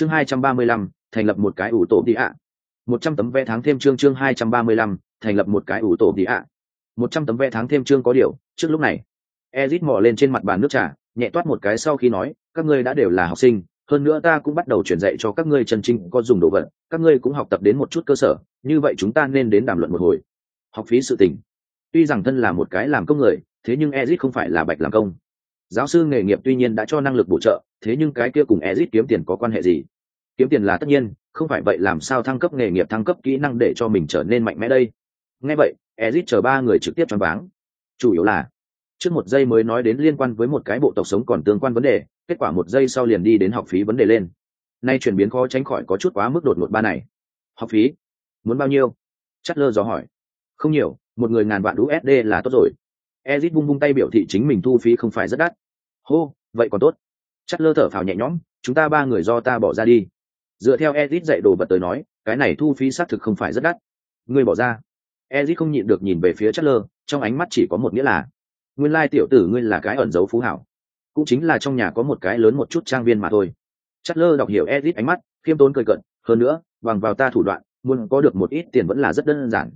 chương hai trăm ba mươi lăm, thành lập một cái ủ tổ đi ạ. Một trăm tấm vé tháng thêm chương chương hai trăm ba mươi lăm, thành lập một cái ủ tổ đi ạ. Một trăm tấm vé tháng thêm chương có điều, trước lúc này, ezit mò lên trên mặt bàn nước trà, nhẹ toát một cái sau khi nói, các ngươi đã đều là học sinh, hơn nữa ta cũng bắt đầu chuyển dạy cho các ngươi chân chính có dùng đồ vật, các ngươi cũng học tập đến một chút cơ sở, như vậy chúng ta nên đến đàm luận một hồi. Học phí sự tình. Tuy rằng thân là một cái làm công người, thế nhưng ezit không phải là bạch làm công. Giáo sư nghề nghiệp tuy nhiên đã cho năng lực bổ trợ thế nhưng cái kia cùng ezit kiếm tiền có quan hệ gì? Kiếm tiền là tất nhiên, không phải vậy làm sao thăng cấp nghề nghiệp, thăng cấp kỹ năng để cho mình trở nên mạnh mẽ đây? Nghe vậy ezit chờ ba người trực tiếp choáng váng. Chủ yếu là, trước một giây mới nói đến liên quan với một cái bộ tộc sống còn tương quan vấn đề, kết quả một giây sau liền đi đến học phí vấn đề lên. Nay chuyển biến khó tránh khỏi có chút quá mức đột ngột ba này. Học phí? Muốn bao nhiêu? Chất lơ dò hỏi. Không nhiều, một người ngàn vạn usd là tốt rồi. Ezit bung bung tay biểu thị chính mình thu phí không phải rất đắt. Hô, vậy còn tốt. Chắt lơ thở phào nhẹ nhõm, chúng ta ba người do ta bỏ ra đi. Dựa theo ezit dạy đồ vật tới nói, cái này thu phí xác thực không phải rất đắt. Ngươi bỏ ra. Ezit không nhịn được nhìn về phía Chắt lơ, trong ánh mắt chỉ có một nghĩa là, nguyên lai tiểu tử ngươi là cái ẩn dấu phú hảo. Cũng chính là trong nhà có một cái lớn một chút trang viên mà thôi. Chắt lơ đọc hiểu ezit ánh mắt, khiêm tốn cười cận hơn nữa, bằng vào ta thủ đoạn, muốn có được một ít tiền vẫn là rất đơn giản.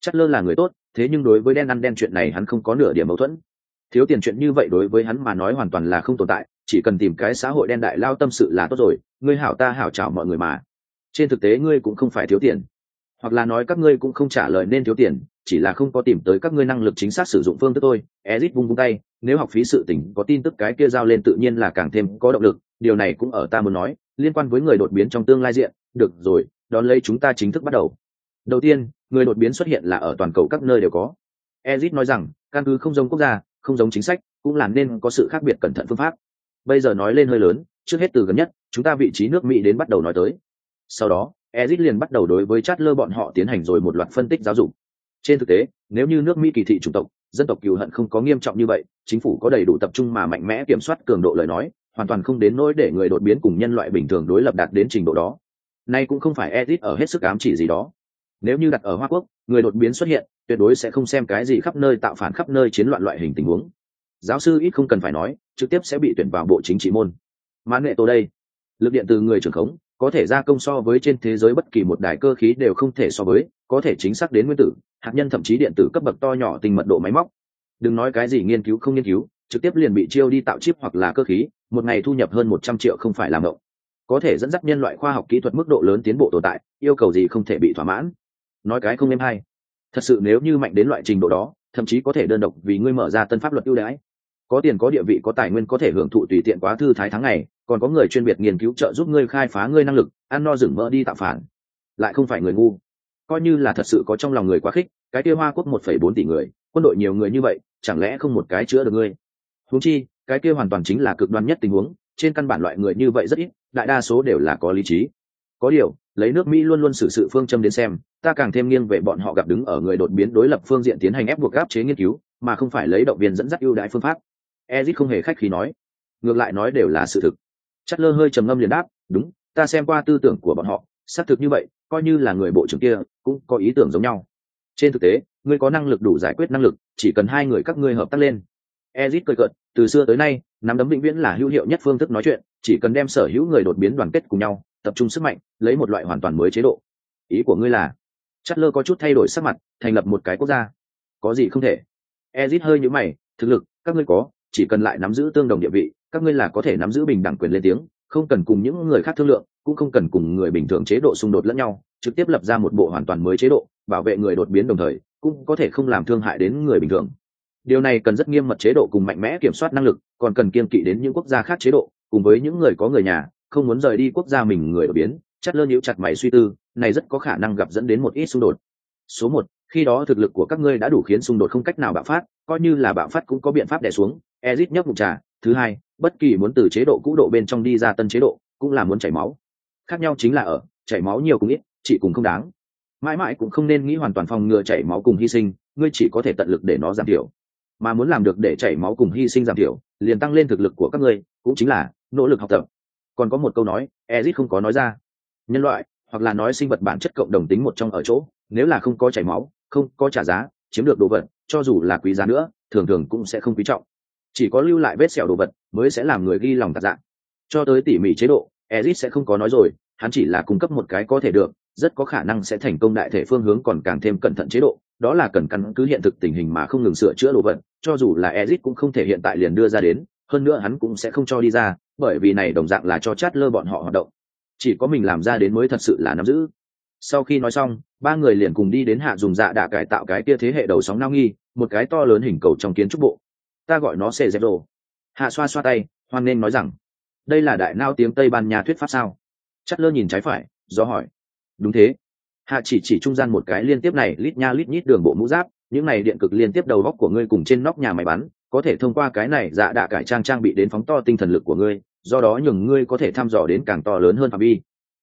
Chắt lơ là người tốt, thế nhưng đối với đen ăn đen chuyện này hắn không có nửa điểm mâu thuẫn thiếu tiền chuyện như vậy đối với hắn mà nói hoàn toàn là không tồn tại, chỉ cần tìm cái xã hội đen đại lao tâm sự là tốt rồi, ngươi hảo ta hảo chào mọi người mà. Trên thực tế ngươi cũng không phải thiếu tiền. Hoặc là nói các ngươi cũng không trả lời nên thiếu tiền, chỉ là không có tìm tới các ngươi năng lực chính xác sử dụng phương thức thôi. Ezit vung vung tay, nếu học phí sự tỉnh có tin tức cái kia giao lên tự nhiên là càng thêm có động lực, điều này cũng ở ta muốn nói, liên quan với người đột biến trong tương lai diện. Được rồi, đón lấy chúng ta chính thức bắt đầu. Đầu tiên, người đột biến xuất hiện là ở toàn cầu các nơi đều có. Ezit nói rằng, căn cứ không giống quốc gia không giống chính sách, cũng là nên có sự khác biệt cẩn thận phương pháp. Bây giờ nói lên hơi lớn, trước hết từ gần nhất, chúng ta vị trí nước mỹ đến bắt đầu nói tới. Sau đó ezit liền bắt đầu đối với chát lơ bọn họ tiến hành rồi một loạt phân tích giáo dục. Trên thực tế, nếu như nước mỹ kỳ thị chủng tộc, dân tộc cừu hận không có nghiêm trọng như vậy, chính phủ có đầy đủ tập trung mà mạnh mẽ kiểm soát cường độ lời nói, hoàn toàn không đến nỗi để người đột biến cùng nhân loại bình thường đối lập đạt đến trình độ đó. Nay cũng không phải ezit ở hết sức ám chỉ gì đó. Nếu như đặt ở hoa quốc, người đột biến xuất hiện tuyệt đối sẽ không xem cái gì khắp nơi tạo phản khắp nơi chiến loạn loại hình tình huống. Giáo sư ít không cần phải nói, trực tiếp sẽ bị tuyển vào bộ chính trị môn. Mà nghệ tô đây. Lực điện từ người trưởng khống, có thể gia công so với trên thế giới bất kỳ một đài cơ khí đều không thể so với, có thể chính xác đến nguyên tử, hạt nhân thậm chí điện tử cấp bậc to nhỏ tình mật độ máy móc. Đừng nói cái gì nghiên cứu không nghiên cứu, trực tiếp liền bị chiêu đi tạo chip hoặc là cơ khí, một ngày thu nhập hơn một trăm triệu không phải làm mộng. Có thể dẫn dắt nhân loại khoa học kỹ thuật mức độ lớn tiến bộ tồn tại, yêu cầu gì không thể bị thỏa mãn. Nói cái không êm hay thật sự nếu như mạnh đến loại trình độ đó, thậm chí có thể đơn độc vì ngươi mở ra tân pháp luật ưu đãi. Có tiền có địa vị có tài nguyên có thể hưởng thụ tùy tiện quá thư thái tháng ngày, còn có người chuyên biệt nghiên cứu trợ giúp ngươi khai phá ngươi năng lực, ăn no rừng mỡ đi tạo phản. Lại không phải người ngu. Coi như là thật sự có trong lòng người quá khích, cái kia hoa quốc một phẩy bốn tỷ người, quân đội nhiều người như vậy, chẳng lẽ không một cái chữa được ngươi? Huống chi, cái kia hoàn toàn chính là cực đoan nhất tình huống, trên căn bản loại người như vậy rất ít, đại đa số đều là có lý trí. Có điều lấy nước mỹ luôn luôn xử sự phương châm đến xem, ta càng thêm nghiêng về bọn họ gặp đứng ở người đột biến đối lập phương diện tiến hành ép buộc áp chế nghiên cứu, mà không phải lấy động viên dẫn dắt ưu đãi phương pháp. Ezit không hề khách khí nói. Ngược lại nói đều là sự thực. Chất lơ hơi trầm ngâm liền đáp, đúng, ta xem qua tư tưởng của bọn họ, xác thực như vậy, coi như là người bộ trưởng kia, cũng có ý tưởng giống nhau. Trên thực tế, ngươi có năng lực đủ giải quyết năng lực, chỉ cần hai người các ngươi hợp tác lên. Ezit cười cợt, từ xưa tới nay, nắm đấm vĩnh viễn là hữu hiệu nhất phương thức nói chuyện, chỉ cần đem sở hữu người đột biến đoàn kết cùng nhau tập trung sức mạnh, lấy một loại hoàn toàn mới chế độ. Ý của ngươi là chất lơ có chút thay đổi sắc mặt, thành lập một cái quốc gia. Có gì không thể? Ezit hơi nhữ mày, thực lực, các ngươi có, chỉ cần lại nắm giữ tương đồng địa vị, các ngươi là có thể nắm giữ bình đẳng quyền lên tiếng, không cần cùng những người khác thương lượng, cũng không cần cùng người bình thường chế độ xung đột lẫn nhau, trực tiếp lập ra một bộ hoàn toàn mới chế độ, bảo vệ người đột biến đồng thời, cũng có thể không làm thương hại đến người bình thường. Điều này cần rất nghiêm mật chế độ cùng mạnh mẽ kiểm soát năng lực, còn cần kiên kỵ đến những quốc gia khác chế độ, cùng với những người có người nhà không muốn rời đi quốc gia mình người ở biến, chất lơ nhiễu chặt mày suy tư, này rất có khả năng gặp dẫn đến một ít xung đột. Số một, khi đó thực lực của các ngươi đã đủ khiến xung đột không cách nào bạo phát, coi như là bạo phát cũng có biện pháp đè xuống. Ezit nhấp bụng trà, thứ hai, bất kỳ muốn từ chế độ cũ độ bên trong đi ra tân chế độ, cũng là muốn chảy máu. Khác nhau chính là ở, chảy máu nhiều cũng ít, chỉ cùng không đáng. Mãi mãi cũng không nên nghĩ hoàn toàn phòng ngừa chảy máu cùng hy sinh, ngươi chỉ có thể tận lực để nó giảm thiểu. Mà muốn làm được để chảy máu cùng hy sinh giảm thiểu, liền tăng lên thực lực của các ngươi, cũng chính là nỗ lực học tập còn có một câu nói ezit không có nói ra. Nhân loại, hoặc là nói sinh vật bản chất cộng đồng tính một trong ở chỗ, nếu là không có chảy máu, không có trả giá, chiếm được đồ vật, cho dù là quý giá nữa, thường thường cũng sẽ không quý trọng. Chỉ có lưu lại vết sẹo đồ vật mới sẽ làm người ghi lòng tạc dạng. Cho tới tỉ mỉ chế độ ezit sẽ không có nói rồi, hắn chỉ là cung cấp một cái có thể được, rất có khả năng sẽ thành công đại thể phương hướng còn càng thêm cẩn thận chế độ, đó là cần căn cứ hiện thực tình hình mà không ngừng sửa chữa đồ vật, cho dù là ezit cũng không thể hiện tại liền đưa ra đến, hơn nữa hắn cũng sẽ không cho đi ra bởi vì này đồng dạng là cho chát lơ bọn họ hoạt động. Chỉ có mình làm ra đến mới thật sự là nắm giữ. Sau khi nói xong, ba người liền cùng đi đến hạ dùng dạ đã cải tạo cái kia thế hệ đầu sóng nao nghi, một cái to lớn hình cầu trong kiến trúc bộ. Ta gọi nó xe dẹp đồ. Hạ xoa xoa tay, hoan nên nói rằng, đây là đại nao tiếng tây ban nha thuyết pháp sao? Chất lơ nhìn trái phải, do hỏi, đúng thế. Hạ chỉ chỉ trung gian một cái liên tiếp này, lít nha lít nhít đường bộ mũ giáp, những này điện cực liên tiếp đầu góc của ngươi cùng trên nóc nhà máy bắn có thể thông qua cái này dạ đạ cải trang trang bị đến phóng to tinh thần lực của ngươi, do đó nhường ngươi có thể thăm dò đến càng to lớn hơn phạm vi.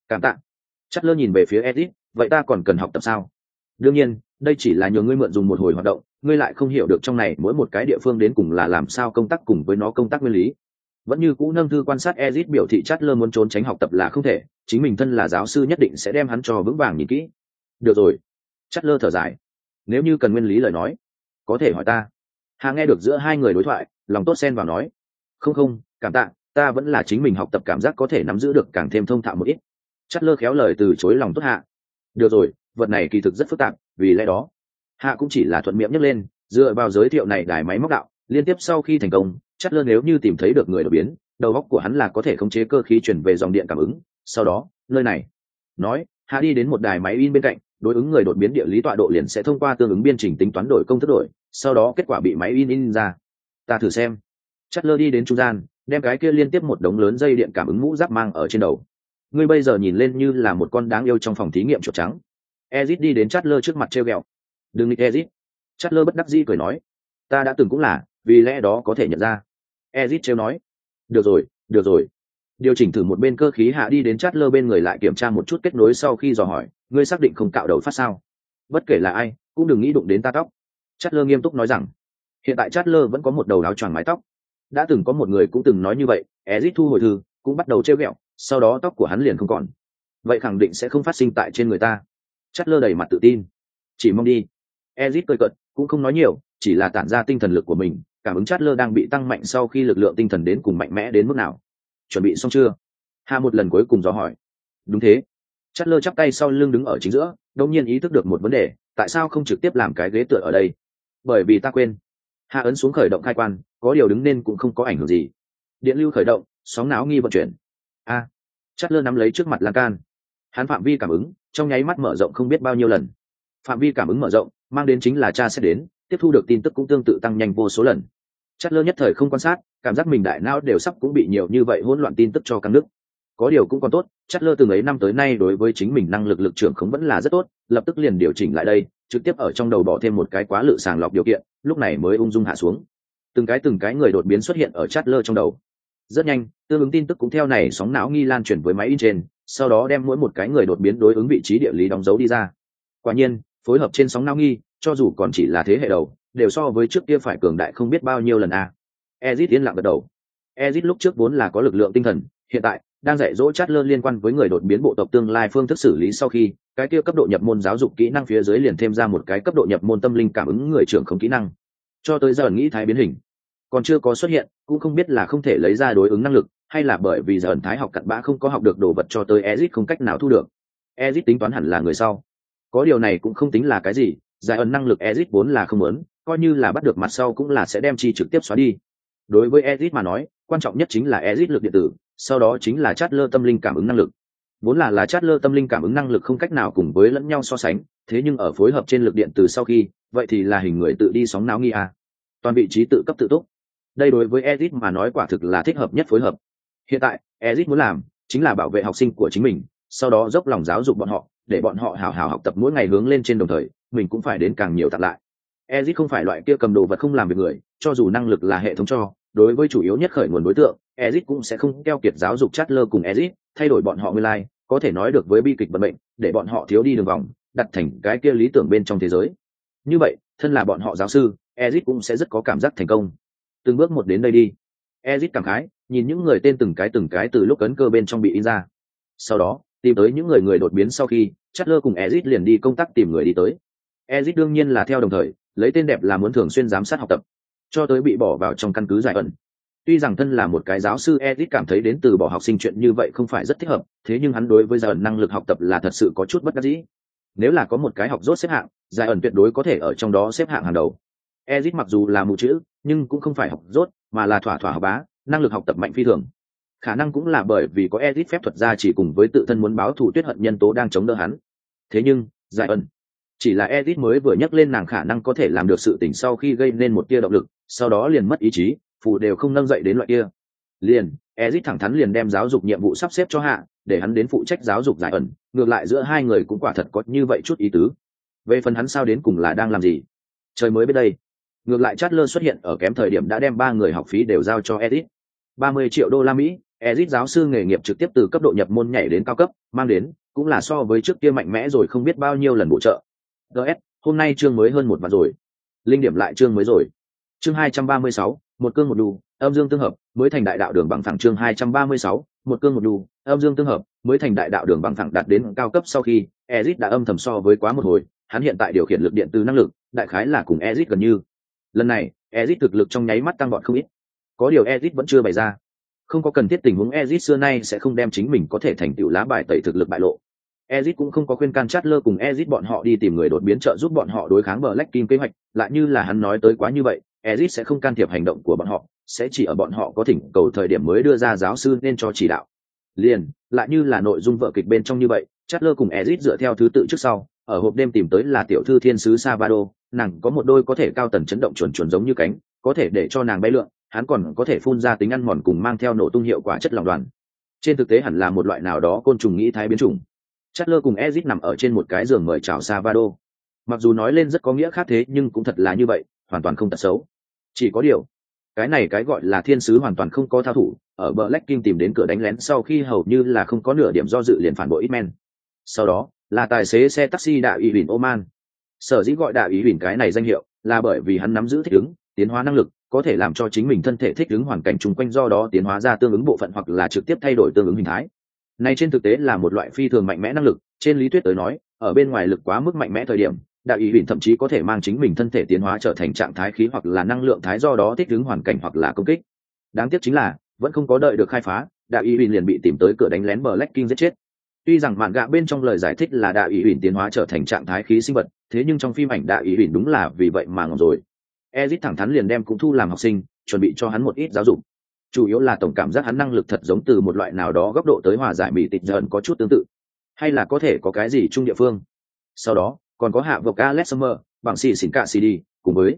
Cảm tạ. Chất lơ nhìn về phía edit vậy ta còn cần học tập sao? Đương nhiên, đây chỉ là nhờ ngươi mượn dùng một hồi hoạt động, ngươi lại không hiểu được trong này mỗi một cái địa phương đến cùng là làm sao công tác cùng với nó công tác nguyên lý. Vẫn như cũ nâng thư quan sát ezit biểu thị chát lơ muốn trốn tránh học tập là không thể, chính mình thân là giáo sư nhất định sẽ đem hắn cho vững vàng nhìn kỹ. Được rồi. Chát lơ thở dài. Nếu như cần nguyên lý lời nói, có thể hỏi ta hà nghe được giữa hai người đối thoại, lòng tốt xen vào nói, không không, cảm tạ, ta vẫn là chính mình học tập cảm giác có thể nắm giữ được càng thêm thông thạo một ít. Chất lơ khéo lời từ chối lòng tốt hạ. Được rồi, vật này kỳ thực rất phức tạp, vì lẽ đó. Hạ cũng chỉ là thuận miệng nhấc lên, dựa vào giới thiệu này đài máy móc đạo, liên tiếp sau khi thành công, chất lơ nếu như tìm thấy được người đột biến, đầu óc của hắn là có thể khống chế cơ khí chuyển về dòng điện cảm ứng. Sau đó, nơi này, nói, hạ đi đến một đài máy in bên cạnh đối ứng người đột biến địa lý tọa độ liền sẽ thông qua tương ứng biên trình tính toán đổi công thức đổi, sau đó kết quả bị máy in in ra. Ta thử xem. Chất lơ đi đến trung gian, đem cái kia liên tiếp một đống lớn dây điện cảm ứng mũ giáp mang ở trên đầu. Ngươi bây giờ nhìn lên như là một con đáng yêu trong phòng thí nghiệm chuột trắng. Ezit đi đến chát lơ trước mặt treo ghẹo. Đừng nghịch ezit. Chát lơ bất đắc dĩ cười nói. Ta đã từng cũng là, vì lẽ đó có thể nhận ra. Ezit treo nói. Được rồi được rồi điều chỉnh thử một bên cơ khí hạ đi đến chát lơ bên người lại kiểm tra một chút kết nối sau khi dò hỏi, ngươi xác định không cạo đầu phát sao? Bất kể là ai, cũng đừng nghĩ đụng đến ta tóc. Chát lơ nghiêm túc nói rằng, hiện tại chát lơ vẫn có một đầu áo choàng mái tóc. Đã từng có một người cũng từng nói như vậy, ezit thu hồi thư, cũng bắt đầu treo ghẹo, sau đó tóc của hắn liền không còn. Vậy khẳng định sẽ không phát sinh tại trên người ta. Chát lơ đầy mặt tự tin. Chỉ mong đi. Ezit cười cợt, cũng không nói nhiều, chỉ là tản ra tinh thần lực của mình, cảm ứng chát lơ đang bị tăng mạnh sau khi lực lượng tinh thần đến cùng mạnh mẽ đến mức nào chuẩn bị xong chưa? Hà một lần cuối cùng dò hỏi. Đúng thế. Chất lơ chắp tay sau lưng đứng ở chính giữa đông nhiên ý thức được một vấn đề tại sao không trực tiếp làm cái ghế tựa ở đây? Bởi vì ta quên. Hà ấn xuống khởi động khai quan có điều đứng nên cũng không có ảnh hưởng gì. Điện lưu khởi động sóng não nghi vận chuyển. A. À, lơ nắm lấy trước mặt lan can. Hắn phạm vi cảm ứng trong nháy mắt mở rộng không biết bao nhiêu lần. Phạm vi cảm ứng mở rộng mang đến chính là cha sẽ đến tiếp thu được tin tức cũng tương tự tăng nhanh vô số lần chất lơ nhất thời không quan sát, cảm giác mình đại não đều sắp cũng bị nhiều như vậy hỗn loạn tin tức cho căng nước có điều cũng còn tốt chất lơ từng ấy năm tới nay đối với chính mình năng lực lực trưởng không vẫn là rất tốt, lập tức liền điều chỉnh lại đây, trực tiếp ở trong đầu bỏ thêm một cái quá lự sàng lọc điều kiện, lúc này mới ung dung hạ xuống. Từng cái từng cái người đột biến xuất hiện ở chát lơ trong đầu. Rất nhanh, tương ứng tin tức cũng theo này sóng não nghi lan truyền với máy in trên, sau đó đem mỗi một cái người đột biến đối ứng vị trí địa lý đóng dấu đi ra. Quả nhiên, phối hợp trên sóng não nghi, cho dù còn chỉ là thế hệ đầu đều so với trước kia phải cường đại không biết bao nhiêu lần a. À. ezit yên lặng gật đầu. Ezit lúc trước vốn là có lực lượng tinh thần, hiện tại đang dạy dỗ chát lơ liên quan với người đột biến bộ tộc tương lai phương thức xử lý sau khi cái kia cấp độ nhập môn giáo dục kỹ năng phía dưới liền thêm ra một cái cấp độ nhập môn tâm linh cảm ứng người trưởng không kỹ năng. Cho tới giờ nghĩ thái biến hình, còn chưa có xuất hiện, cũng không biết là không thể lấy ra đối ứng năng lực, hay là bởi vì giờ ẩn thái học cặn bã không có học được đồ vật cho tới ezit không cách nào thu được. Ezit tính toán hẳn là người sau. Có điều này cũng không tính là cái gì, giải ẩn năng lực ezit vốn là không muốn coi như là bắt được mặt sau cũng là sẽ đem chi trực tiếp xóa đi. Đối với ezit mà nói, quan trọng nhất chính là ezit lực điện tử, sau đó chính là chát lơ tâm linh cảm ứng năng lực. Vốn là là chát lơ tâm linh cảm ứng năng lực không cách nào cùng với lẫn nhau so sánh, thế nhưng ở phối hợp trên lực điện từ sau khi, vậy thì là hình người tự đi sóng não nghi a. Toàn vị trí tự cấp tự túc. Đây đối với ezit mà nói quả thực là thích hợp nhất phối hợp. Hiện tại, ezit muốn làm chính là bảo vệ học sinh của chính mình, sau đó dốc lòng giáo dục bọn họ, để bọn họ hào hào học tập mỗi ngày hướng lên trên đồng thời, mình cũng phải đến càng nhiều tặng lại ezit không phải loại kia cầm đồ vật không làm việc người, cho dù năng lực là hệ thống cho, đối với chủ yếu nhất khởi nguồn đối tượng, ezit cũng sẽ không keo kiệt giáo dục chát lơ cùng ezit, thay đổi bọn họ nguyên lai, có thể nói được với bi kịch vận mệnh, để bọn họ thiếu đi đường vòng, đặt thành cái kia lý tưởng bên trong thế giới. Như vậy, thân là bọn họ giáo sư, ezit cũng sẽ rất có cảm giác thành công. Từng bước một đến đây đi. Ezit cảm khái, nhìn những người tên từng cái từng cái từ lúc ấn cơ bên trong bị in ra. Sau đó, tìm tới những người người đột biến sau khi chất lơ cùng ezit liền đi công tác tìm người đi tới. Ezit đương nhiên là theo đồng thời lấy tên đẹp là muốn thường xuyên giám sát học tập, cho tới bị bỏ vào trong căn cứ giải ẩn. Tuy rằng thân là một cái giáo sư edit cảm thấy đến từ bỏ học sinh chuyện như vậy không phải rất thích hợp, thế nhưng hắn đối với giải ẩn năng lực học tập là thật sự có chút bất đắc dĩ. Nếu là có một cái học rốt xếp hạng, giải ẩn tuyệt đối có thể ở trong đó xếp hạng hàng đầu. Edit mặc dù là mù chữ, nhưng cũng không phải học rốt, mà là thỏa thỏa học bá, năng lực học tập mạnh phi thường. Khả năng cũng là bởi vì có edit phép thuật ra chỉ cùng với tự thân muốn báo thù tuyết hận nhân tố đang chống đỡ hắn. Thế nhưng, giải ẩn chỉ là edit mới vừa nhắc lên nàng khả năng có thể làm được sự tỉnh sau khi gây nên một tia động lực, sau đó liền mất ý chí phụ đều không nâng dậy đến loại kia. Liền ezit thẳng thắn liền đem giáo dục nhiệm vụ sắp xếp cho hạ, để hắn đến phụ trách giáo dục giải ẩn, ngược lại giữa hai người cũng quả thật có như vậy chút ý tứ. Về phần hắn sao đến cùng là đang làm gì? Trời mới biết đây. Ngược lại chát lơ xuất hiện ở kém thời điểm đã đem ba người học phí đều giao cho ezit ba mươi triệu đô la mỹ ezit giáo sư nghề nghiệp trực tiếp từ cấp độ nhập môn nhảy đến cao cấp, mang đến, cũng là so với trước kia mạnh mẽ rồi không biết bao nhiêu lần bổ trợ ts hôm nay chương mới hơn một vạn rồi. Linh điểm lại chương mới rồi. Chương hai trăm ba mươi sáu, một cương một đu, âm dương tương hợp, mới thành đại đạo đường bằng thẳng chương hai trăm ba mươi sáu, một cương một đu, âm dương tương hợp, mới thành đại đạo đường bằng thẳng đạt đến cao cấp sau khi ezit đã âm thầm so với quá một hồi, hắn hiện tại điều khiển lực điện từ năng lực, đại khái là cùng ezit gần như. Lần này, ezit thực lực trong nháy mắt tăng gọn không ít. Có điều ezit vẫn chưa bày ra. Không có cần thiết tình huống ezit xưa nay sẽ không đem chính mình có thể thành tựu lá bài tẩy thực lực bại lộ. Ezit cũng không có khuyên can Chatler cùng Ezit bọn họ đi tìm người đột biến trợ giúp bọn họ đối kháng Black kim kế hoạch, lại như là hắn nói tới quá như vậy, Ezit sẽ không can thiệp hành động của bọn họ, sẽ chỉ ở bọn họ có thỉnh cầu thời điểm mới đưa ra giáo sư nên cho chỉ đạo. Liền, lại như là nội dung vợ kịch bên trong như vậy, Chatler cùng Ezit dựa theo thứ tự trước sau, ở hộp đêm tìm tới là tiểu thư thiên sứ Savado, nàng có một đôi có thể cao tần chấn động chuẩn chuẩn giống như cánh, có thể để cho nàng bay lượn, hắn còn có thể phun ra tính ăn mòn cùng mang theo nổ tung hiệu quả chất lòng đoàn. Trên thực tế hẳn là một loại nào đó côn trùng nghĩ thái biến chủng Chatler cùng Ezit nằm ở trên một cái giường mời chào Savado. Mặc dù nói lên rất có nghĩa khác thế nhưng cũng thật là như vậy, hoàn toàn không tật xấu. Chỉ có điều, cái này cái gọi là thiên sứ hoàn toàn không có thao thủ, ở Black King tìm đến cửa đánh lén sau khi hầu như là không có nửa điểm do dự liền phản bội Itman. Sau đó, là tài xế xe taxi đạo ủy Huỳnh Oman. Sở dĩ gọi đạo ủy Huỳnh cái này danh hiệu, là bởi vì hắn nắm giữ thích ứng, tiến hóa năng lực, có thể làm cho chính mình thân thể thích ứng hoàn cảnh chung quanh do đó tiến hóa ra tương ứng bộ phận hoặc là trực tiếp thay đổi tương ứng hình thái này trên thực tế là một loại phi thường mạnh mẽ năng lực, trên lý thuyết tới nói, ở bên ngoài lực quá mức mạnh mẽ thời điểm đạo ý huỳnh thậm chí có thể mang chính mình thân thể tiến hóa trở thành trạng thái khí hoặc là năng lượng thái do đó thích ứng hoàn cảnh hoặc là công kích. Đáng tiếc chính là, vẫn không có đợi được khai phá đạo ý huỳnh liền bị tìm tới cửa đánh lén bờ lách kinh giết chết. Tuy rằng mạn gạ bên trong lời giải thích là đạo ý huỳnh tiến hóa trở thành trạng thái khí sinh vật, thế nhưng trong phim ảnh đạo ý huỳnh đúng là vì vậy mà ngọc rồi. Ezit thẳng thắn liền đem cũng thu làm học sinh, chuẩn bị cho hắn một ít giáo dục chủ yếu là tổng cảm giác hắn năng lực thật giống từ một loại nào đó góc độ tới hòa giải mỹ tịch dần có chút tương tự. Hay là có thể có cái gì chung địa phương? Sau đó, còn có hạ vực alex summer, bằng xì xỉn cả cd cùng với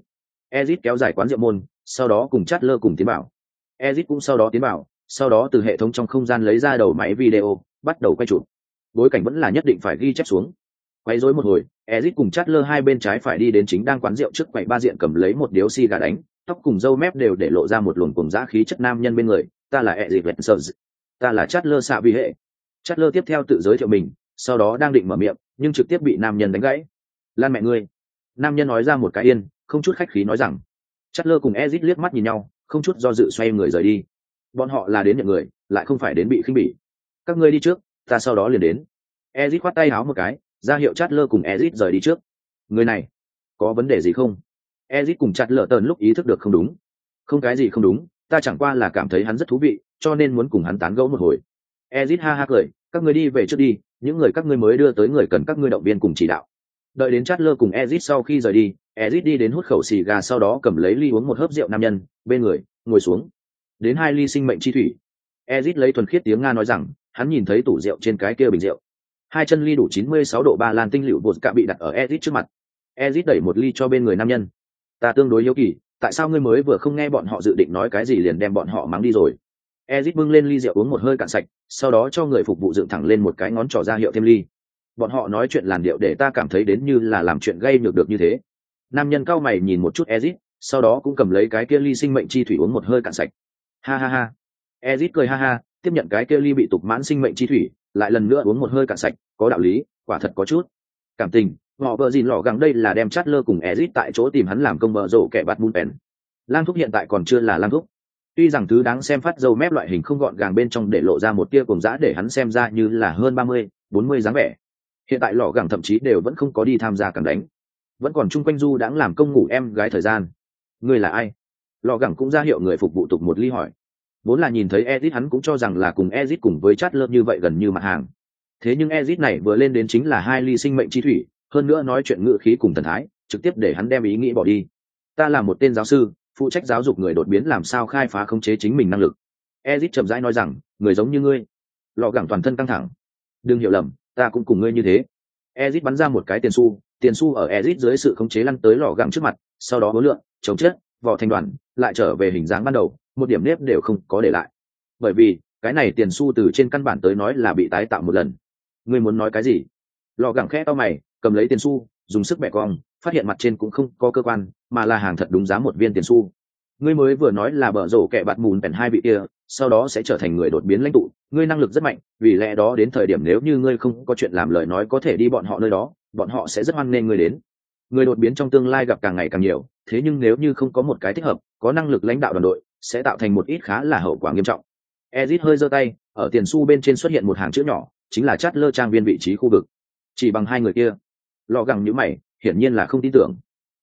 ezit kéo dài quán rượu môn, sau đó cùng chát lơ cùng tiến bảo. Ezit cũng sau đó tiến bảo, sau đó từ hệ thống trong không gian lấy ra đầu máy video, bắt đầu quay chụp. Bối cảnh vẫn là nhất định phải ghi chép xuống. Quay rối một hồi, ezit cùng chát lơ hai bên trái phải đi đến chính đang quán rượu trước quầy ba diện cầm lấy một điếu xi gà đánh tóc cùng râu mép đều để lộ ra một luồng cùng giã khí chất nam nhân bên người, ta là e dịp vẹn sơ ta là chát lơ xạ vi hệ. Chát lơ tiếp theo tự giới thiệu mình, sau đó đang định mở miệng, nhưng trực tiếp bị nam nhân đánh gãy. Lan mẹ ngươi. Nam nhân nói ra một cái yên, không chút khách khí nói rằng. Chát lơ cùng ezit liếc mắt nhìn nhau, không chút do dự xoay người rời đi. Bọn họ là đến nhận người, lại không phải đến bị khinh bỉ. Các ngươi đi trước, ta sau đó liền đến. Ezit khoát tay háo một cái, ra hiệu chát lơ cùng ezit rời đi trước. Người này, có vấn đề gì không? Ezit cùng chặt lở tờn lúc ý thức được không đúng. Không cái gì không đúng, ta chẳng qua là cảm thấy hắn rất thú vị, cho nên muốn cùng hắn tán gẫu một hồi. Ezit ha ha cười, các ngươi đi về trước đi, những người các ngươi mới đưa tới người cần các ngươi động viên cùng chỉ đạo. Đợi đến chát lơ cùng ezit sau khi rời đi, ezit đi đến hút khẩu xì gà sau đó cầm lấy ly uống một hớp rượu nam nhân, bên người, ngồi xuống. Đến hai ly sinh mệnh chi thủy. Ezit lấy thuần khiết tiếng nga nói rằng, hắn nhìn thấy tủ rượu trên cái kia bình rượu. Hai chân ly đủ chín mươi sáu độ ba lan tinh liệu bột cạ bị đặt ở ezit trước mặt. Ezit đẩy một ly cho bên người nam nhân ta tương đối yếu kỳ, tại sao ngươi mới vừa không nghe bọn họ dự định nói cái gì liền đem bọn họ mắng đi rồi? Ezit bưng lên ly rượu uống một hơi cạn sạch, sau đó cho người phục vụ dựng thẳng lên một cái ngón trỏ ra hiệu thêm ly. Bọn họ nói chuyện làn điệu để ta cảm thấy đến như là làm chuyện gây nhược được như thế. Nam nhân cao mày nhìn một chút ezit, sau đó cũng cầm lấy cái kia ly sinh mệnh chi thủy uống một hơi cạn sạch. Ha ha ha. Ezit cười ha ha, tiếp nhận cái kia ly bị tục mãn sinh mệnh chi thủy, lại lần nữa uống một hơi cạn sạch, có đạo lý, quả thật có chút. Cảm tình họ vợ dìn lò gắng đây là đem chát lơ cùng ezit tại chỗ tìm hắn làm công vợ rổ kẻ bắt mun pèn. lang thúc hiện tại còn chưa là lang thúc. Tuy rằng thứ đáng xem phát dâu mép loại hình không gọn gàng bên trong để lộ ra một tia cùng dã để hắn xem ra như là hơn ba mươi, bốn mươi dáng vẻ. Hiện tại lò gẳng thậm chí đều vẫn không có đi tham gia càng đánh. Vẫn còn chung quanh du đãng làm công ngủ em gái thời gian. Người là ai? Lò gẳng cũng ra hiệu người phục vụ tục một ly hỏi. Vốn là nhìn thấy ezit hắn cũng cho rằng là cùng ezit cùng với chát lơ như vậy gần như mặt hàng. Thế nhưng ezit này vừa lên đến chính là hai ly sinh mệnh chi thủy hơn nữa nói chuyện ngữ khí cùng thần thái, trực tiếp để hắn đem ý nghĩ bỏ đi. Ta là một tên giáo sư, phụ trách giáo dục người đột biến làm sao khai phá khống chế chính mình năng lực. Ezit chậm rãi nói rằng, người giống như ngươi. Lọ gẳng toàn thân căng thẳng. Đừng hiểu lầm, ta cũng cùng ngươi như thế. Ezit bắn ra một cái tiền xu tiền xu ở ezit dưới sự khống chế lăn tới lọ gẳng trước mặt, sau đó hối lượng, chống chết vỏ thành đoàn, lại trở về hình dáng ban đầu, một điểm nếp đều không có để lại. Bởi vì, cái này tiền xu từ trên căn bản tới nói là bị tái tạo một lần. Ngươi muốn nói cái gì? Lò gẳng khẽ to mày cầm lấy tiền xu, dùng sức bẻ cong, phát hiện mặt trên cũng không có cơ quan, mà là hàng thật đúng giá một viên tiền xu. Ngươi mới vừa nói là bở rổ kẻ bạt mùn bèn hai vị kia, sau đó sẽ trở thành người đột biến lãnh tụ. Ngươi năng lực rất mạnh, vì lẽ đó đến thời điểm nếu như ngươi không có chuyện làm lời nói có thể đi bọn họ nơi đó, bọn họ sẽ rất hoan nghênh ngươi đến. Người đột biến trong tương lai gặp càng ngày càng nhiều, thế nhưng nếu như không có một cái thích hợp, có năng lực lãnh đạo đoàn đội, sẽ tạo thành một ít khá là hậu quả nghiêm trọng. Ezit hơi giơ tay, ở tiền su bên trên xuất hiện một hàng chữ nhỏ, chính là chát lơ trang viên vị trí khu vực. Chỉ bằng hai người kia lò gẳng nhữ mày, hiển nhiên là không tin tưởng.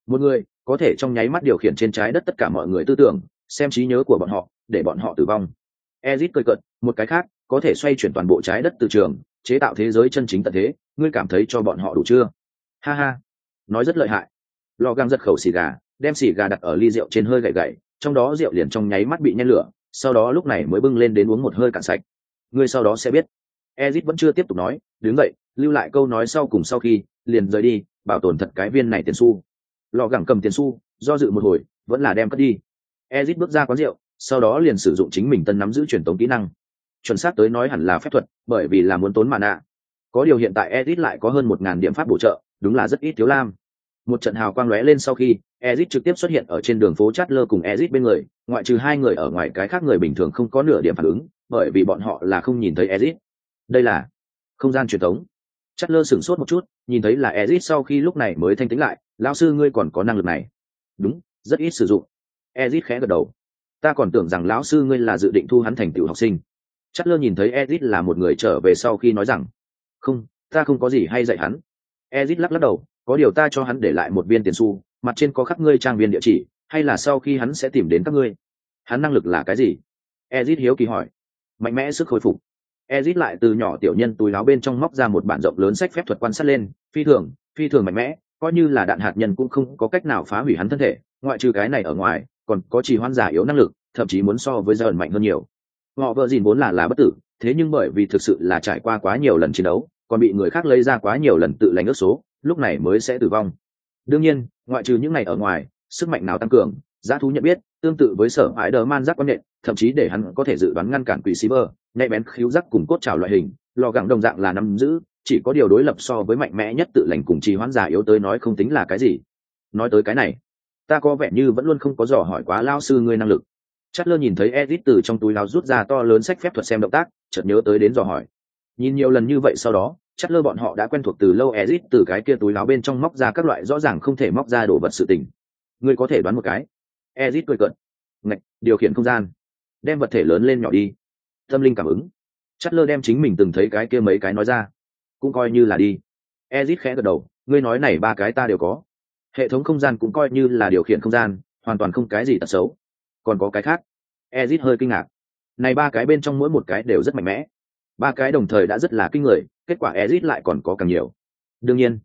Một người, có thể trong nháy mắt điều khiển trên trái đất tất cả mọi người tư tưởng, xem trí nhớ của bọn họ, để bọn họ tử vong. Ezit cười cợt, một cái khác, có thể xoay chuyển toàn bộ trái đất từ trường, chế tạo thế giới chân chính tận thế, ngươi cảm thấy cho bọn họ đủ chưa? Ha ha, nói rất lợi hại. Lò găng giật khẩu xì gà, đem xì gà đặt ở ly rượu trên hơi gậy gậy, trong đó rượu liền trong nháy mắt bị nhen lửa, sau đó lúc này mới bưng lên đến uống một hơi cạn sạch. Ngươi sau đó sẽ biết. Ezit vẫn chưa tiếp tục nói, đứng dậy, lưu lại câu nói sau cùng sau khi liền rời đi, bảo tồn thật cái viên này tiền su lò gẳng cầm tiền su do dự một hồi, vẫn là đem cất đi. Ezit bước ra quán rượu, sau đó liền sử dụng chính mình tân nắm giữ truyền tống kỹ năng. Chuẩn xác tới nói hẳn là phép thuật, bởi vì là muốn tốn mà nạ có điều hiện tại ezit lại có hơn một ngàn điểm pháp bổ trợ, đúng là rất ít thiếu lam. Một trận hào quang lóe lên sau khi, ezit trực tiếp xuất hiện ở trên đường phố chát lơ cùng ezit bên người, ngoại trừ hai người ở ngoài cái khác người bình thường không có nửa điểm phản ứng, bởi vì bọn họ là không nhìn thấy ezit. Đây là không gian truyền thống chất lơ sửng sốt một chút, nhìn thấy là ezit sau khi lúc này mới thanh tĩnh lại, lão sư ngươi còn có năng lực này. Đúng, rất ít sử dụng. Ezit khẽ gật đầu. Ta còn tưởng rằng lão sư ngươi là dự định thu hắn thành tiểu học sinh. Chất lơ nhìn thấy ezit là một người trở về sau khi nói rằng, không, ta không có gì hay dạy hắn. Ezit lắc lắc đầu, có điều ta cho hắn để lại một viên tiền xu, mặt trên có khắc ngươi trang viên địa chỉ, hay là sau khi hắn sẽ tìm đến các ngươi? Hắn năng lực là cái gì? Ezit hiếu kỳ hỏi. Mạnh mẽ sức hồi phục ezit lại từ nhỏ tiểu nhân túi láo bên trong móc ra một bản rộng lớn sách phép thuật quan sát lên, phi thường phi thường mạnh mẽ, coi như là đạn hạt nhân cũng không có cách nào phá hủy hắn thân thể, ngoại trừ cái này ở ngoài, còn có trì hoan giả yếu năng lực, thậm chí muốn so với giờ mạnh hơn nhiều. Họ vợ dìn vốn là là bất tử, thế nhưng bởi vì thực sự là trải qua quá nhiều lần chiến đấu, còn bị người khác lấy ra quá nhiều lần tự lành ước số, lúc này mới sẽ tử vong. Đương nhiên, ngoại trừ những này ở ngoài, sức mạnh nào tăng cường, giá thú nhận biết, tương tự với sở hãi đờ man giác quan nhện thậm chí để hắn có thể dự đoán ngăn cản quỷ sĩ bơ nhạy bén khiếu giác cùng cốt trào loại hình, lò gẳng đồng dạng là nắm giữ, chỉ có điều đối lập so với mạnh mẽ nhất tự lành cùng trì hoãn giả yếu tới nói không tính là cái gì. Nói tới cái này, ta có vẻ như vẫn luôn không có dò hỏi quá lao sư ngươi năng lực. Chất lơ nhìn thấy edit từ trong túi lao rút ra to lớn sách phép thuật xem động tác, chợt nhớ tới đến dò hỏi. Nhìn nhiều lần như vậy sau đó Chất lơ bọn họ đã quen thuộc từ lâu edit từ cái kia túi láo bên trong móc ra các loại rõ ràng không thể móc ra đồ vật sự tình. Ngươi có thể đoán một cái. Edit cười cận ngạch, điều khiển không gian đem vật thể lớn lên nhỏ đi. Tâm linh cảm ứng. Chất lơ đem chính mình từng thấy cái kia mấy cái nói ra. Cũng coi như là đi. Ezit khẽ gật đầu, ngươi nói này ba cái ta đều có. Hệ thống không gian cũng coi như là điều khiển không gian, hoàn toàn không cái gì tật xấu. Còn có cái khác. Ezit hơi kinh ngạc. Này ba cái bên trong mỗi một cái đều rất mạnh mẽ. Ba cái đồng thời đã rất là kinh người, kết quả ezit lại còn có càng nhiều. Đương nhiên,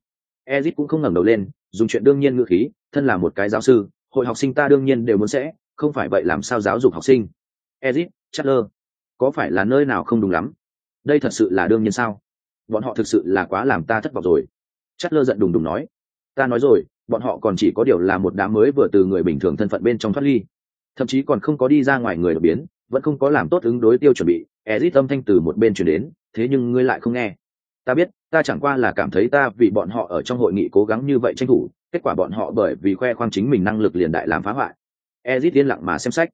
ezit cũng không ngẩng đầu lên, dùng chuyện đương nhiên ngữ khí, thân là một cái giáo sư, hội học sinh ta đương nhiên đều muốn sẽ, không phải vậy làm sao giáo dục học sinh? Ezit chatler có phải là nơi nào không đúng lắm? Đây thật sự là đương nhiên sao? Bọn họ thực sự là quá làm ta thất vọng rồi. Chatler giận đùng đùng nói. Ta nói rồi, bọn họ còn chỉ có điều là một đám mới vừa từ người bình thường thân phận bên trong thoát ly. Thậm chí còn không có đi ra ngoài người đột biến, vẫn không có làm tốt ứng đối tiêu chuẩn bị. Ezit âm thanh từ một bên truyền đến, thế nhưng ngươi lại không nghe. Ta biết, ta chẳng qua là cảm thấy ta vì bọn họ ở trong hội nghị cố gắng như vậy tranh thủ, kết quả bọn họ bởi vì khoe khoang chính mình năng lực liền đại làm phá hoại. Ezit yên lặng mà xem sách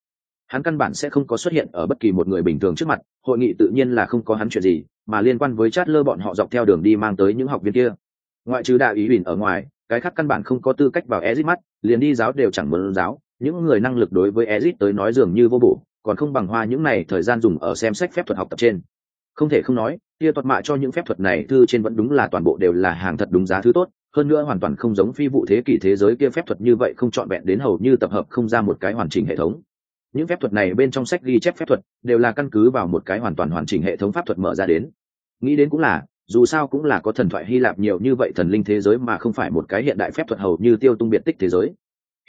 hắn căn bản sẽ không có xuất hiện ở bất kỳ một người bình thường trước mặt, hội nghị tự nhiên là không có hắn chuyện gì, mà liên quan với chát lơ bọn họ dọc theo đường đi mang tới những học viên kia. Ngoại trừ đại ý ủy ở ngoài, cái khác căn bản không có tư cách vào ezit mắt, liền đi giáo đều chẳng muốn giáo, những người năng lực đối với ezit tới nói dường như vô bổ, còn không bằng hoa những này thời gian dùng ở xem sách phép thuật học tập trên. Không thể không nói kia tuật mạ cho những phép thuật này thư trên vẫn đúng là toàn bộ đều là hàng thật đúng giá thứ tốt, hơn nữa hoàn toàn không giống phi vụ thế kỷ thế giới kia phép thuật như vậy không trọn vẹn đến hầu như tập hợp không ra một cái hoàn chỉnh hệ thống những phép thuật này bên trong sách ghi chép phép thuật đều là căn cứ vào một cái hoàn toàn hoàn chỉnh hệ thống pháp thuật mở ra đến. Nghĩ đến cũng là, dù sao cũng là có thần thoại hy lạp nhiều như vậy thần linh thế giới mà không phải một cái hiện đại phép thuật hầu như tiêu tung biệt tích thế giới.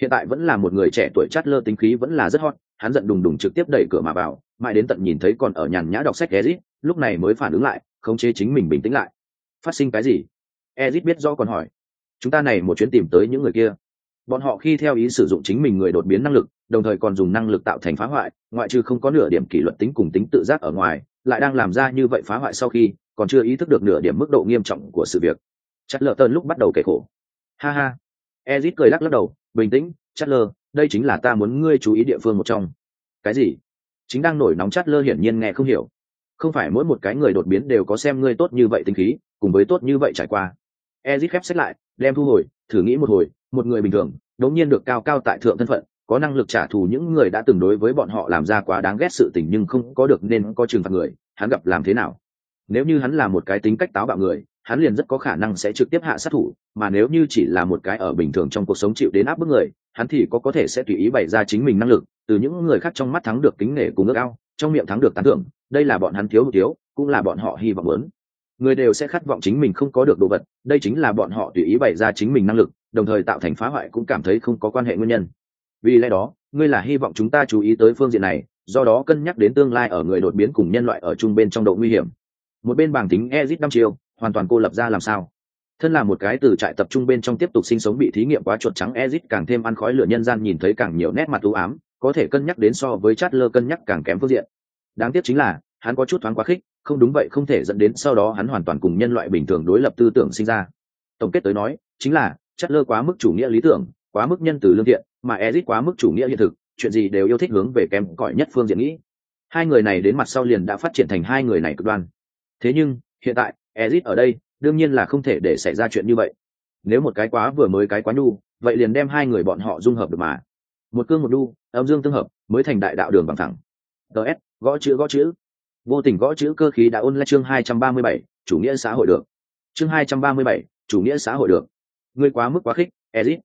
Hiện tại vẫn là một người trẻ tuổi chát lơ tính khí vẫn là rất hot, hắn giận đùng đùng trực tiếp đẩy cửa mà vào, mãi đến tận nhìn thấy còn ở nhàn nhã đọc sách ezit, lúc này mới phản ứng lại, khống chế chính mình bình tĩnh lại. Phát sinh cái gì? Ezit biết do còn hỏi. Chúng ta này một chuyến tìm tới những người kia. Bọn họ khi theo ý sử dụng chính mình người đột biến năng lực đồng thời còn dùng năng lực tạo thành phá hoại, ngoại trừ không có nửa điểm kỷ luật tính cùng tính tự giác ở ngoài, lại đang làm ra như vậy phá hoại sau khi, còn chưa ý thức được nửa điểm mức độ nghiêm trọng của sự việc. Chất lờ tơn lúc bắt đầu kể khổ. Ha ha. Ezit cười lắc lắc đầu, bình tĩnh chất lơ đây chính là ta muốn ngươi chú ý địa phương một trong. Cái gì? Chính đang nổi nóng chất lơ hiển nhiên nghe không hiểu. Không phải mỗi một cái người đột biến đều có xem ngươi tốt như vậy tinh khí, cùng với tốt như vậy trải qua. Ezit khép sách lại, đem thu hồi, thử nghĩ một hồi, một người bình thường, đống nhiên được cao cao tại thượng thân phận có năng lực trả thù những người đã từng đối với bọn họ làm ra quá đáng ghét sự tình nhưng không có được nên có trừng phạt người, hắn gặp làm thế nào? Nếu như hắn là một cái tính cách táo bạo người, hắn liền rất có khả năng sẽ trực tiếp hạ sát thủ, mà nếu như chỉ là một cái ở bình thường trong cuộc sống chịu đến áp bức người, hắn thì có có thể sẽ tùy ý bày ra chính mình năng lực, từ những người khác trong mắt thắng được kính nể cùng ước ao, trong miệng thắng được tán thưởng, đây là bọn hắn thiếu hụt thiếu, cũng là bọn họ hy vọng lớn người đều sẽ khát vọng chính mình không có được đồ vật, đây chính là bọn họ tùy ý bày ra chính mình năng lực, đồng thời tạo thành phá hoại cũng cảm thấy không có quan hệ nguyên nhân vì lẽ đó, ngươi là hy vọng chúng ta chú ý tới phương diện này, do đó cân nhắc đến tương lai ở người đột biến cùng nhân loại ở chung bên trong độ nguy hiểm. Một bên bảng tính ezit năm chiều hoàn toàn cô lập ra làm sao? Thân là một cái từ trại tập trung bên trong tiếp tục sinh sống bị thí nghiệm quá chuột trắng, ezit càng thêm ăn khói lửa nhân gian nhìn thấy càng nhiều nét mặt ưu ám, có thể cân nhắc đến so với chát lơ cân nhắc càng kém phương diện. Đáng tiếc chính là, hắn có chút thoáng quá khích, không đúng vậy, không thể dẫn đến sau đó hắn hoàn toàn cùng nhân loại bình thường đối lập tư tưởng sinh ra. Tổng kết tới nói, chính là chát lơ quá mức chủ nghĩa lý tưởng, quá mức nhân từ lương thiện mà Ezic quá mức chủ nghĩa hiện thực chuyện gì đều yêu thích hướng về kém cỏi nhất phương diện nghĩ. Hai người này đến mặt sau liền đã phát triển thành hai người này cực đoan. Thế nhưng hiện tại Ezic ở đây đương nhiên là không thể để xảy ra chuyện như vậy. Nếu một cái quá vừa mới cái quá nhu vậy liền đem hai người bọn họ dung hợp được mà. Một cương một nhu âm dương tương hợp mới thành đại đạo đường bằng thẳng. DS, gõ chữ gõ chữ. Vô tình gõ chữ cơ khí đã ôn lại chương hai trăm ba mươi bảy chủ nghĩa xã hội được. Chương hai trăm ba mươi bảy chủ nghĩa xã hội được. Ngươi quá mức quá khích Ezic.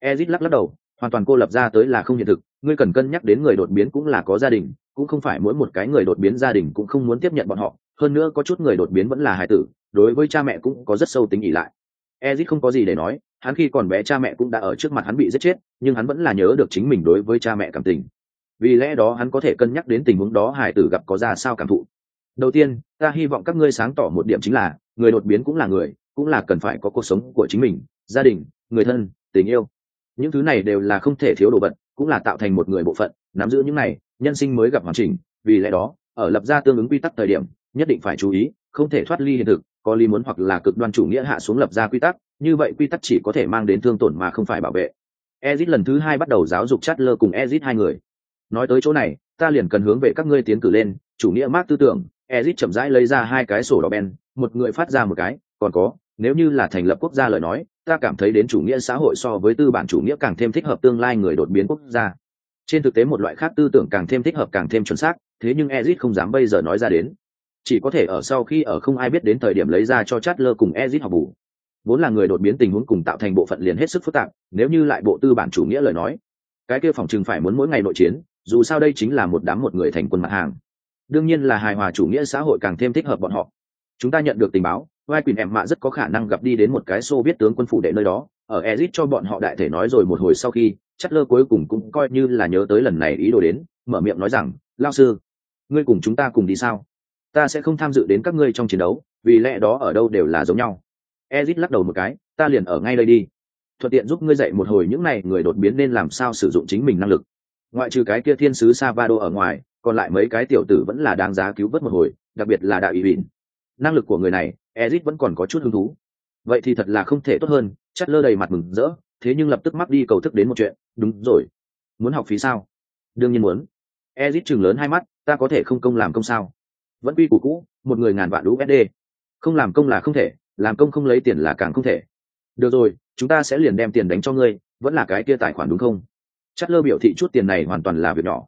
ezit lắc lắc đầu hoàn toàn cô lập ra tới là không hiện thực. Ngươi cần cân nhắc đến người đột biến cũng là có gia đình, cũng không phải mỗi một cái người đột biến gia đình cũng không muốn tiếp nhận bọn họ. Hơn nữa có chút người đột biến vẫn là hài tử, đối với cha mẹ cũng có rất sâu tính ỉ lại. Ezit không có gì để nói, hắn khi còn bé cha mẹ cũng đã ở trước mặt hắn bị giết chết, nhưng hắn vẫn là nhớ được chính mình đối với cha mẹ cảm tình. Vì lẽ đó hắn có thể cân nhắc đến tình huống đó hải tử gặp có ra sao cảm thụ. Đầu tiên, ta hy vọng các ngươi sáng tỏ một điểm chính là, người đột biến cũng là người, cũng là cần phải có cuộc sống của chính mình, gia đình, người thân, tình yêu những thứ này đều là không thể thiếu đồ vật, cũng là tạo thành một người bộ phận, nắm giữ những này, nhân sinh mới gặp hoàn chỉnh, vì lẽ đó, ở lập ra tương ứng quy tắc thời điểm, nhất định phải chú ý, không thể thoát ly hiện thực, có lý muốn hoặc là cực đoan chủ nghĩa hạ xuống lập ra quy tắc, như vậy quy tắc chỉ có thể mang đến thương tổn mà không phải bảo vệ. Ezit lần thứ hai bắt đầu giáo dục chát lơ cùng ezit hai người. Nói tới chỗ này, ta liền cần hướng về các ngươi tiến cử lên, chủ nghĩa mác tư tưởng. Ezit chậm rãi lấy ra hai cái sổ đỏ ben một người phát ra một cái, còn có, nếu như là thành lập quốc gia lời nói ta cảm thấy đến chủ nghĩa xã hội so với tư bản chủ nghĩa càng thêm thích hợp tương lai người đột biến quốc gia. Trên thực tế một loại khác tư tưởng càng thêm thích hợp càng thêm chuẩn xác, thế nhưng ezit không dám bây giờ nói ra đến. Chỉ có thể ở sau khi ở không ai biết đến thời điểm lấy ra cho chát lơ cùng ezit học bù. Vốn là người đột biến tình huống cùng tạo thành bộ phận liền hết sức phức tạp, nếu như lại bộ tư bản chủ nghĩa lời nói, cái kia phòng chừng phải muốn mỗi ngày nội chiến, dù sao đây chính là một đám một người thành quân mặt hàng. Đương nhiên là hài hòa chủ nghĩa xã hội càng thêm thích hợp bọn họ. Chúng ta nhận được tình báo vai quỳnh em mạ rất có khả năng gặp đi đến một cái xô biết tướng quân phủ đệ nơi đó, ở ezit cho bọn họ đại thể nói rồi một hồi sau khi, chất lơ cuối cùng cũng coi như là nhớ tới lần này ý đồ đến, mở miệng nói rằng lao sư, ngươi cùng chúng ta cùng đi sao? Ta sẽ không tham dự đến các ngươi trong chiến đấu, vì lẽ đó ở đâu đều là giống nhau. Ezit lắc đầu một cái, ta liền ở ngay đây đi. Thuận tiện giúp ngươi dạy một hồi những này người đột biến nên làm sao sử dụng chính mình năng lực. Ngoại trừ cái kia thiên sứ savado ở ngoài, còn lại mấy cái tiểu tử vẫn là đáng giá cứu vớt một hồi, đặc biệt là đạo ý bỉn năng lực của người này ezit vẫn còn có chút hứng thú. Vậy thì thật là không thể tốt hơn chất lơ đầy mặt mừng rỡ, thế nhưng lập tức mắc đi cầu thức đến một chuyện, đúng rồi, muốn học phí sao? Đương nhiên muốn. Ezit chừng lớn hai mắt, ta có thể không công làm công sao? Vẫn quy củ cũ, một người ngàn vạn usd không làm công là không thể, làm công không lấy tiền là càng không thể. Được rồi, chúng ta sẽ liền đem tiền đánh cho ngươi, vẫn là cái kia tài khoản đúng không? Chát lơ biểu thị chút tiền này hoàn toàn là việc nhỏ.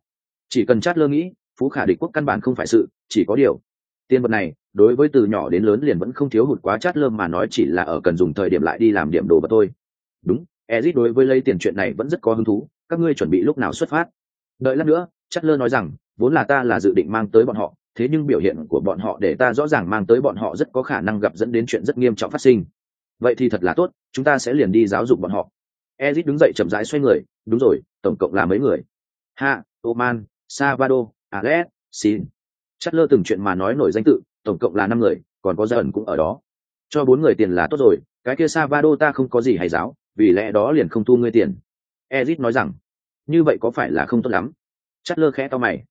Chỉ cần chát lơ nghĩ, phú khả địch quốc căn bản không phải sự, chỉ có điều tiền vật này, đối với từ nhỏ đến lớn liền vẫn không thiếu hụt quá chát lơ mà nói chỉ là ở cần dùng thời điểm lại đi làm điểm đồ vật thôi. Đúng, ezit đối với lấy tiền chuyện này vẫn rất có hứng thú, các ngươi chuẩn bị lúc nào xuất phát? Đợi lát nữa, Chát lơ nói rằng, vốn là ta là dự định mang tới bọn họ, thế nhưng biểu hiện của bọn họ để ta rõ ràng mang tới bọn họ rất có khả năng gặp dẫn đến chuyện rất nghiêm trọng phát sinh. Vậy thì thật là tốt, chúng ta sẽ liền đi giáo dục bọn họ. Ezit đứng dậy chậm rãi xoay người, đúng rồi, tổng cộng là mấy người? Ha, oman savado alex, xin chất lơ từng chuyện mà nói nổi danh tự, tổng cộng là năm người, còn có dần cũng ở đó. Cho bốn người tiền là tốt rồi, cái kia savado ta không có gì hay giáo, vì lẽ đó liền không thu ngươi tiền. Ezit nói rằng, như vậy có phải là không tốt lắm? Chất lơ khẽ to mày.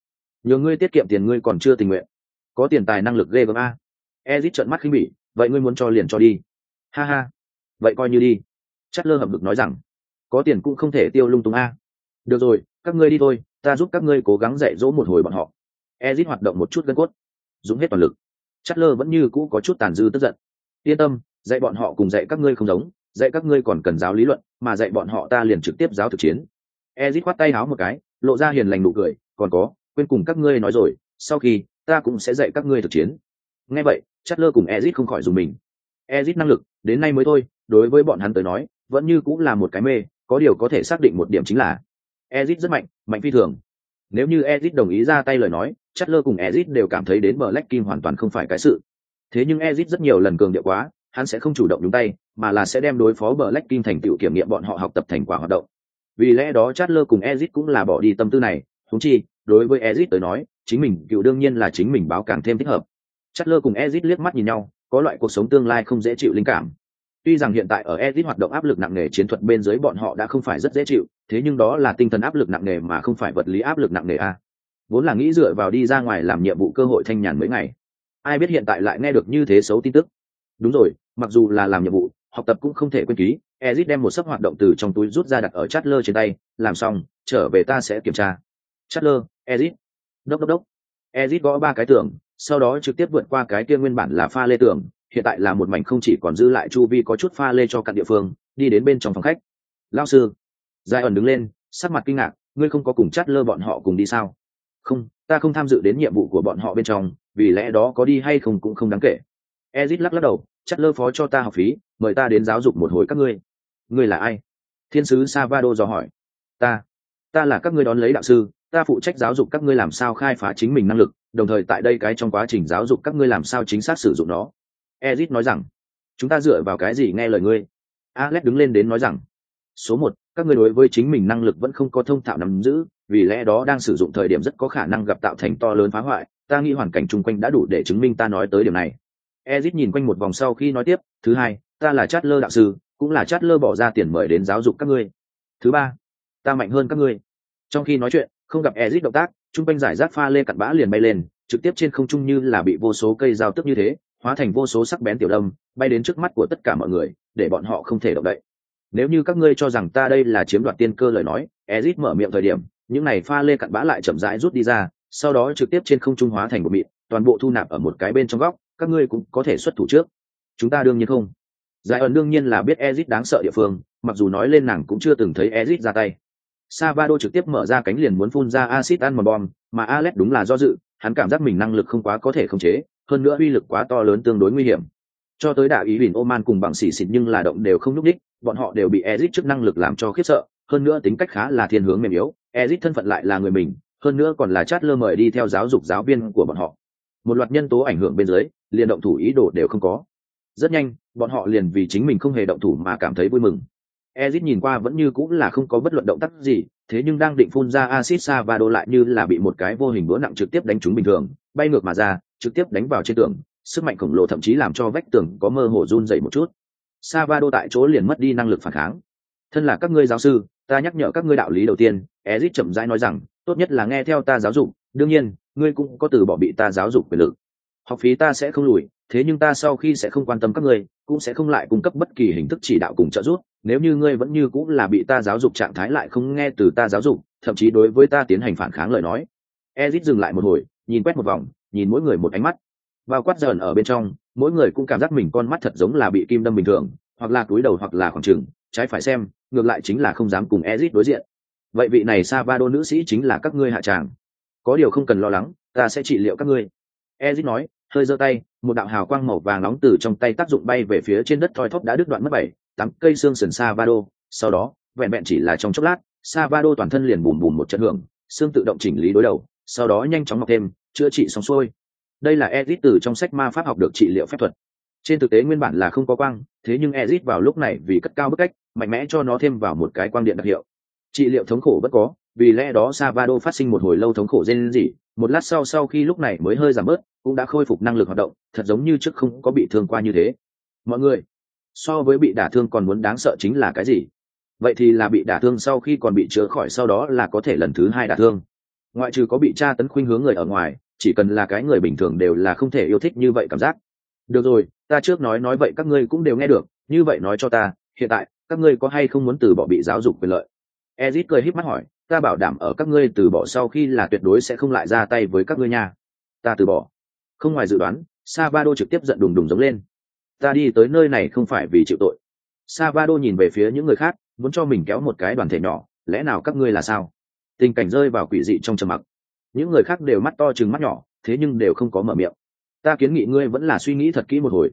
Nhờ ngươi tiết kiệm tiền ngươi còn chưa tình nguyện. Có tiền tài năng lực ghê gớm a. Ezit trợn mắt khinh bỉ, vậy ngươi muốn cho liền cho đi. Ha ha. Vậy coi như đi. Chất lơ hợp lực nói rằng, có tiền cũng không thể tiêu lung tung a. Được rồi, các ngươi đi thôi, ta giúp các ngươi cố gắng dạy dỗ một hồi bọn họ ezit hoạt động một chút gân cốt, dùng hết toàn lực. Chất lơ vẫn như cũ có chút tàn dư tức giận. Yên tâm, dạy bọn họ cùng dạy các ngươi không giống, dạy các ngươi còn cần giáo lý luận, mà dạy bọn họ ta liền trực tiếp giáo thực chiến. Ezit khoát tay háo một cái, lộ ra hiền lành nụ cười, còn có, quên cùng các ngươi nói rồi, sau khi, ta cũng sẽ dạy các ngươi thực chiến. Nghe vậy chất lơ cùng ezit không khỏi dùng mình. Ezit năng lực, đến nay mới thôi, đối với bọn hắn tới nói, vẫn như cũng là một cái mê, có điều có thể xác định một điểm chính là, ezit rất mạnh mạnh phi thường nếu như ezit đồng ý ra tay lời nói chất cùng ezit đều cảm thấy đến Black kim hoàn toàn không phải cái sự. Thế nhưng ezit rất nhiều lần cường điệu quá, hắn sẽ không chủ động nhúng tay, mà là sẽ đem đối phó Black kim thành tựu kiểm nghiệm bọn họ học tập thành quả hoạt động. Vì lẽ đó chát cùng ezit cũng là bỏ đi tâm tư này, huống chi, đối với ezit tới nói, chính mình cựu đương nhiên là chính mình báo càng thêm thích hợp. Chát cùng ezit liếc mắt nhìn nhau, có loại cuộc sống tương lai không dễ chịu linh cảm tuy rằng hiện tại ở ezit hoạt động áp lực nặng nề chiến thuật bên dưới bọn họ đã không phải rất dễ chịu thế nhưng đó là tinh thần áp lực nặng nề mà không phải vật lý áp lực nặng nề a. Vốn là nghĩ dựa vào đi ra ngoài làm nhiệm vụ cơ hội thanh nhàn mấy ngày. Ai biết hiện tại lại nghe được như thế xấu tin tức. Đúng rồi mặc dù là làm nhiệm vụ học tập cũng không thể quên ký ezit đem một sấp hoạt động từ trong túi rút ra đặt ở Chatler trên tay làm xong trở về ta sẽ kiểm tra. Chatler, lơ ezit đốc đốc đốc. Ezit gõ ba cái tường sau đó trực tiếp vượt qua cái kia nguyên bản là pha lê tường hiện tại là một mảnh không chỉ còn dư lại chu vi có chút pha lê cho cặn địa phương, đi đến bên trong phòng khách. Lao sư. Giai ẩn đứng lên, sắc mặt kinh ngạc, ngươi không có cùng chát lơ bọn họ cùng đi sao? Không, ta không tham dự đến nhiệm vụ của bọn họ bên trong, vì lẽ đó có đi hay không cũng không đáng kể. Ezit lắc lắc đầu, chát lơ phó cho ta học phí, mời ta đến giáo dục một hồi các ngươi. Ngươi là ai? Thiên sứ savado dò hỏi. Ta. Ta là các ngươi đón lấy đạo sư, ta phụ trách giáo dục các ngươi làm sao khai phá chính mình năng lực, đồng thời tại đây cái trong quá trình giáo dục các ngươi làm sao chính xác sử dụng nó ezit nói rằng, chúng ta dựa vào cái gì nghe lời ngươi? Alex đứng lên đến nói rằng, số một, các ngươi đối với chính mình năng lực vẫn không có thông thạo nắm giữ, vì lẽ đó đang sử dụng thời điểm rất có khả năng gặp tạo thành to lớn phá hoại, ta nghĩ hoàn cảnh chung quanh đã đủ để chứng minh ta nói tới điểm này. Ezit nhìn quanh một vòng sau khi nói tiếp, thứ hai, ta là chát lơ đạo sư, cũng là chát lơ bỏ ra tiền mời đến giáo dục các ngươi. Thứ ba, ta mạnh hơn các ngươi. Trong khi nói chuyện, không gặp ezit động tác, chung quanh giải rác pha lê cặn bã liền bay lên, trực tiếp trên không trung như là bị vô số cây dao tức như thế hóa thành vô số sắc bén tiểu đâm bay đến trước mắt của tất cả mọi người, để bọn họ không thể động đậy. Nếu như các ngươi cho rằng ta đây là chiếm đoạt tiên cơ lời nói, ezit mở miệng thời điểm, những này pha lê cặn bã lại chậm rãi rút đi ra, sau đó trực tiếp trên không trung hóa thành một mịn, toàn bộ thu nạp ở một cái bên trong góc, các ngươi cũng có thể xuất thủ trước. Chúng ta đương nhiên không. Giải ẩn đương nhiên là biết ezit đáng sợ địa phương, mặc dù nói lên nàng cũng chưa từng thấy ezit ra tay. Savado trực tiếp mở ra cánh liền muốn phun ra acid ăn mòn bom, mà alex đúng là do dự, hắn cảm giác mình năng lực không quá có thể khống chế hơn nữa uy lực quá to lớn tương đối nguy hiểm. Cho tới đạo ý bình oman cùng bằng xỉ xịt nhưng là động đều không nhúc đích, bọn họ đều bị ezit trước năng lực làm cho khiếp sợ, hơn nữa tính cách khá là thiên hướng mềm yếu ezit thân phận lại là người mình, hơn nữa còn là chát lơ mời đi theo giáo dục giáo viên của bọn họ. Một loạt nhân tố ảnh hưởng bên dưới, liền động thủ ý đồ đều không có. Rất nhanh, bọn họ liền vì chính mình không hề động thủ mà cảm thấy vui mừng. Ezit nhìn qua vẫn như cũng là không có bất luận động tác gì, thế nhưng đang định phun ra acid sa và đô lại như là bị một cái vô hình đũa nặng trực tiếp đánh trúng bình thường, bay ngược mà ra trực tiếp đánh vào trên tường sức mạnh khổng lồ thậm chí làm cho vách tường có mơ hồ run dậy một chút Savado tại chỗ liền mất đi năng lực phản kháng. Thân là các ngươi giáo sư, ta nhắc nhở các ngươi đạo lý đầu tiên, ezit chậm rãi nói rằng, tốt nhất là nghe theo ta giáo dục, đương nhiên, ngươi cũng có từ bỏ bị ta giáo dục quyền lực. Học phí ta sẽ không lùi, thế nhưng ta sau khi sẽ không quan tâm các ngươi, cũng sẽ không lại cung cấp bất kỳ hình thức chỉ đạo cùng trợ giúp, nếu như ngươi vẫn như cũng là bị ta giáo dục trạng thái lại không nghe từ ta giáo dục, thậm chí đối với ta tiến hành phản kháng lời nói. ezit dừng lại một hồi, nhìn quét một vòng, nhìn mỗi người một ánh mắt. Bao quát dần ở bên trong, mỗi người cũng cảm giác mình con mắt thật giống là bị kim đâm bình thường hoặc là túi đầu hoặc là khoảng trừng trái phải xem ngược lại chính là không dám cùng ezit đối diện. Vậy vị này sa va đô nữ sĩ chính là các ngươi hạ tràng. Có điều không cần lo lắng ta sẽ trị liệu các ngươi. Ezit nói hơi giơ tay một đạo hào quang màu vàng nóng từ trong tay tác dụng bay về phía trên đất thoi thóp đã đứt đoạn mất bảy tám cây xương sườn sa va đô. Sau đó vẹn vẹn chỉ là trong chốc lát sa va đô toàn thân liền bùm bùm một trận hưởng xương tự động chỉnh lý đối đầu sau đó nhanh chóng mọc thêm chữa trị xong xuôi. Đây là ezit từ trong sách ma pháp học được trị liệu phép thuật. Trên thực tế nguyên bản là không có quang, thế nhưng ezit vào lúc này vì cất cao bức cách, mạnh mẽ cho nó thêm vào một cái quang điện đặc hiệu. Trị liệu thống khổ bất có, vì lẽ đó savado phát sinh một hồi lâu thống khổ rên rỉ, một lát sau sau khi lúc này mới hơi giảm bớt, cũng đã khôi phục năng lực hoạt động, thật giống như trước không có bị thương qua như thế. Mọi người, so với bị đả thương còn muốn đáng sợ chính là cái gì? Vậy thì là bị đả thương sau khi còn bị chữa khỏi, sau đó là có thể lần thứ hai đả thương ngoại trừ có bị tra tấn khuynh hướng người ở ngoài, chỉ cần là cái người bình thường đều là không thể yêu thích như vậy cảm giác. Được rồi, ta trước nói nói vậy các ngươi cũng đều nghe được, như vậy nói cho ta, hiện tại, các ngươi có hay không muốn từ bỏ bị giáo dục quyền lợi? Ezit cười híp mắt hỏi, ta bảo đảm ở các ngươi từ bỏ sau khi là tuyệt đối sẽ không lại ra tay với các ngươi nha. Ta từ bỏ. Không ngoài dự đoán savado trực tiếp giận đùng đùng giống lên. Ta đi tới nơi này không phải vì chịu tội. Savado nhìn về phía những người khác, muốn cho mình kéo một cái đoàn thể nhỏ, lẽ nào các ngươi là sao? Tình cảnh rơi vào quỷ dị trong trầm mặc. Những người khác đều mắt to chừng mắt nhỏ, thế nhưng đều không có mở miệng. Ta kiến nghị ngươi vẫn là suy nghĩ thật kỹ một hồi.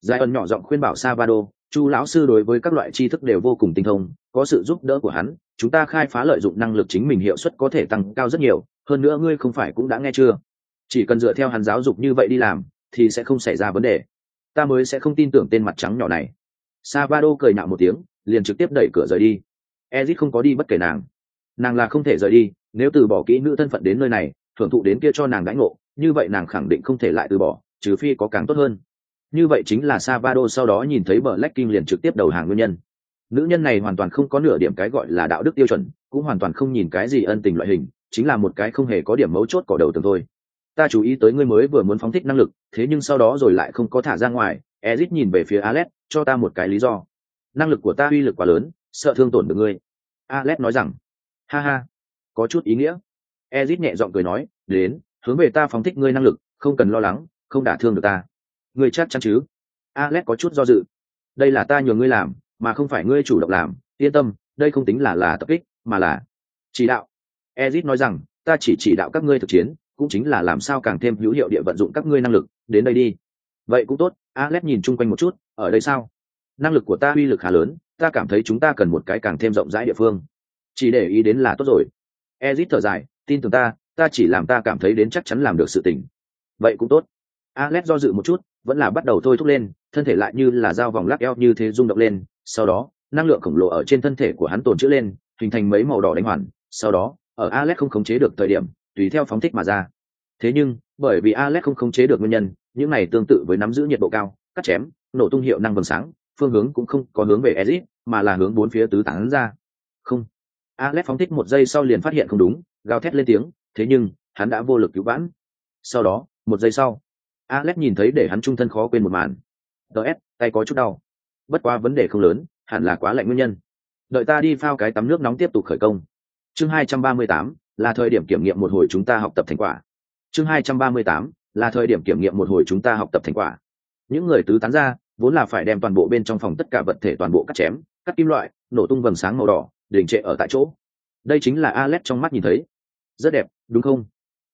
Giải ẩn nhỏ giọng khuyên bảo savado, chu lão sư đối với các loại tri thức đều vô cùng tinh thông, có sự giúp đỡ của hắn, chúng ta khai phá lợi dụng năng lực chính mình hiệu suất có thể tăng cao rất nhiều, hơn nữa ngươi không phải cũng đã nghe chưa? Chỉ cần dựa theo hắn giáo dục như vậy đi làm, thì sẽ không xảy ra vấn đề. Ta mới sẽ không tin tưởng tên mặt trắng nhỏ này. Savado cười nhạo một tiếng, liền trực tiếp đẩy cửa rời đi. Ezit không có đi bất kể nàng nàng là không thể rời đi, nếu từ bỏ kỹ nữ thân phận đến nơi này, thưởng thụ đến kia cho nàng đánh ngộ, như vậy nàng khẳng định không thể lại từ bỏ, trừ phi có càng tốt hơn. Như vậy chính là savado sau đó nhìn thấy bờ lách kinh liền trực tiếp đầu hàng nguyên nhân. Nữ nhân này hoàn toàn không có nửa điểm cái gọi là đạo đức tiêu chuẩn, cũng hoàn toàn không nhìn cái gì ân tình loại hình, chính là một cái không hề có điểm mấu chốt cỏ đầu tường thôi. Ta chú ý tới ngươi mới vừa muốn phóng thích năng lực, thế nhưng sau đó rồi lại không có thả ra ngoài, ezit nhìn về phía alex, cho ta một cái lý do. Năng lực của ta uy lực quá lớn, sợ thương tổn được ngươi. Alex nói rằng ha ha, có chút ý nghĩa. Ezit nhẹ giọng cười nói, đến, hướng về ta phóng thích ngươi năng lực, không cần lo lắng, không đả thương được ta. Ngươi chắc chắn chứ? Alex có chút do dự. Đây là ta nhường ngươi làm, mà không phải ngươi chủ động làm. Yên tâm, đây không tính là là tập kích, mà là chỉ đạo. Ezit nói rằng, ta chỉ chỉ đạo các ngươi thực chiến, cũng chính là làm sao càng thêm hữu hiệu địa vận dụng các ngươi năng lực, đến đây đi. Vậy cũng tốt, alex nhìn chung quanh một chút, ở đây sao? Năng lực của ta uy lực khá lớn, ta cảm thấy chúng ta cần một cái càng thêm rộng rãi địa phương chỉ để ý đến là tốt rồi. Ezit thở dài, tin tưởng ta ta chỉ làm ta cảm thấy đến chắc chắn làm được sự tình. Vậy cũng tốt. Alex do dự một chút, vẫn là bắt đầu thôi thúc lên, thân thể lại như là dao vòng lắc eo như thế rung động lên, sau đó, năng lượng khổng lồ ở trên thân thể của hắn tồn chữ lên, hình thành mấy màu đỏ đánh hoàn, sau đó, ở alex không khống chế được thời điểm, tùy theo phóng thích mà ra. Thế nhưng, bởi vì alex không khống chế được nguyên nhân, những này tương tự với nắm giữ nhiệt độ cao, cắt chém, nổ tung hiệu năng vầng sáng, phương hướng cũng không có hướng về ezit, mà là hướng bốn phía tứ tán ra. Không alex phóng thích một giây sau liền phát hiện không đúng gào thét lên tiếng thế nhưng hắn đã vô lực cứu vãn. Sau đó một giây sau alex nhìn thấy để hắn trung thân khó quên một màn. Ts tay có chút đau. Bất quá vấn đề không lớn hẳn là quá lạnh nguyên nhân. Đợi ta đi phao cái tắm nước nóng tiếp tục khởi công. Chương 238, là thời điểm kiểm nghiệm một hồi chúng ta học tập thành quả. Chương 238, là thời điểm kiểm nghiệm một hồi chúng ta học tập thành quả. Những người tứ tán ra vốn là phải đem toàn bộ bên trong phòng tất cả vật thể toàn bộ cắt chém cắt kim loại nổ tung vầng sáng màu đỏ đình trệ ở tại chỗ. Đây chính là alex trong mắt nhìn thấy. Rất đẹp, đúng không?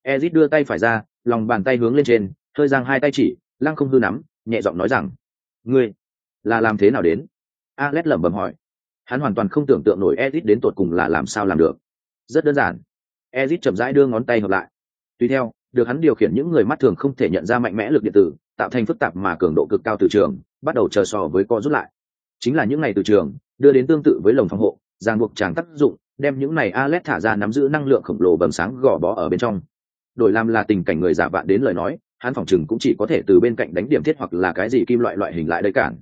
Ezit đưa tay phải ra, lòng bàn tay hướng lên trên, hơi giang hai tay chỉ, lăng không hư nắm, nhẹ giọng nói rằng, ngươi, là làm thế nào đến? Alex lẩm bẩm hỏi. Hắn hoàn toàn không tưởng tượng nổi ezit đến tột cùng là làm sao làm được. Rất đơn giản. Ezit chậm rãi đưa ngón tay hợp lại. Tùy theo, được hắn điều khiển những người mắt thường không thể nhận ra mạnh mẽ lực điện tử, tạo thành phức tạp mà cường độ cực cao từ trường, bắt đầu chờ sò với co rút lại. Chính là những ngày từ trường, đưa đến tương tự với lồng phòng hộ ràng buộc chàng tác dụng, đem những này alet thả ra nắm giữ năng lượng khổng lồ bầm sáng gò bó ở bên trong. Đổi làm là tình cảnh người giả vạn đến lời nói, hắn phòng chừng cũng chỉ có thể từ bên cạnh đánh điểm thiết hoặc là cái gì kim loại loại hình lại đây cản.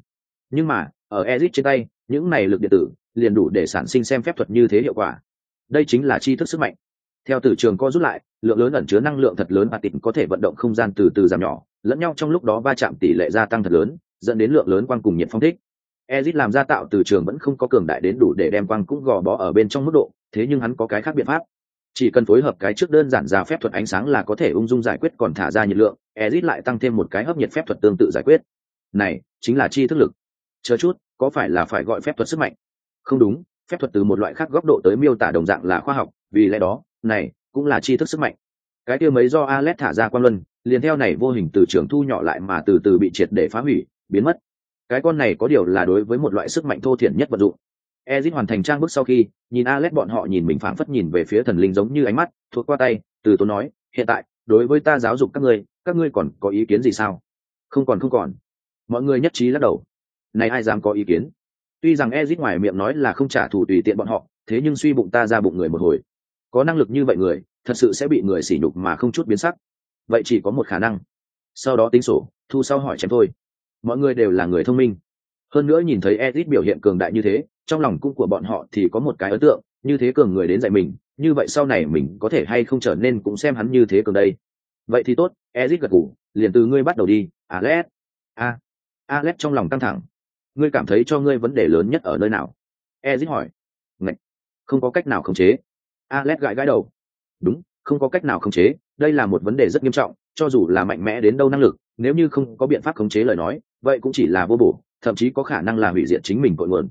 Nhưng mà, ở ezit trên tay, những này lực điện tử liền đủ để sản sinh xem phép thuật như thế hiệu quả. Đây chính là tri thức sức mạnh. Theo từ trường co rút lại, lượng lớn ẩn chứa năng lượng thật lớn và tịt có thể vận động không gian từ từ giảm nhỏ, lẫn nhau trong lúc đó va chạm tỷ lệ gia tăng thật lớn, dẫn đến lượng lớn quang cùng nhiệt phong thích ezit làm ra tạo từ trường vẫn không có cường đại đến đủ để đem quang cũng gò bó ở bên trong mức độ, thế nhưng hắn có cái khác biện pháp. Chỉ cần phối hợp cái trước đơn giản ra phép thuật ánh sáng là có thể ung dung giải quyết còn thả ra nhiệt lượng, ezit lại tăng thêm một cái hấp nhiệt phép thuật tương tự giải quyết. Này, chính là chi thức lực. Chờ chút, có phải là phải gọi phép thuật sức mạnh? Không đúng, phép thuật từ một loại khác góc độ tới miêu tả đồng dạng là khoa học, vì lẽ đó, này, cũng là chi thức sức mạnh. Cái kia mấy do Alet thả ra quan luân, liền theo này vô hình từ trường thu nhỏ lại mà từ từ bị triệt để phá hủy, biến mất cái con này có điều là đối với một loại sức mạnh thô thiển nhất vật dụng. Ezit hoàn thành trang bức sau khi, nhìn alex bọn họ nhìn mình phảng phất nhìn về phía thần linh giống như ánh mắt, thuộc qua tay, từ tốn nói, hiện tại, đối với ta giáo dục các ngươi các ngươi còn có ý kiến gì sao? Không còn không còn. Mọi người nhất trí lắc đầu. Này ai dám có ý kiến? Tuy rằng ezit ngoài miệng nói là không trả thù tùy tiện bọn họ, thế nhưng suy bụng ta ra bụng người một hồi. Có năng lực như vậy người, thật sự sẽ bị người sỉ nhục mà không chút biến sắc. Vậy chỉ có một khả năng. Sau đó tính sổ, thu sau hỏi chém thôi mọi người đều là người thông minh. Hơn nữa nhìn thấy edit biểu hiện cường đại như thế, trong lòng cung của bọn họ thì có một cái ấn tượng, như thế cường người đến dạy mình, như vậy sau này mình có thể hay không trở nên cũng xem hắn như thế cường đây. Vậy thì tốt edit gật ngủ liền từ ngươi bắt đầu đi, alex. A, alex trong lòng căng thẳng. Ngươi cảm thấy cho ngươi vấn đề lớn nhất ở nơi nào? Edit hỏi. Ngậy! không có cách nào khống chế. Alex gãi gãi đầu. Đúng, không có cách nào khống chế, đây là một vấn đề rất nghiêm trọng, cho dù là mạnh mẽ đến đâu năng lực, nếu như không có biện pháp khống chế lời nói vậy cũng chỉ là vô bổ, thậm chí có khả năng là hủy diệt chính mình cội nguồn.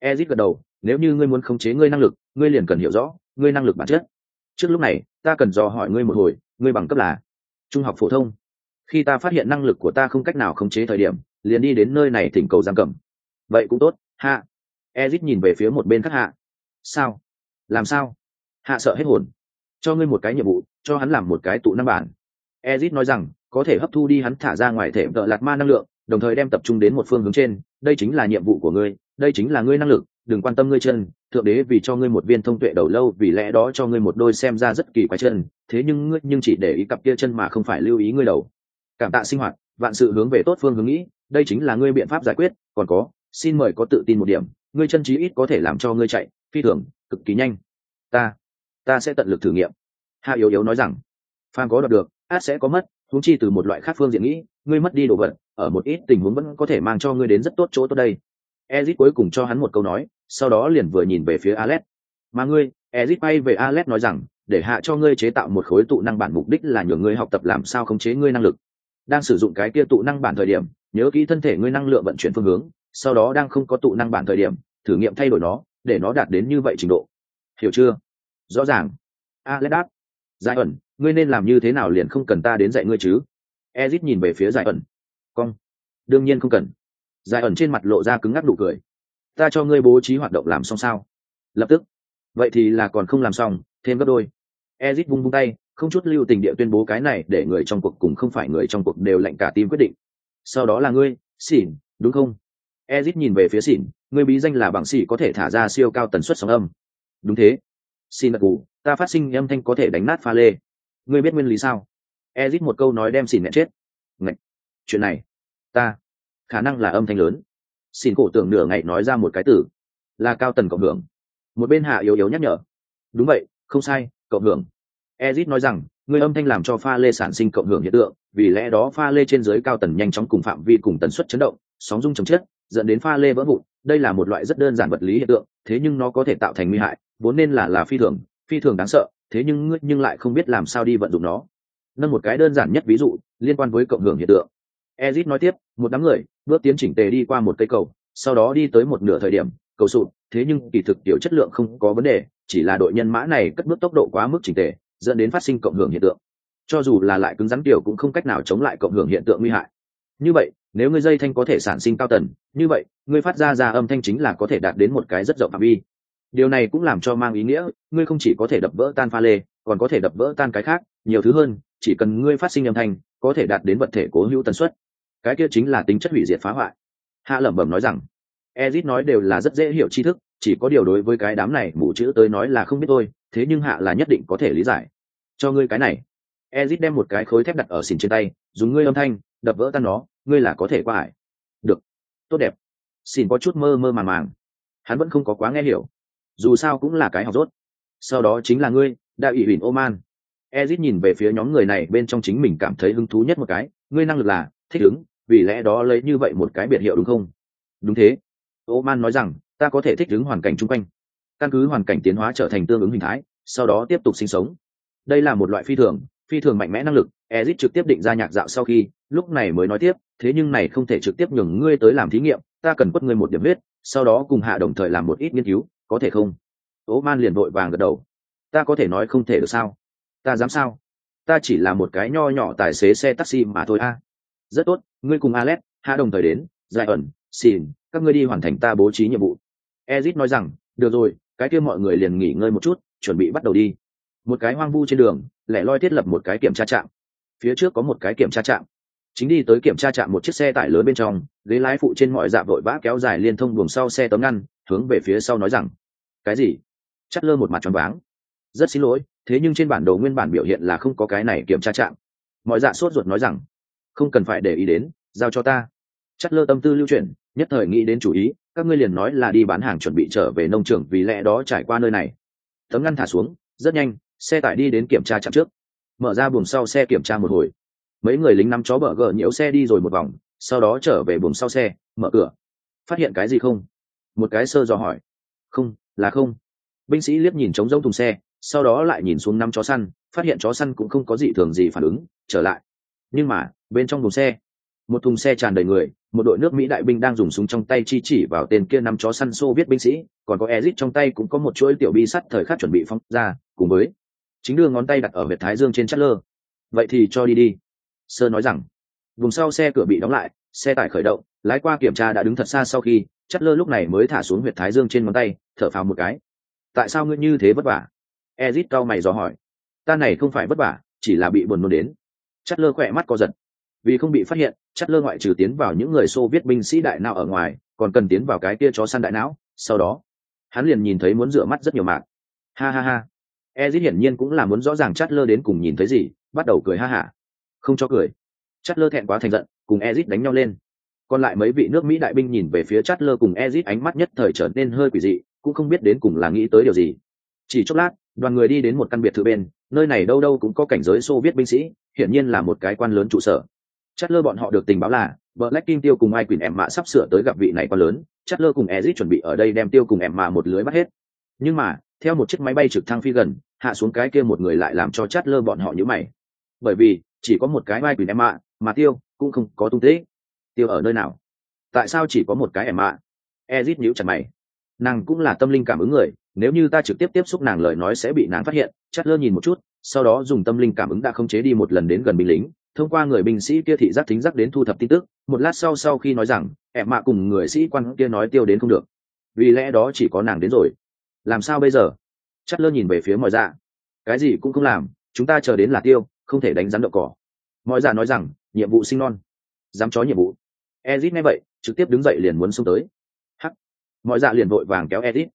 Ezit gật đầu, nếu như ngươi muốn khống chế ngươi năng lực, ngươi liền cần hiểu rõ, ngươi năng lực bản chất. Trước lúc này, ta cần dò hỏi ngươi một hồi, ngươi bằng cấp là? Trung học phổ thông. Khi ta phát hiện năng lực của ta không cách nào khống chế thời điểm, liền đi đến nơi này thỉnh cầu giam cầm. Vậy cũng tốt hạ ezit nhìn về phía một bên khác hạ. Sao? Làm sao? Hạ sợ hết hồn. Cho ngươi một cái nhiệm vụ, cho hắn làm một cái tụ năng bản. Ezit nói rằng, có thể hấp thu đi hắn thả ra ngoài thể vợ lạt ma năng lượng đồng thời đem tập trung đến một phương hướng trên, đây chính là nhiệm vụ của ngươi, đây chính là ngươi năng lực, đừng quan tâm ngươi chân, thượng đế vì cho ngươi một viên thông tuệ đầu lâu, vì lẽ đó cho ngươi một đôi xem ra rất kỳ quái chân, thế nhưng ngươi nhưng chỉ để ý cặp kia chân mà không phải lưu ý ngươi đầu. Cảm tạ sinh hoạt, vạn sự hướng về tốt phương hướng nghĩ, đây chính là ngươi biện pháp giải quyết, còn có, xin mời có tự tin một điểm, ngươi chân trí ít có thể làm cho ngươi chạy, phi thường, cực kỳ nhanh. Ta ta sẽ tận lực thử nghiệm. Hạ yếu yếu nói rằng, phan có đọc được, át sẽ có mất húng chi từ một loại khác phương diện nghĩ ngươi mất đi đồ vật ở một ít tình huống vẫn có thể mang cho ngươi đến rất tốt chỗ tốt đây. Ezit cuối cùng cho hắn một câu nói sau đó liền vừa nhìn về phía Alet, mà ngươi ezit bay về Alet nói rằng để hạ cho ngươi chế tạo một khối tụ năng bản mục đích là nhường ngươi học tập làm sao khống chế ngươi năng lực. Đang sử dụng cái kia tụ năng bản thời điểm nhớ kỹ thân thể ngươi năng lượng vận chuyển phương hướng sau đó đang không có tụ năng bản thời điểm thử nghiệm thay đổi nó để nó đạt đến như vậy trình độ. Hiểu chưa? Rõ ràng. Alex đáp. Giải ẩn ngươi nên làm như thế nào liền không cần ta đến dạy ngươi chứ? Ezit nhìn về phía giải ẩn. Cong. Đương nhiên không cần. Giải ẩn trên mặt lộ ra cứng ngắc đủ cười. Ta cho ngươi bố trí hoạt động làm xong sao? Lập tức. Vậy thì là còn không làm xong, thêm gấp đôi. Ezit vung vung tay, không chút lưu tình địa tuyên bố cái này để người trong cuộc cùng không phải người trong cuộc đều lạnh cả tim quyết định. Sau đó là ngươi xỉn đúng không? Ezit nhìn về phía xỉn ngươi bí danh là bằng xỉ có thể thả ra siêu cao tần suất sóng âm. Đúng thế. Xin đặc cụ ta phát sinh âm thanh có thể đánh nát pha lê. Ngươi biết nguyên lý sao? Ezit một câu nói đem xỉn mẹ chết. Ngậy! chuyện này, ta, khả năng là âm thanh lớn. Xin cổ tưởng nửa ngày nói ra một cái từ, là cao tần cộng hưởng. Một bên hạ yếu yếu nhắc nhở, đúng vậy, không sai, cộng hưởng. Ezit nói rằng, người âm thanh làm cho pha lê sản sinh cộng hưởng hiện tượng, vì lẽ đó pha lê trên dưới cao tần nhanh chóng cùng phạm vi cùng tần suất chấn động, sóng rung chấm chết, dẫn đến pha lê vỡ vụn. Đây là một loại rất đơn giản vật lý hiện tượng, thế nhưng nó có thể tạo thành nguy hại, vốn nên là là phi thường phi thường đáng sợ, thế nhưng nhưng lại không biết làm sao đi vận dụng nó nâng một cái đơn giản nhất ví dụ liên quan với cộng hưởng hiện tượng. Ezit nói tiếp, một đám người bước tiến chỉnh tề đi qua một cây cầu, sau đó đi tới một nửa thời điểm, cầu sụt, thế nhưng kỳ thực tiểu chất lượng không có vấn đề, chỉ là đội nhân mã này cất bước tốc độ quá mức chỉnh tề, dẫn đến phát sinh cộng hưởng hiện tượng. Cho dù là lại cứng rắn tiểu cũng không cách nào chống lại cộng hưởng hiện tượng nguy hại. Như vậy, nếu ngươi dây thanh có thể sản sinh cao tần, như vậy, ngươi phát ra ra âm thanh chính là có thể đạt đến một cái rất rộng phạm vi. Điều này cũng làm cho mang ý nghĩa, ngươi không chỉ có thể đập vỡ tan pha lê, còn có thể đập vỡ tan cái khác, nhiều thứ hơn chỉ cần ngươi phát sinh âm thanh, có thể đạt đến vật thể cố hữu tần suất. Cái kia chính là tính chất hủy diệt phá hoại. Hạ lẩm bẩm nói rằng. Ezit nói đều là rất dễ hiểu tri thức, chỉ có điều đối với cái đám này mù chữ tới nói là không biết thôi, thế nhưng hạ là nhất định có thể lý giải. Cho ngươi cái này. Ezit đem một cái khối thép đặt ở xìn trên tay, dùng ngươi âm thanh, đập vỡ tan nó, ngươi là có thể qua ải. Được, tốt đẹp. Xìn có chút mơ mơ màng màng. Hắn vẫn không có quá nghe hiểu. Dù sao cũng là cái học rốt. Sau đó chính là ngươi, đại ủy huỳnh oman ezit nhìn về phía nhóm người này, bên trong chính mình cảm thấy hứng thú nhất một cái. Ngươi năng lực là, thích ứng, vì lẽ đó lấy như vậy một cái biệt hiệu đúng không? Đúng thế. Oman nói rằng, ta có thể thích ứng hoàn cảnh chung quanh. Căn cứ hoàn cảnh tiến hóa trở thành tương ứng hình thái, sau đó tiếp tục sinh sống. Đây là một loại phi thường phi thường mạnh mẽ năng lực. Ezit trực tiếp định ra nhạc dạo sau khi, lúc này mới nói tiếp, thế nhưng này không thể trực tiếp nhường ngươi tới làm thí nghiệm, ta cần quất ngươi một điểm huyết, sau đó cùng hạ đồng thời làm một ít nghiên cứu, có thể không? Ố man liền vội vàng gật đầu. Ta có thể nói không thể được sao? Ta dám sao? Ta chỉ là một cái nho nhỏ tài xế xe taxi mà thôi a. Rất tốt, ngươi cùng alex, hạ đồng thời đến, giải ẩn xin các ngươi đi hoàn thành ta bố trí nhiệm vụ. Ezit nói rằng, được rồi, cái kia mọi người liền nghỉ ngơi một chút, chuẩn bị bắt đầu đi. Một cái hoang vu trên đường, lẻ loi thiết lập một cái kiểm tra trạm. Phía trước có một cái kiểm tra trạm. Chính đi tới kiểm tra trạm một chiếc xe tải lớn bên trong, ghế lái phụ trên mọi dạ vội vã kéo dài liên thông buồng sau xe tấm ngăn, hướng về phía sau nói rằng, cái gì? Chắc lơ một mặt tròn váng. Rất xin lỗi thế nhưng trên bản đồ nguyên bản biểu hiện là không có cái này kiểm tra trạm mọi dạ sốt ruột nói rằng, không cần phải để ý đến, giao cho ta. Chắc lơ tâm tư lưu chuyển, nhất thời nghĩ đến chủ ý, các ngươi liền nói là đi bán hàng chuẩn bị trở về nông trường vì lẽ đó trải qua nơi này. Tấm ngăn thả xuống, rất nhanh, xe tải đi đến kiểm tra chạm trước. Mở ra buồng sau xe kiểm tra một hồi. Mấy người lính nắm chó bờ gờ nhiễu xe đi rồi một vòng, sau đó trở về buồng sau xe, mở cửa. Phát hiện cái gì không? Một cái sơ dò hỏi. Không, là không. Binh sĩ liếc nhìn trống rỗng thùng xe sau đó lại nhìn xuống năm chó săn, phát hiện chó săn cũng không có gì thường gì phản ứng, trở lại. Nhưng mà, bên trong thùng xe, một thùng xe tràn đầy người, một đội nước mỹ đại binh đang dùng súng trong tay chi chỉ vào tên kia năm chó săn xô viết binh sĩ, còn có ezit trong tay cũng có một chuỗi tiểu bi sắt thời khắc chuẩn bị phóng ra, cùng với chính đưa ngón tay đặt ở việt thái dương trên chất lơ. Vậy thì cho đi đi. Sơ nói rằng, vùng sau xe cửa bị đóng lại, xe tải khởi động, lái qua kiểm tra đã đứng thật xa sau khi chất lơ lúc này mới thả xuống huyệt thái dương trên ngón tay, thở phào một cái. Tại sao ngươi như thế vất vả? Ezit cau mày dò hỏi. Ta này không phải vất vả, chỉ là bị buồn nôn đến. Chất lơ khỏe mắt co giật. Vì không bị phát hiện chất lơ ngoại trừ tiến vào những người xô viết binh sĩ đại não ở ngoài, còn cần tiến vào cái kia chó săn đại não, sau đó, hắn liền nhìn thấy muốn rửa mắt rất nhiều mạng. Ha ha ha. Ezit hiển nhiên cũng là muốn rõ ràng chất lơ đến cùng nhìn thấy gì, bắt đầu cười ha hả. Không cho cười. Chất lơ thẹn quá thành giận, cùng ezit đánh nhau lên. Còn lại mấy vị nước mỹ đại binh nhìn về phía Chát lơ cùng ezit ánh mắt nhất thời trở nên hơi quỷ dị, cũng không biết đến cùng là nghĩ tới điều gì. Chỉ chốc lát đoàn người đi đến một căn biệt thự bên, nơi này đâu đâu cũng có cảnh giới xô viết binh sĩ, hiển nhiên là một cái quan lớn trụ sở. Chất lơ bọn họ được tình báo là, vợ lách kim tiêu cùng ai quyền em mạ sắp sửa tới gặp vị này quan lớn chất lơ cùng ezit chuẩn bị ở đây đem tiêu cùng em mạ một lưới bắt hết. Nhưng mà, theo một chiếc máy bay trực thăng phi gần, hạ xuống cái kia một người lại làm cho chất lơ bọn họ nhíu mày. Bởi vì, chỉ có một cái ai quyền em mạ mà tiêu cũng không có tung tích. Tiêu ở nơi nào? Tại sao chỉ có một cái em mạ ezit nhíu chặt mày. Nàng cũng là tâm linh cảm ứng người nếu như ta trực tiếp tiếp xúc nàng lời nói sẽ bị nàng phát hiện chất lơ nhìn một chút, sau đó dùng tâm linh cảm ứng đã không chế đi một lần đến gần binh lính, thông qua người binh sĩ kia thị giác thính giác đến thu thập tin tức, một lát sau sau khi nói rằng em mạ cùng người sĩ quan kia nói tiêu đến không được. Vì lẽ đó chỉ có nàng đến rồi. Làm sao bây giờ? Chất lơ nhìn về phía mọi dạ. Cái gì cũng không làm, chúng ta chờ đến là tiêu, không thể đánh rắn đậu cỏ. Mọi dạ nói rằng, nhiệm vụ sinh non dám chó nhiệm vụ. Ezit nghe vậy, trực tiếp đứng dậy liền muốn xông tới. Hắc. Mọi dạ liền vội vàng kéo ezit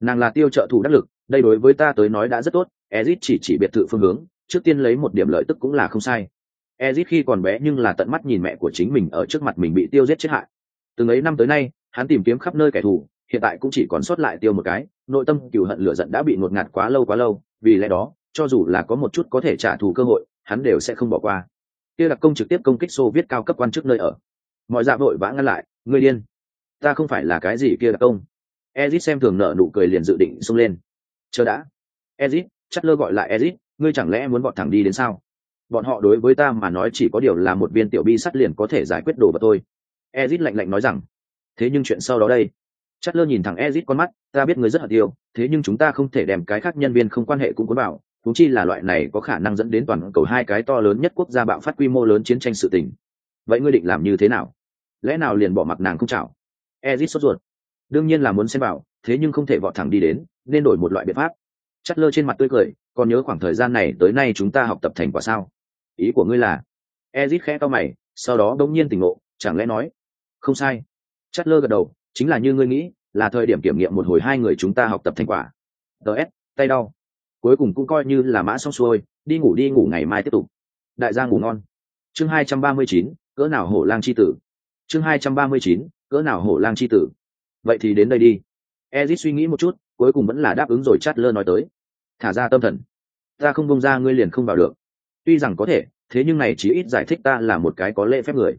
nàng là tiêu trợ thủ đắc lực, đây đối với ta tới nói đã rất tốt ezit chỉ chỉ biệt thự phương hướng, trước tiên lấy một điểm lợi tức cũng là không sai. Ezit khi còn bé nhưng là tận mắt nhìn mẹ của chính mình ở trước mặt mình bị tiêu giết chết hại. Từng ấy năm tới nay, hắn tìm kiếm khắp nơi kẻ thù, hiện tại cũng chỉ còn sót lại tiêu một cái, nội tâm cừu hận lửa giận đã bị ngột ngạt quá lâu quá lâu, vì lẽ đó, cho dù là có một chút có thể trả thù cơ hội, hắn đều sẽ không bỏ qua. Kia đặc công trực tiếp công kích xô viết cao cấp quan chức nơi ở. Mọi dạ vội vã ngăn lại, ngươi điên, ta không phải là cái gì kia đặc công ezit xem thường nợ nụ cười liền dự định xông lên. Chờ đã. Ezit chắc lơ gọi lại ezit, ngươi chẳng lẽ muốn bọn thẳng đi đến sao? Bọn họ đối với ta mà nói chỉ có điều là một viên tiểu bi sắt liền có thể giải quyết đồ vật tôi ezit lạnh lạnh nói rằng, thế nhưng chuyện sau đó đây. Chất lơ nhìn thẳng ezit con mắt, ta biết người rất hận điều. thế nhưng chúng ta không thể đem cái khác nhân viên không quan hệ cũng cuốn vào thú chi là loại này có khả năng dẫn đến toàn cầu hai cái to lớn nhất quốc gia bạo phát quy mô lớn chiến tranh sự tình. Vậy ngươi định làm như thế nào? Lẽ nào liền bỏ mặc nàng không chảo? Ezit sốt ruột đương nhiên là muốn xem bảo thế nhưng không thể vọt thẳng đi đến, nên đổi một loại biện pháp. Chất lơ trên mặt tươi cười, còn nhớ khoảng thời gian này tới nay chúng ta học tập thành quả sao? Ý của ngươi là? Ezit khẽ to mày, sau đó đông nhiên tỉnh ngộ, chẳng lẽ nói? Không sai. Chất lơ gật đầu, chính là như ngươi nghĩ, là thời điểm kiểm nghiệm một hồi hai người chúng ta học tập thành quả. Ts tay đau. Cuối cùng cũng coi như là mã xong xuôi, đi ngủ đi ngủ ngày mai tiếp tục. Đại gia ngủ ngon. Chương hai trăm ba mươi chín, cỡ nào hổ lang c h i tử? Chương hai trăm ba mươi chín, cỡ nào hổ lang c h i tử? Vậy thì đến đây đi. Ezit suy nghĩ một chút, cuối cùng vẫn là đáp ứng rồi chát lơ nói tới. Thả ra tâm thần. Ta không bông ra ngươi liền không vào được. Tuy rằng có thể, thế nhưng này chỉ ít giải thích ta là một cái có lễ phép người.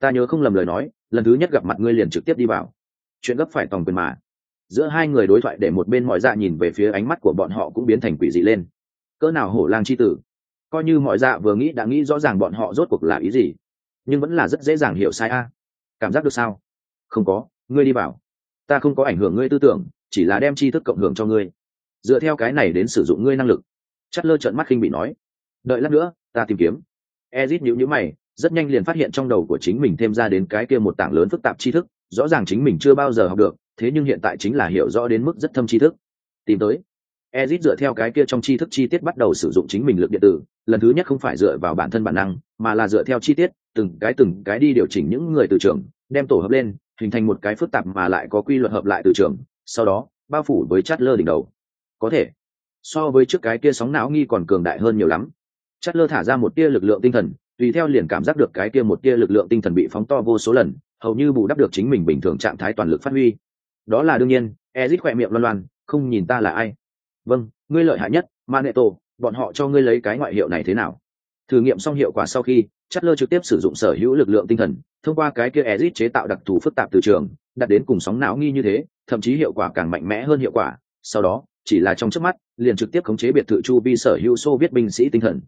Ta nhớ không lầm lời nói, lần thứ nhất gặp mặt ngươi liền trực tiếp đi vào. Chuyện gấp phải tòng quyền mà. Giữa hai người đối thoại để một bên mọi dạ nhìn về phía ánh mắt của bọn họ cũng biến thành quỷ dị lên. Cỡ nào hổ lang c h i tử. Coi như mọi dạ vừa nghĩ đã nghĩ rõ ràng bọn họ rốt cuộc là ý gì, nhưng vẫn là rất dễ dàng hiểu sai a. Cảm giác được sao? Không có, ngươi đi vào ta không có ảnh hưởng ngươi tư tưởng, chỉ là đem tri thức cộng hưởng cho ngươi. Dựa theo cái này đến sử dụng ngươi năng lực. Chất lơ trợn mắt khinh bị nói. Đợi lát nữa, ta tìm kiếm. Ezit nhữ nhữ mày, rất nhanh liền phát hiện trong đầu của chính mình thêm ra đến cái kia một tảng lớn phức tạp tri thức, rõ ràng chính mình chưa bao giờ học được, thế nhưng hiện tại chính là hiểu rõ đến mức rất thâm tri thức. Tìm tới. Ezit dựa theo cái kia trong tri thức chi tiết bắt đầu sử dụng chính mình lực điện tử, lần thứ nhất không phải dựa vào bản thân bản năng, mà là dựa theo chi tiết, từng cái từng cái đi điều chỉnh những người từ trường đem tổ hợp lên hình thành một cái phức tạp mà lại có quy luật hợp lại từ trường, sau đó, bao phủ với chát lơ đỉnh đầu. Có thể, so với trước cái kia sóng não nghi còn cường đại hơn nhiều lắm. Chát lơ thả ra một tia lực lượng tinh thần, tùy theo liền cảm giác được cái kia một tia lực lượng tinh thần bị phóng to vô số lần, hầu như bù đắp được chính mình bình thường trạng thái toàn lực phát huy. Đó là đương nhiên, ezit khỏe miệng loan loan, không nhìn ta là ai? Vâng ngươi lợi hại nhất ma nệ tổ bọn họ cho ngươi lấy cái ngoại hiệu này thế nào? Thử nghiệm xong hiệu quả sau khi chất lơ trực tiếp sử dụng sở hữu lực lượng tinh thần, thông qua cái kia ezit chế tạo đặc thù phức tạp từ trường, đặt đến cùng sóng não nghi như thế, thậm chí hiệu quả càng mạnh mẽ hơn hiệu quả. Sau đó, chỉ là trong trước mắt, liền trực tiếp khống chế biệt thự chu vi sở hữu xô viết binh sĩ tinh thần.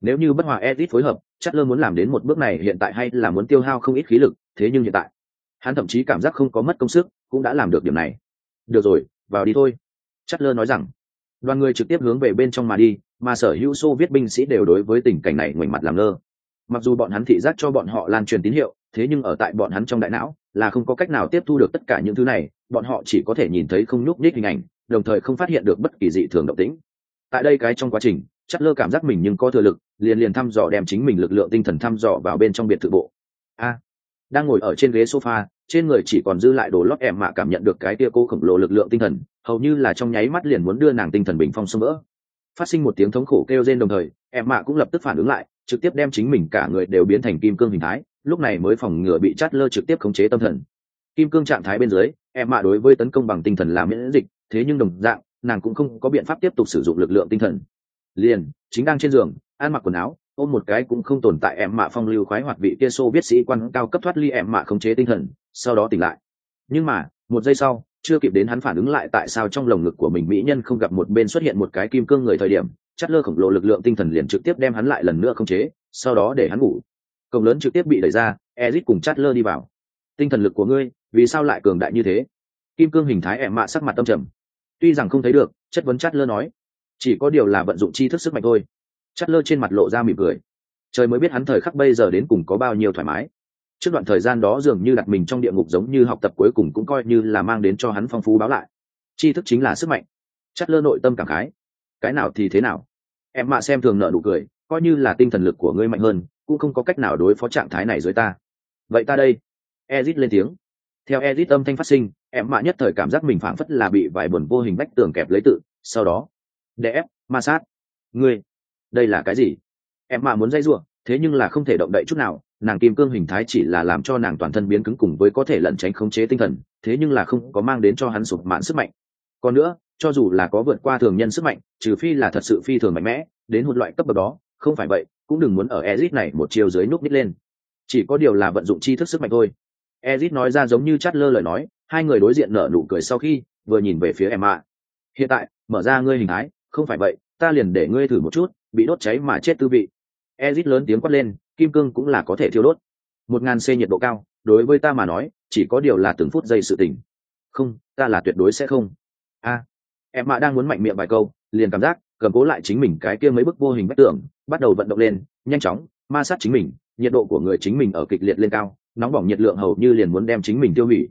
Nếu như bất hòa edit phối hợp chất lơ muốn làm đến một bước này hiện tại hay là muốn tiêu hao không ít khí lực, thế nhưng hiện tại, hắn thậm chí cảm giác không có mất công sức, cũng đã làm được điểm này. Được rồi, vào đi thôi. Chất lơ nói rằng đoàn người trực tiếp hướng về bên trong mà đi, mà sở hữu xô viết binh sĩ đều đối với tình cảnh này ngoảnh mặt làm ngơ. Mặc dù bọn hắn thị giác cho bọn họ lan truyền tín hiệu, thế nhưng ở tại bọn hắn trong đại não là không có cách nào tiếp thu được tất cả những thứ này, bọn họ chỉ có thể nhìn thấy không nhúc nhích hình ảnh, đồng thời không phát hiện được bất kỳ dị thường động tĩnh. Tại đây cái trong quá trình chất lơ cảm giác mình nhưng có thừa lực, liền liền thăm dò đem chính mình lực lượng tinh thần thăm dò vào bên trong biệt thự bộ. A, đang ngồi ở trên ghế sofa, trên người chỉ còn dư lại đồ lót em mạ cảm nhận được cái tia cô khổng lồ lực lượng tinh thần hầu như là trong nháy mắt liền muốn đưa nàng tinh thần bình phong xâm vỡ. Phát sinh một tiếng thống khổ kêu rên đồng thời, em mạ cũng lập tức phản ứng lại, trực tiếp đem chính mình cả người đều biến thành kim cương hình thái, lúc này mới phòng ngừa bị chát lơ trực tiếp khống chế tâm thần. Kim cương trạng thái bên dưới, em mạ đối với tấn công bằng tinh thần là miễn dịch, thế nhưng đồng dạng, nàng cũng không có biện pháp tiếp tục sử dụng lực lượng tinh thần. Liền, chính đang trên giường, ăn mặc quần áo, ôm một cái cũng không tồn tại em mạ phong lưu khoái hoạt vị kia xô biết sĩ quan cao cấp thoát ly em mạ khống chế tinh thần, sau đó tỉnh lại. Nhưng mà, một giây sau chưa kịp đến hắn phản ứng lại tại sao trong lồng ngực của mình mỹ nhân không gặp một bên xuất hiện một cái kim cương người thời điểm, chất lơ khổng lồ lực lượng tinh thần liền trực tiếp đem hắn lại lần nữa khống chế, sau đó để hắn ngủ. Cổng lớn trực tiếp bị đẩy ra, ezit cùng chát lơ đi vào. Tinh thần lực của ngươi, vì sao lại cường đại như thế? Kim cương hình thái em mạ sắc mặt tâm trầm. Tuy rằng không thấy được, chất vấn chát lơ nói, chỉ có điều là vận dụng chi thức sức mạnh thôi. Chát lơ trên mặt lộ ra mỉm cười. Trời mới biết hắn thời khắc bây giờ đến cùng có bao nhiêu thoải mái trước đoạn thời gian đó dường như đặt mình trong địa ngục giống như học tập cuối cùng cũng coi như là mang đến cho hắn phong phú báo lại. Tri thức chính là sức mạnh. Chất lơ nội tâm cảm khái. Cái nào thì thế nào? Em mạ xem thường nợ nụ cười, coi như là tinh thần lực của ngươi mạnh hơn, cũng không có cách nào đối phó trạng thái này dưới ta. Vậy ta đây. Ezit lên tiếng. Theo ezit âm thanh phát sinh, em mạ nhất thời cảm giác mình phảng phất là bị vài buồn vô hình bách tường kẹp lấy tự. Sau đó, đè ép, ma sát. Ngươi, đây là cái gì? Em mạ muốn dây giụa thế nhưng là không thể động đậy chút nào nàng kim cương hình thái chỉ là làm cho nàng toàn thân biến cứng cùng với có thể lẩn tránh khống chế tinh thần, thế nhưng là không có mang đến cho hắn sụp mạn sức mạnh. Còn nữa, cho dù là có vượt qua thường nhân sức mạnh, trừ phi là thật sự phi thường mạnh mẽ, đến một loại cấp bậc đó, không phải vậy, cũng đừng muốn ở ezit này một chiều dưới núp nít lên. Chỉ có điều là vận dụng tri thức sức mạnh thôi. Ezit nói ra giống như chát lơ lời nói, hai người đối diện nở nụ cười sau khi, vừa nhìn về phía em ạ hiện tại, mở ra ngươi hình thái, không phải vậy, ta liền để ngươi thử một chút, bị đốt cháy mà chết tư vị ezit lớn tiếng quát lên, kim cương cũng là có thể thiêu đốt. Một ngàn c nhiệt độ cao, đối với ta mà nói, chỉ có điều là từng phút giây sự tình. Không, ta là tuyệt đối sẽ không. A, em mạ đang muốn mạnh miệng vài câu, liền cảm giác, cầm cố lại chính mình cái kia mấy bức vô hình bất tưởng bắt đầu vận động lên, nhanh chóng, ma sát chính mình, nhiệt độ của người chính mình ở kịch liệt lên cao, nóng bỏng nhiệt lượng hầu như liền muốn đem chính mình tiêu hủy.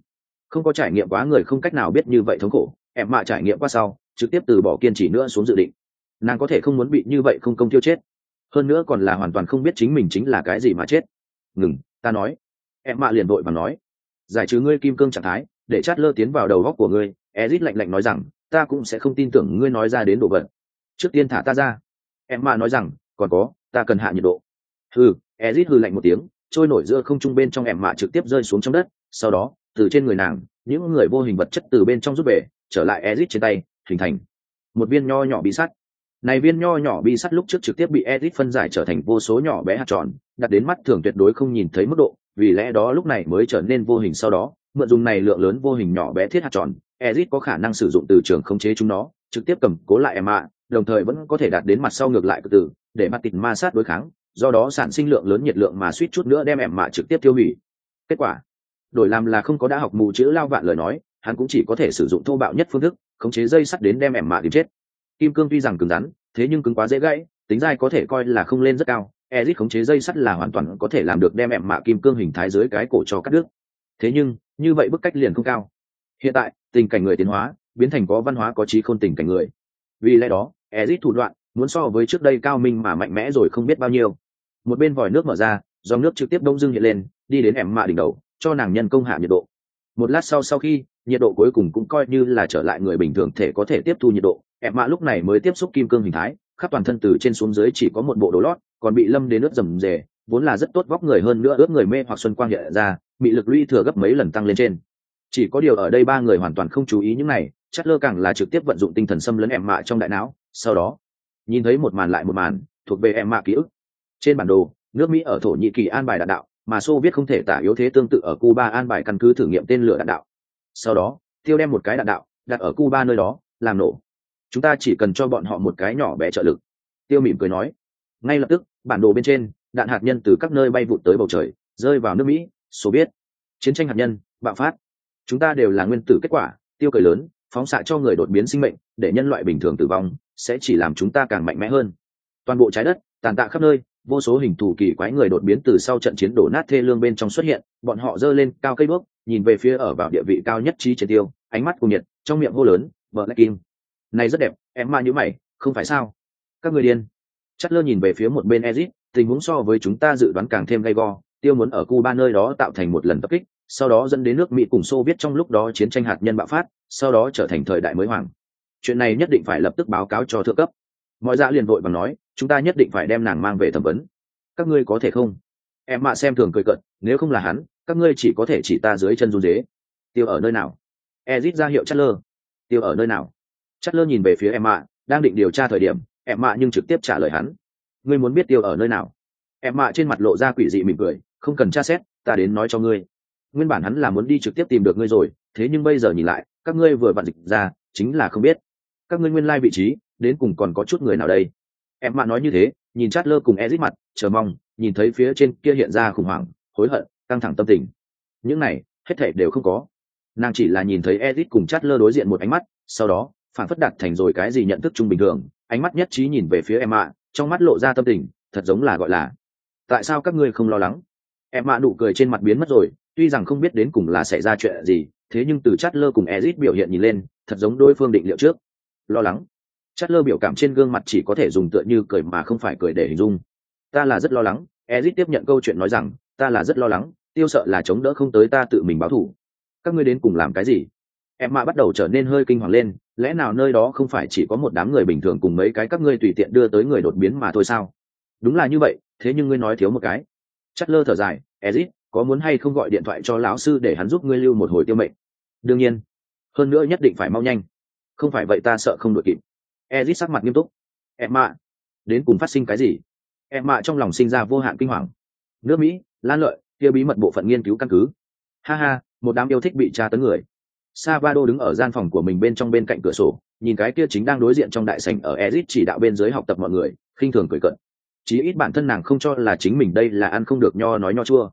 Không có trải nghiệm quá người không cách nào biết như vậy thống khổ, em mạ trải nghiệm qua sau, trực tiếp từ bỏ kiên trì nữa xuống dự định. Nàng có thể không muốn bị như vậy không công tiêu chết hơn nữa còn là hoàn toàn không biết chính mình chính là cái gì mà chết. Ngừng, ta nói. Em mạ liền vội và nói. Giải trừ ngươi kim cương trạng thái, để chát lơ tiến vào đầu góc của ngươi, ezit lạnh lạnh nói rằng, ta cũng sẽ không tin tưởng ngươi nói ra đến độ vật. Trước tiên thả ta ra. Em mạ nói rằng, còn có, ta cần hạ nhiệt độ. Hừ, ezit hừ lạnh một tiếng, trôi nổi giữa không trung bên trong em mạ trực tiếp rơi xuống trong đất. Sau đó, từ trên người nàng, những người vô hình vật chất từ bên trong rút về, trở lại ezit trên tay, hình thành một viên nho nhỏ bị sắt này viên nho nhỏ bi sắt lúc trước trực tiếp bị edit phân giải trở thành vô số nhỏ bé hạt tròn, đặt đến mắt thường tuyệt đối không nhìn thấy mức độ, vì lẽ đó lúc này mới trở nên vô hình sau đó, mượn dùng này lượng lớn vô hình nhỏ bé thiết hạt tròn edit có khả năng sử dụng từ trường khống chế chúng nó, trực tiếp cầm cố lại em ạ đồng thời vẫn có thể đạt đến mặt sau ngược lại từ để mặt tịt ma sát đối kháng, do đó sản sinh lượng lớn nhiệt lượng mà suýt chút nữa đem em mạ trực tiếp tiêu hủy. Kết quả, đổi làm là không có đã học mù chữ lao vạn lời nói, hắn cũng chỉ có thể sử dụng thô bạo nhất phương thức, khống chế dây sắt đến đem em mạ tìm chết kim cương tuy rằng cứng rắn, thế nhưng cứng quá dễ gãy, tính dai có thể coi là không lên rất cao. Ezit khống chế dây sắt là hoàn toàn có thể làm được đem em mạ kim cương hình thái dưới cái cổ cho cắt đứt. Thế nhưng, như vậy bức cách liền không cao. Hiện tại, tình cảnh người tiến hóa, biến thành có văn hóa, có trí khôn tình cảnh người. Vì lẽ đó ezit thủ đoạn, muốn so với trước đây cao minh mà mạnh mẽ rồi không biết bao nhiêu. Một bên vòi nước mở ra, dòng nước trực tiếp đông dưng hiện lên, đi đến em mạ đỉnh đầu, cho nàng nhân công hạ nhiệt độ. Một lát sau sau khi, nhiệt độ cuối cùng cũng coi như là trở lại người bình thường thể có thể tiếp thu nhiệt độ em mạ lúc này mới tiếp xúc kim cương hình thái, khắp toàn thân từ trên xuống dưới chỉ có một bộ đồ lót, còn bị lâm đến ướt rầm rề, vốn là rất tốt vóc người hơn nữa ướt người mê hoặc xuân quang hiện ra, bị lực lũy thừa gấp mấy lần tăng lên trên. Chỉ có điều ở đây ba người hoàn toàn không chú ý những này chất lơ càng là trực tiếp vận dụng tinh thần xâm lấn em mạ trong đại não, sau đó, nhìn thấy một màn lại một màn, thuộc về em mạ ký ức. Trên bản đồ, nước mỹ ở thổ nhĩ kỳ an bài đạn đạo, mà xô viết không thể tả yếu thế tương tự ở cuba an bài căn cứ thử nghiệm tên lửa đạn đạo. Sau đó, tiêu đem một cái đạn đạo đặt ở cuba nơi đó, làm nổ chúng ta chỉ cần cho bọn họ một cái nhỏ bé trợ lực. Tiêu mỉm cười nói. Ngay lập tức, bản đồ bên trên, đạn hạt nhân từ các nơi bay vụt tới bầu trời, rơi vào nước mỹ số biết chiến tranh hạt nhân, bạo phát. Chúng ta đều là nguyên tử kết quả, tiêu cười lớn, phóng xạ cho người đột biến sinh mệnh, để nhân loại bình thường tử vong, sẽ chỉ làm chúng ta càng mạnh mẽ hơn. Toàn bộ trái đất, tàn tạ khắp nơi, vô số hình thù kỳ quái người đột biến từ sau trận chiến đổ nát thê lương bên trong xuất hiện, bọn họ giơ lên cao cây bước, nhìn về phía ở vào địa vị cao nhất trí triệt tiêu, ánh mắt cùng nhiệt, trong miệng hô lớn vợ lại kim này rất đẹp, em ma nhữ mày, không phải sao? Các người điên. Chất lơ nhìn về phía một bên ezit, tình huống so với chúng ta dự đoán càng thêm gay go, tiêu muốn ở cuba nơi đó tạo thành một lần tập kích, sau đó dẫn đến nước mỹ cùng xô viết trong lúc đó chiến tranh hạt nhân bạo phát, sau đó trở thành thời đại mới hoàng. Chuyện này nhất định phải lập tức báo cáo cho thượng cấp. Mọi dạ liền vội bằng nói, chúng ta nhất định phải đem nàng mang về thẩm vấn. Các ngươi có thể không? Em mạ xem thường cười cận nếu không là hắn, các ngươi chỉ có thể chỉ ta dưới chân run dế tiêu ở nơi nào? Ezit ra hiệu chất lơ. Tiêu ở nơi nào? Lơ nhìn về phía em mạ đang định điều tra thời điểm em mạ nhưng trực tiếp trả lời hắn. Ngươi muốn biết tiêu ở nơi nào? Em mạ trên mặt lộ ra quỷ dị mỉm cười, không cần tra xét, ta đến nói cho ngươi. Nguyên bản hắn là muốn đi trực tiếp tìm được ngươi rồi, thế nhưng bây giờ nhìn lại, các ngươi vừa vặn dịch ra, chính là không biết. Các ngươi nguyên lai vị trí, đến cùng còn có chút người nào đây? Em mạ nói như thế, nhìn chát lơ cùng Ezic mặt, chờ mong, nhìn thấy phía trên kia hiện ra khủng hoảng, hối hận, căng thẳng tâm tình. Những này, hết thảy đều không có. Nàng chỉ là nhìn thấy Ezic cùng chát lơ đối diện một ánh mắt, sau đó phản phất đặt thành rồi cái gì nhận thức chung bình thường, ánh mắt nhất trí nhìn về phía em mạ trong mắt lộ ra tâm tình, thật giống là gọi là, tại sao các ngươi không lo lắng? Em mạ nụ cười trên mặt biến mất rồi, tuy rằng không biết đến cùng là xảy ra chuyện gì, thế nhưng từ chát lơ cùng ezit biểu hiện nhìn lên, thật giống đối phương định liệu trước. Lo lắng? Chát lơ biểu cảm trên gương mặt chỉ có thể dùng tựa như cười mà không phải cười để hình dung. Ta là rất lo lắng. Ezit tiếp nhận câu chuyện nói rằng, ta là rất lo lắng, tiêu sợ là chống đỡ không tới ta tự mình báo thù. Các ngươi đến cùng làm cái gì? Em mạ bắt đầu trở nên hơi kinh hoàng lên lẽ nào nơi đó không phải chỉ có một đám người bình thường cùng mấy cái các ngươi tùy tiện đưa tới người đột biến mà thôi sao? Đúng là như vậy, thế nhưng ngươi nói thiếu một cái. Chất lơ thở dài, ezit, có muốn hay không gọi điện thoại cho lão sư để hắn giúp ngươi lưu một hồi tiêu mệnh? Đương nhiên. Hơn nữa nhất định phải mau nhanh. Không phải vậy ta sợ không đội kịp. Ezit sắc mặt nghiêm túc. Em mạ, đến cùng phát sinh cái gì? Em mạ trong lòng sinh ra vô hạn kinh hoàng. Nước mỹ, lan lợi, kia bí mật bộ phận nghiên cứu căn cứ. Ha ha, một đám yêu thích bị tra tấn người. Savado đứng ở gian phòng của mình bên trong bên cạnh cửa sổ, nhìn cái kia chính đang đối diện trong đại sảnh ở Ezic chỉ đạo bên dưới học tập mọi người, khinh thường cười cợt. Chí ít bản thân nàng không cho là chính mình đây là ăn không được nho nói nho chua.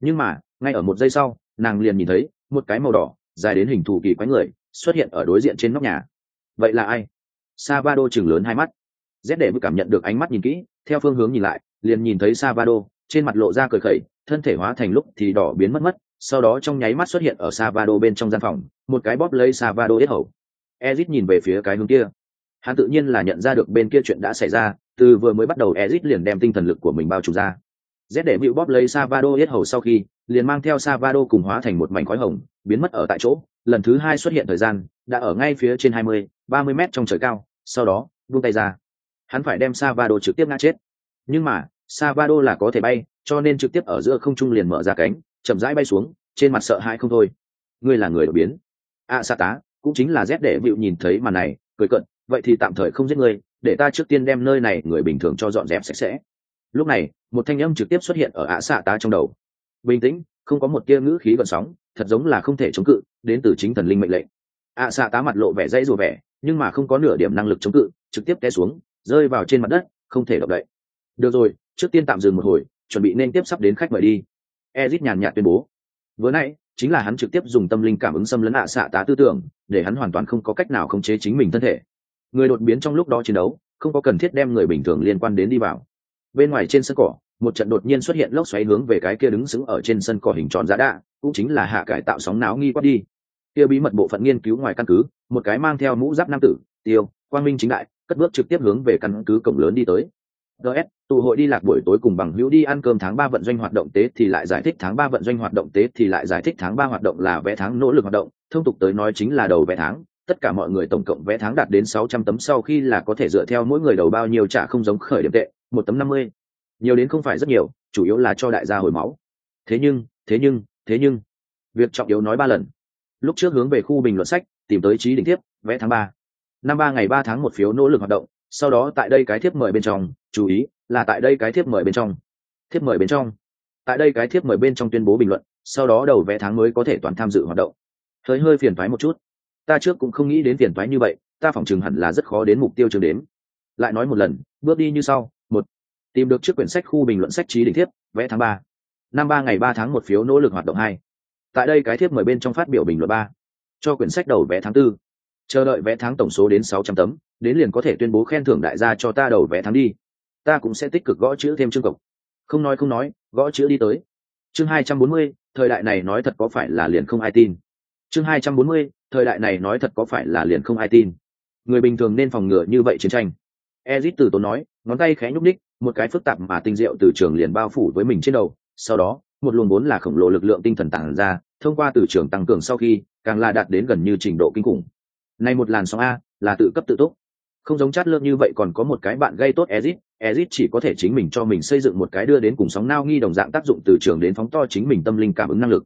Nhưng mà, ngay ở một giây sau, nàng liền nhìn thấy một cái màu đỏ, dài đến hình thù kỳ quái người, xuất hiện ở đối diện trên nóc nhà. Vậy là ai? Savado trừng lớn hai mắt. Rét để mới cảm nhận được ánh mắt nhìn kỹ, theo phương hướng nhìn lại, liền nhìn thấy Savado, trên mặt lộ ra cười khẩy, thân thể hóa thành lúc thì đỏ biến mất mất, sau đó trong nháy mắt xuất hiện ở Savado bên trong gian phòng, một cái bóp lấy Savado yết hầu. Ezit nhìn về phía cái hướng kia. Hắn tự nhiên là nhận ra được bên kia chuyện đã xảy ra, từ vừa mới bắt đầu Ezit liền đem tinh thần lực của mình bao trùm ra. Z để bịu bóp lấy Savado yết hầu sau khi, liền mang theo Savado cùng hóa thành một mảnh khói hồng, biến mất ở tại chỗ. Lần thứ hai xuất hiện thời gian, đã ở ngay phía trên 20, 30 mét trong trời cao, sau đó, buông tay ra. Hắn phải đem Savado trực tiếp ngã chết. Nhưng mà, Savado là có thể bay, cho nên trực tiếp ở giữa không trung liền mở ra cánh, chậm rãi bay xuống trên mặt sợ hãi không thôi ngươi là người đột biến a à, sa tá cũng chính là rét để vịu nhìn thấy màn này cười cận vậy thì tạm thời không giết ngươi để ta trước tiên đem nơi này người bình thường cho dọn dẹp sạch sẽ. Lúc này một thanh âm trực tiếp xuất hiện ở ạ xạ tá trong đầu. Bình tĩnh không có một tia ngữ khí gợn sóng thật giống là không thể chống cự đến từ chính thần linh mệnh lệnh. Ạ xạ tá mặt lộ vẻ dãy rùa vẻ nhưng mà không có nửa điểm năng lực chống cự trực tiếp té xuống rơi vào trên mặt đất không thể động đậy. Được rồi trước tiên tạm dừng một hồi chuẩn bị nên tiếp sắp đến khách mời đi. Ezit nhàn nhạt tuyên bố. Vừa nãy chính là hắn trực tiếp dùng tâm linh cảm ứng xâm lấn ạ xạ tá tư tưởng, để hắn hoàn toàn không có cách nào khống chế chính mình thân thể. Người đột biến trong lúc đó chiến đấu, không có cần thiết đem người bình thường liên quan đến đi vào. Bên ngoài trên sân cỏ, một trận đột nhiên xuất hiện lốc xoáy hướng về cái kia đứng sững ở trên sân cỏ hình tròn giá đạ, cũng chính là hạ cải tạo sóng náo nghi quát đi. Kia bí mật bộ phận nghiên cứu ngoài căn cứ, một cái mang theo mũ giáp nam tử, tiêu, quang minh chính đại, cất bước trực tiếp hướng về căn cứ cổng lớn đi tới. Gs tụ hội đi lạc buổi tối cùng bằng hữu đi ăn cơm tháng ba vận doanh hoạt động tế thì lại giải thích tháng ba vận doanh hoạt động tế thì lại giải thích tháng ba hoạt động là vé tháng nỗ lực hoạt động. Thông tục tới nói chính là đầu vé tháng. Tất cả mọi người tổng cộng vé tháng đạt đến sáu trăm tấm sau khi là có thể dựa theo mỗi người đầu bao nhiêu trả không giống khởi điểm tệ, một tấm năm mươi. Nhiều đến không phải rất nhiều, chủ yếu là cho đại gia hồi máu. Thế nhưng thế nhưng thế nhưng, việc trọng yếu nói ba lần. Lúc trước hướng về khu bình luận sách, tìm tới trí đỉnh tiếp vé tháng ba. Năm ba ngày ba tháng một phiếu nỗ lực hoạt động, sau đó tại đây cái thiếp mời bên trong, chú ý là tại đây cái thiếp mời bên trong. Thiếp mời bên trong. Tại đây cái thiếp mời bên trong tuyên bố bình luận, sau đó đầu vé tháng mới có thể toàn tham dự hoạt động. Hơi hơi phiền thoái một chút. Ta trước cũng không nghĩ đến phiền thoái như vậy, ta phỏng chừng hẳn là rất khó đến mục tiêu trường đến lại nói một lần, bước đi như sau, một, tìm được trước quyển sách khu bình luận sách trí đỉnh thiếp vẽ tháng ba. Năm ba ngày ba tháng một phiếu nỗ lực hoạt động hai. Tại đây cái thiếp mời bên trong phát biểu bình luận ba. Cho quyển sách đầu vẽ tháng tư. Chờ đợi vẽ tháng tổng số đến sáu trăm tấm, đến liền có thể tuyên bố khen thưởng đại gia cho ta đầu vẽ tháng đi ta cũng sẽ tích cực gõ chữ thêm chương cộc không nói không nói, gõ chữ đi tới. Chương hai trăm bốn mươi, thời đại này nói thật có phải là liền không ai tin? Chương hai trăm bốn mươi, thời đại này nói thật có phải là liền không ai tin? Người bình thường nên phòng ngừa như vậy chiến tranh. Ezit từ tốn nói, ngón tay khẽ nhúc ních một cái phức tạp mà tinh diệu từ trường liền bao phủ với mình trên đầu. Sau đó, một luồng vốn là khổng lồ lực lượng tinh thần tản ra, thông qua từ trường tăng cường sau khi, càng là đạt đến gần như trình độ kinh khủng. Này một làn sóng a, là tự cấp tự túc. Không giống chát lượng như vậy còn có một cái bạn gây tốt ezit ezit chỉ có thể chính mình cho mình xây dựng một cái đưa đến cùng sóng nao nghi đồng dạng tác dụng từ trường đến phóng to chính mình tâm linh cảm ứng năng lực.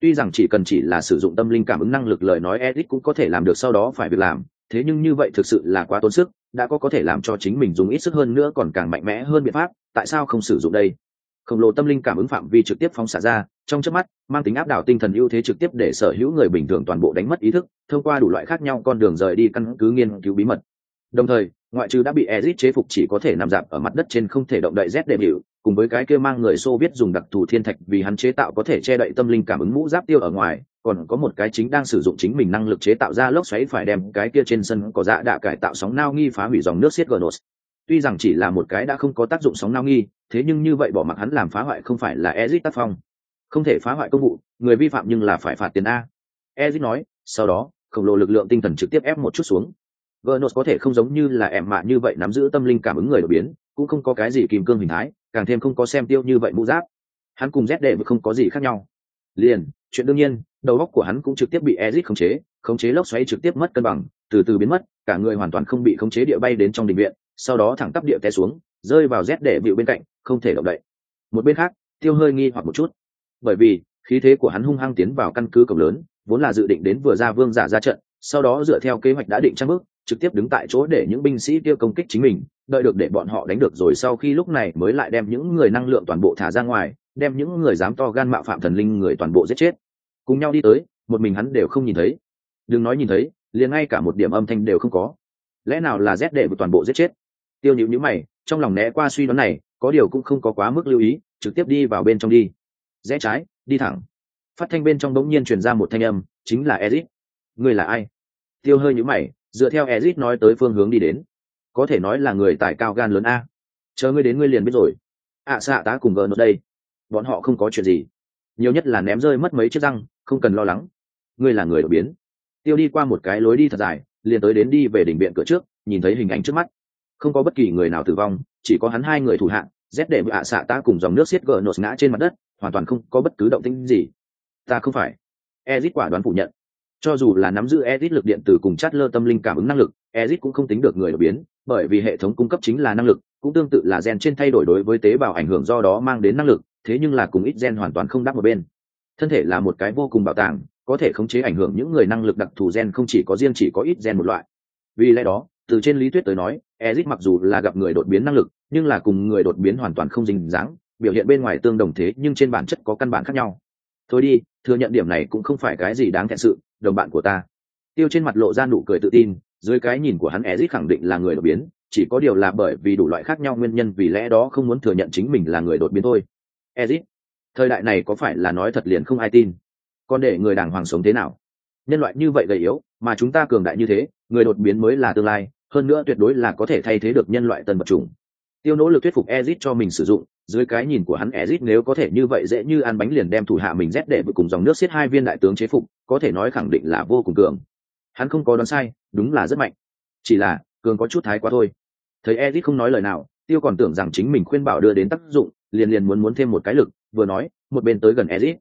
Tuy rằng chỉ cần chỉ là sử dụng tâm linh cảm ứng năng lực lời nói ezit cũng có thể làm được sau đó phải việc làm, thế nhưng như vậy thực sự là quá tốn sức, đã có có thể làm cho chính mình dùng ít sức hơn nữa còn càng mạnh mẽ hơn biện pháp, tại sao không sử dụng đây? Khổng lồ tâm linh cảm ứng phạm vi trực tiếp phóng xạ ra, trong chớp mắt, mang tính áp đảo tinh thần ưu thế trực tiếp để sở hữu người bình thường toàn bộ đánh mất ý thức, thông qua đủ loại khác nhau con đường rời đi căn cứ nghiên cứu bí mật. Đồng thời ngoại trừ đã bị Ezic chế phục chỉ có thể nằm dạp ở mặt đất trên không thể động đậy z đệm hiệu cùng với cái kia mang người xô biết dùng đặc thù thiên thạch vì hắn chế tạo có thể che đậy tâm linh cảm ứng mũ giáp tiêu ở ngoài, còn có một cái chính đang sử dụng chính mình năng lực chế tạo ra lốc xoáy phải đem cái kia trên sân có dạ đã cải tạo sóng nao nghi phá hủy dòng nước xiết gnos tuy rằng chỉ là một cái đã không có tác dụng sóng nao nghi, thế nhưng như vậy bỏ mặc hắn làm phá hoại không phải là Ezic tác phong. Không thể phá hoại công vụ, người vi phạm nhưng là phải phạt tiền a. Ezic nói, sau đó, khổng lồ lực lượng tinh thần trực tiếp ép một chút xuống. Vernos có thể không giống như là em mạ như vậy nắm giữ tâm linh cảm ứng người đột biến, cũng không có cái gì kìm cương hình thái, càng thêm không có xem tiêu như vậy mũ giáp. Hắn cùng Z đệ không có gì khác nhau. Liền, chuyện đương nhiên, đầu óc của hắn cũng trực tiếp bị Ezic khống chế, khống chế lốc xoáy trực tiếp mất cân bằng, từ từ biến mất, cả người hoàn toàn không bị khống chế địa bay đến trong đình viện, sau đó thẳng tắp địa té xuống, rơi vào Z đệ vịu bên cạnh, không thể động đậy. Một bên khác, Tiêu hơi nghi hoặc một chút, bởi vì khí thế của hắn hung hăng tiến vào căn cứ cổng lớn, vốn là dự định đến vừa ra vương giả ra trận, sau đó dựa theo kế hoạch đã định trang bước, trực tiếp đứng tại chỗ để những binh sĩ kia công kích chính mình, đợi được để bọn họ đánh được rồi sau khi lúc này mới lại đem những người năng lượng toàn bộ thả ra ngoài, đem những người dám to gan mạo phạm thần linh người toàn bộ giết chết. Cùng nhau đi tới, một mình hắn đều không nhìn thấy. Đừng nói nhìn thấy, liền ngay cả một điểm âm thanh đều không có. Lẽ nào là rét đệ toàn bộ giết chết? Tiêu nhịu nhữ mày, trong lòng né qua suy đoán này, có điều cũng không có quá mức lưu ý, trực tiếp đi vào bên trong đi. Rẽ trái, đi thẳng. Phát thanh bên trong bỗng nhiên truyền ra một thanh âm, chính là ezit người là ai? Tiêu hơi nhữ mày dựa theo ezit nói tới phương hướng đi đến. Có thể nói là người tài cao gan lớn a. Chờ ngươi đến ngươi liền biết rồi. Ạ à, xạ tá cùng gờ nốt đây. Bọn họ không có chuyện gì. Nhiều nhất là ném rơi mất mấy chiếc răng không cần lo lắng. Ngươi là người đột biến. Tiêu đi qua một cái lối đi thật dài liền tới đến đi về đỉnh viện cửa trước nhìn thấy hình ảnh trước mắt. Không có bất kỳ người nào tử vong chỉ có hắn hai người thủ hạng rét để ạ xạ ta cùng dòng nước xiết gờ nốt ngã trên mặt đất hoàn toàn không có bất cứ động tĩnh gì. Ta không phải. Ezit quả đoán phủ nhận cho dù là nắm giữ Ezit lực điện tử cùng chát lơ tâm linh cảm ứng năng lực, Ezit cũng không tính được người đột biến, bởi vì hệ thống cung cấp chính là năng lực, cũng tương tự là gen trên thay đổi đối với tế bào ảnh hưởng do đó mang đến năng lực, thế nhưng là cùng ít gen hoàn toàn không đáp một bên. Thân thể là một cái vô cùng bảo tàng, có thể khống chế ảnh hưởng những người năng lực đặc thù gen không chỉ có riêng chỉ có ít gen một loại. Vì lẽ đó, từ trên lý thuyết tới nói, Ezit mặc dù là gặp người đột biến năng lực, nhưng là cùng người đột biến hoàn toàn không dính dáng, biểu hiện bên ngoài tương đồng thế nhưng trên bản chất có căn bản khác nhau. Thôi đi, thừa nhận điểm này cũng không phải cái gì đáng thẹn sự, đồng bạn của ta. Tiêu trên mặt lộ ra nụ cười tự tin, dưới cái nhìn của hắn ezit khẳng định là người đột biến, chỉ có điều là bởi vì đủ loại khác nhau nguyên nhân vì lẽ đó không muốn thừa nhận chính mình là người đột biến thôi. Ezit thời đại này có phải là nói thật liền không ai tin? Còn để người đàng hoàng sống thế nào? Nhân loại như vậy gầy yếu, mà chúng ta cường đại như thế, người đột biến mới là tương lai, hơn nữa tuyệt đối là có thể thay thế được nhân loại tân vật chủng. Tiêu nỗ lực thuyết phục ezit cho mình sử dụng dưới cái nhìn của hắn Ezic nếu có thể như vậy dễ như ăn bánh liền đem thủ hạ mình rét để vừa cùng dòng nước xiết hai viên đại tướng chế phục, có thể nói khẳng định là vô cùng cường. Hắn không có đoán sai, đúng là rất mạnh. Chỉ là, cường có chút thái quá thôi. Thấy Ezic không nói lời nào, tiêu còn tưởng rằng chính mình khuyên bảo đưa đến tác dụng, liền liền muốn muốn thêm một cái lực, vừa nói, một bên tới gần Ezic.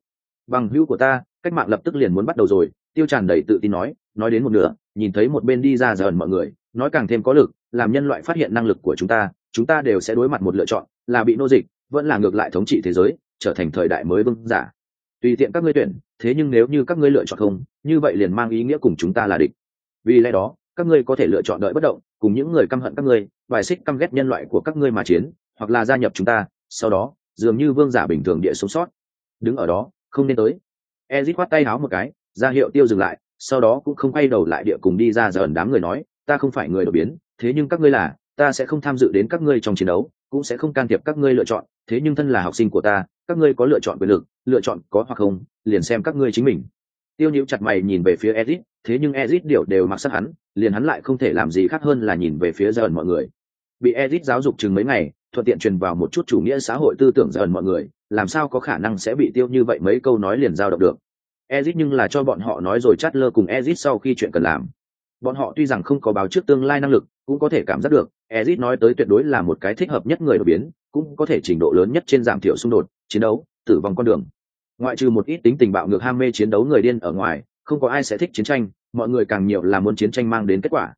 bằng hữu của ta, cách mạng lập tức liền muốn bắt đầu rồi, tiêu tràn đầy tự tin nói nói đến một nửa, nhìn thấy một bên đi ra dần mọi người, nói càng thêm có lực, làm nhân loại phát hiện năng lực của chúng ta chúng ta đều sẽ đối mặt một lựa chọn, là bị nô dịch vẫn là ngược lại thống trị thế giới, trở thành thời đại mới vương giả. Tùy tiện các ngươi tuyển, thế nhưng nếu như các ngươi lựa chọn không, như vậy liền mang ý nghĩa cùng chúng ta là địch. Vì lẽ đó, các ngươi có thể lựa chọn đợi bất động, cùng những người căm hận các ngươi, bài xích căm ghét nhân loại của các ngươi mà chiến, hoặc là gia nhập chúng ta, sau đó, dường như vương giả bình thường địa sống sót. Đứng ở đó, không nên tới. Ezit khoát tay háo một cái, ra hiệu tiêu dừng lại, sau đó cũng không quay đầu lại địa cùng đi ra giờ đám người nói, ta không phải người đột biến, thế nhưng các ngươi là, ta sẽ không tham dự đến các ngươi trong chiến đấu, cũng sẽ không can thiệp các ngươi lựa chọn thế nhưng thân là học sinh của ta, các ngươi có lựa chọn quyền lực, lựa chọn có hoặc không, liền xem các ngươi chính mình. Tiêu nhiễu chặt mày nhìn về phía ezit, thế nhưng ezit điều đều mặc sắc hắn, liền hắn lại không thể làm gì khác hơn là nhìn về phía dần mọi người. Bị ezit giáo dục chừng mấy ngày, thuận tiện truyền vào một chút chủ nghĩa xã hội tư tưởng dần mọi người, làm sao có khả năng sẽ bị tiêu như vậy mấy câu nói liền giao động được. Ezit nhưng là cho bọn họ nói rồi chát lơ cùng ezit sau khi chuyện cần làm. Bọn họ tuy rằng không có báo trước tương lai năng lực, cũng có thể cảm giác được, ezit nói tới tuyệt đối là một cái thích hợp nhất người đột biến cũng có thể trình độ lớn nhất trên giảm thiểu xung đột, chiến đấu, tử vong con đường. Ngoại trừ một ít tính tình bạo ngược ham mê chiến đấu người điên ở ngoài, không có ai sẽ thích chiến tranh, mọi người càng nhiều là muốn chiến tranh mang đến kết quả.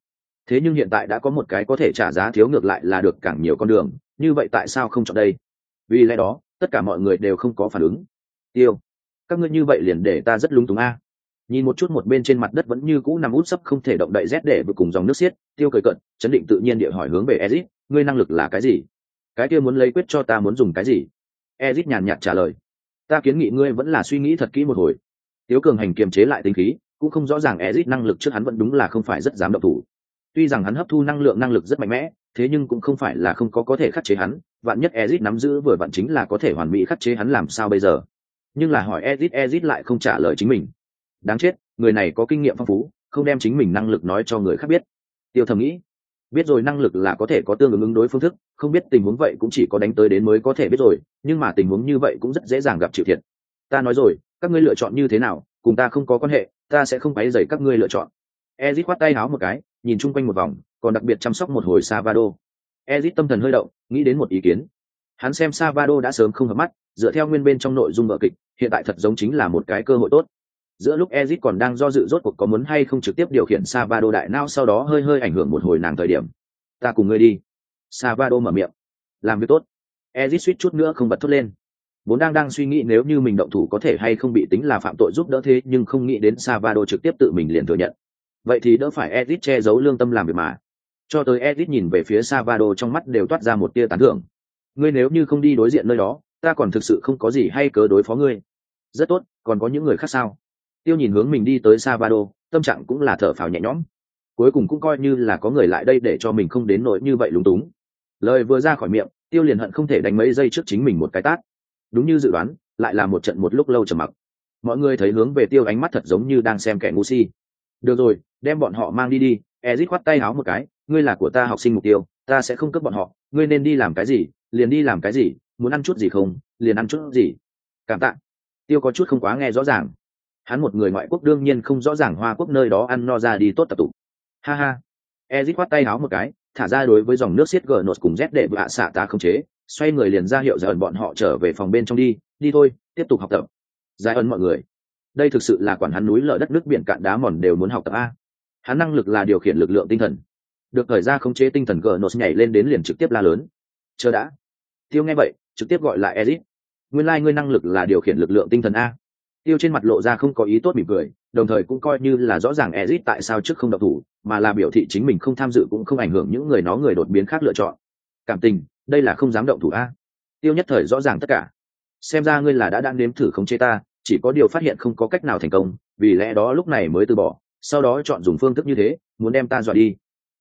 Thế nhưng hiện tại đã có một cái có thể trả giá thiếu ngược lại là được càng nhiều con đường, như vậy tại sao không chọn đây? Vì lẽ đó, tất cả mọi người đều không có phản ứng. Tiêu, các ngươi như vậy liền để ta rất lúng túng a. Nhìn một chút một bên trên mặt đất vẫn như cũ nằm út sấp không thể động đậy rét để vừa cùng dòng nước xiết, tiêu cười cận chấn định tự nhiên địa hỏi hướng về ezit ngươi năng lực là cái gì? Cái kia muốn lấy quyết cho ta muốn dùng cái gì? Ezit nhàn nhạt trả lời. Ta kiến nghị ngươi vẫn là suy nghĩ thật kỹ một hồi. Tiếu cường hành kiềm chế lại tính khí, cũng không rõ ràng ezit năng lực trước hắn vẫn đúng là không phải rất dám động thủ. Tuy rằng hắn hấp thu năng lượng năng lực rất mạnh mẽ, thế nhưng cũng không phải là không có có thể khắc chế hắn, vạn nhất ezit nắm giữ vừa vạn chính là có thể hoàn mỹ khắc chế hắn làm sao bây giờ? Nhưng là hỏi ezit ezit lại không trả lời chính mình. Đáng chết, người này có kinh nghiệm phong phú, không đem chính mình năng lực nói cho người khác biết. Tiêu thầm nghĩ biết rồi năng lực là có thể có tương ứng ứng đối phương thức, không biết tình huống vậy cũng chỉ có đánh tới đến mới có thể biết rồi, nhưng mà tình huống như vậy cũng rất dễ dàng gặp chịu thiệt. Ta nói rồi, các ngươi lựa chọn như thế nào, cùng ta không có quan hệ, ta sẽ không bấy dày các ngươi lựa chọn. Ezit khoát tay háo một cái, nhìn chung quanh một vòng, còn đặc biệt chăm sóc một hồi savado. Ezit tâm thần hơi động, nghĩ đến một ý kiến. Hắn xem savado đã sớm không hợp mắt, dựa theo nguyên bên trong nội dung vợ kịch, hiện tại thật giống chính là một cái cơ hội tốt giữa lúc Ezic còn đang do dự rốt cuộc có muốn hay không trực tiếp điều khiển savado đại não sau đó hơi hơi ảnh hưởng một hồi nàng thời điểm. Ta cùng ngươi đi. Savado mở miệng. Làm việc tốt. Ezic suýt chút nữa không bật thốt lên. Vốn đang đang suy nghĩ nếu như mình động thủ có thể hay không bị tính là phạm tội giúp đỡ thế, nhưng không nghĩ đến savado trực tiếp tự mình liền thừa nhận. Vậy thì đỡ phải Ezic che giấu lương tâm làm việc mà. Cho tới Ezic nhìn về phía savado trong mắt đều toát ra một tia tán thưởng. Ngươi nếu như không đi đối diện nơi đó, ta còn thực sự không có gì hay cớ đối phó ngươi. Rất tốt, còn có những người khác sao? Tiêu nhìn hướng mình đi tới savado, tâm trạng cũng là thở phào nhẹ nhõm. Cuối cùng cũng coi như là có người lại đây để cho mình không đến nỗi như vậy lúng túng. Lời vừa ra khỏi miệng, tiêu liền hận không thể đánh mấy giây trước chính mình một cái tát. Đúng như dự đoán, lại là một trận một lúc lâu trầm mặc. Mọi người thấy hướng về tiêu ánh mắt thật giống như đang xem kẻ ngu si. Được rồi, đem bọn họ mang đi đi, ezit khoắt tay háo một cái, ngươi là của ta học sinh mục tiêu, ta sẽ không cướp bọn họ, ngươi nên đi làm cái gì, liền đi làm cái gì, muốn ăn chút gì không, liền ăn chút gì. Cảm tạ. Tiêu có chút không quá nghe rõ ràng hắn một người ngoại quốc đương nhiên không rõ ràng hoa quốc nơi đó ăn no ra đi tốt tập tụ ha ha. Ezit khoát tay háo một cái, thả ra đối với dòng nước xiết gờ nốt cùng rét để vạ xạ ta không chế, xoay người liền ra hiệu giải ẩn bọn họ trở về phòng bên trong đi đi thôi, tiếp tục học tập. Giải ẩn mọi người. Đây thực sự là quản hắn núi lở đất nước biển cạn đá mòn đều muốn học tập a. Hắn năng lực là điều khiển lực lượng tinh thần. Được thời ra khống chế tinh thần gờ nốt nhảy lên đến liền trực tiếp la lớn. Chờ đã. Tiêu nghe vậy, trực tiếp gọi lại ezit. Nguyên lai、like、ngươi năng lực là điều khiển lực lượng tinh thần a tiêu trên mặt lộ ra không có ý tốt mỉm cười, đồng thời cũng coi như là rõ ràng ezit tại sao trước không độc thủ, mà là biểu thị chính mình không tham dự cũng không ảnh hưởng những người nó người đột biến khác lựa chọn. Cảm tình, đây là không dám động thủ a. Tiêu nhất thời rõ ràng tất cả. Xem ra ngươi là đã đang nếm thử khống chế ta, chỉ có điều phát hiện không có cách nào thành công, vì lẽ đó lúc này mới từ bỏ, sau đó chọn dùng phương thức như thế, muốn đem ta dọa đi.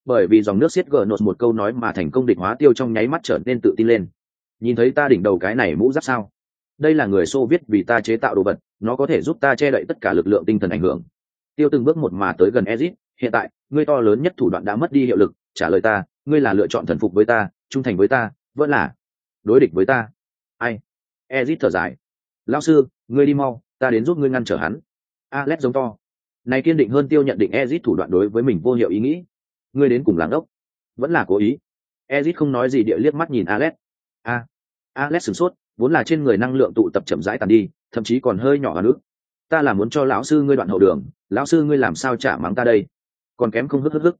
Bởi vì dòng nước xiết gờ nốt một câu nói mà thành công địch hóa tiêu trong nháy mắt trở nên tự tin lên. Nhìn thấy ta đỉnh đầu cái này mũ giáp sao? Đây là người xô viết vì ta chế tạo đồ vật nó có thể giúp ta che đậy tất cả lực lượng tinh thần ảnh hưởng. Tiêu từng bước một mà tới gần ezit, hiện tại, ngươi to lớn nhất thủ đoạn đã mất đi hiệu lực, trả lời ta, ngươi là lựa chọn thần phục với ta, trung thành với ta, vẫn là đối địch với ta. Ai? Ezit thở dài. Lao sư, ngươi đi mau, ta đến giúp ngươi ngăn trở hắn. Alex giống to. Này kiên định hơn tiêu nhận định ezit thủ đoạn đối với mình vô hiệu ý nghĩ. Ngươi đến cùng làng ốc vẫn là cố ý. Ezit không nói gì địa liếc mắt nhìn alex. A. Alex sửng sốt, vốn là trên người năng lượng tụ tập chậm rãi tàn đi thậm chí còn hơi nhỏ hơn nước. Ta là muốn cho lão sư ngươi đoạn hậu đường lão sư ngươi làm sao trả mắng ta đây? Còn kém không hức hức hức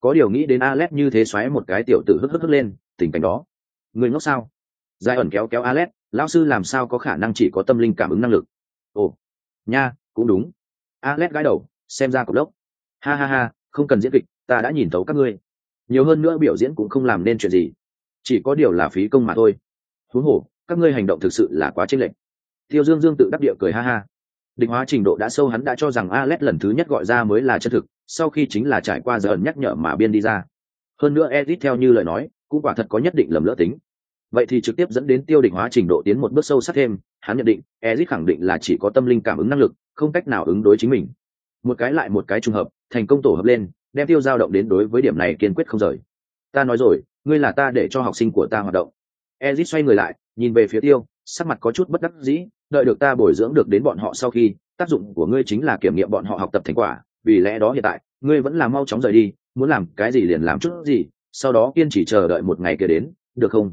có điều nghĩ đến Alet như thế xoáy một cái tiểu tử hức hức hức lên tình cảnh đó. Người ngốc sao? Giai ẩn kéo kéo Alet, lão sư làm sao có khả năng chỉ có tâm linh cảm ứng năng lực? Ồ nha cũng đúng. Alet gãi đầu xem ra cục lốc. Ha ha ha không cần diễn kịch ta đã nhìn thấu các ngươi. Nhiều hơn nữa biểu diễn cũng không làm nên chuyện gì. Chỉ có điều là phí công mà thôi. Thú hổ, các ngươi hành động thực sự là quá chênh lệch tiêu dương dương tự đắc địa cười ha ha. Định hóa trình độ đã sâu, hắn đã cho rằng Alet lần thứ nhất gọi ra mới là chân thực, sau khi chính là trải qua giờ ẩn nhắc nhở mà biên đi ra. Hơn nữa Edith theo như lời nói, cũng quả thật có nhất định lầm lỡ tính. Vậy thì trực tiếp dẫn đến tiêu định hóa trình độ tiến một bước sâu sắc thêm, hắn nhận định Edith khẳng định là chỉ có tâm linh cảm ứng năng lực, không cách nào ứng đối chính mình. Một cái lại một cái trùng hợp, thành công tổ hợp lên, đem tiêu dao động đến đối với điểm này kiên quyết không rời. Ta nói rồi, ngươi là ta để cho học sinh của ta hoạt động ezit xoay người lại nhìn về phía tiêu sắc mặt có chút bất đắc dĩ đợi được ta bồi dưỡng được đến bọn họ sau khi tác dụng của ngươi chính là kiểm nghiệm bọn họ học tập thành quả vì lẽ đó hiện tại ngươi vẫn là mau chóng rời đi muốn làm cái gì liền làm chút gì sau đó kiên chỉ chờ đợi một ngày kia đến được không?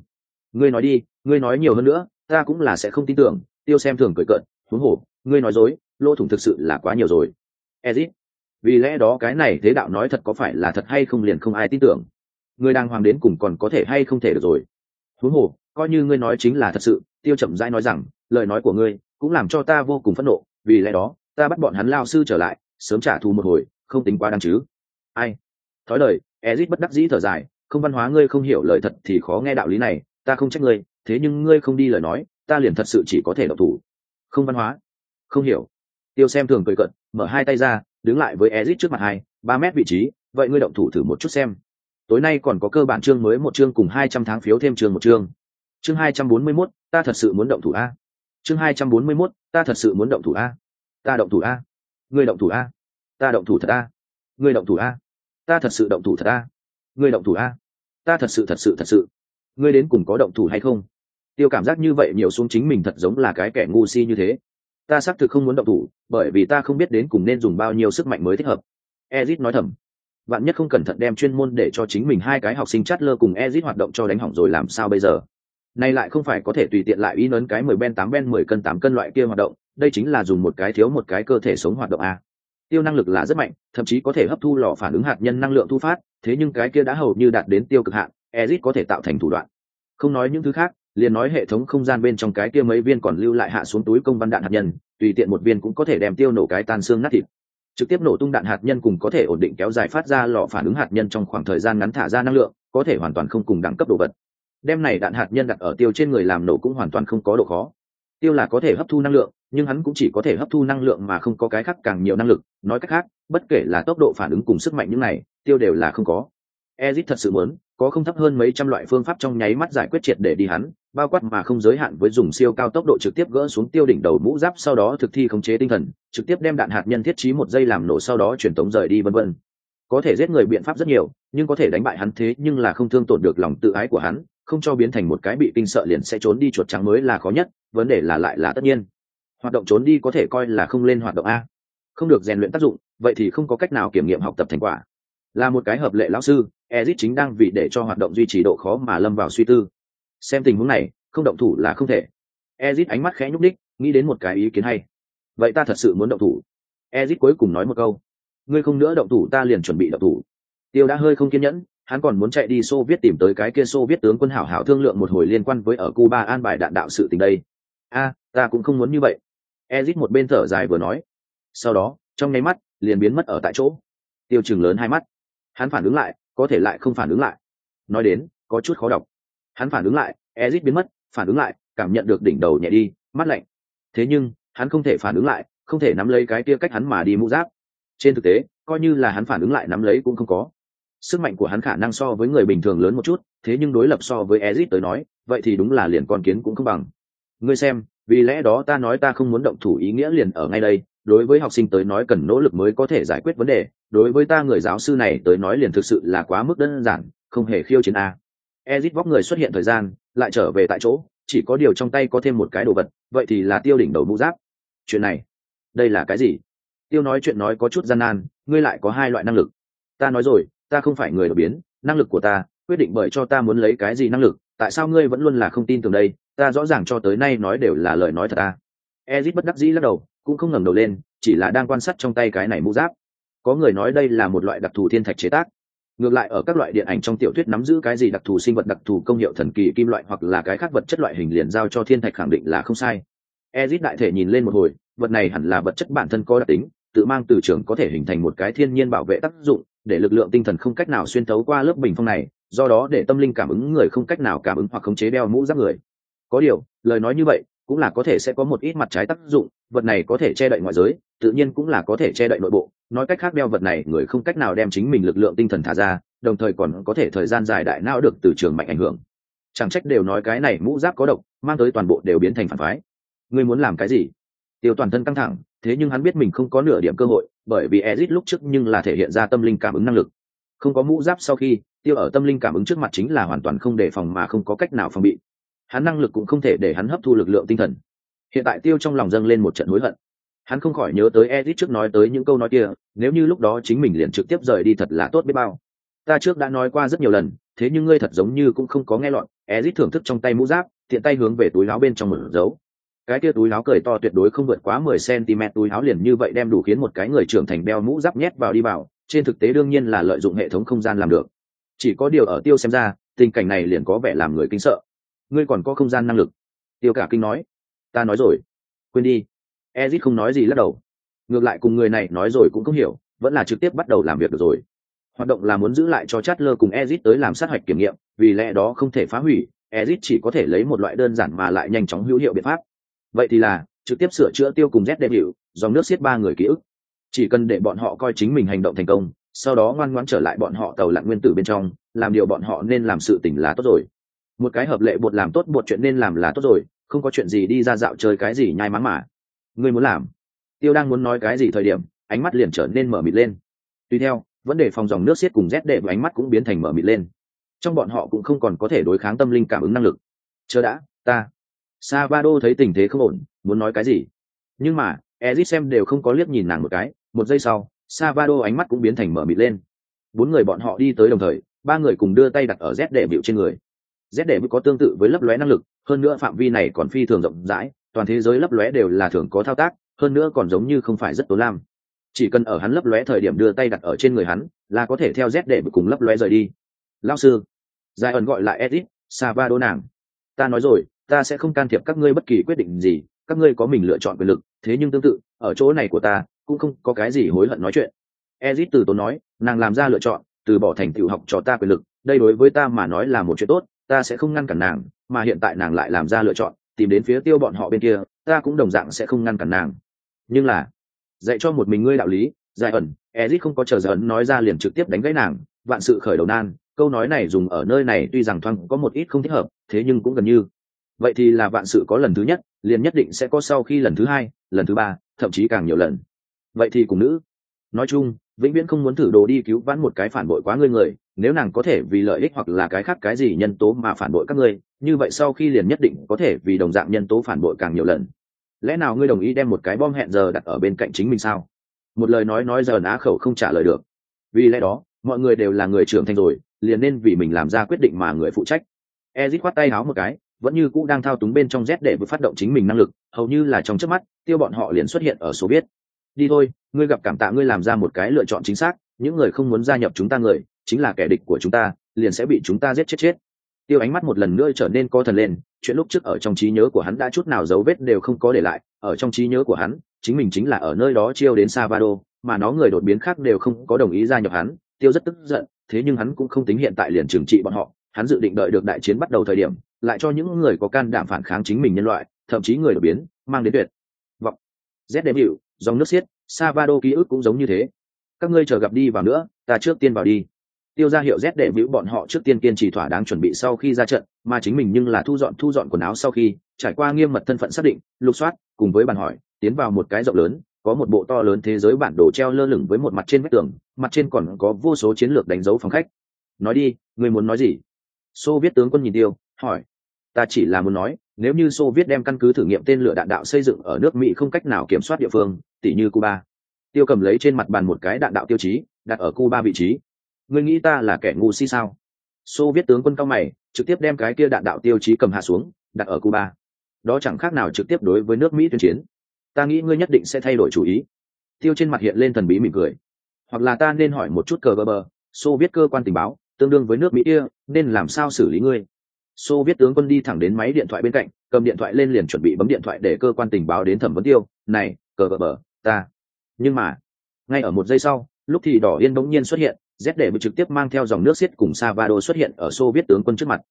Ngươi nói đi ngươi nói nhiều hơn nữa ta cũng là sẽ không tin tưởng tiêu xem thường cười cợt huống hổ, ngươi nói dối lô thủng thực sự là quá nhiều rồi. Ezit vì lẽ đó cái này thế đạo nói thật có phải là thật hay không liền không ai tin tưởng. Ngươi đang hoàng đến cùng còn có thể hay không thể được rồi huống hồ, coi như ngươi nói chính là thật sự, tiêu chậm rãi nói rằng, lời nói của ngươi cũng làm cho ta vô cùng phẫn nộ, vì lẽ đó, ta bắt bọn hắn lao sư trở lại, sớm trả thù một hồi, không tính quá đáng chứ. Ai? Thói lời, ezit bất đắc dĩ thở dài, không văn hóa ngươi không hiểu lời thật thì khó nghe đạo lý này, ta không trách ngươi, thế nhưng ngươi không đi lời nói, ta liền thật sự chỉ có thể độc thủ. Không văn hóa? Không hiểu. Tiêu xem thường cười cận mở hai tay ra, đứng lại với ezit trước mặt hai, ba mét vị trí, vậy ngươi động thủ thử một chút xem tối nay còn có cơ bản chương mới một chương cùng hai trăm tháng phiếu thêm chương một chương. Chương hai trăm bốn mươi 241, ta thật sự muốn động thủ a. Chương hai trăm bốn mươi 241, ta thật sự muốn động thủ a. Ta động thủ a. Ngươi động thủ a. Ta động thủ thật a. Ngươi động thủ a. Ta thật sự động thủ thật a. Ngươi động thủ a. Ta thật sự thật sự thật sự. Ngươi đến cùng có động thủ hay không? Tiêu cảm giác như vậy nhiều xuống chính mình thật giống là cái kẻ ngu si như thế. Ta xác thực không muốn động thủ bởi vì ta không biết đến cùng nên dùng bao nhiêu sức mạnh mới thích hợp. Ezit nói thầm bạn nhất không cẩn thận đem chuyên môn để cho chính mình hai cái học sinh chát lơ cùng ezit hoạt động cho đánh hỏng rồi làm sao bây giờ? Nay lại không phải có thể tùy tiện lại ý nấn cái mười ben, tám ben, mười cân, tám cân loại kia hoạt động, đây chính là dùng một cái thiếu một cái cơ thể sống hoạt động a. Tiêu năng lực là rất mạnh, thậm chí có thể hấp thu lò phản ứng hạt nhân năng lượng thu phát, thế nhưng cái kia đã hầu như đạt đến tiêu cực hạn, ezit có thể tạo thành thủ đoạn. Không nói những thứ khác, liền nói hệ thống không gian bên trong cái kia mấy viên còn lưu lại hạ xuống túi công văn đạn hạt nhân, tùy tiện một viên cũng có thể đem tiêu nổ cái tan xương nát thịt trực tiếp nổ tung đạn hạt nhân cùng có thể ổn định kéo dài phát ra lò phản ứng hạt nhân trong khoảng thời gian ngắn thả ra năng lượng, có thể hoàn toàn không cùng đẳng cấp đồ vật. Đem này đạn hạt nhân đặt ở tiêu trên người làm nổ cũng hoàn toàn không có độ khó. Tiêu là có thể hấp thu năng lượng, nhưng hắn cũng chỉ có thể hấp thu năng lượng mà không có cái khác càng nhiều năng lực. Nói cách khác, bất kể là tốc độ phản ứng cùng sức mạnh những này, tiêu đều là không có. Ezit thật sự muốn có không thấp hơn mấy trăm loại phương pháp trong nháy mắt giải quyết triệt để đi hắn, bao quát mà không giới hạn với dùng siêu cao tốc độ trực tiếp gỡ xuống tiêu đỉnh đầu mũ giáp sau đó thực thi khống chế tinh thần, trực tiếp đem đạn hạt nhân thiết trí một giây làm nổ sau đó truyền tống rời đi vân vân. Có thể giết người biện pháp rất nhiều, nhưng có thể đánh bại hắn thế nhưng là không thương tổn được lòng tự ái của hắn, không cho biến thành một cái bị kinh sợ liền sẽ trốn đi chuột trắng mới là khó nhất, vấn đề là lại là tất nhiên. Hoạt động trốn đi có thể coi là không lên hoạt động a. Không được rèn luyện tác dụng, vậy thì không có cách nào kiểm nghiệm học tập thành quả. Là một cái hợp lệ lão sư ezit chính đang vì để cho hoạt động duy trì độ khó mà lâm vào suy tư. Xem tình huống này, không động thủ là không thể. Ezit ánh mắt khẽ nhúc đích nghĩ đến một cái ý kiến hay. Vậy ta thật sự muốn động thủ. Ezit cuối cùng nói một câu. Ngươi không nữa động thủ, ta liền chuẩn bị động thủ. Tiêu đã hơi không kiên nhẫn, hắn còn muốn chạy đi xô viết tìm tới cái kia xô viết tướng quân hảo hảo thương lượng một hồi liên quan với ở cuba an bài đạn đạo sự tình đây. A, ta cũng không muốn như vậy. Ezit một bên thở dài vừa nói. Sau đó, trong nháy mắt, liền biến mất ở tại chỗ. Tiêu chừng lớn hai mắt. Hắn phản ứng lại có thể lại không phản ứng lại. Nói đến, có chút khó đọc. Hắn phản ứng lại ezit biến mất, phản ứng lại, cảm nhận được đỉnh đầu nhẹ đi mắt lạnh. Thế nhưng, hắn không thể phản ứng lại, không thể nắm lấy cái kia cách hắn mà đi mũ giáp. Trên thực tế, coi như là hắn phản ứng lại nắm lấy cũng không có. Sức mạnh của hắn khả năng so với người bình thường lớn một chút, thế nhưng đối lập so với ezit tới nói, vậy thì đúng là liền con kiến cũng không bằng. Ngươi xem, vì lẽ đó ta nói ta không muốn động thủ ý nghĩa liền ở ngay đây đối với học sinh tới nói cần nỗ lực mới có thể giải quyết vấn đề, đối với ta người giáo sư này tới nói liền thực sự là quá mức đơn giản, không hề khiêu chiến a. Ezit vóc người xuất hiện thời gian, lại trở về tại chỗ, chỉ có điều trong tay có thêm một cái đồ vật, vậy thì là tiêu đỉnh đầu mũ giáp. Chuyện này, đây là cái gì? Tiêu nói chuyện nói có chút gian nan, ngươi lại có hai loại năng lực. Ta nói rồi, ta không phải người đột biến, năng lực của ta, quyết định bởi cho ta muốn lấy cái gì năng lực, tại sao ngươi vẫn luôn là không tin tưởng đây? Ta rõ ràng cho tới nay nói đều là lời nói thật ta ezit bất đắc dĩ lắc đầu cũng không ngẩng đầu lên, chỉ là đang quan sát trong tay cái này mũ giáp. Có người nói đây là một loại đặc thù thiên thạch chế tác. Ngược lại, ở các loại điện ảnh trong tiểu thuyết nắm giữ cái gì đặc thù sinh vật đặc thù công hiệu thần kỳ kim loại hoặc là cái khác vật chất loại hình liền giao cho thiên thạch khẳng định là không sai. Ezit đại thể nhìn lên một hồi, vật này hẳn là vật chất bản thân có đặc tính, tự mang từ trường có thể hình thành một cái thiên nhiên bảo vệ tác dụng, để lực lượng tinh thần không cách nào xuyên thấu qua lớp bình phong này, do đó để tâm linh cảm ứng người không cách nào cảm ứng hoặc khống chế đeo mũ giáp người. Có điều, lời nói như vậy cũng là có thể sẽ có một ít mặt trái tác dụng, vật này có thể che đậy ngoại giới, tự nhiên cũng là có thể che đậy nội bộ. Nói cách khác đeo vật này, người không cách nào đem chính mình lực lượng tinh thần thả ra, đồng thời còn có thể thời gian dài đại não được từ trường mạnh ảnh hưởng. Chẳng trách đều nói cái này mũ giáp có độc, mang tới toàn bộ đều biến thành phản phái. Ngươi muốn làm cái gì? Tiêu toàn thân căng thẳng, thế nhưng hắn biết mình không có nửa điểm cơ hội, bởi vì ezit lúc trước nhưng là thể hiện ra tâm linh cảm ứng năng lực. Không có mũ giáp sau khi, tiêu ở tâm linh cảm ứng trước mặt chính là hoàn toàn không đề phòng mà không có cách nào phòng bị hắn năng lực cũng không thể để hắn hấp thu lực lượng tinh thần. Hiện tại tiêu trong lòng dâng lên một trận hối hận. Hắn không khỏi nhớ tới ezit trước nói tới những câu nói kia, nếu như lúc đó chính mình liền trực tiếp rời đi thật là tốt biết bao. Ta trước đã nói qua rất nhiều lần, thế nhưng ngươi thật giống như cũng không có nghe lọt. Ezit thưởng thức trong tay mũ giáp, tiện tay hướng về túi áo bên trong mở dấu. Cái kia túi áo cười to tuyệt đối không vượt quá mười cm túi áo liền như vậy đem đủ khiến một cái người trưởng thành đeo mũ giáp nhét vào đi vào, trên thực tế đương nhiên là lợi dụng hệ thống không gian làm được. Chỉ có điều ở tiêu xem ra, tình cảnh này liền có vẻ làm người kinh sợ ngươi còn có không gian năng lực. Tiêu cả kinh nói. Ta nói rồi. Quên đi. Ezit không nói gì lắc đầu. Ngược lại cùng người này nói rồi cũng không hiểu, vẫn là trực tiếp bắt đầu làm việc được rồi. Hoạt động là muốn giữ lại cho chát lơ cùng ezit tới làm sát hạch kiểm nghiệm, vì lẽ đó không thể phá hủy, ezit chỉ có thể lấy một loại đơn giản mà lại nhanh chóng hữu hiệu biện pháp. Vậy thì là, trực tiếp sửa chữa tiêu cùng z đệm hiệu dòng nước xiết ba người ký ức. Chỉ cần để bọn họ coi chính mình hành động thành công, sau đó ngoan ngoãn trở lại bọn họ tàu lặn nguyên tử bên trong, làm điều bọn họ nên làm sự tỉnh là tốt rồi một cái hợp lệ bột làm tốt bột chuyện nên làm là tốt rồi không có chuyện gì đi ra dạo chơi cái gì nhai mắng mà ngươi muốn làm tiêu đang muốn nói cái gì thời điểm ánh mắt liền trở nên mở mịt lên tuy theo vấn đề phòng dòng nước xiết cùng rét đệ và ánh mắt cũng biến thành mở mịt lên trong bọn họ cũng không còn có thể đối kháng tâm linh cảm ứng năng lực chờ đã ta Savado thấy tình thế không ổn, muốn nói cái gì. Nhưng mà, Ezit xem đều không có liếc nhìn nàng một cái, một giây sau, Savado ánh mắt cũng biến thành mở mịt lên. Bốn người bọn họ đi tới đồng thời, ba người cùng đưa tay đặt ở rét đệ biểu trên người. Z đệ có tương tự với lấp lóe năng lực, hơn nữa phạm vi này còn phi thường rộng rãi, toàn thế giới lấp lóe đều là thường có thao tác, hơn nữa còn giống như không phải rất tốn lam. Chỉ cần ở hắn lấp lóe thời điểm đưa tay đặt ở trên người hắn, là có thể theo Z đệ cùng lấp lóe rời đi. Lão sư, Giai ẩn gọi lại Ezit, Savado nàng. Ta nói rồi, ta sẽ không can thiệp các ngươi bất kỳ quyết định gì các ngươi có mình lựa chọn quyền lực thế nhưng tương tự ở chỗ này của ta cũng không có cái gì hối hận nói chuyện ezit từ tốn nói nàng làm ra lựa chọn từ bỏ thành tựu học cho ta quyền lực đây đối với ta mà nói là một chuyện tốt ta sẽ không ngăn cản nàng, mà hiện tại nàng lại làm ra lựa chọn, tìm đến phía tiêu bọn họ bên kia, ta cũng đồng dạng sẽ không ngăn cản nàng. Nhưng là, dạy cho một mình ngươi đạo lý, giải ẩn ezit không có chờ giải ẩn nói ra liền trực tiếp đánh gãy nàng, vạn sự khởi đầu nan, câu nói này dùng ở nơi này tuy rằng thoáng có một ít không thích hợp, thế nhưng cũng gần như. Vậy thì là vạn sự có lần thứ nhất, liền nhất định sẽ có sau khi lần thứ hai, lần thứ ba, thậm chí càng nhiều lần. Vậy thì cùng nữ, nói chung, vĩnh viễn không muốn thử đồ đi cứu vãn một cái phản bội quá ngươi người nếu nàng có thể vì lợi ích hoặc là cái khác cái gì nhân tố mà phản bội các ngươi, như vậy sau khi liền nhất định có thể vì đồng dạng nhân tố phản bội càng nhiều lần. Lẽ nào ngươi đồng ý đem một cái bom hẹn giờ đặt ở bên cạnh chính mình sao? Một lời nói nói giờ á khẩu không trả lời được. Vì lẽ đó, mọi người đều là người trưởng thành rồi, liền nên vì mình làm ra quyết định mà người phụ trách. Ezit khoát tay háo một cái, vẫn như cũ đang thao túng bên trong z để vừa phát động chính mình năng lực, hầu như là trong trước mắt, tiêu bọn họ liền xuất hiện ở số biết đi thôi, ngươi gặp cảm tạ ngươi làm ra một cái lựa chọn chính xác, những người không muốn gia nhập chúng ta người chính là kẻ địch của chúng ta, liền sẽ bị chúng ta giết chết chết. Tiêu ánh mắt một lần nữa trở nên co thần lên, chuyện lúc trước ở trong trí nhớ của hắn đã chút nào dấu vết đều không có để lại, ở trong trí nhớ của hắn, chính mình chính là ở nơi đó chiêu đến savado, mà nó người đột biến khác đều không có đồng ý gia nhập hắn. Tiêu rất tức giận, thế nhưng hắn cũng không tính hiện tại liền trừng trị bọn họ. Hắn dự định đợi được đại chiến bắt đầu thời điểm, lại cho những người có can đảm phản kháng chính mình nhân loại, thậm chí người đột biến, mang đến tuyệt vọng. Rét đếm hiệu dòng nước xiết, savado ký ức cũng giống như thế. Các ngươi chờ gặp đi vào nữa, ta trước tiên vào đi tiêu ra hiệu z để hữu bọn họ trước tiên kiên trì thỏa đáng chuẩn bị sau khi ra trận, mà chính mình nhưng là thu dọn thu dọn quần áo sau khi, trải qua nghiêm mật thân phận xác định, lục soát, cùng với bàn hỏi, tiến vào một cái rộng lớn, có một bộ to lớn thế giới bản đồ treo lơ lửng với một mặt trên vách tường, mặt trên còn có vô số chiến lược đánh dấu phòng khách. Nói đi, người muốn nói gì? Xô viết tướng quân nhìn tiêu, hỏi. Ta chỉ là muốn nói, nếu như xô viết đem căn cứ thử nghiệm tên lửa đạn đạo xây dựng ở nước mỹ không cách nào kiểm soát địa phương tỷ như cuba. Tiêu cầm lấy trên mặt bàn một cái đạn đạo tiêu chí, đặt ở cuba vị trí ngươi nghĩ ta là kẻ ngu si sao? Xô viết tướng quân cao mày, trực tiếp đem cái kia đạn đạo tiêu chí cầm hạ xuống, đặt ở cuba. Đó chẳng khác nào trực tiếp đối với nước mỹ tuyên chiến. Ta nghĩ ngươi nhất định sẽ thay đổi chủ ý. Tiêu trên mặt hiện lên thần bí mỉm cười. Hoặc là ta nên hỏi một chút cờ bờ bờ, xô viết cơ quan tình báo, tương đương với nước mỹ kia, nên làm sao xử lý ngươi? Xô viết tướng quân đi thẳng đến máy điện thoại bên cạnh, cầm điện thoại lên liền chuẩn bị bấm điện thoại để cơ quan tình báo đến thẩm vấn tiêu. Này, cờ bờ bờ, ta. Nhưng mà, ngay ở một giây sau, lúc thì đỏ yên bỗng nhiên xuất hiện z để bị trực tiếp mang theo dòng nước xiết cùng savado xuất hiện ở xô viết tướng quân trước mặt.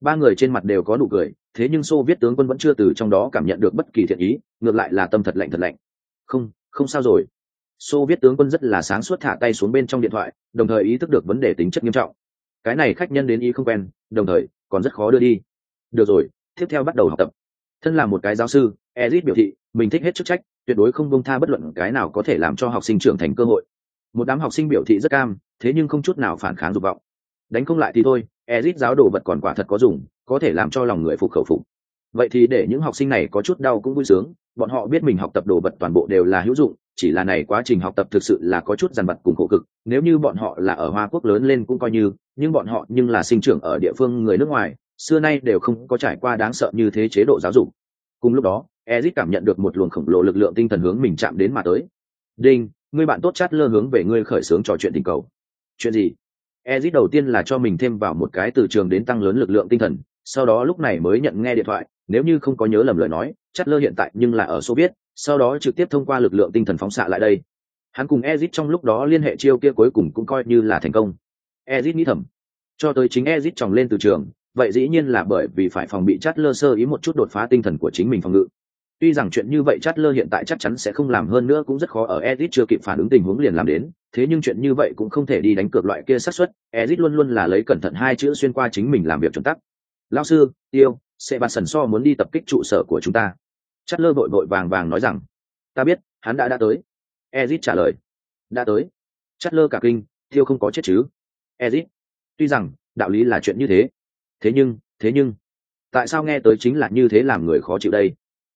Ba người trên mặt đều có nụ cười, thế nhưng xô viết tướng quân vẫn chưa từ trong đó cảm nhận được bất kỳ thiện ý, ngược lại là tâm thật lạnh thật lạnh. Không không sao rồi. Xô viết tướng quân rất là sáng suốt thả tay xuống bên trong điện thoại, đồng thời ý thức được vấn đề tính chất nghiêm trọng. Cái này khách nhân đến ý không quen, đồng thời còn rất khó đưa đi. Được rồi, tiếp theo bắt đầu học tập. Thân là một cái giáo sư, ezit biểu thị, mình thích hết chức trách, tuyệt đối không bông tha bất luận cái nào có thể làm cho học sinh trưởng thành cơ hội. Một đám học sinh biểu thị rất cam thế nhưng không chút nào phản kháng dục vọng. Đánh không lại thì thôi ezit giáo đồ vật còn quả thật có dùng, có thể làm cho lòng người phục khẩu phục. Vậy thì để những học sinh này có chút đau cũng vui sướng, bọn họ biết mình học tập đồ vật toàn bộ đều là hữu dụng, chỉ là này quá trình học tập thực sự là có chút dằn vặt cùng khổ cực, nếu như bọn họ là ở hoa quốc lớn lên cũng coi như, nhưng bọn họ nhưng là sinh trưởng ở địa phương người nước ngoài, xưa nay đều không có trải qua đáng sợ như thế chế độ giáo dục. Cùng lúc đó ezit cảm nhận được một luồng khổng lồ lực lượng tinh thần hướng mình chạm đến mà tới. Đinh người bạn tốt chát lơ hướng về ngươi khởi xướng trò chuyện tình cầu chuyện gì? Ezit đầu tiên là cho mình thêm vào một cái từ trường đến tăng lớn lực lượng tinh thần, sau đó lúc này mới nhận nghe điện thoại, nếu như không có nhớ lầm lời nói chát lơ hiện tại nhưng là ở soviet, sau đó trực tiếp thông qua lực lượng tinh thần phóng xạ lại đây. Hắn cùng ezit trong lúc đó liên hệ chiêu kia cuối cùng cũng coi như là thành công. Ezit nghĩ thầm, cho tới chính ezit tròng lên từ trường, vậy dĩ nhiên là bởi vì phải phòng bị chát lơ sơ ý một chút đột phá tinh thần của chính mình phòng ngự. Tuy rằng chuyện như vậy chát lơ hiện tại chắc chắn sẽ không làm hơn nữa cũng rất khó ở ezit chưa kịp phản ứng tình huống liền làm đến thế nhưng chuyện như vậy cũng không thể đi đánh cược loại kia xác suất. Ezit luôn luôn là lấy cẩn thận hai chữ xuyên qua chính mình làm việc chuẩn tắc. Lao sư, tiêu sẽ bà sần so muốn đi tập kích trụ sở của chúng ta. Chất lơ vội vội vàng vàng nói rằng, ta biết, hắn đã đã tới. Ezit trả lời, đã tới. Chất lơ cả kinh, tiêu không có chết chứ? Ezit, tuy rằng, đạo lý là chuyện như thế. Thế nhưng thế nhưng, tại sao nghe tới chính là như thế làm người khó chịu đây?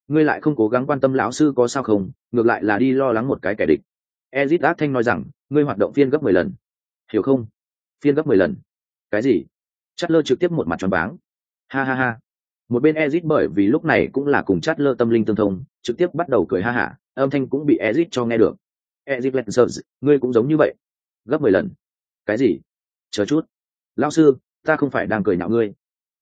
Ngươi lại không cố gắng quan tâm lão sư có sao không? Ngược lại là đi lo lắng một cái kẻ địch ezit ác thanh nói rằng ngươi hoạt động phiên gấp mười lần. Hiểu không? Phiên gấp mười lần? Cái gì? Chát lơ trực tiếp một mặt tròn váng. Ha ha ha. Một bên ezit bởi vì lúc này cũng là cùng chát lơ tâm linh tương thông trực tiếp bắt đầu cười ha hả âm thanh cũng bị ezit cho nghe được. Ezit sợ, ngươi cũng giống như vậy. Gấp mười lần? Cái gì? Chờ chút. Lao sư ta không phải đang cười nhạo ngươi.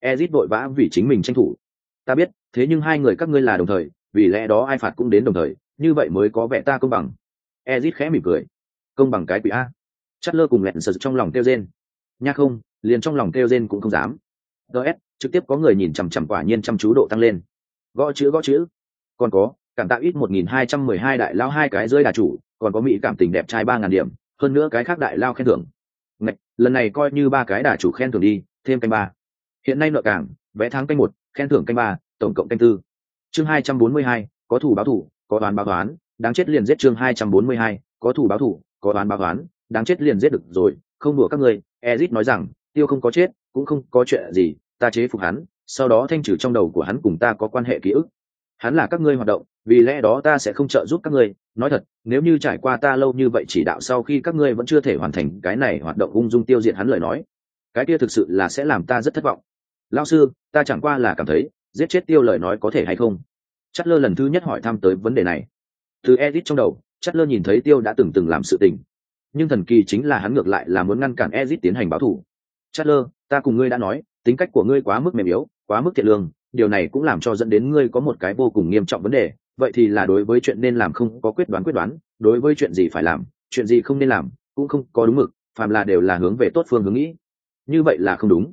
Ezit vội vã vì chính mình tranh thủ. Ta biết thế nhưng hai người các ngươi là đồng thời vì lẽ đó ai phạt cũng đến đồng thời như vậy mới có vẻ ta công bằng ezit khẽ mỉm cười. Công bằng cái quỷ a. Chất lơ cùng lẹn sờ trong lòng kêu rên. Nha không liền trong lòng kêu rên cũng không dám. Ts trực tiếp có người nhìn chằm chằm quả nhiên chăm chú độ tăng lên. Gõ chữ gõ chữ. Còn có cảm tạo ít một nghìn hai trăm mười hai đại lao hai cái rơi đà chủ còn có mỹ cảm tình đẹp trai ba ngàn điểm hơn nữa cái khác đại lao khen thưởng. Ngạch, lần này coi như ba cái đà chủ khen thưởng đi thêm canh ba. Hiện nay nợ cảng vé tháng canh một khen thưởng canh ba tổng cộng canh tư. Chương hai trăm bốn mươi hai có thủ báo thủ có đoán báo toán đáng chết liền giết chương hai trăm bốn mươi hai có thủ báo thủ có đoán báo đoán, đáng chết liền giết được rồi không đùa các ngươi, ezit nói rằng tiêu không có chết cũng không có chuyện gì ta chế phục hắn sau đó thanh trừ trong đầu của hắn cùng ta có quan hệ ký ức. Hắn là các ngươi hoạt động vì lẽ đó ta sẽ không trợ giúp các ngươi. Nói thật nếu như trải qua ta lâu như vậy chỉ đạo sau khi các ngươi vẫn chưa thể hoàn thành cái này hoạt động ung dung tiêu diệt hắn lời nói cái kia thực sự là sẽ làm ta rất thất vọng. Lao sư ta chẳng qua là cảm thấy giết chết tiêu lời nói có thể hay không? Chất lơ lần thứ nhất hỏi thăm tới vấn đề này từ edit trong đầu chất lơ nhìn thấy tiêu đã từng từng làm sự tình. Nhưng thần kỳ chính là hắn ngược lại là muốn ngăn cản edit tiến hành báo thù chất lơ ta cùng ngươi đã nói, tính cách của ngươi quá mức mềm yếu, quá mức thiện lương, điều này cũng làm cho dẫn đến ngươi có một cái vô cùng nghiêm trọng vấn đề, vậy thì là đối với chuyện nên làm không có quyết đoán quyết đoán, đối với chuyện gì phải làm, chuyện gì không nên làm, cũng không có đúng mực, phàm là đều là hướng về tốt phương hướng nghĩ. Như vậy là không đúng.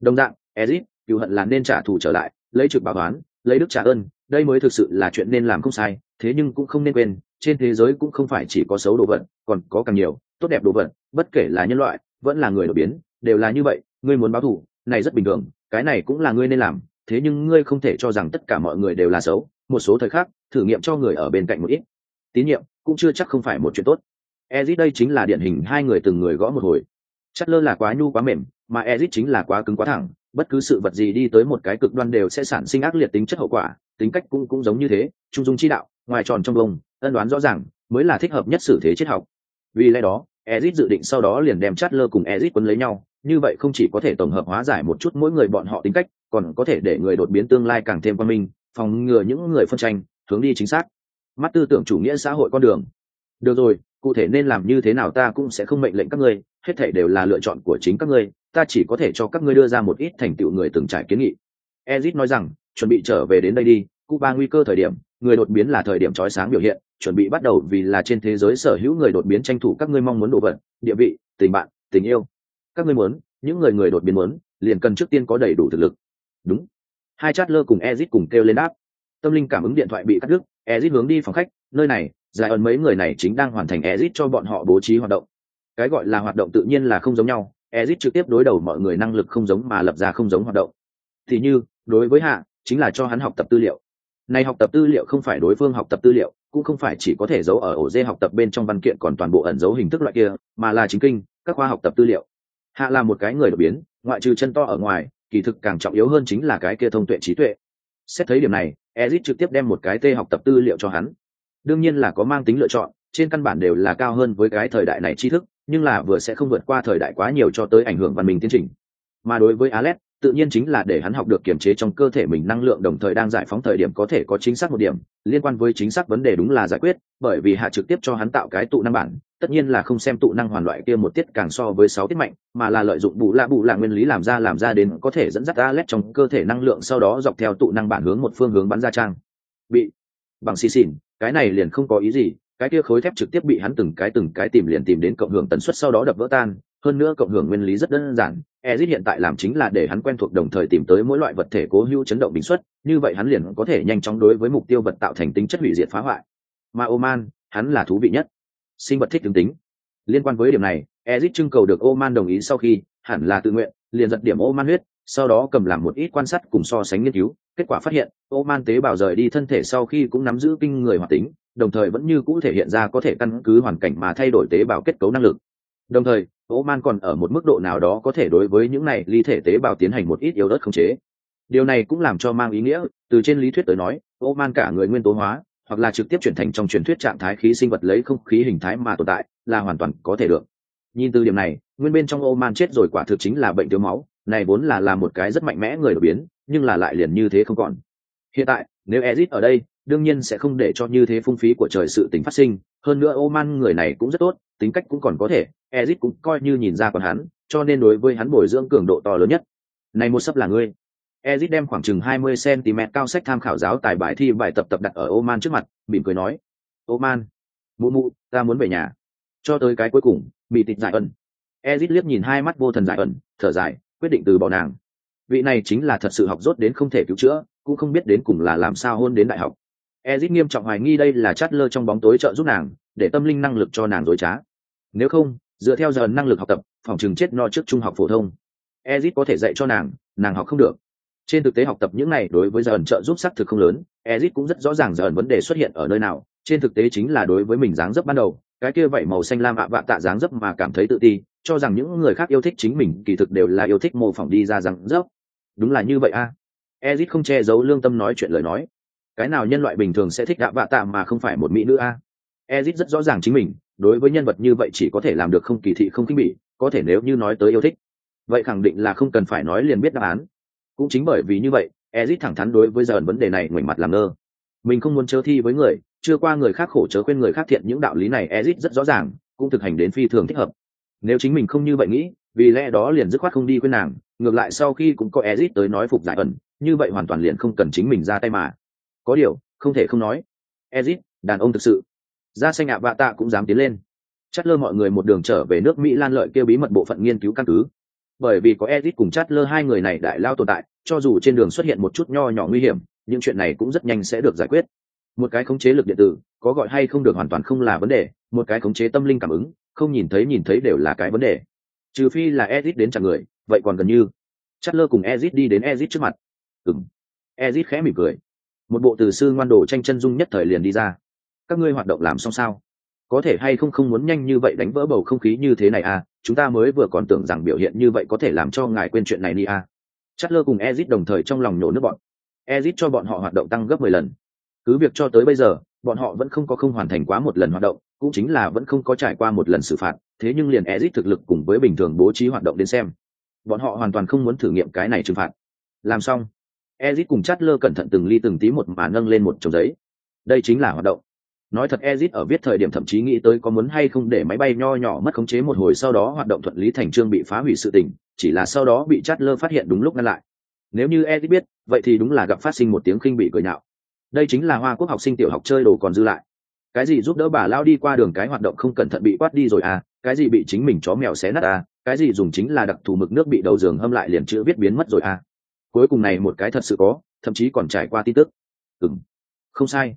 Đồng dạng ezit cựu hận là nên trả thù trở lại, lấy trực báo toán, lấy đức trả ơn, đây mới thực sự là chuyện nên làm không sai thế nhưng cũng không nên quên, trên thế giới cũng không phải chỉ có xấu đồ vật, còn có càng nhiều, tốt đẹp đồ vật, bất kể là nhân loại, vẫn là người đột biến, đều là như vậy, ngươi muốn báo thù, này rất bình thường, cái này cũng là ngươi nên làm, thế nhưng ngươi không thể cho rằng tất cả mọi người đều là xấu, một số thời khắc, thử nghiệm cho người ở bên cạnh một ít. Tín nhiệm, cũng chưa chắc không phải một chuyện tốt. Ezit đây chính là điển hình hai người từng người gõ một hồi. Chất lơ là quá nhu quá mềm, mà ezit chính là quá cứng quá thẳng, bất cứ sự vật gì đi tới một cái cực đoan đều sẽ sản sinh ác liệt tính chất hậu quả, tính cách cũng cũng giống như thế, trung dung chi đạo ngoài tròn trong vông ân đoán rõ ràng, mới là thích hợp nhất xử thế triết học. Vì lẽ đó ezit dự định sau đó liền đem chát lơ cùng ezit quấn lấy nhau, như vậy không chỉ có thể tổng hợp hóa giải một chút mỗi người bọn họ tính cách, còn có thể để người đột biến tương lai càng thêm văn minh, phòng ngừa những người phân tranh, hướng đi chính xác. Mắt tư tưởng chủ nghĩa xã hội con đường. Được rồi, cụ thể nên làm như thế nào ta cũng sẽ không mệnh lệnh các ngươi, hết thể đều là lựa chọn của chính các ngươi, ta chỉ có thể cho các ngươi đưa ra một ít thành tựu người từng trải kiến nghị. Ezit nói rằng, chuẩn bị trở về đến đây đi, cuba nguy cơ thời điểm người đột biến là thời điểm trói sáng biểu hiện, chuẩn bị bắt đầu vì là trên thế giới sở hữu người đột biến tranh thủ các ngươi mong muốn đồ vật, địa vị, tình bạn, tình yêu. Các ngươi muốn, những người người đột biến muốn, liền cần trước tiên có đầy đủ thực lực. Đúng. Hai chát lơ cùng ezit cùng kêu lên đáp. Tâm linh cảm ứng điện thoại bị cắt đứt, ezit hướng đi phòng khách, nơi này, giải ẩn mấy người này chính đang hoàn thành ezit cho bọn họ bố trí hoạt động. Cái gọi là hoạt động tự nhiên là không giống nhau, ezit trực tiếp đối đầu mọi người năng lực không giống mà lập ra không giống hoạt động. Thì như, đối với hạ, chính là cho hắn học tập tư liệu này học tập tư liệu không phải đối phương học tập tư liệu, cũng không phải chỉ có thể giấu ở ổ dê học tập bên trong văn kiện còn toàn bộ ẩn dấu hình thức loại kia, mà là chính kinh, các khoa học tập tư liệu. Hạ là một cái người đột biến, ngoại trừ chân to ở ngoài, kỳ thực càng trọng yếu hơn chính là cái kia thông tuệ trí tuệ. Xét thấy điểm này ezit trực tiếp đem một cái tê học tập tư liệu cho hắn. Đương nhiên là có mang tính lựa chọn, trên căn bản đều là cao hơn với cái thời đại này tri thức, nhưng là vừa sẽ không vượt qua thời đại quá nhiều cho tới ảnh hưởng văn minh tiến trình. Mà đối với alex tự nhiên chính là để hắn học được kiềm chế trong cơ thể mình năng lượng đồng thời đang giải phóng thời điểm có thể có chính xác một điểm. Liên quan với chính xác vấn đề đúng là giải quyết, bởi vì hạ trực tiếp cho hắn tạo cái tụ năng bản, tất nhiên là không xem tụ năng hoàn loại kia một tiết càng so với sáu tiết mạnh, mà là lợi dụng bù lạ bù lạ nguyên lý làm ra làm ra đến có thể dẫn dắt Alex trong cơ thể năng lượng sau đó dọc theo tụ năng bản hướng một phương hướng bắn ra trang. Bị bằng xì xỉn, cái này liền không có ý gì, cái kia khối thép trực tiếp bị hắn từng cái từng cái tìm liền tìm đến cộng hưởng tần suất sau đó đập vỡ tan hơn nữa cộng hưởng nguyên lý rất đơn giản, ezit hiện tại làm chính là để hắn quen thuộc đồng thời tìm tới mỗi loại vật thể cố hữu chấn động bình suất như vậy hắn liền có thể nhanh chóng đối với mục tiêu vật tạo thành tính chất hủy diệt phá hoại. Mà oman, hắn là thú vị nhất. Sinh vật thích tương tính. Liên quan với điểm này, ezit trưng cầu được oman đồng ý sau khi, hẳn là tự nguyện, liền giật điểm oman huyết, sau đó cầm làm một ít quan sát cùng so sánh nghiên cứu. Kết quả phát hiện, oman tế bào rời đi thân thể sau khi cũng nắm giữ kinh người hoạt tính, đồng thời vẫn như cũ thể hiện ra có thể căn cứ hoàn cảnh mà thay đổi tế bào kết cấu năng lực đồng thời oman còn ở một mức độ nào đó có thể đối với những này ly thể tế bào tiến hành một ít yếu đất khống chế. Điều này cũng làm cho mang ý nghĩa, từ trên lý thuyết tới nói oman cả người nguyên tố hóa, hoặc là trực tiếp chuyển thành trong truyền thuyết trạng thái khí sinh vật lấy không khí hình thái mà tồn tại, là hoàn toàn có thể được. Nhìn từ điểm này, nguyên bên trong oman chết rồi quả thực chính là bệnh thiếu máu, này vốn là là một cái rất mạnh mẽ người đột biến, nhưng là lại liền như thế không còn. Hiện tại, nếu ezit ở đây, đương nhiên sẽ không để cho như thế phung phí của trời sự tình phát sinh, hơn nữa oman người này cũng rất tốt tính cách cũng còn có thể ezit cũng coi như nhìn ra còn hắn, cho nên đối với hắn bồi dưỡng cường độ to lớn nhất. Này một sấp là ngươi. Ezit đem khoảng chừng hai mươi cm cao sách tham khảo giáo tài bài thi bài tập tập đặt ở oman trước mặt, mỉm cười nói, oman, mụ mụ, ta muốn về nhà. Cho tới cái cuối cùng, bị tịch giải ẩn. Ezit liếc nhìn hai mắt vô thần giải ẩn, thở dài, quyết định từ bỏ nàng. Vị này chính là thật sự học rốt đến không thể cứu chữa, cũng không biết đến cùng là làm sao hôn đến đại học. Ezit nghiêm trọng hoài nghi đây là chát lơ trong bóng tối trợ giúp nàng để tâm linh năng lực cho nàng dối trá. Nếu không, dựa theo giờ năng lực học tập, phòng chừng chết no trước trung học phổ thông. Ezit có thể dạy cho nàng nàng học không được. Trên thực tế học tập những này đối với giờ trợ giúp xác thực không lớn, ezit cũng rất rõ ràng giờ vấn đề xuất hiện ở nơi nào. Trên thực tế chính là đối với mình dáng dấp ban đầu, cái kia vậy màu xanh lam ạ vạ tạ dáng dấp mà cảm thấy tự ti, cho rằng những người khác yêu thích chính mình, kỳ thực đều là yêu thích mô phỏng đi ra dáng dấp. Đúng là như vậy a. À. ezit không che giấu lương tâm nói chuyện lời nói. Cái nào nhân loại bình thường sẽ thích ạ vạ tạ mà không phải một mỹ nữ a? à ezit rất rõ ràng chính mình, đối với nhân vật như vậy chỉ có thể làm được không kỳ thị, không kinh bỉ, có thể nếu như nói tới yêu thích. Vậy khẳng định là không cần phải nói liền biết đáp án. Cũng chính bởi vì như vậy, ezit thẳng thắn đối với giờ vấn đề này ngoảnh mặt làm ngơ. Mình không muốn chớ thi với người, chưa qua người khác khổ chớ quên người khác thiện những đạo lý này, ezit rất rõ ràng, cũng thực hành đến phi thường thích hợp. Nếu chính mình không như vậy nghĩ, vì lẽ đó liền dứt khoát không đi quên nàng, ngược lại sau khi cũng có ezit tới nói phục giải ẩn, như vậy hoàn toàn liền không cần chính mình ra tay mà. Có điều, không thể không nói, ezit, đàn ông thực sự Gia xanh ạ, bạ tạ cũng dám tiến lên. Chát lơ mọi người một đường trở về nước mỹ lan lợi kêu bí mật bộ phận nghiên cứu căn cứ. Bởi vì có Edith cùng chát lơ hai người này đại lao tồn tại, cho dù trên đường xuất hiện một chút nho nhỏ nguy hiểm, những chuyện này cũng rất nhanh sẽ được giải quyết. Một cái khống chế lực điện tử, có gọi hay không được hoàn toàn không là vấn đề, một cái khống chế tâm linh cảm ứng, không nhìn thấy nhìn thấy đều là cái vấn đề. Trừ phi là ezit đến chặn người, vậy còn gần như. Chát lơ cùng ezit đi đến ezit trước mặt. Ừng ezit khẽ mỉm cười. Một bộ từ sư ngoan đồ tranh chân dung nhất thời liền đi ra các ngươi hoạt động làm xong sao có thể hay không không muốn nhanh như vậy đánh vỡ bầu không khí như thế này à chúng ta mới vừa còn tưởng rằng biểu hiện như vậy có thể làm cho ngài quên chuyện này đi à Chatler cùng Ezit đồng thời trong lòng nhổ nước bọn. Ezit cho bọn họ hoạt động tăng gấp 10 lần. Cứ việc cho tới bây giờ, bọn họ vẫn không có không hoàn thành quá một lần hoạt động, cũng chính là vẫn không có trải qua một lần xử phạt, thế nhưng liền Ezit thực lực cùng với bình thường bố trí hoạt động đến xem, bọn họ hoàn toàn không muốn thử nghiệm cái này trừng phạt. Làm xong, Ezit cùng Chatler cẩn thận từng ly từng tí một mà nâng lên một chồng giấy. Đây chính là hoạt động. Nói thật Ezit ở viết thời điểm thậm chí nghĩ tới có muốn hay không để máy bay nho nhỏ mất khống chế một hồi sau đó hoạt động thuận lý thành trương bị phá hủy sự tình, chỉ là sau đó bị Chatler phát hiện đúng lúc ngăn lại. Nếu như Ezit biết, vậy thì đúng là gặp phát sinh một tiếng khinh bị cười nhạo. Đây chính là Hoa Quốc học sinh tiểu học chơi đồ còn dư lại. Cái gì giúp đỡ bà lao đi qua đường cái hoạt động không cẩn thận bị quát đi rồi à, cái gì bị chính mình chó mèo xé nát à, cái gì dùng chính là đặc thù mực nước bị đầu giường hâm lại liền chữ viết biến mất rồi à. Cuối cùng này một cái thật sự có, thậm chí còn trải qua tin tức. ừ không sai.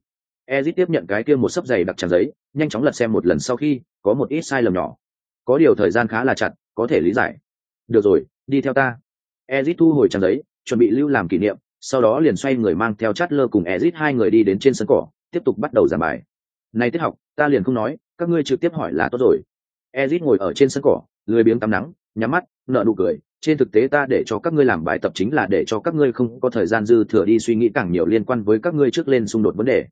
Ezit tiếp nhận cái kia một sấp giày đặc trang giấy, nhanh chóng lật xem một lần sau khi có một ít sai lầm nhỏ. Có điều thời gian khá là chặt, có thể lý giải. Được rồi, đi theo ta. Ezit thu hồi trang giấy, chuẩn bị lưu làm kỷ niệm, sau đó liền xoay người mang theo chát lơ cùng Ezit hai người đi đến trên sân cỏ, tiếp tục bắt đầu giảng bài. Này tiết học, ta liền không nói, các ngươi trực tiếp hỏi là tốt rồi. Ezit ngồi ở trên sân cỏ, lười biếng tắm nắng, nhắm mắt, nở nụ cười. Trên thực tế ta để cho các ngươi làm bài tập chính là để cho các ngươi không có thời gian dư thừa đi suy nghĩ càng nhiều liên quan với các ngươi trước lên xung đột vấn đề.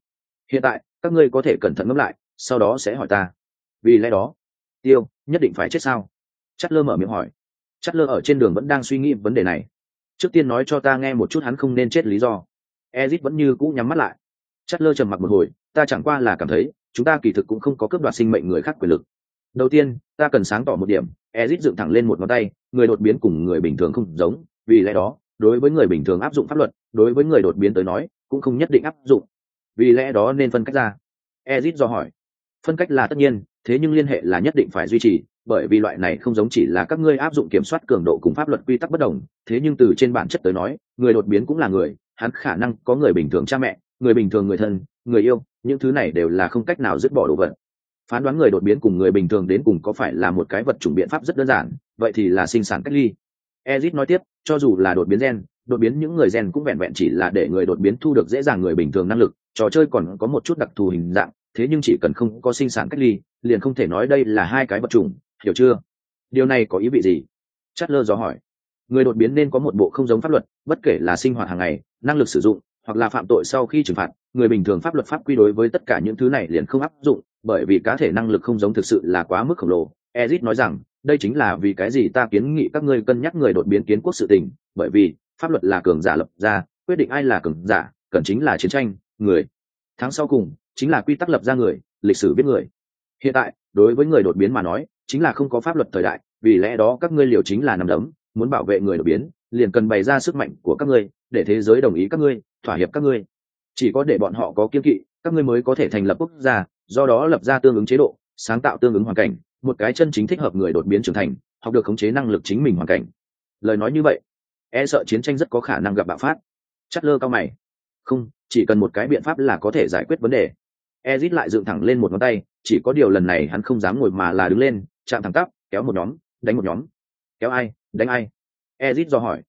Hiện tại, các ngươi có thể cẩn thận ngẫm lại, sau đó sẽ hỏi ta. Vì lẽ đó, Tiêu, nhất định phải chết sao? Chát lơ mở miệng hỏi. Chát lơ ở trên đường vẫn đang suy nghĩ vấn đề này trước tiên nói cho ta nghe một chút hắn không nên chết lý do ezit vẫn như cũ nhắm mắt lại chất lơ trầm mặc một hồi ta chẳng qua là cảm thấy chúng ta kỳ thực cũng không có cướp đoạt sinh mệnh người khác quyền lực đầu tiên ta cần sáng tỏ một điểm ezit dựng thẳng lên một ngón tay người đột biến cùng người bình thường không giống vì lẽ đó đối với người bình thường áp dụng pháp luật đối với người đột biến tới nói cũng không nhất định áp dụng vì lẽ đó nên phân cách ra. Ezit do hỏi. Phân cách là tất nhiên, thế nhưng liên hệ là nhất định phải duy trì, bởi vì loại này không giống chỉ là các ngươi áp dụng kiểm soát cường độ cùng pháp luật quy tắc bất đồng. Thế nhưng từ trên bản chất tới nói, người đột biến cũng là người, hắn khả năng có người bình thường cha mẹ, người bình thường người thân, người yêu, những thứ này đều là không cách nào dứt bỏ đồ vật. Phán đoán người đột biến cùng người bình thường đến cùng có phải là một cái vật chủng biện pháp rất đơn giản, vậy thì là sinh sản cách ly. Ezit nói tiếp, cho dù là đột biến gen, đột biến những người gen cũng vẹn vẹn chỉ là để người đột biến thu được dễ dàng người bình thường năng lực trò chơi còn có một chút đặc thù hình dạng, thế nhưng chỉ cần không có sinh sản cách ly, liền không thể nói đây là hai cái vật chủng, hiểu chưa? Điều này có ý vị gì? Chất lơ dò hỏi. Người đột biến nên có một bộ không giống pháp luật, bất kể là sinh hoạt hàng ngày, năng lực sử dụng, hoặc là phạm tội sau khi trừng phạt, người bình thường pháp luật pháp quy đối với tất cả những thứ này liền không áp dụng, bởi vì cá thể năng lực không giống thực sự là quá mức khổng lồ. Ezit nói rằng, đây chính là vì cái gì ta kiến nghị các ngươi cân nhắc người đột biến kiến quốc sự tình, bởi vì pháp luật là cường giả lập ra, quyết định ai là cường giả, cần chính là chiến tranh người. Tháng sau cùng, chính là quy tắc lập ra người, lịch sử biết người. Hiện tại, đối với người đột biến mà nói, chính là không có pháp luật thời đại, vì lẽ đó các ngươi liều chính là nằm đấm, muốn bảo vệ người đột biến, liền cần bày ra sức mạnh của các ngươi, để thế giới đồng ý các ngươi, thỏa hiệp các ngươi. Chỉ có để bọn họ có kiên kỵ, các ngươi mới có thể thành lập quốc gia, do đó lập ra tương ứng chế độ, sáng tạo tương ứng hoàn cảnh, một cái chân chính thích hợp người đột biến trưởng thành, học được khống chế năng lực chính mình hoàn cảnh. Lời nói như vậy e sợ chiến tranh rất có khả năng gặp bạo phát. Chất lơ cao mày không, chỉ cần một cái biện pháp là có thể giải quyết vấn đề. Ezit lại dựng thẳng lên một ngón tay, chỉ có điều lần này hắn không dám ngồi mà là đứng lên, chạm thẳng tắp, kéo một nhóm, đánh một nhóm. Kéo ai, đánh ai? Ezit do hỏi.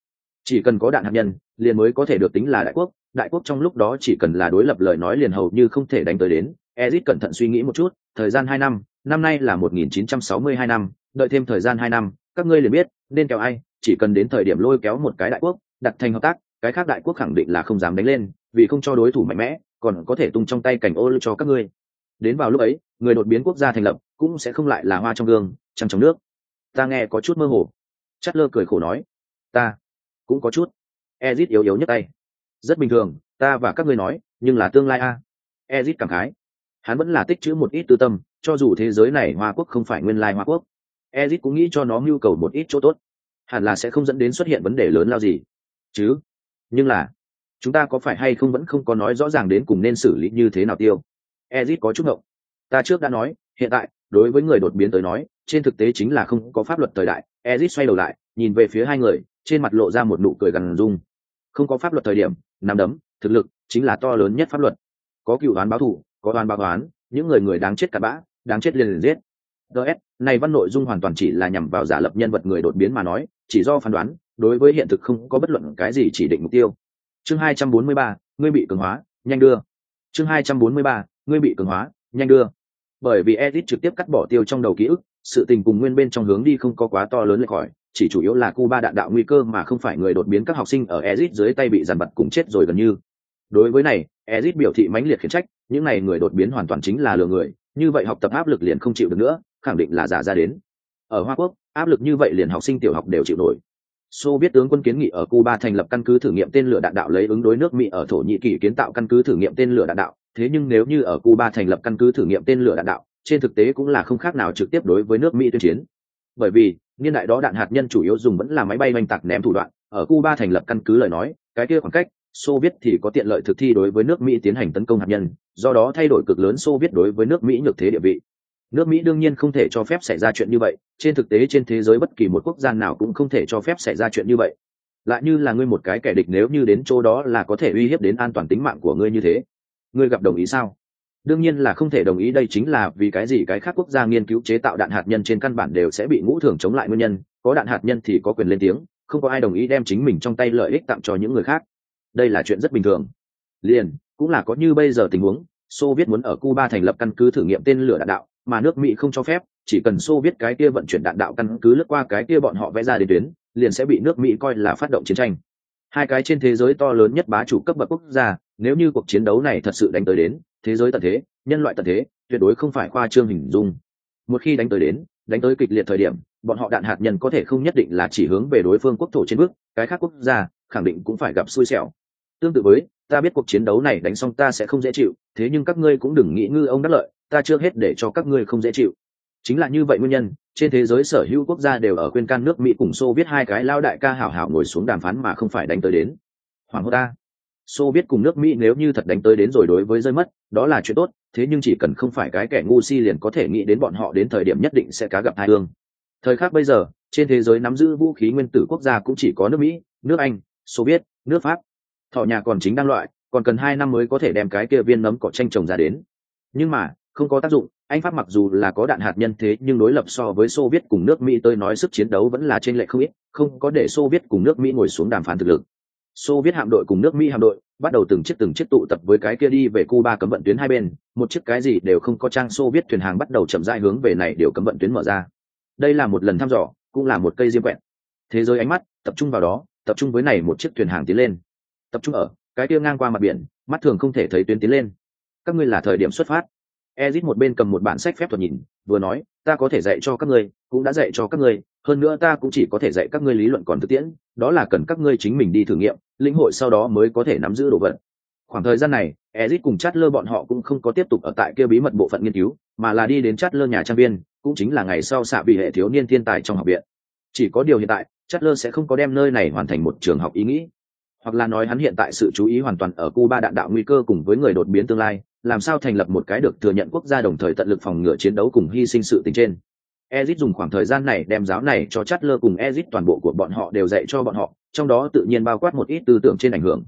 Chỉ cần có đạn hạt nhân, liền mới có thể được tính là đại quốc. Đại quốc trong lúc đó chỉ cần là đối lập lời nói liền hầu như không thể đánh tới đến. Ezit cẩn thận suy nghĩ một chút, thời gian hai năm năm nay là một nghìn chín trăm sáu mươi hai năm, đợi thêm thời gian hai năm, các ngươi liền biết, nên kéo ai, chỉ cần đến thời điểm lôi kéo một cái đại quốc, đặt thành hợp tác, cái khác đại quốc khẳng định là không dám đánh lên vì không cho đối thủ mạnh mẽ, còn có thể tung trong tay cảnh ô cho các ngươi. Đến vào lúc ấy, người đột biến quốc gia thành lập cũng sẽ không lại là hoa trong gương, trăng trong nước. Ta nghe có chút mơ hồ. Chất lơ cười khổ nói, ta cũng có chút. Ezit yếu yếu nhất tay. Rất bình thường, ta và các ngươi nói, nhưng là tương lai a. Ezit cảm khái. Hắn vẫn là tích chữ một ít tư tâm, cho dù thế giới này hoa quốc không phải nguyên lai hoa quốc, ezit cũng nghĩ cho nó mưu cầu một ít chỗ tốt. Hẳn là sẽ không dẫn đến xuất hiện vấn đề lớn lao gì. Chứ? Nhưng là chúng ta có phải hay không vẫn không có nói rõ ràng đến cùng nên xử lý như thế nào tiêu? Ezit có chút ngộng. Ta trước đã nói, hiện tại, đối với người đột biến tới nói, trên thực tế chính là không có pháp luật thời đại. Ezit xoay đầu lại, nhìn về phía hai người, trên mặt lộ ra một nụ cười gần dung không có pháp luật thời điểm, nắm đấm, thực lực chính là to lớn nhất pháp luật. Có cựu đoán báo thù, có đoán báo đoán những người người đáng chết cả bã, đáng chết liền liền giết. Ts này văn nội dung hoàn toàn chỉ là nhằm vào giả lập nhân vật người đột biến mà nói, chỉ do phán đoán, đối với hiện thực không có bất luận cái gì chỉ định mục tiêu chương 243, ngươi bị cường hóa nhanh đưa. Chương 243, ngươi bị cường hóa nhanh đưa. Bởi vì edit trực tiếp cắt bỏ tiêu trong đầu ký ức sự tình cùng nguyên bên trong hướng đi không có quá to lớn lệch khỏi chỉ chủ yếu là cuba đạn đạo nguy cơ mà không phải người đột biến các học sinh ở ezit dưới tay bị giàn bật cùng chết rồi gần như. Đối với này ezit biểu thị mãnh liệt khiển trách những này người đột biến hoàn toàn chính là lừa người như vậy học tập áp lực liền không chịu được nữa khẳng định là giả ra đến. Ở hoa quốc áp lực như vậy liền học sinh tiểu học đều chịu nổi. Xô biết tướng quân kiến nghị ở Cuba thành lập căn cứ thử nghiệm tên lửa đạn đạo lấy ứng đối nước Mỹ ở Thổ Nhĩ Kỳ kiến tạo căn cứ thử nghiệm tên lửa đạn đạo, thế nhưng nếu như ở Cuba thành lập căn cứ thử nghiệm tên lửa đạn đạo, trên thực tế cũng là không khác nào trực tiếp đối với nước Mỹ tuyên chiến. Bởi vì, niên đại đó đạn hạt nhân chủ yếu dùng vẫn là máy bay oanh tạc ném thủ đoạn, ở Cuba thành lập căn cứ lời nói, cái kia khoảng cách, Xô biết thì có tiện lợi thực thi đối với nước Mỹ tiến hành tấn công hạt nhân, do đó thay đổi cực lớn Xô biết đối với nước Mỹ nhược thế địa vị nước mỹ đương nhiên không thể cho phép xảy ra chuyện như vậy trên thực tế trên thế giới bất kỳ một quốc gia nào cũng không thể cho phép xảy ra chuyện như vậy. Lại như là ngươi một cái kẻ địch nếu như đến chỗ đó là có thể uy hiếp đến an toàn tính mạng của ngươi như thế. Ngươi gặp đồng ý sao? Đương nhiên là không thể đồng ý đây chính là vì cái gì cái khác quốc gia nghiên cứu chế tạo đạn hạt nhân trên căn bản đều sẽ bị ngũ thường chống lại nguyên nhân. Có đạn hạt nhân thì có quyền lên tiếng không có ai đồng ý đem chính mình trong tay lợi ích tặng cho những người khác. Đây là chuyện rất bình thường. Liền cũng là có như bây giờ tình huống Xô viết muốn ở Cuba thành lập căn cứ thử nghiệm tên lửa đạn đạo, mà nước mỹ không cho phép, chỉ cần xô viết cái kia vận chuyển đạn đạo căn cứ lướt qua cái kia bọn họ vẽ ra đến tuyến, liền sẽ bị nước mỹ coi là phát động chiến tranh. Hai cái trên thế giới to lớn nhất bá chủ cấp bậc quốc gia, nếu như cuộc chiến đấu này thật sự đánh tới đến, thế giới tận thế, nhân loại tận thế, tuyệt đối không phải khoa trương hình dung. Một khi đánh tới đến, đánh tới kịch liệt thời điểm, bọn họ đạn hạt nhân có thể không nhất định là chỉ hướng về đối phương quốc thổ trên bước, cái khác quốc gia khẳng định cũng phải gặp xui xẻo. Tương tự với, ta biết cuộc chiến đấu này đánh xong ta sẽ không dễ chịu, thế nhưng các ngươi cũng đừng nghĩ ngư ông đắc lợi ta chưa hết để cho các ngươi không dễ chịu. Chính là như vậy nguyên nhân, trên thế giới sở hữu quốc gia đều ở khuyên can nước mỹ cùng xô viết hai cái lao đại ca hảo hảo ngồi xuống đàm phán mà không phải đánh tới đến. Hoàng hô ta. Xô viết cùng nước mỹ nếu như thật đánh tới đến rồi đối với rơi mất, đó là chuyện tốt, thế nhưng chỉ cần không phải cái kẻ ngu si liền có thể nghĩ đến bọn họ đến thời điểm nhất định sẽ cá gặp hai hương thời khắc bây giờ, trên thế giới nắm giữ vũ khí nguyên tử quốc gia cũng chỉ có nước mỹ, nước anh, xô viết, nước pháp. Thọ nhà còn chính đang loại, còn cần hai năm mới có thể đem cái kia viên nấm cỏ tranh trồng ra đến. Nhưng mà không có tác dụng, anh pháp mặc dù là có đạn hạt nhân thế, nhưng đối lập so với xô viết cùng nước mỹ tôi nói sức chiến đấu vẫn là trên lệ không ít, không có để xô viết cùng nước mỹ ngồi xuống đàm phán thực lực. Xô viết hạm đội cùng nước mỹ hạm đội bắt đầu từng chiếc từng chiếc tụ tập với cái kia đi về cuba cấm vận tuyến hai bên, một chiếc cái gì đều không có trang xô viết thuyền hàng bắt đầu chậm rãi hướng về này đều cấm vận tuyến mở ra. Đây là một lần thăm dò, cũng là một cây diêm quẹn thế giới ánh mắt tập trung vào đó, tập trung với này một chiếc thuyền hàng tiến lên. Tập trung ở cái kia ngang qua mặt biển, mắt thường không thể thấy tuyến tiến lên. Các ngươi là thời điểm xuất phát ezit một bên cầm một bản sách phép thuật nhìn vừa nói ta có thể dạy cho các ngươi cũng đã dạy cho các ngươi hơn nữa ta cũng chỉ có thể dạy các ngươi lý luận còn thực tiễn đó là cần các ngươi chính mình đi thử nghiệm lĩnh hội sau đó mới có thể nắm giữ đồ vật. Khoảng thời gian này ezit cùng chát lơ bọn họ cũng không có tiếp tục ở tại kia bí mật bộ phận nghiên cứu mà là đi đến chát lơ nhà trang viên cũng chính là ngày sau xạ bị hệ thiếu niên thiên tài trong học viện. Chỉ có điều hiện tại chát lơ sẽ không có đem nơi này hoàn thành một trường học ý nghĩ. Hoặc là nói hắn hiện tại sự chú ý hoàn toàn ở Cuba đạn đạo nguy cơ cùng với người đột biến tương lai, làm sao thành lập một cái được thừa nhận quốc gia đồng thời tận lực phòng ngừa chiến đấu cùng hy sinh sự tình trên. Ezit dùng khoảng thời gian này đem giáo này cho Chatler cùng Ezit toàn bộ của bọn họ đều dạy cho bọn họ, trong đó tự nhiên bao quát một ít tư tưởng trên ảnh hưởng.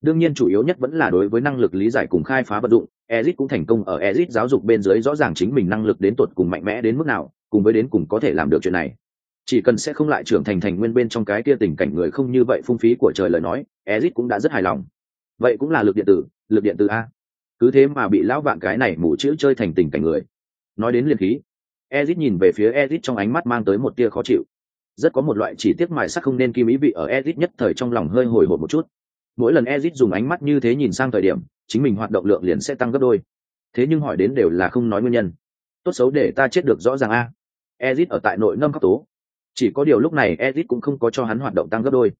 Đương nhiên chủ yếu nhất vẫn là đối với năng lực lý giải cùng khai phá vật dụng, Ezit cũng thành công ở Ezit giáo dục bên dưới rõ ràng chính mình năng lực đến tuột cùng mạnh mẽ đến mức nào, cùng với đến cùng có thể làm được chuyện này chỉ cần sẽ không lại trưởng thành thành nguyên bên trong cái kia tình cảnh người không như vậy phung phí của trời lời nói ezit cũng đã rất hài lòng vậy cũng là lực điện tử lực điện tử a cứ thế mà bị lão vạn cái này mù chữ chơi thành tình cảnh người. Nói đến liền khí, ezit nhìn về phía ezit trong ánh mắt mang tới một tia khó chịu. Rất có một loại chỉ tiếc mài sắc không nên kim ý vị ở ezit nhất thời trong lòng hơi hồi hộp một chút. Mỗi lần ezit dùng ánh mắt như thế nhìn sang thời điểm, chính mình hoạt động lượng liền sẽ tăng gấp đôi. Thế nhưng hỏi đến đều là không nói nguyên nhân. Tốt xấu để ta chết được rõ ràng a. Ezit ở tại nội ngâm khắc tố. Chỉ có điều lúc này ezit cũng không có cho hắn hoạt động tăng gấp đôi.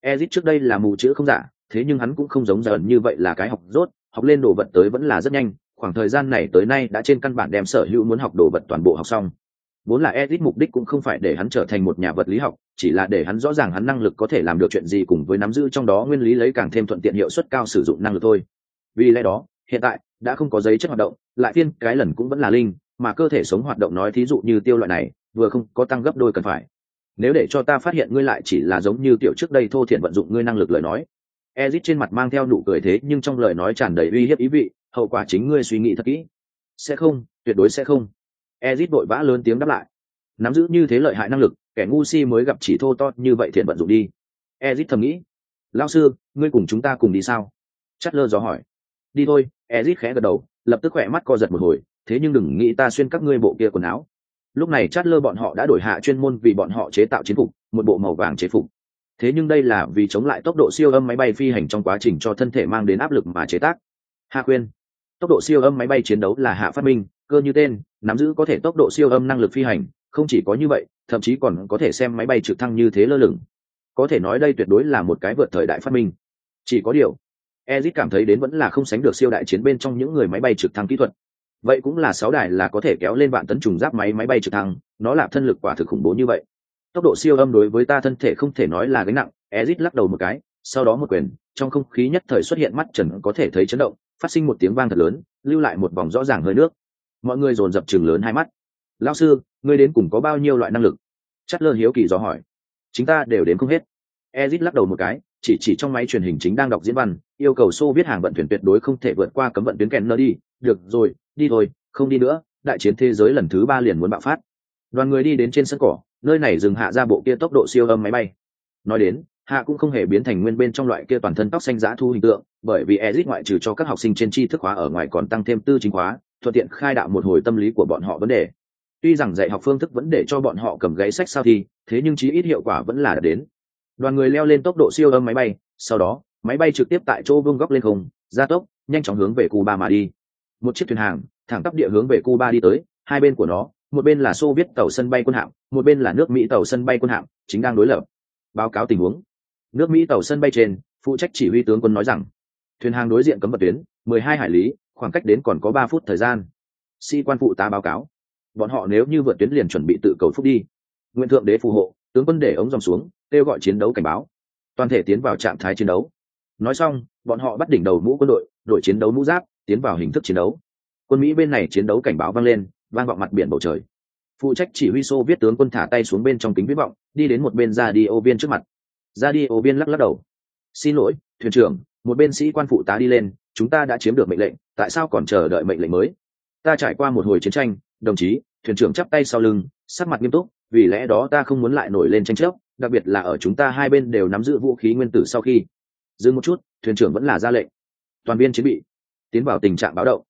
Ezit trước đây là mù chữ không giả, thế nhưng hắn cũng không giống dần như vậy là cái học rốt học lên đồ vật tới vẫn là rất nhanh, khoảng thời gian này tới nay đã trên căn bản đem sở hữu muốn học đồ vật toàn bộ học xong. Vốn là edit mục đích cũng không phải để hắn trở thành một nhà vật lý học, chỉ là để hắn rõ ràng hắn năng lực có thể làm được chuyện gì cùng với nắm giữ trong đó nguyên lý lấy càng thêm thuận tiện hiệu suất cao sử dụng năng lực thôi. Vì lẽ đó, hiện tại, đã không có giấy chất hoạt động, lại phiên cái lần cũng vẫn là linh, mà cơ thể sống hoạt động nói thí dụ như tiêu loại này, vừa không có tăng gấp đôi cần phải. Nếu để cho ta phát hiện ngươi lại chỉ là giống như tiểu trước đây thô thiện vận dụng ngươi năng lực lời nói ezit trên mặt mang theo nụ cười thế nhưng trong lời nói tràn đầy uy hiếp ý vị, hậu quả chính ngươi suy nghĩ thật kỹ. Sẽ không, tuyệt đối sẽ không. Ezit vội vã lớn tiếng đáp lại. Nắm giữ như thế lợi hại năng lực, kẻ ngu si mới gặp chỉ thô to như vậy thiện vận dụng đi. Ezit thầm nghĩ. Lao sư, ngươi cùng chúng ta cùng đi sao? Chất lơ dò hỏi. Đi thôi, ezit khẽ gật đầu, lập tức khỏe mắt co giật một hồi, thế nhưng đừng nghĩ ta xuyên các ngươi bộ kia quần áo. Lúc này chát lơ bọn họ đã đổi hạ chuyên môn vì bọn họ chế tạo chiến phục, một bộ màu vàng chế phục thế nhưng đây là vì chống lại tốc độ siêu âm máy bay phi hành trong quá trình cho thân thể mang đến áp lực mà chế tác. Hạ khuyên tốc độ siêu âm máy bay chiến đấu là hạ phát minh, cơ như tên, nắm giữ có thể tốc độ siêu âm năng lực phi hành, không chỉ có như vậy, thậm chí còn có thể xem máy bay trực thăng như thế lơ lửng. Có thể nói đây tuyệt đối là một cái vượt thời đại phát minh. Chỉ có điều, ezit cảm thấy đến vẫn là không sánh được siêu đại chiến bên trong những người máy bay trực thăng kỹ thuật. Vậy cũng là sáu đài là có thể kéo lên vạn tấn trùng giáp máy máy bay trực thăng, nó là thân lực quả thực khủng bố như vậy tốc độ siêu âm đối với ta thân thể không thể nói là gánh nặng, ezit lắc đầu một cái, sau đó một quyền, trong không khí nhất thời xuất hiện mắt trần có thể thấy chấn động, phát sinh một tiếng vang thật lớn, lưu lại một vòng rõ ràng hơi nước. Mọi người dồn dập chừng lớn hai mắt. Lao sư, ngươi đến cùng có bao nhiêu loại năng lực? Chất lơ hiếu kỳ dò hỏi. Chúng ta đều đến không hết. Ezit lắc đầu một cái, chỉ chỉ trong máy truyền hình chính đang đọc diễn văn, yêu cầu xô viết hàng vận tuyển tuyệt đối không thể vượt qua cấm vận tuyến kèn nơ đi. Được rồi, đi thôi, không đi nữa, đại chiến thế giới lần thứ ba liền muốn bạo phát. Đoàn người đi đến trên sân cỏ nơi này dừng hạ ra bộ kia tốc độ siêu âm máy bay. Nói đến, hạ cũng không hề biến thành nguyên bên trong loại kia toàn thân tóc xanh giá thu hình tượng, bởi vì ezit ngoại trừ cho các học sinh trên tri thức hóa ở ngoài còn tăng thêm tư chính khóa, thuận tiện khai đạo một hồi tâm lý của bọn họ vấn đề. Tuy rằng dạy học phương thức vẫn để cho bọn họ cầm gáy sách sao thì, thế nhưng chí ít hiệu quả vẫn là đến. Đoàn người leo lên tốc độ siêu âm máy bay, sau đó, máy bay trực tiếp tại chỗ vương góc lên không, gia tốc, nhanh chóng hướng về cuba mà đi. Một chiếc thuyền hàng, thẳng tắp địa hướng về cuba đi tới, hai bên của nó một bên là xô viết tàu sân bay quân hạm, một bên là nước mỹ tàu sân bay quân hạm, chính đang đối lập. Báo cáo tình huống. Nước mỹ tàu sân bay trên, phụ trách chỉ huy tướng quân nói rằng, thuyền hàng đối diện cấm vật tuyến, mười hai hải lý, khoảng cách đến còn có ba phút thời gian. Sĩ quan phụ tá báo cáo. Bọn họ nếu như vượt tuyến liền chuẩn bị tự cầu phúc đi. Nguyện thượng đế phù hộ, tướng quân để ống dòng xuống, kêu gọi chiến đấu cảnh báo. Toàn thể tiến vào trạng thái chiến đấu. Nói xong, bọn họ bắt đỉnh đầu mũ quân đội đội chiến đấu mũ giáp, tiến vào hình thức chiến đấu. Quân mỹ bên này chiến đấu cảnh báo vang lên vang vọng mặt biển bầu trời. Phụ trách chỉ huy xô viết tướng quân thả tay xuống bên trong kính viết vọng, đi đến một bên ra đi ô viên trước mặt. Ra đi ô viên lắc lắc đầu. Xin lỗi, thuyền trưởng, một bên sĩ quan phụ tá đi lên, chúng ta đã chiếm được mệnh lệnh, tại sao còn chờ đợi mệnh lệnh mới? Ta trải qua một hồi chiến tranh, đồng chí, thuyền trưởng chắp tay sau lưng, sắc mặt nghiêm túc, vì lẽ đó ta không muốn lại nổi lên tranh chấp, đặc biệt là ở chúng ta hai bên đều nắm giữ vũ khí nguyên tử sau khi. Dừng một chút, thuyền trưởng vẫn là ra lệnh. Toàn viên chiến bị. Tiến vào tình trạng báo động.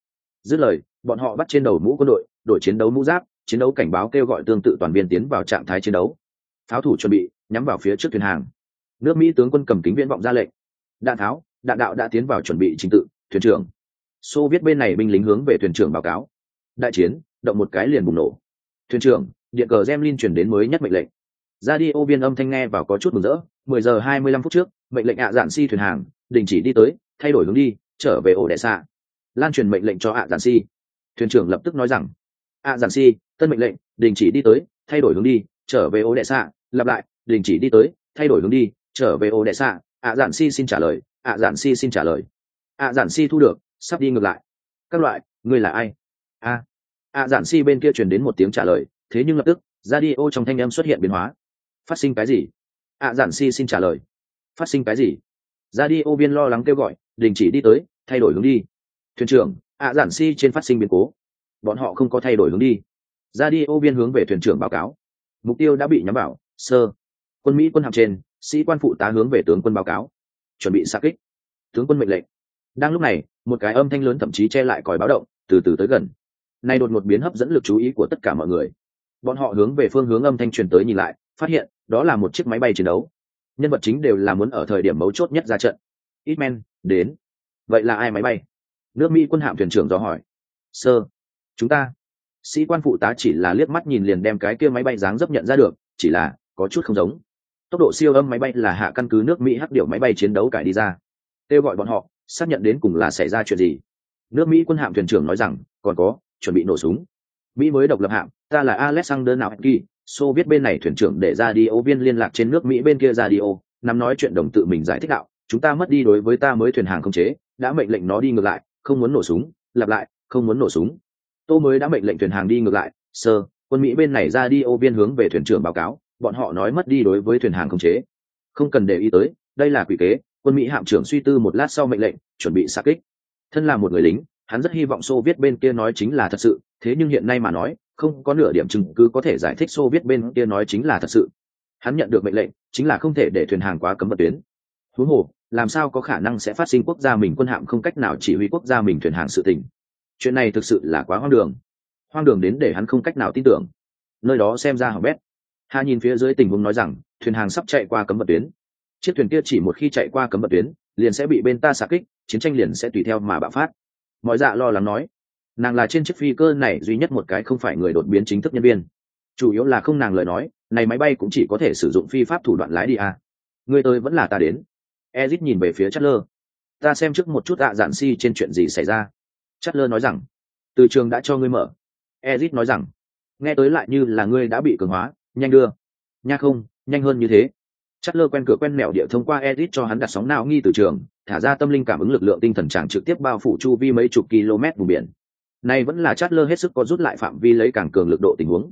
Dứt lời, bọn họ bắt trên đầu mũ quân đội đội chiến đấu mũ giáp, chiến đấu cảnh báo kêu gọi tương tự toàn viên tiến vào trạng thái chiến đấu. Pháo thủ chuẩn bị, nhắm vào phía trước thuyền hàng. Nước mỹ tướng quân cầm kính viễn vọng ra lệnh. Đạn tháo, đạn đạo đã tiến vào chuẩn bị trình tự, thuyền trưởng. Xô viết bên này binh lính hướng về thuyền trưởng báo cáo. Đại chiến, động một cái liền bùng nổ. Thuyền trưởng, điện cờ gemlin chuyển đến mới nhất mệnh lệnh. Ra đi ô viên âm thanh nghe vào có chút mừng rỡ, mười giờ hai mươi lăm phút trước, mệnh lệnh ạ giản si thuyền hàng, đình chỉ đi tới, thay đổi hướng đi, trở về ổ đẻ xạ. Lan truyền mệnh lệnh cho ạ giản si. Thuyền trưởng lập tức nói rằng ạ giản si tân mệnh lệnh, đình chỉ đi tới, thay đổi hướng đi, trở về ô đệ xạ, lặp lại, đình chỉ đi tới, thay đổi hướng đi, trở về ô đệ xạ. Ạ giản si xin trả lời ạ giản si xin trả lời. Ạ giản si thu được, sắp đi ngược lại. Các loại, ngươi là ai? A. Ạ giản si bên kia truyền đến một tiếng trả lời, thế nhưng lập tức ra đi ô trong thanh âm xuất hiện biến hóa. Phát sinh cái gì? Ạ giản si xin trả lời. Phát sinh cái gì? Ra đi ô viên lo lắng kêu gọi, đình chỉ đi tới, thay đổi hướng đi. Thuyền trưởng ạ giản si trên phát sinh biến cố bọn họ không có thay đổi hướng đi. Ra đi ô viên hướng về thuyền trưởng báo cáo. Mục tiêu đã bị nhắm vào sơ. Quân mỹ quân hạm trên sĩ quan phụ tá hướng về tướng quân báo cáo. Chuẩn bị xa kích. Tướng quân mệnh lệnh. Đang lúc này một cái âm thanh lớn thậm chí che lại còi báo động từ từ tới gần. Nay đột một biến hấp dẫn lực chú ý của tất cả mọi người. Bọn họ hướng về phương hướng âm thanh truyền tới nhìn lại phát hiện đó là một chiếc máy bay chiến đấu. Nhân vật chính đều là muốn ở thời điểm mấu chốt nhất ra trận. Itman, đến. Vậy là ai máy bay? Nước mỹ quân hạm thuyền trưởng dò hỏi. Sơ chúng ta. Sĩ quan phụ tá chỉ là liếc mắt nhìn liền đem cái kia máy bay dáng dấp nhận ra được, chỉ là có chút không giống. Tốc độ siêu âm máy bay là hạ căn cứ nước mỹ hắc điệu máy bay chiến đấu cải đi ra. Kêu gọi bọn họ, xác nhận đến cùng là xảy ra chuyện gì. Nước mỹ quân hạm thuyền trưởng nói rằng, còn có, chuẩn bị nổ súng. Mỹ mới độc lập hạm, ta là alexander nào kỳ xô viết bên này thuyền trưởng để ra đi, ô viên liên lạc trên nước mỹ bên kia ra đi, ô, nắm nói chuyện đồng tự mình giải thích đạo, chúng ta mất đi đối với ta mới thuyền hàng không chế, đã mệnh lệnh nó đi ngược lại, không muốn nổ súng, lặp lại, không muốn nổ súng tô mới đã mệnh lệnh thuyền hàng đi ngược lại, sơ, quân mỹ bên này ra đi ô viên hướng về thuyền trưởng báo cáo, bọn họ nói mất đi đối với thuyền hàng không chế. Không cần để ý tới, đây là quỷ kế. Quân mỹ hạm trưởng suy tư một lát sau mệnh lệnh, chuẩn bị xa kích. Thân là một người lính, hắn rất hy vọng xô viết bên kia nói chính là thật sự, thế nhưng hiện nay mà nói, không có nửa điểm chứng cứ có thể giải thích xô viết bên kia nói chính là thật sự. Hắn nhận được mệnh lệnh, chính là không thể để thuyền hàng quá cấm vận tuyến. Huống hồ, làm sao có khả năng sẽ phát sinh quốc gia mình quân hạm không cách nào chỉ huy quốc gia mình thuyền hàng sự tình? Chuyện này thực sự là quá hoang đường. Hoang đường đến để hắn không cách nào tin tưởng. Nơi đó xem ra hỏng bét. Hà nhìn phía dưới tình huống nói rằng, thuyền hàng sắp chạy qua cấm vận tuyến. Chiếc thuyền kia chỉ một khi chạy qua cấm vận tuyến, liền sẽ bị bên ta xạ kích, chiến tranh liền sẽ tùy theo mà bạo phát. Mọi dạ lo lắng nói, nàng là trên chiếc phi cơ này duy nhất một cái không phải người đột biến chính thức nhân viên. Chủ yếu là không nàng lời nói, này máy bay cũng chỉ có thể sử dụng phi pháp thủ đoạn lái đi à. người tôi vẫn là ta đến. Ezit nhìn về phía chất lơ ta xem trước một chút ạ à si trên chuyện gì xảy ra chất lơ nói rằng, từ trường đã cho ngươi mở. Ezit nói rằng, nghe tới lại như là ngươi đã bị cường hóa, nhanh đưa. Nha không, nhanh hơn như thế. Chất lơ quen cửa quen mẹo địa thông qua ezit cho hắn đặt sóng não nghi từ trường, thả ra tâm linh cảm ứng lực lượng tinh thần tràng trực tiếp bao phủ chu vi mấy chục km vùng biển. Này vẫn là chát lơ hết sức có rút lại phạm vi lấy càng cường lực độ tình huống.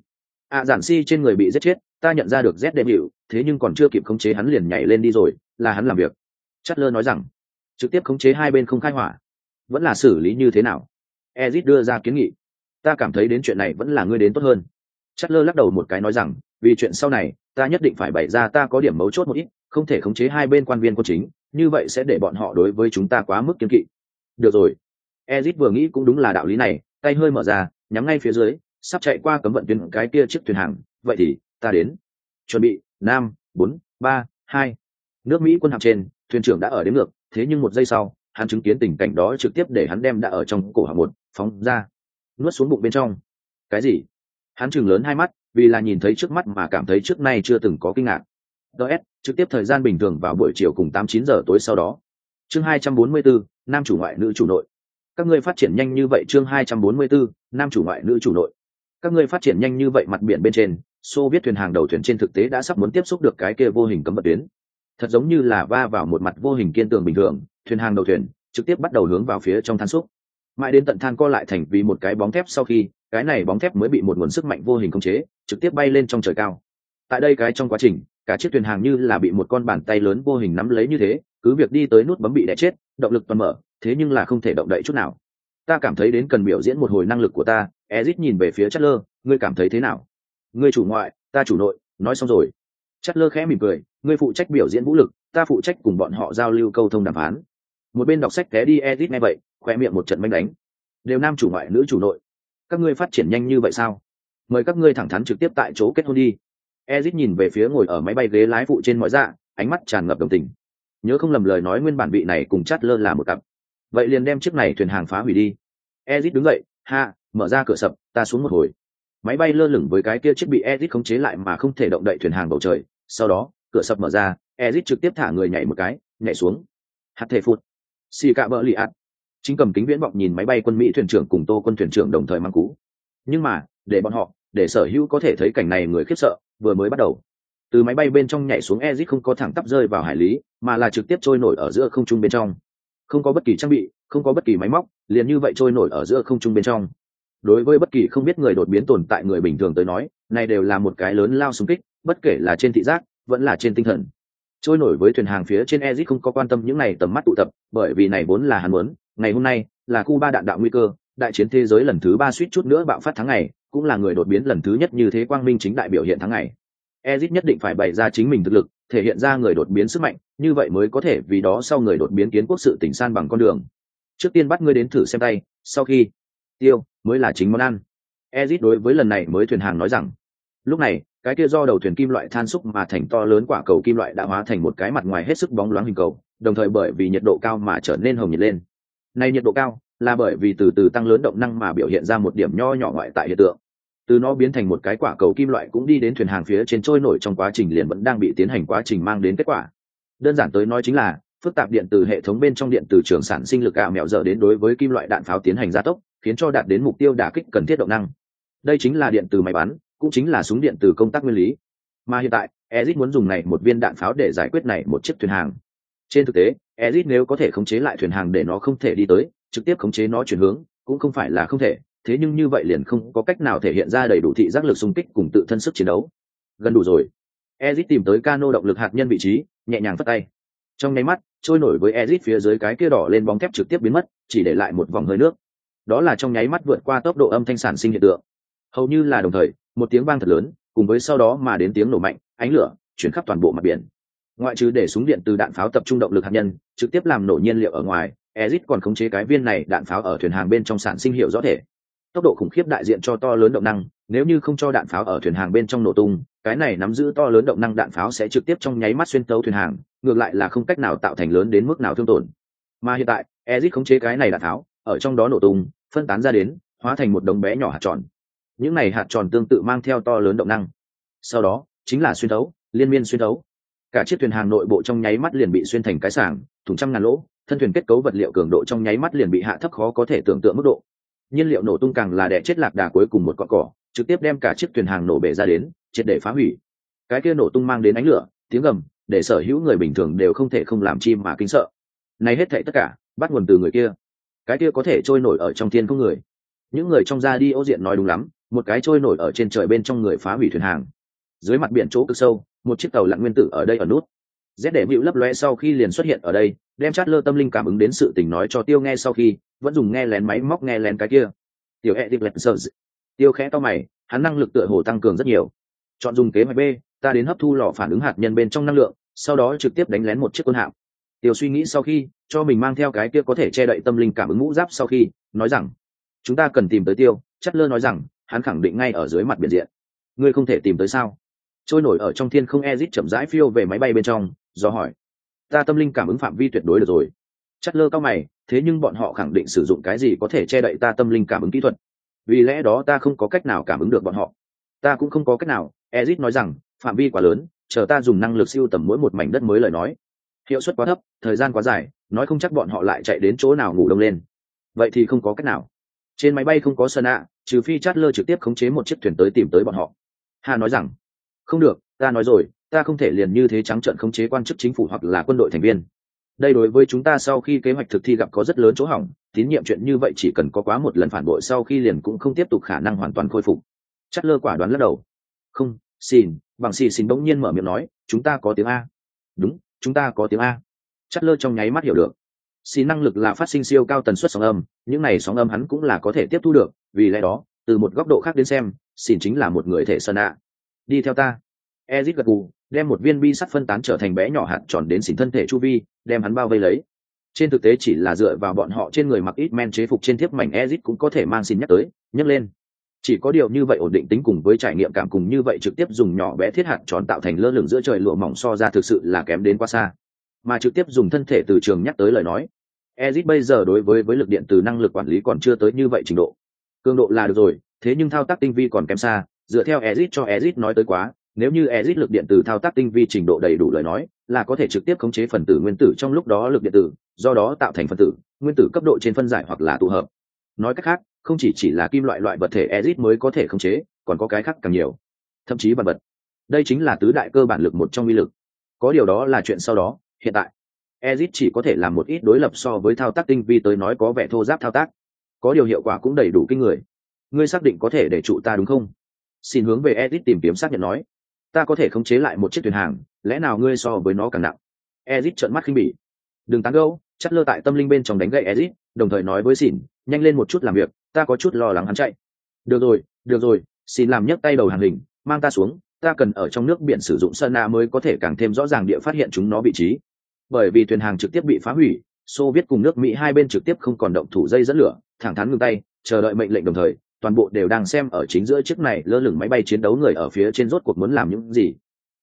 Ạ giản si trên người bị giết chết, ta nhận ra được z đệm hiệu thế nhưng còn chưa kịp khống chế hắn liền nhảy lên đi rồi, là hắn làm việc. Chát lơ nói rằng, trực tiếp khống chế hai bên không khai hỏa vẫn là xử lý như thế nào? Ezit đưa ra kiến nghị. Ta cảm thấy đến chuyện này vẫn là ngươi đến tốt hơn. Chát lơ lắc đầu một cái nói rằng, vì chuyện sau này, ta nhất định phải bày ra ta có điểm mấu chốt một ít, không thể khống chế hai bên quan viên quân chính, như vậy sẽ để bọn họ đối với chúng ta quá mức kiên kỵ. Được rồi. Ezit vừa nghĩ cũng đúng là đạo lý này, tay hơi mở ra, nhắm ngay phía dưới, sắp chạy qua cấm vận tuyến cái kia chiếc thuyền hàng. Vậy thì, ta đến. Chuẩn bị, năm, bốn, ba, hai. Nước mỹ quân hạm trên, thuyền trưởng đã ở đến ngược, thế nhưng một giây sau hắn chứng kiến tình cảnh đó trực tiếp để hắn đem đã ở trong cổ họng một phóng ra, nuốt xuống bụng bên trong. Cái gì? Hắn chừng lớn hai mắt, vì là nhìn thấy trước mắt mà cảm thấy trước nay chưa từng có kinh ngạc. Ts trực tiếp thời gian bình thường vào buổi chiều cùng tám chín giờ tối sau đó. Chương hai trăm bốn mươi bốn, nam chủ ngoại nữ chủ nội. Các ngươi phát triển nhanh như vậy chương hai trăm bốn mươi bốn, nam chủ ngoại nữ chủ nội. Các ngươi phát triển nhanh như vậy mặt biển bên trên, xô viết thuyền hàng đầu thuyền trên thực tế đã sắp muốn tiếp xúc được cái kia vô hình cấm vật tuyến. Thật giống như là va vào một mặt vô hình kiên tường bình thường thuyền hàng đầu thuyền, trực tiếp bắt đầu hướng vào phía trong than xúc. Mãi đến tận than co lại thành vì một cái bóng thép sau khi, cái này bóng thép mới bị một nguồn sức mạnh vô hình khống chế, trực tiếp bay lên trong trời cao. Tại đây cái trong quá trình, cả chiếc thuyền hàng như là bị một con bàn tay lớn vô hình nắm lấy như thế, cứ việc đi tới nút bấm bị đẻ chết, động lực toàn mở, thế nhưng là không thể động đậy chút nào. Ta cảm thấy đến cần biểu diễn một hồi năng lực của ta ezit nhìn về phía chất lơ ngươi cảm thấy thế nào? Ngươi chủ ngoại, ta chủ nội, nói xong rồi. Chất lơ khẽ mỉm cười, ngươi phụ trách biểu diễn vũ lực, ta phụ trách cùng bọn họ giao lưu câu thông đàm phán một bên đọc sách té đi edit ngay vậy, khoe miệng một trận manh đánh. Đều nam chủ ngoại, nữ chủ nội. Các ngươi phát triển nhanh như vậy sao? Mời các ngươi thẳng thắn trực tiếp tại chỗ kết hôn đi. Ezit nhìn về phía ngồi ở máy bay ghế lái phụ trên mọi dạ ánh mắt tràn ngập đồng tình. Nhớ không lầm lời nói nguyên bản vị này cùng chát lơ là một cặp. Vậy liền đem chiếc này thuyền hàng phá hủy đi. Ezit đứng dậy, ha, mở ra cửa sập, ta xuống một hồi. Máy bay lơ lửng với cái kia chiếc bị ezit khống chế lại mà không thể động đậy thuyền hàng bầu trời. Sau đó, cửa sập mở ra ezit trực tiếp thả người nhảy một cái, nhảy xuống. Hạt thể phụt xì cạ bỡ lì ạt chính cầm kính viễn vọng nhìn máy bay quân mỹ thuyền trưởng cùng tô quân thuyền trưởng đồng thời mang cú. Nhưng mà, để bọn họ, để sở hữu có thể thấy cảnh này người khiếp sợ, vừa mới bắt đầu. Từ máy bay bên trong nhảy xuống ezit không có thẳng tắp rơi vào hải lý, mà là trực tiếp trôi nổi ở giữa không trung bên trong. Không có bất kỳ trang bị, không có bất kỳ máy móc, liền như vậy trôi nổi ở giữa không trung bên trong. Đối với bất kỳ không biết người đột biến tồn tại người bình thường tới nói, này đều là một cái lớn lao xung kích, bất kể là trên thị giác, vẫn là trên tinh thần trôi nổi với thuyền hàng phía trên Ezic không có quan tâm những này tầm mắt tụ tập, bởi vì này vốn là hắn muốn. Ngày hôm nay, là khu ba đạn đạo nguy cơ, đại chiến thế giới lần thứ ba suýt chút nữa bạo phát tháng ngày, cũng là người đột biến lần thứ nhất như thế quang minh chính đại biểu hiện tháng ngày. Ezic nhất định phải bày ra chính mình thực lực, thể hiện ra người đột biến sức mạnh, như vậy mới có thể vì đó sau người đột biến kiến quốc sự tỉnh san bằng con đường. Trước tiên bắt ngươi đến thử xem tay, sau khi tiêu, mới là chính món ăn. Ezic đối với lần này mới thuyền hàng nói rằng lúc này, cái kia do đầu thuyền kim loại than xúc mà thành to lớn quả cầu kim loại đã hóa thành một cái mặt ngoài hết sức bóng loáng hình cầu, đồng thời bởi vì nhiệt độ cao mà trở nên hồng nhiệt lên. Này nhiệt độ cao là bởi vì từ từ tăng lớn động năng mà biểu hiện ra một điểm nho nhỏ ngoại tại hiện tượng. Từ nó biến thành một cái quả cầu kim loại cũng đi đến thuyền hàng phía trên trôi nổi trong quá trình liền vẫn đang bị tiến hành quá trình mang đến kết quả. Đơn giản tới nói chính là, phức tạp điện từ hệ thống bên trong điện từ trường sản sinh lực ảo mẹo dở đến đối với kim loại đạn pháo tiến hành gia tốc, khiến cho đạt đến mục tiêu đả kích cần thiết động năng. Đây chính là điện từ máy bắn cũng chính là súng điện từ công tác nguyên lý. Mà hiện tại ezit muốn dùng này một viên đạn pháo để giải quyết này một chiếc thuyền hàng. Trên thực tế ezit nếu có thể khống chế lại thuyền hàng để nó không thể đi tới, trực tiếp khống chế nó chuyển hướng, cũng không phải là không thể, thế nhưng như vậy liền không có cách nào thể hiện ra đầy đủ thị giác lực xung kích cùng tự thân sức chiến đấu. Gần đủ rồi. Ezit tìm tới cano động lực hạt nhân vị trí, nhẹ nhàng phất tay. Trong nháy mắt, trôi nổi với ezit phía dưới cái kia đỏ lên bóng thép trực tiếp biến mất, chỉ để lại một vòng hơi nước. Đó là trong nháy mắt vượt qua tốc độ âm thanh sản sinh hiện tượng. Hầu như là đồng thời một tiếng vang thật lớn, cùng với sau đó mà đến tiếng nổ mạnh, ánh lửa, chuyển khắp toàn bộ mặt biển. Ngoại trừ để súng điện từ đạn pháo tập trung động lực hạt nhân, trực tiếp làm nổ nhiên liệu ở ngoài ezit còn khống chế cái viên này đạn pháo ở thuyền hàng bên trong sản sinh hiệu rõ thể. Tốc độ khủng khiếp đại diện cho to lớn động năng, nếu như không cho đạn pháo ở thuyền hàng bên trong nổ tung, cái này nắm giữ to lớn động năng đạn pháo sẽ trực tiếp trong nháy mắt xuyên tấu thuyền hàng, ngược lại là không cách nào tạo thành lớn đến mức nào thương tổn. Mà hiện tại ezit khống chế cái này đạn tháo ở trong đó nổ tung, phân tán ra đến, hóa thành một đống bé nhỏ hạt tròn những này hạt tròn tương tự mang theo to lớn động năng. Sau đó, chính là xuyên thấu, liên miên xuyên thấu. Cả chiếc thuyền hàng nội bộ trong nháy mắt liền bị xuyên thành cái sảng, thủng trăm ngàn lỗ, thân thuyền kết cấu vật liệu cường độ trong nháy mắt liền bị hạ thấp khó có thể tưởng tượng mức độ. Nhiên liệu nổ tung càng là đẻ chết lạc đà cuối cùng một con cỏ, trực tiếp đem cả chiếc thuyền hàng nổ bể ra đến, triệt để phá hủy. Cái kia nổ tung mang đến ánh lửa, tiếng gầm, để sở hữu người bình thường đều không thể không làm chim mà kinh sợ. Này hết thảy tất cả, bắt nguồn từ người kia. Cái kia có thể trôi nổi ở trong thiên không người. Những người trong gia đi ô diện nói đúng lắm một cái trôi nổi ở trên trời bên trong người phá hủy thuyền hàng. Dưới mặt biển chỗ cực sâu, một chiếc tàu lặn nguyên tử ở đây ở nút. Rét để hữu lấp lóe sau khi liền xuất hiện ở đây, đem chát lơ tâm linh cảm ứng đến sự tình nói cho tiêu nghe sau khi, vẫn dùng nghe lén máy móc nghe lén cái kia. Tiểu hệ tiệp lệch sợ tiêu khẽ to mày, hắn năng lực tựa hồ tăng cường rất nhiều. Chọn dùng kế hoạch b, ta đến hấp thu lò phản ứng hạt nhân bên trong năng lượng, sau đó trực tiếp đánh lén một chiếc quân hạm. Tiêu suy nghĩ sau khi, cho mình mang theo cái kia có thể che đậy tâm linh cảm ứng mũ giáp sau khi, nói rằng, chúng ta cần tìm tới tiêu. Chất lơ nói rằng hắn khẳng định ngay ở dưới mặt biển diện. Ngươi không thể tìm tới sao? Trôi nổi ở trong thiên không ezit chậm rãi phiêu về máy bay bên trong, do hỏi. Ta tâm linh cảm ứng phạm vi tuyệt đối được rồi. Chất lơ cao mày, thế nhưng bọn họ khẳng định sử dụng cái gì có thể che đậy ta tâm linh cảm ứng kỹ thuật? Vì lẽ đó ta không có cách nào cảm ứng được bọn họ. Ta cũng không có cách nào, ezit nói rằng, phạm vi quá lớn, chờ ta dùng năng lực siêu tầm mỗi một mảnh đất mới lời nói. Hiệu suất quá thấp, thời gian quá dài, nói không chắc bọn họ lại chạy đến chỗ nào ngủ đông lên. Vậy thì không có cách nào trên máy bay không có sơn ạ trừ phi chát lơ trực tiếp khống chế một chiếc thuyền tới tìm tới bọn họ. Hà nói rằng, không được, ta nói rồi, ta không thể liền như thế trắng trợn khống chế quan chức chính phủ hoặc là quân đội thành viên. Đây đối với chúng ta sau khi kế hoạch thực thi gặp có rất lớn chỗ hỏng, tín nhiệm chuyện như vậy chỉ cần có quá một lần phản bội sau khi liền cũng không tiếp tục khả năng hoàn toàn khôi phục. Chất lơ quả đoán lắc đầu. Không, xin, bằng xì xin bỗng nhiên mở miệng nói, chúng ta có tiếng a. Đúng, chúng ta có tiếng a. Chất lơ trong nháy mắt hiểu được. Xì năng lực là phát sinh siêu cao tần suất sóng âm, những này sóng âm hắn cũng là có thể tiếp thu được, vì lẽ đó, từ một góc độ khác đến xem xin chính là một người thể sơn ạ. Đi theo ta. Ezit gật gù, đem một viên bi sắt phân tán trở thành bé nhỏ hạt tròn đến xỉn thân thể chu vi, đem hắn bao vây lấy. Trên thực tế chỉ là dựa vào bọn họ trên người mặc ít men chế phục trên thiếp mảnh ezit cũng có thể mang xin nhắc tới, nhấc lên. Chỉ có điều như vậy ổn định tính cùng với trải nghiệm cảm cùng như vậy trực tiếp dùng nhỏ bé thiết hạt tròn tạo thành lơ lửng giữa trời lụa mỏng so ra thực sự là kém đến quá xa mà trực tiếp dùng thân thể từ trường nhắc tới lời nói. Ezit bây giờ đối với với lực điện từ năng lực quản lý còn chưa tới như vậy trình độ. Cường độ là được rồi, thế nhưng thao tác tinh vi còn kém xa, dựa theo ezit cho ezit nói tới quá, nếu như ezit lực điện từ thao tác tinh vi trình độ đầy đủ lời nói, là có thể trực tiếp khống chế phần tử nguyên tử trong lúc đó lực điện tử, do đó tạo thành phân tử, nguyên tử cấp độ trên phân giải hoặc là tụ hợp. Nói cách khác, không chỉ chỉ là kim loại loại vật thể ezit mới có thể khống chế, còn có cái khác càng nhiều. Thậm chí vật vật. Đây chính là tứ đại cơ bản lực một trong uy lực. Có điều đó là chuyện sau đó hiện tại ezit chỉ có thể làm một ít đối lập so với thao tác tinh vi tới nói có vẻ thô giáp thao tác. Có điều hiệu quả cũng đầy đủ kinh người. Ngươi xác định có thể để trụ ta đúng không? Xin hướng về ezit tìm kiếm xác nhận nói. Ta có thể khống chế lại một chiếc thuyền hàng, lẽ nào ngươi so với nó càng nặng? Ezit trợn mắt khinh bỉ. Đừng tán gâu chắt lơ tại tâm linh bên trong đánh gậy ezit đồng thời nói với xin, nhanh lên một chút làm việc, ta có chút lo lắng hắn chạy. Được rồi được rồi, xin làm nhấc tay đầu hàng hình, mang ta xuống ta cần ở trong nước biển sử dụng sơn na mới có thể càng thêm rõ ràng địa phát hiện chúng nó vị trí. Bởi vì thuyền hàng trực tiếp bị phá hủy, xô viết cùng nước mỹ hai bên trực tiếp không còn động thủ dây dẫn lửa, thẳng thắn ngưng tay, chờ đợi mệnh lệnh đồng thời, toàn bộ đều đang xem ở chính giữa chiếc này lơ lửng máy bay chiến đấu người ở phía trên rốt cuộc muốn làm những gì.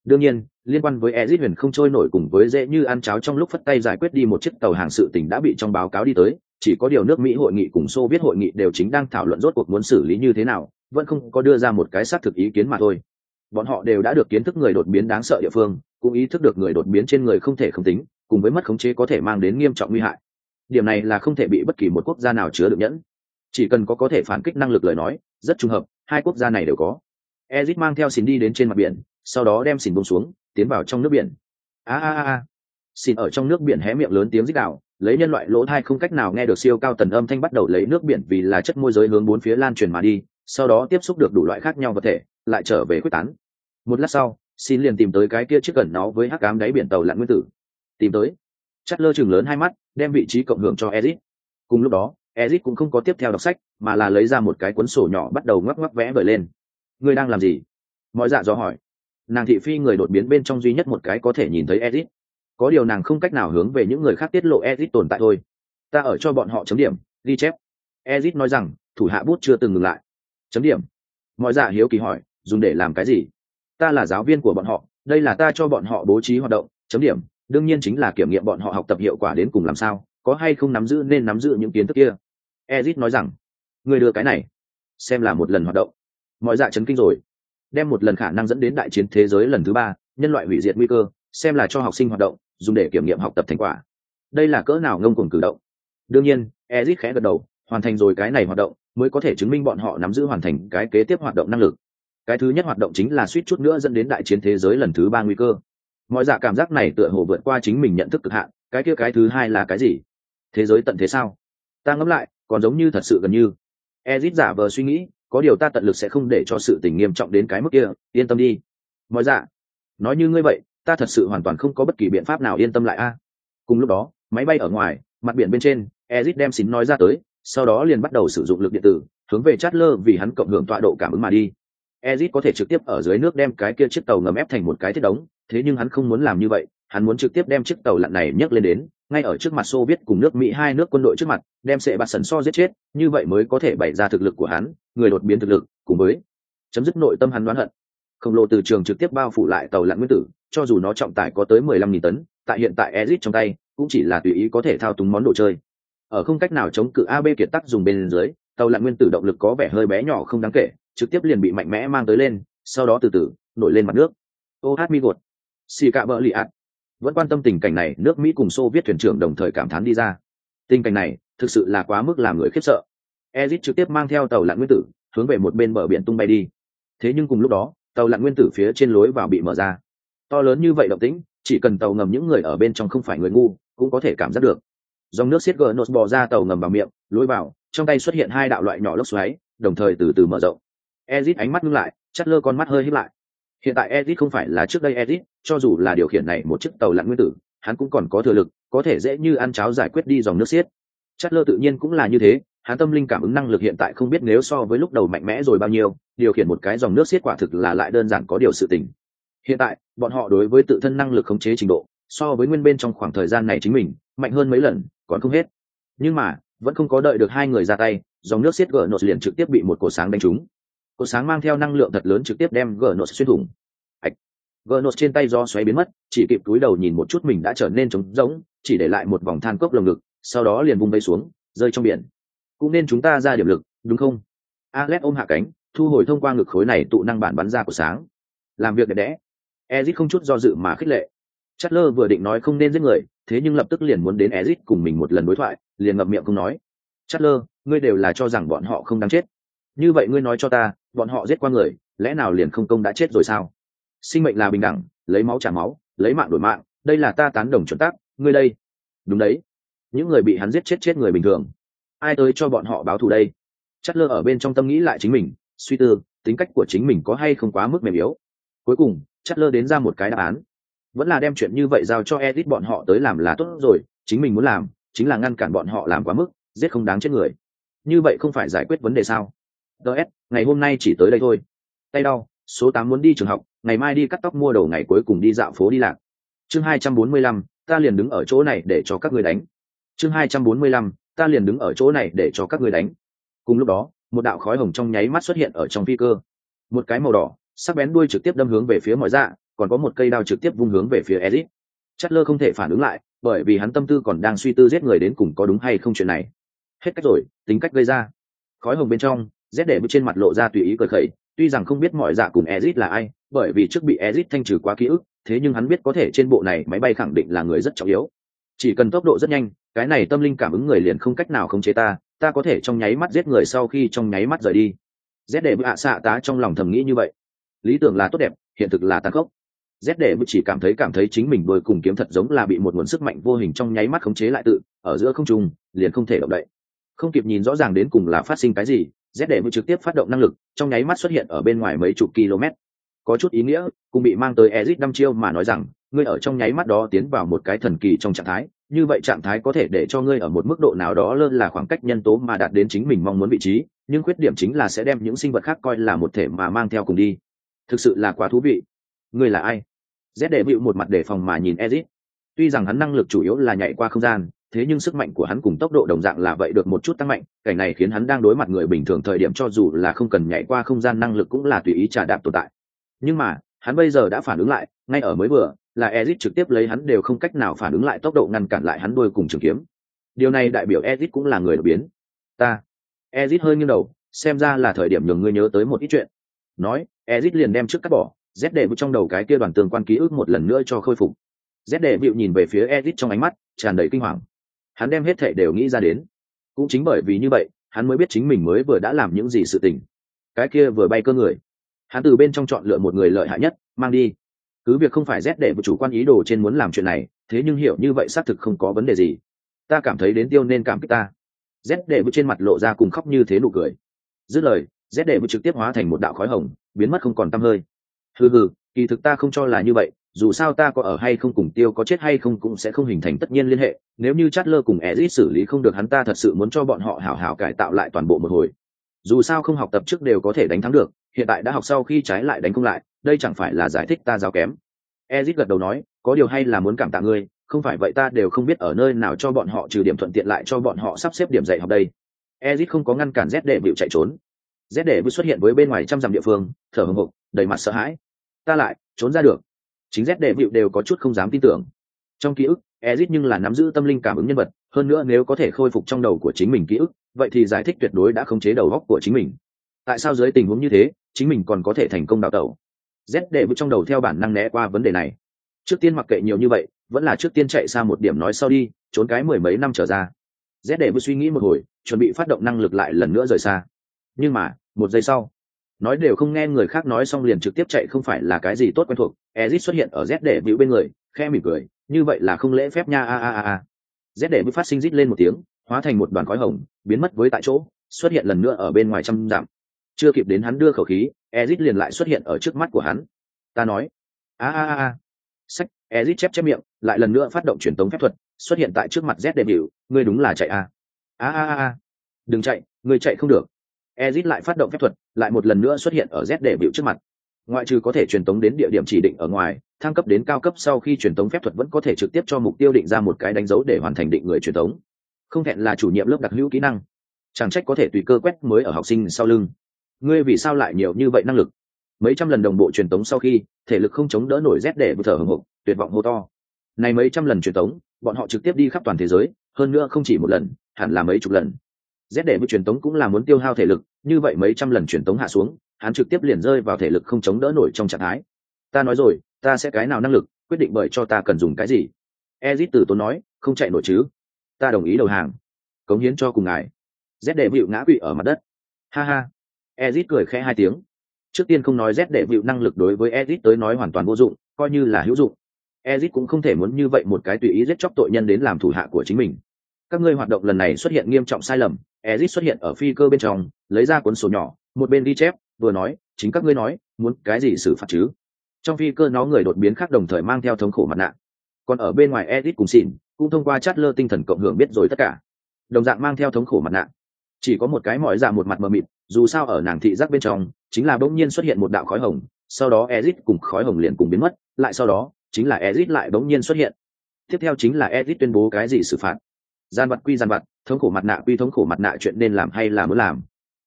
Đương nhiên, liên quan với ezit huyền không trôi nổi cùng với dễ như ăn cháo trong lúc phất tay giải quyết đi một chiếc tàu hàng sự tình đã bị trong báo cáo đi tới, chỉ có điều nước mỹ hội nghị cùng xô viết hội nghị đều chính đang thảo luận rốt cuộc muốn xử lý như thế nào, vẫn không có đưa ra một cái xác thực ý kiến mà thôi bọn họ đều đã được kiến thức người đột biến đáng sợ địa phương, cũng ý thức được người đột biến trên người không thể không tính, cùng với mất khống chế có thể mang đến nghiêm trọng nguy hại. Điểm này là không thể bị bất kỳ một quốc gia nào chứa được nhẫn. Chỉ cần có có thể phản kích năng lực lời nói, rất trùng hợp, hai quốc gia này đều có. Ezit mang theo xin đi đến trên mặt biển, sau đó đem xin bông xuống, tiến vào trong nước biển. A a a xin ở trong nước biển hé miệng lớn tiếng rít đạo lấy nhân loại lỗ thai không cách nào nghe được siêu cao tần âm thanh bắt đầu lấy nước biển vì là chất môi giới hướng bốn phía lan truyền mà đi, sau đó tiếp xúc được đủ loại khác nhau vật thể, lại trở về quyết tán một lát sau, xin liền tìm tới cái kia chiếc gần nó với hắc cám đáy biển tàu lặn nguyên tử. Tìm tới. Chất lơ chừng lớn hai mắt, đem vị trí cộng hưởng cho ezit cùng lúc đó ezit cũng không có tiếp theo đọc sách, mà là lấy ra một cái cuốn sổ nhỏ bắt đầu ngoắc ngoắc vẽ vời lên. Ngươi đang làm gì? Mọi dạ do hỏi. Nàng thị phi người đột biến bên trong duy nhất một cái có thể nhìn thấy ezit có điều nàng không cách nào hướng về những người khác tiết lộ ezit tồn tại thôi. Ta ở cho bọn họ chấm điểm, ghi chép. Ezit nói rằng, thủ hạ bút chưa từng ngừng lại. Chấm điểm. Mọi dạ hiếu kỳ hỏi, dùng để làm cái gì? Ta là giáo viên của bọn họ, đây là ta cho bọn họ bố trí hoạt động, chấm điểm, đương nhiên chính là kiểm nghiệm bọn họ học tập hiệu quả đến cùng làm sao, có hay không nắm giữ nên nắm giữ những kiến thức kia. Ezit nói rằng, người đưa cái này, xem là một lần hoạt động. Mọi dạ chấn kinh rồi. Đem một lần khả năng dẫn đến đại chiến thế giới lần thứ ba, nhân loại hủy diệt nguy cơ, xem là cho học sinh hoạt động, dùng để kiểm nghiệm học tập thành quả. Đây là cỡ nào ngông cuồng cử động? Đương nhiên, ezit khẽ gật đầu, hoàn thành rồi cái này hoạt động, mới có thể chứng minh bọn họ nắm giữ hoàn thành cái kế tiếp hoạt động năng lực cái thứ nhất hoạt động chính là suýt chút nữa dẫn đến đại chiến thế giới lần thứ ba nguy cơ. Mọi dạ cảm giác này tựa hồ vượt qua chính mình nhận thức cực hạn, cái kia cái thứ hai là cái gì? Thế giới tận thế sao? Ta ngẫm lại, còn giống như thật sự gần như. Ezit giả vờ suy nghĩ, có điều ta tận lực sẽ không để cho sự tình nghiêm trọng đến cái mức kia, yên tâm đi. Mọi dạ nói như ngươi vậy, ta thật sự hoàn toàn không có bất kỳ biện pháp nào yên tâm lại a. Cùng lúc đó, máy bay ở ngoài, mặt biển bên trên, ezit đem xín nói ra tới, sau đó liền bắt đầu sử dụng lực điện tử, hướng về chát lơ vì hắn cộng hưởng tọa độ cảm ứng mà đi ezit có thể trực tiếp ở dưới nước đem cái kia chiếc tàu ngầm ép thành một cái thiết đống, thế nhưng hắn không muốn làm như vậy, hắn muốn trực tiếp đem chiếc tàu lặn này nhấc lên đến, ngay ở trước mặt xô viết cùng nước mỹ hai nước quân đội trước mặt, đem sẽ bạt sần so giết chết, như vậy mới có thể bày ra thực lực của hắn, người đột biến thực lực, cùng với chấm dứt nội tâm hắn đoán hận. Khổng lồ từ trường trực tiếp bao phủ lại tàu lặn nguyên tử, cho dù nó trọng tải có tới mười lăm nghìn tấn, tại hiện tại ezit trong tay, cũng chỉ là tùy ý có thể thao túng món đồ chơi. Ở không cách nào chống cự ab kiệt tắc dùng bên dưới, tàu lặn nguyên tử động lực có vẻ hơi bé nhỏ không đáng kể trực tiếp liền bị mạnh mẽ mang tới lên, sau đó từ từ nổi lên mặt nước. Ô hát mi gột. Xì cạ bỡ lì ạt vẫn quan tâm tình cảnh này, nước mỹ cùng xô viết thuyền trưởng đồng thời cảm thán đi ra. Tình cảnh này thực sự là quá mức làm người khiếp sợ. Ezit trực tiếp mang theo tàu lặn nguyên tử, hướng về một bên bờ biển tung bay đi. Thế nhưng cùng lúc đó, tàu lặn nguyên tử phía trên lối vào bị mở ra. To lớn như vậy động tĩnh, chỉ cần tàu ngầm những người ở bên trong không phải người ngu, cũng có thể cảm giác được. Dòng nước xiết gờ nốt bò ra tàu ngầm vào miệng, lối vào, trong tay xuất hiện hai đạo loại nhỏ lốc xoáy, đồng thời từ từ mở rộng ezit ánh mắt ngưng lại, chắt lơ con mắt hơi híp lại. Hiện tại ezit không phải là trước đây ezit, cho dù là điều khiển này một chiếc tàu lặn nguyên tử, hắn cũng còn có thừa lực, có thể dễ như ăn cháo giải quyết đi dòng nước xiết. Chắt lơ tự nhiên cũng là như thế, hắn tâm linh cảm ứng năng lực hiện tại không biết nếu so với lúc đầu mạnh mẽ rồi bao nhiêu, điều khiển một cái dòng nước xiết quả thực là lại đơn giản có điều sự tình. Hiện tại, bọn họ đối với tự thân năng lực khống chế trình độ, so với nguyên bên trong khoảng thời gian này chính mình, mạnh hơn mấy lần, còn không hết. Nhưng mà, vẫn không có đợi được hai người ra tay, dòng nước xiết gỡ nổ liền trực tiếp bị một cột sáng đánh trúng cột sáng mang theo năng lượng thật lớn trực tiếp đem gỡ nốt xuyên thủng. Ạch. Gỡ nốt trên tay do xoáy biến mất, chỉ kịp túi đầu nhìn một chút mình đã trở nên trống rỗng, chỉ để lại một vòng than cốc lồng ngực, sau đó liền vung bay xuống, rơi trong biển. Cũng nên chúng ta ra điểm lực, đúng không? Alex ôm hạ cánh, thu hồi thông qua ngực khối này tụ năng bản bắn ra của sáng. Làm việc đẹp đẽ. Ezit không chút do dự mà khích lệ. Chất lơ vừa định nói không nên giết người, thế nhưng lập tức liền muốn đến ezit cùng mình một lần đối thoại, liền ngậm miệng không nói. Chất lơ ngươi đều là cho rằng bọn họ không đáng chết. Như vậy ngươi nói cho ta bọn họ giết qua người, lẽ nào liền không công đã chết rồi sao? Sinh mệnh là bình đẳng, lấy máu trả máu, lấy mạng đổi mạng, đây là ta tán đồng chuẩn tắc, ngươi đây. Đúng đấy. Những người bị hắn giết chết chết người bình thường. Ai tới cho bọn họ báo thù đây? Chất lơ ở bên trong tâm nghĩ lại chính mình, suy tư, tính cách của chính mình có hay không quá mức mềm yếu. Cuối cùng, chất lơ đến ra một cái đáp án. Vẫn là đem chuyện như vậy giao cho edit bọn họ tới làm là tốt rồi, chính mình muốn làm, chính là ngăn cản bọn họ làm quá mức, giết không đáng chết người. Như vậy không phải giải quyết vấn đề sao? Ts ngày hôm nay chỉ tới đây thôi. Tay đau, số tám muốn đi trường học, ngày mai đi cắt tóc mua đồ, ngày cuối cùng đi dạo phố đi lạc. Chương hai trăm bốn mươi lăm, ta liền đứng ở chỗ này để cho các người đánh. Chương hai trăm bốn mươi lăm, ta liền đứng ở chỗ này để cho các người đánh. Cùng lúc đó, một đạo khói hồng trong nháy mắt xuất hiện ở trong phi cơ. Một cái màu đỏ, sắc bén đuôi trực tiếp đâm hướng về phía mọi dạ còn có một cây đao trực tiếp vung hướng về phía ezit chất lơ không thể phản ứng lại, bởi vì hắn tâm tư còn đang suy tư giết người đến cùng có đúng hay không chuyện này. Hết cách rồi, tính cách gây ra. Khói hồng bên trong rét để bước trên mặt lộ ra tùy ý cười khẩy, tuy rằng không biết mọi dạ cùng ezit là ai, bởi vì trước bị ezit thanh trừ quá ký ức, thế nhưng hắn biết có thể trên bộ này máy bay khẳng định là người rất trọng yếu. Chỉ cần tốc độ rất nhanh, cái này tâm linh cảm ứng người liền không cách nào khống chế ta ta có thể trong nháy mắt giết người sau khi trong nháy mắt rời đi. Rét để bự ạ xạ tá trong lòng thầm nghĩ như vậy. Lý tưởng là tốt đẹp, hiện thực là tàn khốc. Rét để bự chỉ cảm thấy cảm thấy chính mình đôi cùng kiếm thật giống là bị một nguồn sức mạnh vô hình trong nháy mắt khống chế lại tự, ở giữa không trung, liền không thể động đậy. Không kịp nhìn rõ ràng đến cùng là phát sinh cái gì rét để bự trực tiếp phát động năng lực, trong nháy mắt xuất hiện ở bên ngoài mấy chục km. Có chút ý nghĩa, cũng bị mang tới ezit năm chiêu mà nói rằng, ngươi ở trong nháy mắt đó tiến vào một cái thần kỳ trong trạng thái, như vậy trạng thái có thể để cho ngươi ở một mức độ nào đó lơ là khoảng cách nhân tố mà đạt đến chính mình mong muốn vị trí, nhưng khuyết điểm chính là sẽ đem những sinh vật khác coi là một thể mà mang theo cùng đi. Thực sự là quá thú vị. Ngươi là ai? Z để bịu một mặt đề phòng mà nhìn ezit tuy rằng hắn năng lực chủ yếu là nhảy qua không gian thế nhưng sức mạnh của hắn cùng tốc độ đồng dạng là vậy được một chút tăng mạnh, cảnh này khiến hắn đang đối mặt người bình thường thời điểm cho dù là không cần nhảy qua không gian năng lực cũng là tùy ý trả đạp tồn tại. Nhưng mà, hắn bây giờ đã phản ứng lại, ngay ở mới vừa, là ezit trực tiếp lấy hắn đều không cách nào phản ứng lại tốc độ ngăn cản lại hắn đôi cùng trường kiếm. Điều này đại biểu ezit cũng là người đột biến. Ta. Ezit hơi nghiêng đầu, xem ra là thời điểm nhường ngươi nhớ tới một ít chuyện. Nói ezit liền đem trước cắt bỏ, z đệ trong đầu cái kia đoàn tường quan ký ức một lần nữa cho khôi phục. Z đệ bịu nhìn về phía ezit trong ánh mắt, tràn đầy kinh hoàng hắn đem hết thệ đều nghĩ ra đến. Cũng chính bởi vì như vậy, hắn mới biết chính mình mới vừa đã làm những gì sự tình. Cái kia vừa bay cơ người. Hắn từ bên trong chọn lựa một người lợi hại nhất, mang đi. Cứ việc không phải rét để chủ quan ý đồ trên muốn làm chuyện này, thế nhưng hiểu như vậy xác thực không có vấn đề gì. Ta cảm thấy đến tiêu nên cảm kích ta. Rét để trên mặt lộ ra cùng khóc như thế nụ cười. Dứt lời, rét để trực tiếp hóa thành một đạo khói hồng, biến mất không còn tăm hơi. Hừ hừ, kỳ thực ta không cho là như vậy dù sao ta có ở hay không cùng tiêu có chết hay không cũng sẽ không hình thành tất nhiên liên hệ, nếu như chát lơ cùng ezit xử lý không được hắn ta thật sự muốn cho bọn họ hảo hảo cải tạo lại toàn bộ một hồi. Dù sao không học tập trước đều có thể đánh thắng được, hiện tại đã học sau khi trái lại đánh không lại, đây chẳng phải là giải thích ta giao kém. Ezit gật đầu nói, có điều hay là muốn cảm tạ ngươi, không phải vậy ta đều không biết ở nơi nào cho bọn họ trừ điểm thuận tiện lại cho bọn họ sắp xếp điểm dạy học đây. Ezit không có ngăn cản z để bịu chạy trốn. Z để bịu xuất hiện với bên ngoài trăm dặm địa phương, thở hồng hộc đầy mặt sợ hãi. Ta lại, trốn ra được chính z đệ vịu đều có chút không dám tin tưởng. Trong ký ức ezit nhưng là nắm giữ tâm linh cảm ứng nhân vật, hơn nữa nếu có thể khôi phục trong đầu của chính mình ký ức, vậy thì giải thích tuyệt đối đã khống chế đầu góc của chính mình. Tại sao dưới tình huống như thế, chính mình còn có thể thành công đào tẩu? Z đệ vịu trong đầu theo bản năng né qua vấn đề này. Trước tiên mặc kệ nhiều như vậy, vẫn là trước tiên chạy xa một điểm nói sau đi, trốn cái mười mấy năm trở ra. Z đệ vịu suy nghĩ một hồi, chuẩn bị phát động năng lực lại lần nữa rời xa. Nhưng mà, một giây sau nói đều không nghe người khác nói xong liền trực tiếp chạy không phải là cái gì tốt quen thuộc. Ezit xuất hiện ở z để bịu bên người, khe mỉm cười, như vậy là không lễ phép nha, a a a a. Z để bịu phát sinh rít lên một tiếng, hóa thành một đoàn khói hồng, biến mất với tại chỗ, xuất hiện lần nữa ở bên ngoài trăm dặm. Chưa kịp đến hắn đưa khẩu khí, ezit liền lại xuất hiện ở trước mắt của hắn. Ta nói, a a a a. Sách, ezit chép chép miệng, lại lần nữa phát động truyền tống phép thuật, xuất hiện tại trước mặt z để bịu, ngươi đúng là chạy à. a a a a. Đừng chạy, ngươi chạy không được ezit lại phát động phép thuật, lại một lần nữa xuất hiện ở z để biểu trước mặt. Ngoại trừ có thể truyền tống đến địa điểm chỉ định ở ngoài, thăng cấp đến cao cấp sau khi truyền tống phép thuật vẫn có thể trực tiếp cho mục tiêu định ra một cái đánh dấu để hoàn thành định người truyền tống. Không hẹn là chủ nhiệm lớp đặc hữu kỹ năng. Chẳng trách có thể tùy cơ quét mới ở học sinh sau lưng. Ngươi vì sao lại nhiều như vậy năng lực? Mấy trăm lần đồng bộ truyền tống sau khi, thể lực không chống đỡ nổi z để thở hổn hộc, tuyệt vọng hô to. Này mấy trăm lần truyền tống, bọn họ trực tiếp đi khắp toàn thế giới, hơn nữa không chỉ một lần, hẳn là mấy chục lần rét để mức truyền tống cũng là muốn tiêu hao thể lực, như vậy mấy trăm lần truyền tống hạ xuống, hắn trực tiếp liền rơi vào thể lực không chống đỡ nổi trong trạng thái. Ta nói rồi, ta sẽ cái nào năng lực, quyết định bởi cho ta cần dùng cái gì? Ezit từ tốn nói, không chạy nổi chứ? Ta đồng ý đầu hàng. Cống hiến cho cùng ngài. Rét để vịu ngã quỵ ở mặt đất. Ha ha. Ezit cười khẽ hai tiếng. Trước tiên không nói rét để vịu năng lực đối với ezit tới nói hoàn toàn vô dụng, coi như là hữu dụng. Ezit cũng không thể muốn như vậy một cái tùy ý giết chóc tội nhân đến làm thủ hạ của chính mình. Các ngươi hoạt động lần này xuất hiện nghiêm trọng sai lầm ezit xuất hiện ở phi cơ bên trong, lấy ra cuốn sổ nhỏ, một bên ghi chép, vừa nói, chính các ngươi nói, muốn cái gì xử phạt chứ? Trong phi cơ nó người đột biến khác đồng thời mang theo thống khổ mặt nạ. Còn ở bên ngoài ezit cùng xỉn cũng thông qua chát lơ tinh thần cộng hưởng biết rồi tất cả. Đồng dạng mang theo thống khổ mặt nạ. Chỉ có một cái mọi dạ một mặt mờ mịt, dù sao ở nàng thị giác bên trong, chính là bỗng nhiên xuất hiện một đạo khói hồng, sau đó ezit cùng khói hồng liền cùng biến mất, lại sau đó, chính là ezit lại bỗng nhiên xuất hiện. Tiếp theo chính là ezit tuyên bố cái gì xử phạt gian vật quy gian vật thống khổ mặt nạ quy thống khổ mặt nạ chuyện nên làm hay là muốn làm.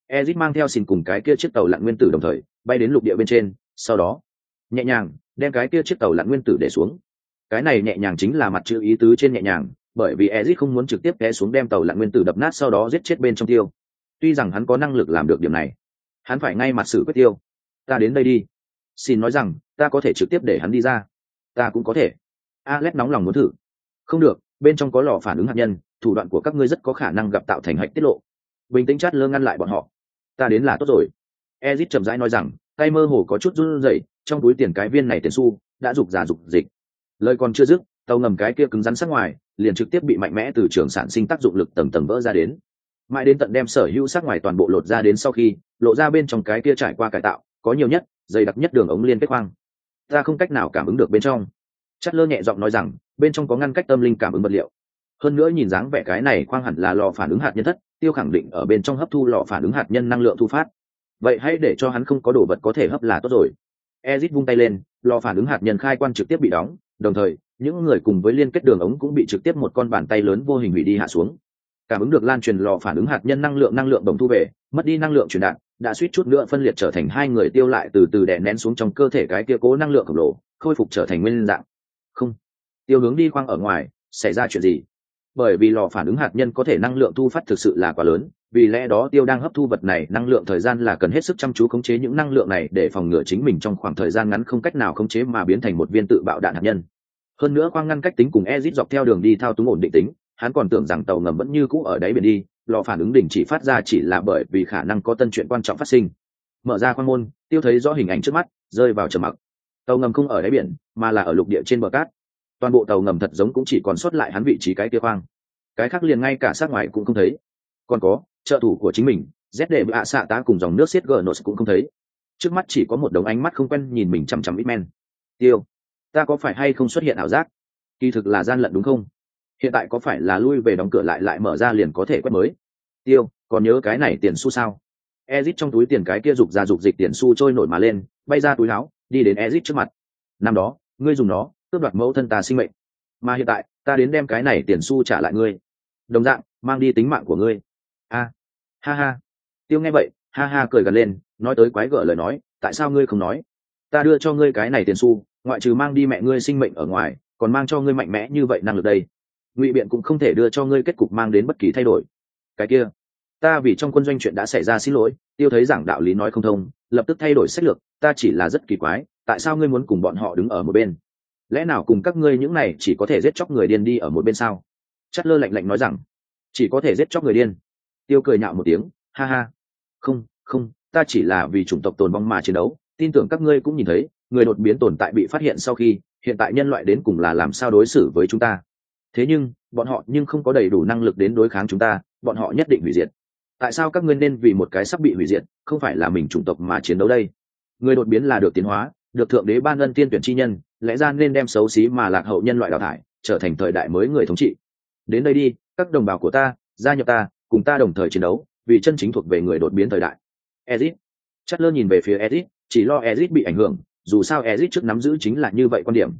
Ezit mang theo xin cùng cái kia chiếc tàu lặn nguyên tử đồng thời, bay đến lục địa bên trên, sau đó, nhẹ nhàng, đem cái kia chiếc tàu lặn nguyên tử để xuống. Cái này nhẹ nhàng chính là mặt chữ ý tứ trên nhẹ nhàng, bởi vì ezit không muốn trực tiếp té xuống đem tàu lặn nguyên tử đập nát sau đó giết chết bên trong tiêu. Tuy rằng hắn có năng lực làm được điểm này, hắn phải ngay mặt xử quyết tiêu. Ta đến đây đi. Xin nói rằng, ta có thể trực tiếp để hắn đi ra. Ta cũng có thể. Alex nóng lòng muốn thử. Không được, bên trong có lò phản ứng hạt nhân thủ đoạn của các ngươi rất có khả năng gặp tạo thành hạch tiết lộ. Bình tĩnh chát lơ ngăn lại bọn họ. Ta đến là tốt rồi. Ezit chậm rãi nói rằng, tay mơ hồ có chút run rẩy, trong túi tiền cái viên này tiền xu đã rục giả rục dịch. Lời còn chưa dứt, tàu ngầm cái kia cứng rắn sắc ngoài, liền trực tiếp bị mạnh mẽ từ trường sản sinh tác dụng lực tầng tầng vỡ ra đến. Mãi đến tận đem sở hữu sắc ngoài toàn bộ lột ra đến sau khi, lộ ra bên trong cái kia trải qua cải tạo, có nhiều nhất, dày đặc nhất đường ống liên kết khoang. Ta không cách nào cảm ứng được bên trong. Chất lơ nhẹ giọng nói rằng, bên trong có ngăn cách tâm linh cảm ứng vật liệu hơn nữa nhìn dáng vẻ cái này khoang hẳn là lò phản ứng hạt nhân thất, tiêu khẳng định ở bên trong hấp thu lò phản ứng hạt nhân năng lượng thu phát. Vậy hãy để cho hắn không có đồ vật có thể hấp là tốt rồi. Ezit vung tay lên, lò phản ứng hạt nhân khai quan trực tiếp bị đóng, đồng thời, những người cùng với liên kết đường ống cũng bị trực tiếp một con bàn tay lớn vô hình hủy đi hạ xuống. Cảm ứng được lan truyền lò phản ứng hạt nhân năng lượng năng lượng đồng thu về, mất đi năng lượng truyền đạn, đã suýt chút nữa phân liệt trở thành hai người tiêu lại từ từ đè nén xuống trong cơ thể cái kia cố năng lượng khổng lồ, khôi phục trở thành nguyên dạng. Không. Tiêu hướng đi khoang ở ngoài, xảy ra chuyện gì? Bởi vì lò phản ứng hạt nhân có thể năng lượng thu phát thực sự là quá lớn, vì lẽ đó tiêu đang hấp thu vật này, năng lượng thời gian là cần hết sức chăm chú khống chế những năng lượng này để phòng ngừa chính mình trong khoảng thời gian ngắn không cách nào khống chế mà biến thành một viên tự bạo đạn hạt nhân. Hơn nữa khoang ngăn cách tính cùng ezit dọc theo đường đi thao túng ổn định tính, hắn còn tưởng rằng tàu ngầm vẫn như cũ ở đáy biển đi, lò phản ứng đỉnh chỉ phát ra chỉ là bởi vì khả năng có tân chuyện quan trọng phát sinh. Mở ra khoang môn, tiêu thấy rõ hình ảnh trước mắt, rơi vào trầm mặc. Tàu ngầm không ở đáy biển, mà là ở lục địa trên bờ cát toàn bộ tàu ngầm thật giống cũng chỉ còn sót lại hắn vị trí cái kia khoang. Cái khác liền ngay cả sát ngoài cũng không thấy. Còn có, trợ thủ của chính mình, z để ạ xạ tá cùng dòng nước xiết gờ nốt cũng không thấy. Trước mắt chỉ có một đống ánh mắt không quen nhìn mình chằm chằm ít men tiêu, ta có phải hay không xuất hiện ảo giác? Kỳ thực là gian lận đúng không? Hiện tại có phải là lui về đóng cửa lại lại mở ra liền có thể quét mới? Tiêu, còn nhớ cái này tiền xu sao? Ezit trong túi tiền cái kia rục ra rục dịch tiền xu trôi nổi mà lên, bay ra túi áo, đi đến ezit trước mặt. Năm đó, ngươi dùng nó cướp đoạt mẫu thân ta sinh mệnh. Mà hiện tại, ta đến đem cái này tiền xu trả lại ngươi. Đồng dạng, mang đi tính mạng của ngươi. A. Ha ha. Tiêu nghe vậy, ha ha cười gần lên, nói tới quái gở lời nói, tại sao ngươi không nói? Ta đưa cho ngươi cái này tiền xu, ngoại trừ mang đi mẹ ngươi sinh mệnh ở ngoài, còn mang cho ngươi mạnh mẽ như vậy năng lực đây. Ngụy biện cũng không thể đưa cho ngươi kết cục mang đến bất kỳ thay đổi. Cái kia, ta vì trong quân doanh chuyện đã xảy ra xin lỗi, tiêu thấy giảng đạo lý nói không thông, lập tức thay đổi sách lược, ta chỉ là rất kỳ quái, tại sao ngươi muốn cùng bọn họ đứng ở một bên? Lẽ nào cùng các ngươi những này chỉ có thể giết chóc người điên đi ở một bên sao? Chất lơ lạnh lạnh nói rằng, chỉ có thể giết chóc người điên. Tiêu cười nhạo một tiếng, ha ha. Không không, ta chỉ là vì chủng tộc tồn vong mà chiến đấu, tin tưởng các ngươi cũng nhìn thấy, người đột biến tồn tại bị phát hiện sau khi, hiện tại nhân loại đến cùng là làm sao đối xử với chúng ta. Thế nhưng, bọn họ nhưng không có đầy đủ năng lực đến đối kháng chúng ta, bọn họ nhất định hủy diệt. Tại sao các ngươi nên vì một cái sắp bị hủy diệt, không phải là mình chủng tộc mà chiến đấu đây? Người đột biến là được tiến hóa, được thượng đế ban ân tiên tuyển chi nhân lẽ ra nên đem xấu xí mà lạc hậu nhân loại đào thải, trở thành thời đại mới người thống trị. Đến đây đi, các đồng bào của ta, gia nhập ta, cùng ta đồng thời chiến đấu, vì chân chính thuộc về người đột biến thời đại. Ezit. Chất lơ nhìn về phía ezit, chỉ lo ezit bị ảnh hưởng, dù sao ezit trước nắm giữ chính là như vậy quan điểm.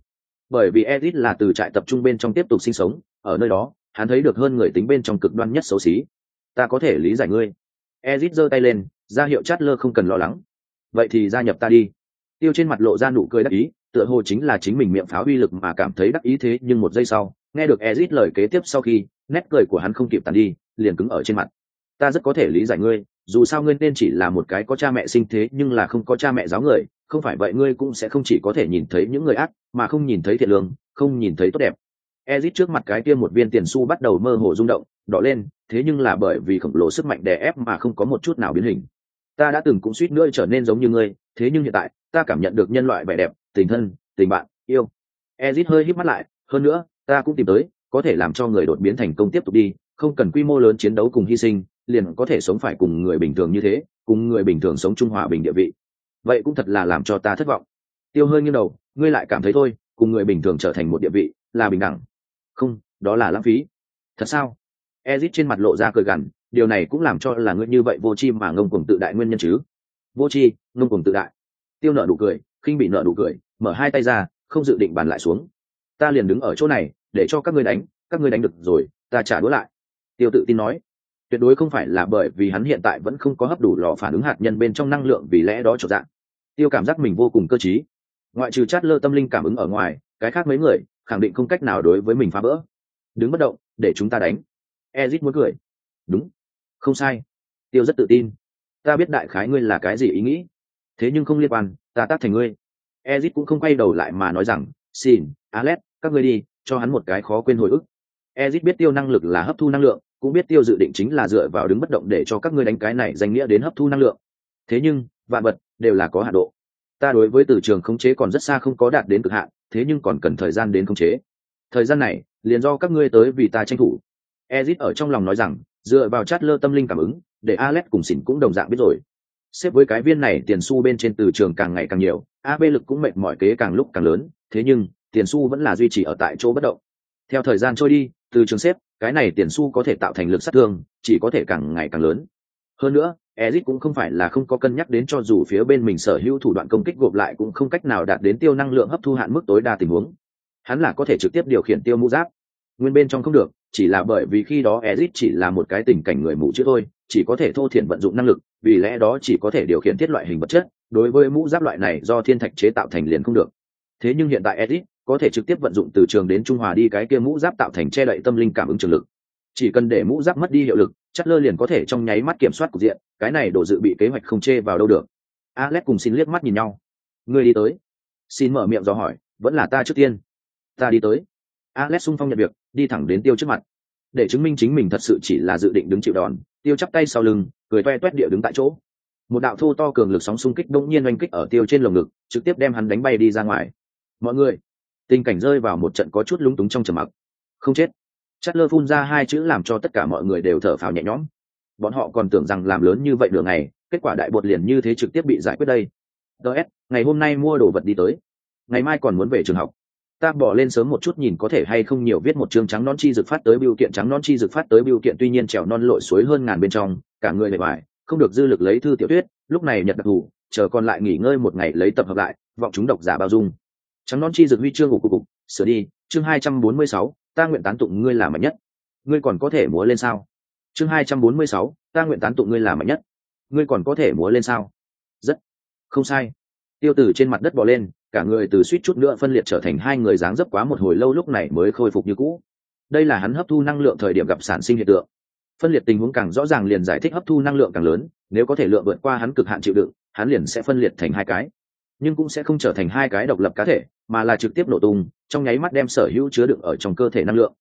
Bởi vì ezit là từ trại tập trung bên trong tiếp tục sinh sống, ở nơi đó, hắn thấy được hơn người tính bên trong cực đoan nhất xấu xí. Ta có thể lý giải ngươi. Ezit giơ tay lên, ra hiệu chát lơ không cần lo lắng. Vậy thì gia nhập ta đi. Tiêu trên mặt lộ ra nụ cười đắc ý tựa hồ chính là chính mình miệng pháo uy lực mà cảm thấy đắc ý thế, nhưng một giây sau, nghe được ezit lời kế tiếp sau khi, nét cười của hắn không kịp tàn đi, liền cứng ở trên mặt. Ta rất có thể lý giải ngươi, dù sao ngươi nên chỉ là một cái có cha mẹ sinh thế, nhưng là không có cha mẹ giáo người, không phải vậy ngươi cũng sẽ không chỉ có thể nhìn thấy những người ác, mà không nhìn thấy thiện lương, không nhìn thấy tốt đẹp. Ezit trước mặt cái kia một viên tiền xu bắt đầu mơ hồ rung động, đỏ lên, thế nhưng là bởi vì khổng lồ sức mạnh đè ép mà không có một chút nào biến hình. Ta đã từng cũng suýt nữa trở nên giống như ngươi, thế nhưng hiện tại, ta cảm nhận được nhân loại vẻ đẹp tình thân tình bạn yêu. Ezit hơi híp mắt lại hơn nữa ta cũng tìm tới có thể làm cho người đột biến thành công tiếp tục đi không cần quy mô lớn chiến đấu cùng hy sinh liền có thể sống phải cùng người bình thường như thế cùng người bình thường sống trung hòa bình địa vị. Vậy cũng thật là làm cho ta thất vọng. Tiêu hơi nghiêng đầu ngươi lại cảm thấy thôi cùng người bình thường trở thành một địa vị là bình đẳng. Không đó là lãng phí. Thật sao? Ezit trên mặt lộ ra cười gằn điều này cũng làm cho là ngươi như vậy vô chi mà ngông cuồng tự đại nguyên nhân chứ? Vô chi, ngông cuồng tự đại. Tiêu nợ đủ cười khinh bị nợ nụ cười, mở hai tay ra, không dự định bàn lại xuống. Ta liền đứng ở chỗ này, để cho các ngươi đánh, các ngươi đánh được rồi, ta trả đũa lại. Tiêu tự tin nói. Tuyệt đối không phải là bởi vì hắn hiện tại vẫn không có hấp đủ lò phản ứng hạt nhân bên trong năng lượng vì lẽ đó trở dạng. Tiêu cảm giác mình vô cùng cơ t ngoại trừ chát lơ tâm linh cảm ứng ở ngoài, cái khác mấy người, khẳng định không cách nào đối với mình phá vỡ. Đứng bất động, để chúng ta đánh. Ezit muốn cười. Đúng. Không sai. Tiêu rất tự tin. Ta biết đại khái ngươi là cái gì ý nghĩ. Thế nhưng không liên quan ta tác thành ngươi. Ezit cũng không quay đầu lại mà nói rằng, xin, alex, các ngươi đi, cho hắn một cái khó quên hồi ức. Ezit biết tiêu năng lực là hấp thu năng lượng, cũng biết tiêu dự định chính là dựa vào đứng bất động để cho các ngươi đánh cái này danh nghĩa đến hấp thu năng lượng. Thế nhưng, vạn vật đều là có hạ độ. Ta đối với từ trường khống chế còn rất xa không có đạt đến cực hạn, thế nhưng còn cần thời gian đến khống chế. Thời gian này, liền do các ngươi tới vì ta tranh thủ. Ezit ở trong lòng nói rằng, dựa vào chát lơ tâm linh cảm ứng, để alex cùng xỉn cũng đồng dạng biết rồi xếp với cái viên này tiền su bên trên từ trường càng ngày càng nhiều ab lực cũng mệt mỏi kế càng lúc càng lớn, thế nhưng, tiền su vẫn là duy trì ở tại chỗ bất động. Theo thời gian trôi đi, từ trường xếp, cái này tiền su có thể tạo thành lực sát thương, chỉ có thể càng ngày càng lớn. Hơn nữa Ezit cũng không phải là không có cân nhắc đến cho dù phía bên mình sở hữu thủ đoạn công kích gộp lại cũng không cách nào đạt đến tiêu năng lượng hấp thu hạn mức tối đa tình huống. hắn là có thể trực tiếp điều khiển tiêu mũ giáp. Nguyên bên trong không được, chỉ là bởi vì khi đó ezit chỉ là một cái tình cảnh người mù chứ thôi chỉ có thể thô thiển vận dụng năng lực, vì lẽ đó chỉ có thể điều khiển thiết loại hình vật chất, đối với mũ giáp loại này do thiên thạch chế tạo thành liền không được. Thế nhưng hiện tại edit có thể trực tiếp vận dụng từ trường đến trung hòa đi cái kia mũ giáp tạo thành che đậy tâm linh cảm ứng trường lực. Chỉ cần để mũ giáp mất đi hiệu lực chắc lơ liền có thể trong nháy mắt kiểm soát cục diện, cái này đổ dự bị kế hoạch không chê vào đâu được. Alex cùng xin liếc mắt nhìn nhau. Người đi tới. Xin mở miệng do hỏi, vẫn là ta trước tiên? Ta đi tới. Alex sung phong nhận việc, đi thẳng đến tiêu trước mặt để chứng minh chính mình thật sự chỉ là dự định đứng chịu đòn, tiêu chắp tay sau lưng, cười toe toét địa đứng tại chỗ. Một đạo thô to cường lực sóng xung kích đông nhiên oanh kích ở tiêu trên lồng ngực, trực tiếp đem hắn đánh bay đi ra ngoài. Mọi người, tình cảnh rơi vào một trận có chút lúng túng trong trầm mặc. Không chết. Chất lơ phun ra hai chữ làm cho tất cả mọi người đều thở phào nhẹ nhõm. Bọn họ còn tưởng rằng làm lớn như vậy đường này kết quả đại bột liền như thế trực tiếp bị giải quyết đây. Ts ngày hôm nay mua đồ vật đi tới. Ngày mai còn muốn về trường học ta bỏ lên sớm một chút nhìn có thể hay không nhiều viết một chương trắng non chi dực phát tới biểu kiện, trắng non chi dực phát tới biểu kiện tuy nhiên trèo non lội suối hơn ngàn bên trong, cả người bề bài, không được dư lực lấy thư tiểu thuyết, lúc này nhật đặc thù chờ còn lại nghỉ ngơi một ngày lấy tập hợp lại, vọng chúng độc giả bao dung. Trắng non chi dực huy chương của cục cục, sửa đi, chương hai trăm bốn mươi sáu, ta nguyện tán tụng ngươi là mạnh nhất. Ngươi còn có thể múa lên sao? Chương hai trăm bốn mươi sáu, ta nguyện tán tụng ngươi là mạnh nhất. Ngươi còn có thể múa lên sao? Rất không sai. Tiêu tử trên mặt đất bò lên cả người từ suýt chút nữa phân liệt trở thành hai người dáng dấp quá một hồi lâu lúc này mới khôi phục như cũ. Đây là hắn hấp thu năng lượng thời điểm gặp sản sinh hiện tượng. Phân liệt tình huống càng rõ ràng liền giải thích hấp thu năng lượng càng lớn, nếu có thể lượng vượt qua hắn cực hạn chịu đựng, hắn liền sẽ phân liệt thành hai cái. Nhưng cũng sẽ không trở thành hai cái độc lập cá thể, mà là trực tiếp nổ tung, trong nháy mắt đem sở hữu chứa đựng ở trong cơ thể năng lượng.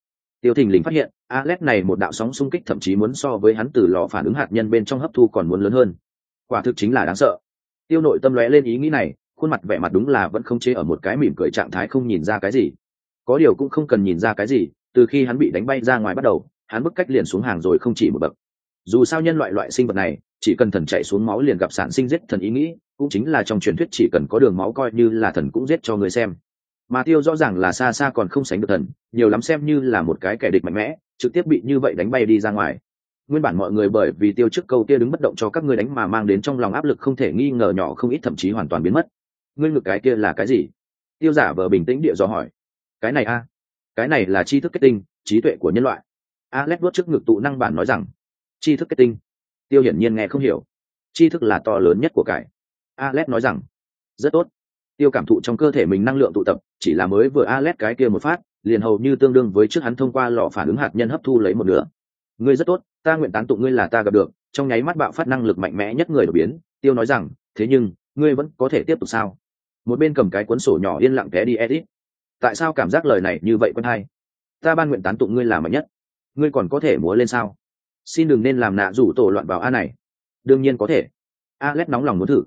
Tiêu thình lình phát hiện alex này một đạo sóng xung kích thậm chí muốn so với hắn từ lò phản ứng hạt nhân bên trong hấp thu còn muốn lớn hơn. Quả thực chính là đáng sợ. Tiêu nội tâm lóe lên ý nghĩ này khuôn mặt vẻ mặt đúng là vẫn không chế ở một cái mỉm cười trạng thái không nhìn ra cái gì. Có điều cũng không cần nhìn ra cái gì, từ khi hắn bị đánh bay ra ngoài bắt đầu, hắn bức cách liền xuống hàng rồi không chỉ một bậc. Dù sao nhân loại loại sinh vật này, chỉ cần thần chạy xuống máu liền gặp sản sinh giết thần ý nghĩ, cũng chính là trong truyền thuyết chỉ cần có đường máu coi như là thần cũng giết cho người xem. Mà tiêu rõ ràng là xa xa còn không sánh được thần, nhiều lắm xem như là một cái kẻ địch mạnh mẽ, trực tiếp bị như vậy đánh bay đi ra ngoài. Nguyên bản mọi người bởi vì tiêu trước câu kia đứng bất động cho các ngươi đánh mà mang đến trong lòng áp lực không thể nghi ngờ nhỏ không ít, thậm chí hoàn toàn biến mất ngươi ngực cái kia là cái gì? Tiêu giả vờ bình tĩnh địa do hỏi. Cái này a, cái này là tri thức kết tinh, trí tuệ của nhân loại. Alex vuốt trước ngực tụ năng bản nói rằng, tri thức kết tinh. Tiêu hiển nhiên nghe không hiểu. Tri thức là to lớn nhất của cải. Alex nói rằng, rất tốt. Tiêu cảm thụ trong cơ thể mình năng lượng tụ tập, chỉ là mới vừa alex cái kia một phát, liền hầu như tương đương với trước hắn thông qua lò phản ứng hạt nhân hấp thu lấy một nửa. Ngươi rất tốt, ta nguyện tán tụng ngươi là ta gặp được, trong nháy mắt bạo phát năng lực mạnh mẽ nhất người đột biến. Tiêu nói rằng, thế nhưng, ngươi vẫn có thể tiếp tục sao? Một bên cầm cái cuốn sổ nhỏ yên lặng té đi edit tại sao cảm giác lời này như vậy quân hay? Ta ban nguyện tán tụng ngươi là mạnh nhất. Ngươi còn có thể múa lên sao? Xin đừng nên làm nạ rủ tổ loạn vào a này. Đương nhiên có thể. Alex nóng lòng muốn thử.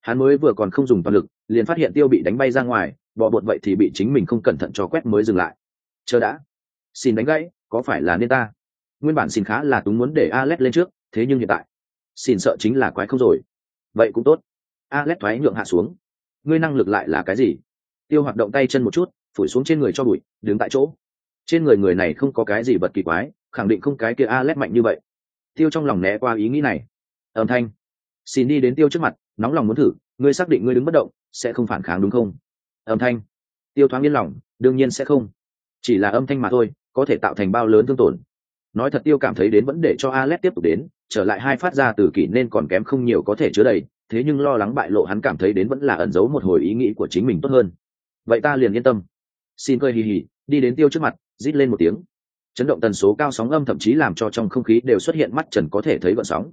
Hắn mới vừa còn không dùng toàn lực, liền phát hiện tiêu bị đánh bay ra ngoài bỏ bột vậy thì bị chính mình không cẩn thận cho quét mới dừng lại. Chờ đã. Xin đánh gãy, có phải là nên ta? Nguyên bản xin khá là túng muốn để alex lên trước, thế nhưng hiện tại. Xin sợ chính là quái không rồi. Vậy cũng tốt. Alex thoái nhượng hạ xuống ngươi năng lực lại là cái gì? Tiêu hoạt động tay chân một chút, phủi xuống trên người cho bụi, đứng tại chỗ. Trên người người này không có cái gì vật kỳ quái, khẳng định không cái kia a lét mạnh như vậy. Tiêu trong lòng né qua ý nghĩ này. Âm thanh. Xin đi đến tiêu trước mặt, nóng lòng muốn thử, ngươi xác định ngươi đứng bất động, sẽ không phản kháng đúng không? Âm thanh. Tiêu thoáng yên lòng, đương nhiên sẽ không. Chỉ là âm thanh mà thôi, có thể tạo thành bao lớn thương tổn. Nói thật tiêu cảm thấy đến vẫn để cho Alet tiếp tục đến, trở lại hai phát ra từ kỷ nên còn kém không nhiều có thể chứa đầy thế nhưng lo lắng bại lộ hắn cảm thấy đến vẫn là ẩn giấu một hồi ý nghĩ của chính mình tốt hơn. Vậy ta liền yên tâm. Xin cười hì hì, đi đến tiêu trước mặt, rít lên một tiếng. Chấn động tần số cao sóng âm thậm chí làm cho trong không khí đều xuất hiện mắt trần có thể thấy vận sóng.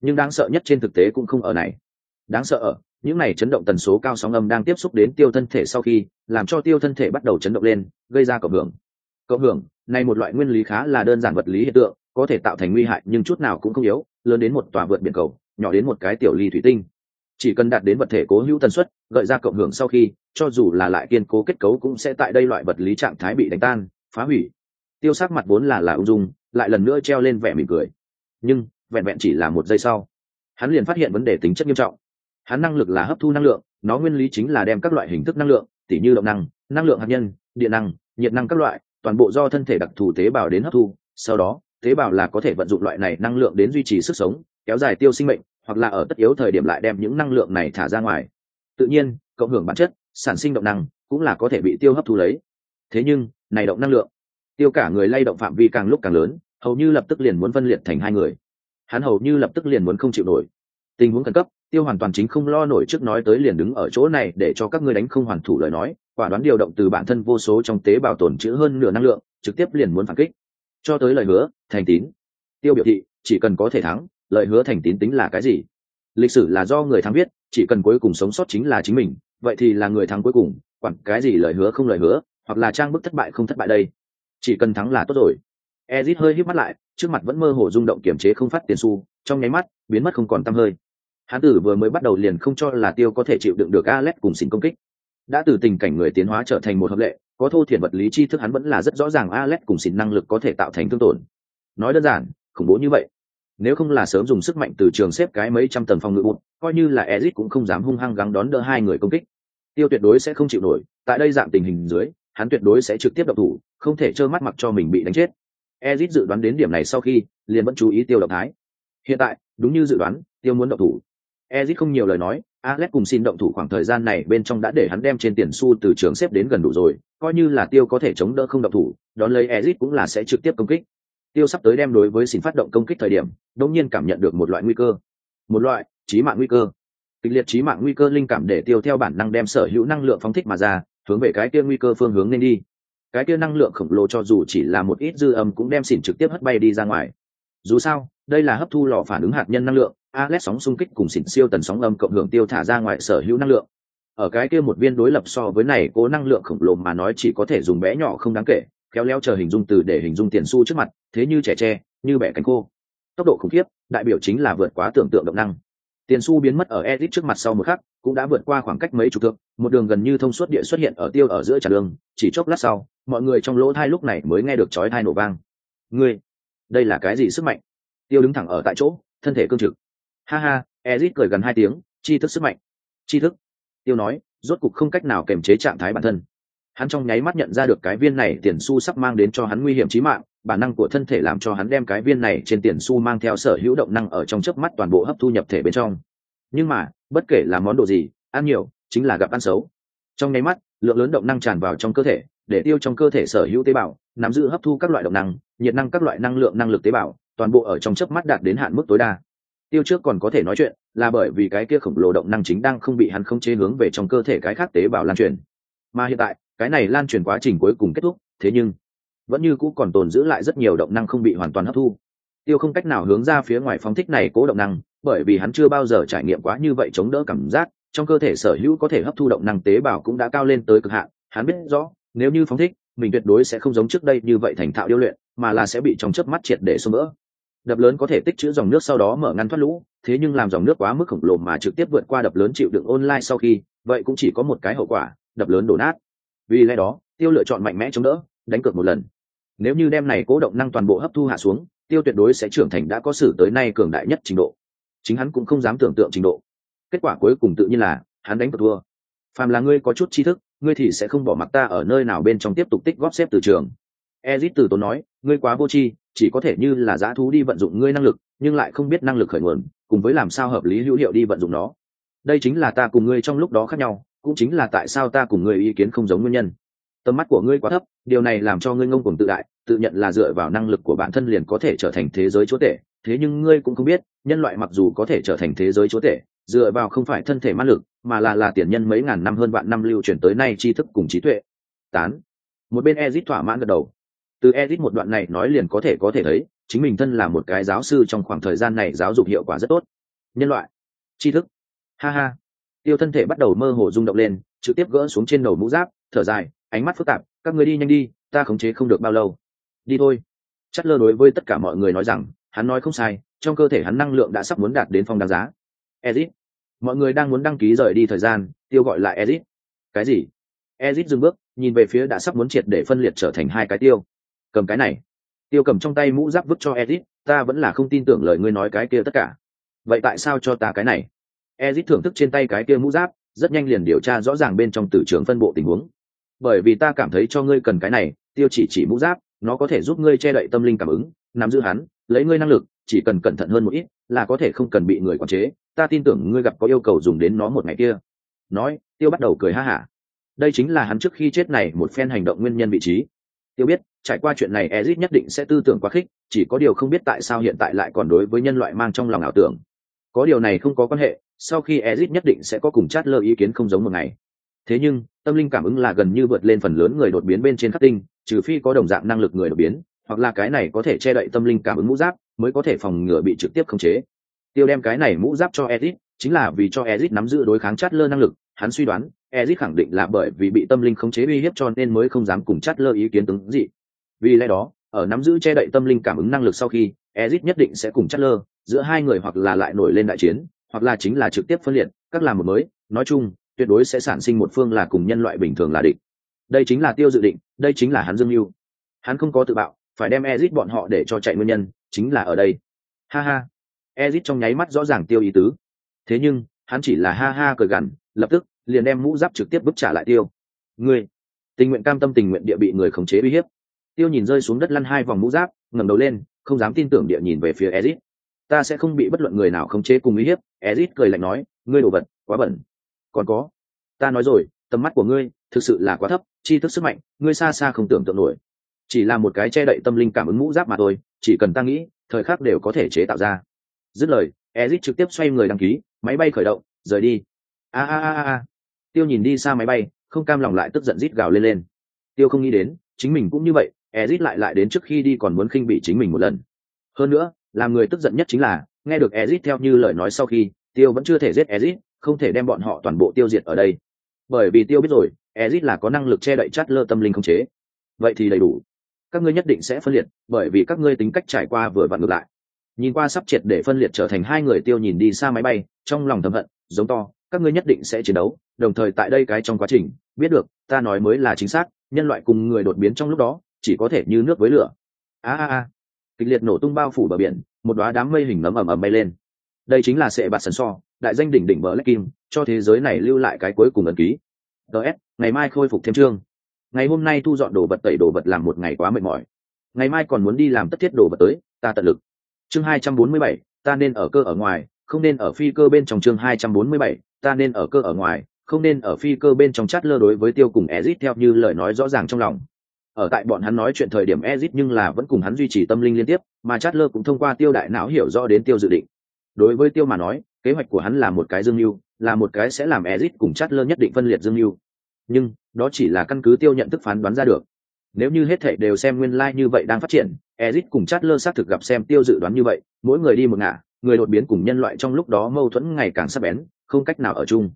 Nhưng đáng sợ nhất trên thực tế cũng không ở này. Đáng sợ ở, những này chấn động tần số cao sóng âm đang tiếp xúc đến tiêu thân thể sau khi, làm cho tiêu thân thể bắt đầu chấn động lên, gây ra cộng hưởng. Cộng hưởng, này một loại nguyên lý khá là đơn giản vật lý hiện tượng, có thể tạo thành nguy hại nhưng chút nào cũng không yếu, lớn đến một tòa vượt biển cầu, nhỏ đến một cái tiểu ly thủy tinh chỉ cần đạt đến vật thể cố hữu tần suất, gợi ra cộng hưởng sau khi, cho dù là lại kiên cố kết cấu cũng sẽ tại đây loại vật lý trạng thái bị đánh tan, phá hủy. Tiêu sắc mặt vốn là là ung dung, lại lần nữa treo lên vẻ mỉm cười. Nhưng, vẹn vẹn chỉ là một giây sau, hắn liền phát hiện vấn đề tính chất nghiêm trọng. Hắn năng lực là hấp thu năng lượng, nó nguyên lý chính là đem các loại hình thức năng lượng, tỉ như động năng năng lượng hạt nhân, điện năng, nhiệt năng các loại, toàn bộ do thân thể đặc thù tế bào đến hấp thu. Sau đó, tế bào là có thể vận dụng loại này năng lượng đến duy trì sức sống, kéo dài tiêu sinh mệnh hoặc là ở tất yếu thời điểm lại đem những năng lượng này thả ra ngoài. Tự nhiên, cộng hưởng bản chất, sản sinh động năng, cũng là có thể bị tiêu hấp thu lấy. Thế nhưng, này động năng lượng, tiêu cả người lay động phạm vi càng lúc càng lớn, hầu như lập tức liền muốn phân liệt thành hai người. Hắn hầu như lập tức liền muốn không chịu nổi. Tình huống khẩn cấp, tiêu hoàn toàn chính không lo nổi trước nói tới liền đứng ở chỗ này để cho các ngươi đánh không hoàn thủ lời nói, quả đoán điều động từ bản thân vô số trong tế bào tồn chữ hơn nửa năng lượng, trực tiếp liền muốn phản kích. Cho tới lời hứa, thành tín. Tiêu biểu thị, chỉ cần có thể thắng lời hứa thành tín tính là cái gì? Lịch sử là do người thắng viết, chỉ cần cuối cùng sống sót chính là chính mình, vậy thì là người thắng cuối cùng, quản cái gì lời hứa không lời hứa, hoặc là trang bức thất bại không thất bại đây. Chỉ cần thắng là tốt rồi. Ezit hơi hít mắt lại, trước mặt vẫn mơ hồ rung động kiểm chế không phát tiền xu, trong nháy mắt, biến mất không còn tăm hơi. Hán tử vừa mới bắt đầu liền không cho là tiêu có thể chịu đựng được alex cùng xin công kích. Đã từ tình cảnh người tiến hóa trở thành một hợp lệ, có thô thiển vật lý tri thức hắn vẫn là rất rõ ràng alex cùng xin năng lực có thể tạo thành thương tổn. Nói đơn giản, khủng bố như vậy nếu không là sớm dùng sức mạnh từ trường xếp cái mấy trăm tầng phòng ngự bụt, coi như là ezit cũng không dám hung hăng gắng đón đỡ hai người công kích. Tiêu tuyệt đối sẽ không chịu nổi, tại đây dạng tình hình dưới, hắn tuyệt đối sẽ trực tiếp độc thủ, không thể trơ mắt mặc cho mình bị đánh chết. Ezit dự đoán đến điểm này sau khi, liền vẫn chú ý tiêu động thái. Hiện tại, đúng như dự đoán, tiêu muốn động thủ. Ezit không nhiều lời nói, alex cùng xin động thủ khoảng thời gian này bên trong đã để hắn đem trên tiền xu từ trường xếp đến gần đủ rồi, coi như là tiêu có thể chống đỡ không động thủ, đón lấy ezit cũng là sẽ trực tiếp công kích tiêu sắp tới đem đối với xin phát động công kích thời điểm đông nhiên cảm nhận được một loại nguy cơ. Một loại trí mạng nguy cơ. Kịch liệt trí mạng nguy cơ linh cảm để tiêu theo bản năng đem sở hữu năng lượng phóng thích mà ra, hướng về cái kia nguy cơ phương hướng nên đi. Cái kia năng lượng khổng lồ cho dù chỉ là một ít dư âm cũng đem xỉn trực tiếp hất bay đi ra ngoài. Dù sao, đây là hấp thu lò phản ứng hạt nhân năng lượng alex sóng xung kích cùng xỉn siêu tần sóng âm cộng hưởng tiêu thả ra ngoài sở hữu năng lượng. Ở cái kia một viên đối lập so với này cố năng lượng khổng lồ mà nói chỉ có thể dùng bé nhỏ không đáng kể kéo leo chờ hình dung từ để hình dung tiền xu trước mặt, thế như trẻ tre, như bẻ cánh khô. Tốc độ khủng khiếp, đại biểu chính là vượt quá tưởng tượng động năng. Tiền xu biến mất ở edit trước mặt sau một khắc, cũng đã vượt qua khoảng cách mấy chục thước, một đường gần như thông suốt địa xuất hiện ở tiêu ở giữa trà đường, chỉ chốc lát sau, mọi người trong lỗ thai lúc này mới nghe được chói thai nổ vang. Ngươi, đây là cái gì sức mạnh? Tiêu đứng thẳng ở tại chỗ, thân thể cương trực. Ha ha edit cười gần hai tiếng chi thức sức mạnh. Chi thức. Tiêu nói, rốt cục không cách nào kềm chế trạng thái bản thân hắn trong nháy mắt nhận ra được cái viên này tiền su sắp mang đến cho hắn nguy hiểm chí mạng, bản năng của thân thể làm cho hắn đem cái viên này trên tiền su mang theo sở hữu động năng ở trong chớp mắt toàn bộ hấp thu nhập thể bên trong. Nhưng mà, bất kể là món đồ gì, ăn nhiều, chính là gặp ăn xấu. Trong nháy mắt, lượng lớn động năng tràn vào trong cơ thể, để tiêu trong cơ thể sở hữu tế bào, nắm giữ hấp thu các loại động năng, nhiệt năng các loại năng lượng năng lực tế bào, toàn bộ ở trong chớp mắt đạt đến hạn mức tối đa. Tiêu trước còn có thể nói chuyện, là bởi vì cái kia khổng lồ động năng chính đang không bị hắn không chế hướng về trong cơ thể cái khác tế bào lan truyền. Mà hiện tại cái này lan truyền quá trình cuối cùng kết thúc, thế nhưng, vẫn như cũ còn tồn giữ lại rất nhiều động năng không bị hoàn toàn hấp thu. Tiêu không cách nào hướng ra phía ngoài phóng thích này cố động năng, bởi vì hắn chưa bao giờ trải nghiệm quá như vậy chống đỡ cảm giác, trong cơ thể sở hữu có thể hấp thu động năng tế bào cũng đã cao lên tới cực hạn, hắn biết rõ, nếu như phóng thích, mình tuyệt đối sẽ không giống trước đây như vậy thành thạo điêu luyện, mà là sẽ bị trong chớp mắt triệt để xô vỡ đập lớn có thể tích trữ dòng nước sau đó mở ngăn thoát lũ, thế nhưng làm dòng nước quá mức khổng lồ mà trực tiếp vượt qua đập lớn chịu đựng online sau khi, vậy cũng chỉ có một cái hậu quả, đập lớn đổ nát vì lẽ đó, tiêu lựa chọn mạnh mẽ chống đỡ, đánh cược một lần. Nếu như đem này cố động năng toàn bộ hấp thu hạ xuống, tiêu tuyệt đối sẽ trưởng thành đã có sử tới nay cường đại nhất trình độ. Chính hắn cũng không dám tưởng tượng trình độ. Kết quả cuối cùng tự nhiên là, hắn đánh cược thua. Phàm là ngươi có chút tri thức, ngươi thì sẽ không bỏ mặc ta ở nơi nào bên trong tiếp tục tích góp xếp từ trường. Ezit từ tốn nói, ngươi quá vô tri, chỉ có thể như là giá thú đi vận dụng ngươi năng lực, nhưng lại không biết năng lực khởi nguồn, cùng với làm sao hợp lý hữu hiệu đi vận dụng nó. Đây chính là ta cùng ngươi trong lúc đó khác nhau cũng chính là tại sao ta cùng ngươi ý kiến không giống nguyên nhân. Tầm mắt của ngươi quá thấp, điều này làm cho ngươi ngông cùng tự đại, tự nhận là dựa vào năng lực của bản thân liền có thể trở thành thế giới chúa tể. Thế nhưng ngươi cũng không biết, nhân loại mặc dù có thể trở thành thế giới chúa tể, dựa vào không phải thân thể ma lực, mà là là tiền nhân mấy ngàn năm hơn vạn năm lưu truyền tới nay tri thức cùng trí tuệ. Tán. Một bên ezit thỏa mãn gật đầu. Từ ezit một đoạn này nói liền có thể có thể thấy, chính mình thân là một cái giáo sư trong khoảng thời gian này giáo dục hiệu quả rất tốt. Nhân loại. Tri thức. Ha ha tiêu thân thể bắt đầu mơ hồ rung động lên, trực tiếp gỡ xuống trên đầu mũ giáp, thở dài, ánh mắt phức tạp, các người đi nhanh đi, ta khống chế không được bao lâu. Đi thôi. Chất lơ đối với tất cả mọi người nói rằng, hắn nói không sai, trong cơ thể hắn năng lượng đã sắp muốn đạt đến phong đáng giá. Ezit. Mọi người đang muốn đăng ký rời đi thời gian, tiêu gọi lại ezit. Cái gì? Ezit dừng bước, nhìn về phía đã sắp muốn triệt để phân liệt trở thành hai cái tiêu. Cầm cái này. Tiêu cầm trong tay mũ giáp vứt cho ezit, ta vẫn là không tin tưởng lời ngươi nói cái kia tất cả. Vậy tại sao cho ta cái này? Ezit thưởng thức trên tay cái kia mũ giáp, rất nhanh liền điều tra rõ ràng bên trong tử trường phân bộ tình huống. Bởi vì ta cảm thấy cho ngươi cần cái này, tiêu chỉ chỉ mũ giáp, nó có thể giúp ngươi che đậy tâm linh cảm ứng, nắm giữ hắn, lấy ngươi năng lực, chỉ cần cẩn thận hơn một ít, là có thể không cần bị người quản chế. Ta tin tưởng ngươi gặp có yêu cầu dùng đến nó một ngày kia. Nói, tiêu bắt đầu cười ha hả. Đây chính là hắn trước khi chết này một phen hành động nguyên nhân vị trí. Tiêu biết, trải qua chuyện này ezit nhất định sẽ tư tưởng quá khích, chỉ có điều không biết tại sao hiện tại lại còn đối với nhân loại mang trong lòng ảo tưởng có điều này không có quan hệ, sau khi ezit nhất định sẽ có cùng chát lơ ý kiến không giống một ngày. Thế nhưng, tâm linh cảm ứng là gần như vượt lên phần lớn người đột biến bên trên khắc tinh, trừ phi có đồng dạng năng lực người đột biến, hoặc là cái này có thể che đậy tâm linh cảm ứng mũ giáp, mới có thể phòng ngừa bị trực tiếp khống chế. Tiêu đem cái này mũ giáp cho ezit chính là vì cho ezit nắm giữ đối kháng chát lơ năng lực, hắn suy đoán ezit khẳng định là bởi vì bị tâm linh khống chế uy hiếp cho nên mới không dám cùng chát lơ ý kiến tướng gì vì lẽ đó, ở nắm giữ che đậy tâm linh cảm ứng năng lực sau khi ezit nhất định sẽ cùng Chatler, giữa hai người hoặc là lại nổi lên đại chiến hoặc là chính là trực tiếp phân liệt các làm một mới. Nói chung tuyệt đối sẽ sản sinh một phương là cùng nhân loại bình thường là địch. Đây chính là tiêu dự định đây chính là hắn dương mưu. Hắn không có tự bạo phải đem ezit bọn họ để cho chạy nguyên nhân chính là ở đây. Ha ha. Ezit trong nháy mắt rõ ràng tiêu ý tứ. Thế nhưng hắn chỉ là ha ha cười gằn lập tức liền đem mũ giáp trực tiếp bức trả lại tiêu. Ngươi tình nguyện cam tâm tình nguyện địa bị người khống chế uy hiếp. Tiêu nhìn rơi xuống đất lăn hai vòng mũ giáp ngẩng đầu lên không dám tin tưởng địa nhìn về phía ezit. Ta sẽ không bị bất luận người nào khống chế cùng uy hiếp, ezit cười lạnh nói, ngươi đồ vật, quá bẩn. Còn có, ta nói rồi, tầm mắt của ngươi thực sự là quá thấp chi thức sức mạnh, ngươi xa xa không tưởng tượng nổi. Chỉ là một cái che đậy tâm linh cảm ứng mũ giáp mà thôi, chỉ cần ta nghĩ, thời khắc đều có thể chế tạo ra. Dứt lời, ezit trực tiếp xoay người đăng ký, máy bay khởi động, rời đi. A a a a. Tiêu nhìn đi xa máy bay, không cam lòng lại tức giận rít gào lên lên. Tiêu không nghĩ đến, chính mình cũng như vậy ezit lại lại đến trước khi đi còn muốn khinh bị chính mình một lần. Hơn nữa, làm người tức giận nhất chính là, nghe được ezit theo như lời nói sau khi, tiêu vẫn chưa thể giết ezit, không thể đem bọn họ toàn bộ tiêu diệt ở đây. Bởi vì tiêu biết rồi, ezit là có năng lực che đậy chát lơ tâm linh không chế. Vậy thì đầy đủ. Các ngươi nhất định sẽ phân liệt, bởi vì các ngươi tính cách trải qua vừa vặn ngược lại. Nhìn qua sắp triệt để phân liệt trở thành hai người tiêu nhìn đi xa máy bay, trong lòng thầm hận, giống to, các ngươi nhất định sẽ chiến đấu, đồng thời tại đây cái trong quá trình, biết được, ta nói mới là chính xác, nhân loại cùng người đột biến trong lúc đó chỉ có thể như nước với lửa. A a a. Kịch liệt nổ tung bao phủ bờ biển, một đoá đám mây hình nấm ầm ầm bay lên. Đây chính là sệ bạt sần so, đại danh đỉnh đỉnh bờ lách kim, cho thế giới này lưu lại cái cuối cùng ấn ký. Ts ngày mai khôi phục thêm chương. Ngày hôm nay thu dọn đồ vật tẩy đồ vật làm một ngày quá mệt mỏi. Ngày mai còn muốn đi làm tất thiết đồ vật tới, ta tận lực. Chương hai trăm bốn mươi bảy, ta nên ở cơ ở ngoài, không nên ở phi cơ bên trong chương hai trăm bốn mươi bảy, ta nên ở cơ ở ngoài, không nên ở phi cơ bên trong chát lơ đối với tiêu cùng ezit theo như lời nói rõ ràng trong lòng ở tại bọn hắn nói chuyện thời điểm Ezic nhưng là vẫn cùng hắn duy trì tâm linh liên tiếp mà Chatler cũng thông qua tiêu đại não hiểu rõ đến tiêu dự định. Đối với tiêu mà nói kế hoạch của hắn là một cái dương lưu, là một cái sẽ làm Ezic cùng Chatler nhất định phân liệt dương lưu. nhưng đó chỉ là căn cứ tiêu nhận thức phán đoán ra được. Nếu như hết thảy đều xem nguyên lai như vậy đang phát triển Ezic cùng Chatler xác thực gặp xem tiêu dự đoán như vậy mỗi người đi một ngả người đột biến cùng nhân loại trong lúc đó mâu thuẫn ngày càng sắc bén không cách nào ở chung.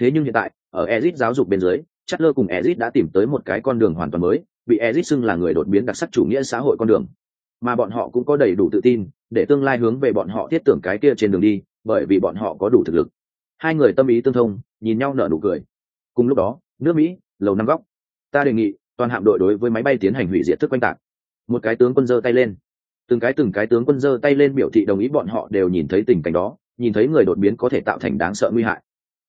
Thế nhưng hiện tại ở Ezic giáo dục bên dưới Chatler cùng Ezic đã tìm tới một cái con đường hoàn toàn mới bị Ezic xưng là người đột biến đặc sắc chủ nghĩa xã hội con đường. Mà bọn họ cũng có đầy đủ tự tin để tương lai hướng về bọn họ thiết tưởng cái kia trên đường đi, bởi vì bọn họ có đủ thực lực. Hai người tâm ý tương thông, nhìn nhau nở nụ cười. Cùng lúc đó, nước mỹ, lầu năm góc. Ta đề nghị, toàn hạm đội đối với máy bay tiến hành hủy diệt thức quanh tạc. Một cái tướng quân giơ tay lên. Từng cái từng cái tướng quân giơ tay lên biểu thị đồng ý bọn họ đều nhìn thấy tình cảnh đó, nhìn thấy người đột biến có thể tạo thành đáng sợ nguy hại.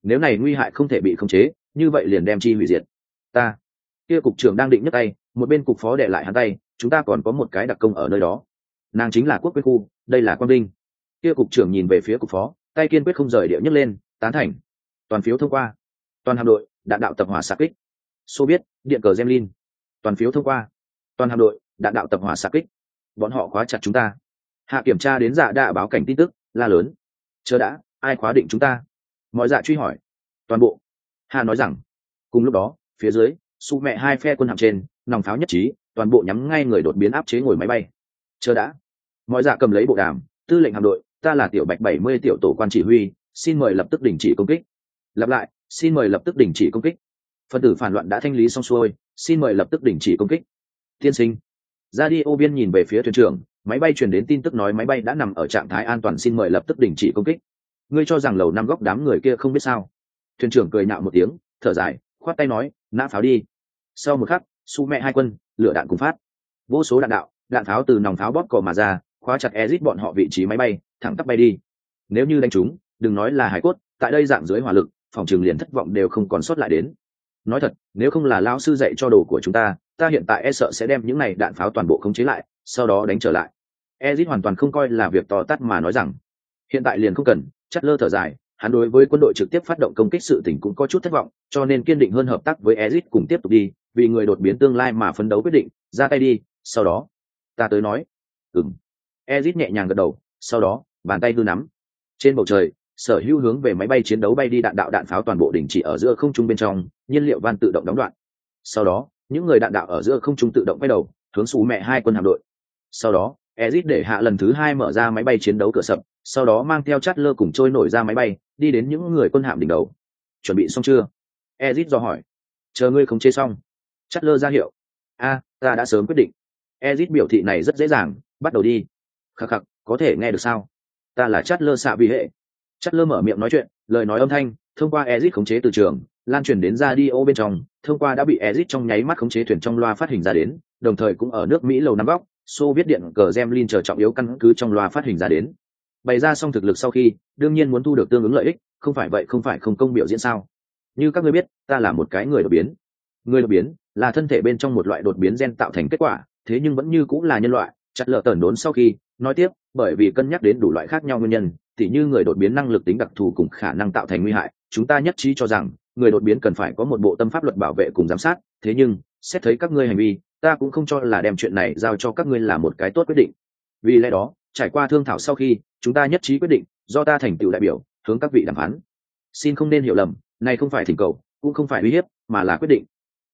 Nếu này nguy hại không thể bị khống chế, như vậy liền đem chi hủy diệt. Ta. Kia cục trưởng đang định nhấc tay một bên cục phó để lại hắn tay, chúng ta còn có một cái đặc công ở nơi đó. Nàng chính là quốc quyết khu, đây là quang vinh. Kia cục trưởng nhìn về phía cục phó, tay kiên quyết không rời điệu nhấc lên, tán thành. Toàn phiếu thông qua. Toàn hạm đội, đạn đạo tập hỏa xạ kích. Xô biết, điện cờ gemlin toàn phiếu thông qua. Toàn hạm đội, đạn đạo tập hỏa xạ kích. Bọn họ khóa chặt chúng ta. Hạ kiểm tra đến dạ đạ báo cảnh tin tức, la lớn. Chờ đã, ai khóa định chúng ta? Mọi dạ truy hỏi. Toàn bộ. Hà nói rằng, cùng lúc đó, phía dưới su mẹ hai phe quân hạm trên, nòng pháo nhất trí, toàn bộ nhắm ngay người đột biến áp chế ngồi máy bay. Chờ đã. Mọi dạ cầm lấy bộ đàm, tư lệnh hạm đội, ta là tiểu bạch bảy mươi tiểu tổ quan chỉ huy, xin mời lập tức đình chỉ công kích. Lặp lại, xin mời lập tức đình chỉ công kích. Phần tử phản loạn đã thanh lý xong xuôi, xin mời lập tức đình chỉ công kích. Tiên sinh. Ra đi, ô viên nhìn về phía thuyền trưởng, máy bay truyền đến tin tức nói máy bay đã nằm ở trạng thái an toàn, xin mời lập tức đình chỉ công kích. Ngươi cho rằng lầu năm góc đám người kia không biết sao? Thuyền trưởng cười nạo một tiếng, thở dài, khoát tay nói nã pháo đi. Sau một khắc, su mẹ hai quân, lửa đạn cùng phát. Vô số đạn đạo, đạn pháo từ nòng pháo bóp cò mà ra, khóa chặt ezit bọn họ vị trí máy bay, thẳng tắp bay đi. Nếu như đánh chúng, đừng nói là hải cốt, tại đây dạng dưới hỏa lực, phòng trường liền thất vọng đều không còn sót lại đến. Nói thật, nếu không là lao sư dạy cho đồ của chúng ta ta hiện tại e sợ sẽ đem những này đạn pháo toàn bộ khống chế lại, sau đó đánh trở lại. Ezit hoàn toàn không coi là việc to tát mà nói rằng, hiện tại liền không cần chất lơ thở dài hắn đối với quân đội trực tiếp phát động công kích sự tỉnh cũng có chút thất vọng, cho nên kiên định hơn hợp tác với ezit cùng tiếp tục đi, vì người đột biến tương lai mà phấn đấu quyết định, ra tay đi, sau đó, ta tới nói. Ừng ezit nhẹ nhàng gật đầu, sau đó, bàn tay hư nắm. Trên bầu trời, sở hữu hướng về máy bay chiến đấu bay đi đạn đạo đạn pháo toàn bộ đình chỉ ở giữa không trung bên trong, nhiên liệu van tự động đóng đoạn. Sau đó, những người đạn đạo ở giữa không trung tự động quay đầu, hướng xù mẹ hai quân hạm đội. Sau đó ezit để hạ lần thứ hai mở ra máy bay chiến đấu cửa sập, sau đó mang theo Chatler lơ cùng trôi nổi ra máy bay, đi đến những người quân hạm đỉnh đầu. Chuẩn bị xong chưa? Ezit do hỏi. Chờ ngươi không chế xong. Chatler lơ ra hiệu. A, ta đã sớm quyết định. Ezit biểu thị này rất dễ dàng, bắt đầu đi. Khắc khắc, có thể nghe được sao? Ta là Chatler lơ xạ vì hệ. Chatler lơ mở miệng nói chuyện, lời nói âm thanh, thông qua ezit khống chế từ trường, lan truyền đến radio bên trong, thông qua đã bị ezit trong nháy mắt khống chế thuyền trong loa phát hình ra đến, đồng thời cũng ở nước mỹ lầu năm góc xô viết điện cờ Gemlin chờ trọng yếu căn cứ trong loa phát hình ra đến. Bày ra xong thực lực sau khi, đương nhiên muốn thu được tương ứng lợi ích, không phải vậy không phải không công biểu diễn sao? Như các ngươi biết, ta là một cái người đột biến. Người đột biến là thân thể bên trong một loại đột biến gen tạo thành kết quả, thế nhưng vẫn như cũng là nhân loại, chặt lở tẩn đốn sau khi, nói tiếp, bởi vì cân nhắc đến đủ loại khác nhau nguyên nhân thì như người đột biến năng lực tính đặc thù cùng khả năng tạo thành nguy hại, chúng ta nhất trí cho rằng, người đột biến cần phải có một bộ tâm pháp luật bảo vệ cùng giám sát, thế nhưng, xét thấy các ngươi hành vi ta cũng không cho là đem chuyện này giao cho các ngươi là một cái tốt quyết định. Vì lẽ đó, trải qua thương thảo sau khi, chúng ta nhất trí quyết định, do ta thành tựu đại biểu, hướng các vị đàm phán. Xin không nên hiểu lầm, này không phải thỉnh cầu, cũng không phải uy hiếp, mà là quyết định.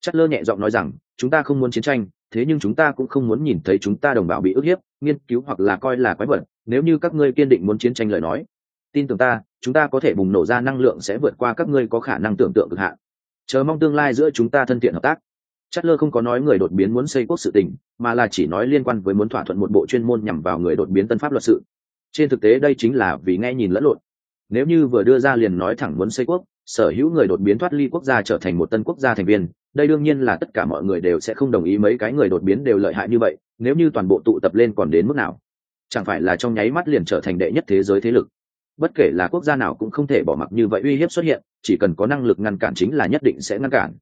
Chất lơ nhẹ giọng nói rằng, chúng ta không muốn chiến tranh, thế nhưng chúng ta cũng không muốn nhìn thấy chúng ta đồng bào bị ức hiếp, nghiên cứu hoặc là coi là quái vật, nếu như các ngươi kiên định muốn chiến tranh lời nói. Tin tưởng ta, chúng ta có thể bùng nổ ra năng lượng sẽ vượt qua các ngươi có khả năng tưởng tượng cực hạn. Chờ mong tương lai giữa chúng ta thân thiện hợp tác chất lơ không có nói người đột biến muốn xây quốc sự tình, mà là chỉ nói liên quan với muốn thỏa thuận một bộ chuyên môn nhằm vào người đột biến tân pháp luật sự. Trên thực tế đây chính là vì nghe nhìn lẫn lộn. Nếu như vừa đưa ra liền nói thẳng muốn xây quốc, sở hữu người đột biến thoát ly quốc gia trở thành một tân quốc gia thành viên, đây đương nhiên là tất cả mọi người đều sẽ không đồng ý mấy cái người đột biến đều lợi hại như vậy, nếu như toàn bộ tụ tập lên còn đến mức nào? Chẳng phải là trong nháy mắt liền trở thành đệ nhất thế giới thế lực? Bất kể là quốc gia nào cũng không thể bỏ mặc như vậy uy hiếp xuất hiện, chỉ cần có năng lực ngăn cản chính là nhất định sẽ ngăn cản.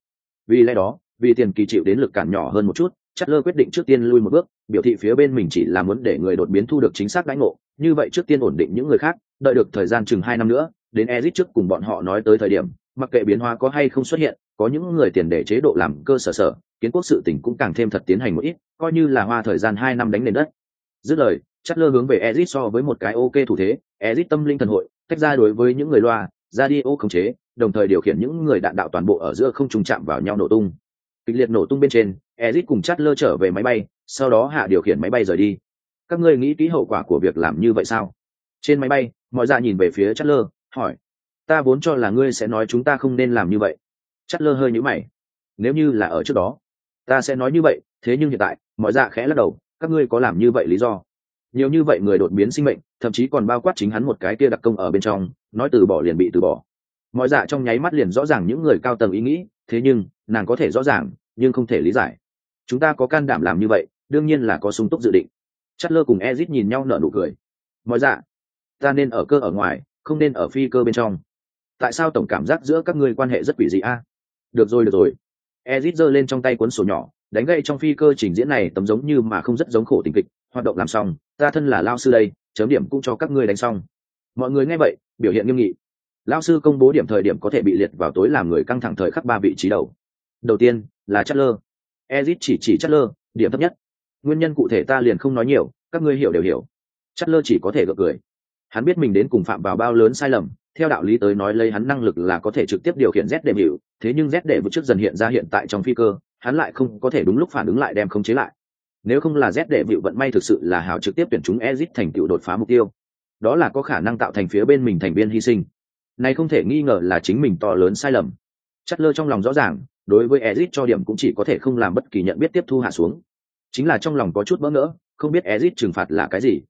Vì lẽ đó vì tiền kỳ chịu đến lực cản nhỏ hơn một chút chất lơ quyết định trước tiên lui một bước, biểu thị phía bên mình chỉ là muốn để người đột biến thu được chính xác đánh ngộ. Như vậy trước tiên ổn định những người khác, đợi được thời gian chừng hai năm nữa, đến ezit trước cùng bọn họ nói tới thời điểm, mặc kệ biến hóa có hay không xuất hiện, có những người tiền để chế độ làm cơ sở sở, kiến quốc sự tỉnh cũng càng thêm thật tiến hành một ít, coi như là hoa thời gian hai năm đánh nền đất. Dứt lời chất lơ hướng về ezit so với một cái ok thủ thế ezit tâm linh thần hội, tách ra đối với những người loa, ra đi ô khống chế, đồng thời điều khiển những người đạn đạo toàn bộ ở giữa không trùng chạm vào nhau nổ tung kịch liệt nổ tung bên trên, ezit cùng chát lơ trở về máy bay, sau đó hạ điều khiển máy bay rời đi. Các ngươi nghĩ kỹ hậu quả của việc làm như vậy sao? Trên máy bay, mọi dạ nhìn về phía chát lơ hỏi. Ta vốn cho là ngươi sẽ nói chúng ta không nên làm như vậy. Chát lơ hơi nhữ mày. Nếu như là ở trước đó, ta sẽ nói như vậy, thế nhưng hiện tại, mọi dạ khẽ lắc đầu, các ngươi có làm như vậy lý do? Nhiều như vậy người đột biến sinh mệnh, thậm chí còn bao quát chính hắn một cái kia đặc công ở bên trong, nói từ bỏ liền bị từ bỏ. Mọi dạ trong nháy mắt liền rõ ràng những người cao tầng ý nghĩ, thế nhưng, nàng có thể rõ ràng nhưng không thể lý giải. Chúng ta có can đảm làm như vậy, đương nhiên là có sung túc dự định. Chất lơ cùng ezit nhìn nhau nở nụ cười. Mọi dạ ta nên ở cơ ở ngoài, không nên ở phi cơ bên trong. Tại sao tổng cảm giác giữa các ngươi quan hệ rất quỷ dị a? Được rồi được rồi. Ezit giơ lên trong tay cuốn sổ nhỏ, đánh gậy trong phi cơ trình diễn này tấm giống như mà không rất giống khổ tình kịch. Hoạt động làm xong, ta thân là lao sư đây, chấm điểm cũng cho các ngươi đánh xong. Mọi người nghe vậy, biểu hiện nghiêm nghị. Lao sư công bố điểm thời điểm có thể bị liệt vào tối làm người căng thẳng thời khắc ba vị trí đầu. Đầu tiên là chất lơ. Ezit chỉ chỉ chất lơ, điểm thấp nhất. Nguyên nhân cụ thể ta liền không nói nhiều, các ngươi hiểu đều hiểu. Chất lơ chỉ có thể gật cười. Hắn biết mình đến cùng phạm vào bao lớn sai lầm, theo đạo lý tới nói lấy hắn năng lực là có thể trực tiếp điều khiển z đệm hiệu thế nhưng z đệ vượt trước dần hiện ra hiện tại trong phi cơ, hắn lại không có thể đúng lúc phản ứng lại đem không chế lại. Nếu không là z đệ vịu vận may thực sự là hào trực tiếp tuyển chúng ezit thành tựu đột phá mục tiêu. Đó là có khả năng tạo thành phía bên mình thành viên hy sinh. Này không thể nghi ngờ là chính mình to lớn sai lầm. Chất lơ trong lòng rõ ràng đối với ezit cho điểm cũng chỉ có thể không làm bất kỳ nhận biết tiếp thu hạ xuống. Chính là trong lòng có chút bỡ ngỡ, không biết ezit trừng phạt là cái gì.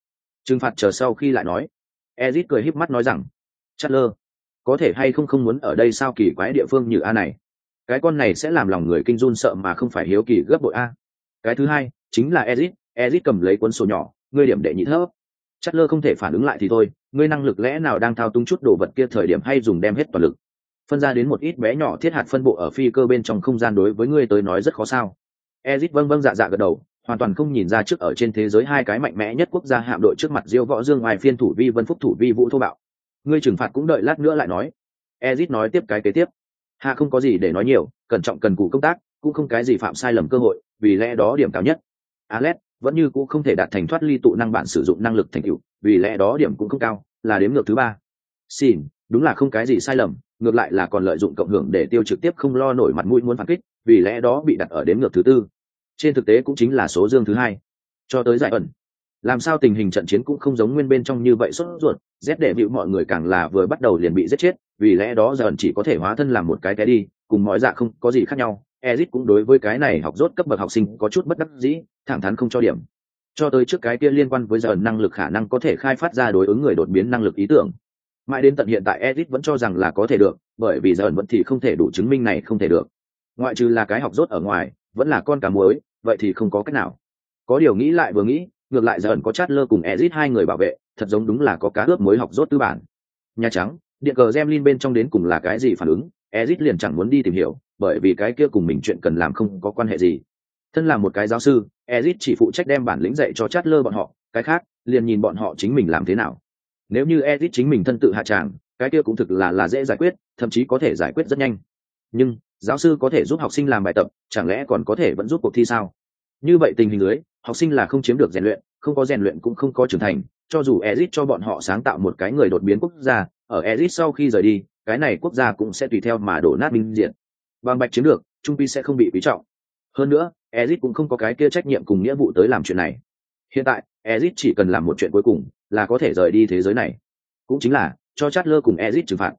Trừng phạt chờ sau khi lại nói. Ezit cười híp mắt nói rằng chất lơ có thể hay không không muốn ở đây sao kỳ quái địa phương như a này? Cái con này sẽ làm lòng người kinh run sợ mà không phải hiếu kỳ gấp bội a. Cái thứ hai, chính là ezit ezit cầm lấy cuốn sổ nhỏ, ngươi điểm đệ nhị thấp. Chất lơ không thể phản ứng lại thì thôi, ngươi năng lực lẽ nào đang thao túng chút đồ vật kia thời điểm hay dùng đem hết toàn lực? Phân ra đến một ít bé nhỏ thiết hạt phân bộ ở phi cơ bên trong không gian đối với ngươi tới nói rất khó sao. Ezit vâng vâng dạ dạ gật đầu, hoàn toàn không nhìn ra trước ở trên thế giới hai cái mạnh mẽ nhất quốc gia hạm đội trước mặt diêu võ dương ngoài phiên thủ vi vân phúc thủ vi vũ thô bạo. Ngươi trừng phạt cũng đợi lát nữa lại nói. Ezit nói tiếp cái kế tiếp. Hạ không có gì để nói nhiều, cẩn trọng cần cù công tác, cũng không cái gì phạm sai lầm cơ hội, vì lẽ đó điểm cao nhất. Alex, vẫn như cũng không thể đạt thành thoát ly tụ năng bản sử dụng năng lực thành tựu, vì lẽ đó điểm cũng không cao, là đếm ngược thứ ba. Xin, đúng là không cái gì sai lầm ngược lại là còn lợi dụng cộng hưởng để tiêu trực tiếp không lo nổi mặt mũi muốn phản kích, vì lẽ đó bị đặt ở đến ngược thứ tư. Trên thực tế cũng chính là số dương thứ hai. Cho tới giải ẩn, làm sao tình hình trận chiến cũng không giống nguyên bên trong như vậy sốt ruột rét để bị mọi người càng là vừa bắt đầu liền bị giết chết, vì lẽ đó giờ ẩn chỉ có thể hóa thân làm một cái té đi, cùng mọi dạ không có gì khác nhau. Ezit cũng đối với cái này học rốt cấp bậc học sinh có chút bất đắc dĩ, thẳng thắn không cho điểm. Cho tới trước cái kia liên quan với giờ năng lực khả năng có thể khai phát ra đối ứng người đột biến năng lực ý tưởng mãi đến tận hiện tại ezit vẫn cho rằng là có thể được, bởi vì giờ vẫn thì không thể đủ chứng minh này không thể được. Ngoại trừ là cái học rốt ở ngoài, vẫn là con cá muối, vậy thì không có cách nào. Có điều nghĩ lại vừa nghĩ, ngược lại giờ ẩn có chát lơ cùng ezit hai người bảo vệ, thật giống đúng là có cá ướp mới học rốt tư bản. Nhà trắng, điện cờ gemlin bên trong đến cùng là cái gì phản ứng? Ezit liền chẳng muốn đi tìm hiểu, bởi vì cái kia cùng mình chuyện cần làm không có quan hệ gì. Thân là một cái giáo sư ezit chỉ phụ trách đem bản lĩnh dạy cho chát lơ bọn họ, cái khác, liền nhìn bọn họ chính mình làm thế nào nếu như ezit chính mình thân tự hạ tràng, cái kia cũng thực là là dễ giải quyết, thậm chí có thể giải quyết rất nhanh. Nhưng, giáo sư có thể giúp học sinh làm bài tập, chẳng lẽ còn có thể vẫn giúp cuộc thi sao? Như vậy tình hình dưới, học sinh là không chiếm được rèn luyện, không có rèn luyện cũng không có trưởng thành, cho dù ezit cho bọn họ sáng tạo một cái người đột biến quốc gia, ở ezit sau khi rời đi, cái này quốc gia cũng sẽ tùy theo mà đổ nát minh diện. Bằng bạch chiếm được, trung pi sẽ không bị quý trọng. Hơn nữa ezit cũng không có cái kia trách nhiệm cùng nghĩa vụ tới làm chuyện này. Hiện tại ezit chỉ cần làm một chuyện cuối cùng là có thể rời đi thế giới này. Cũng chính là, cho chát lơ cùng ezit trừng phạt.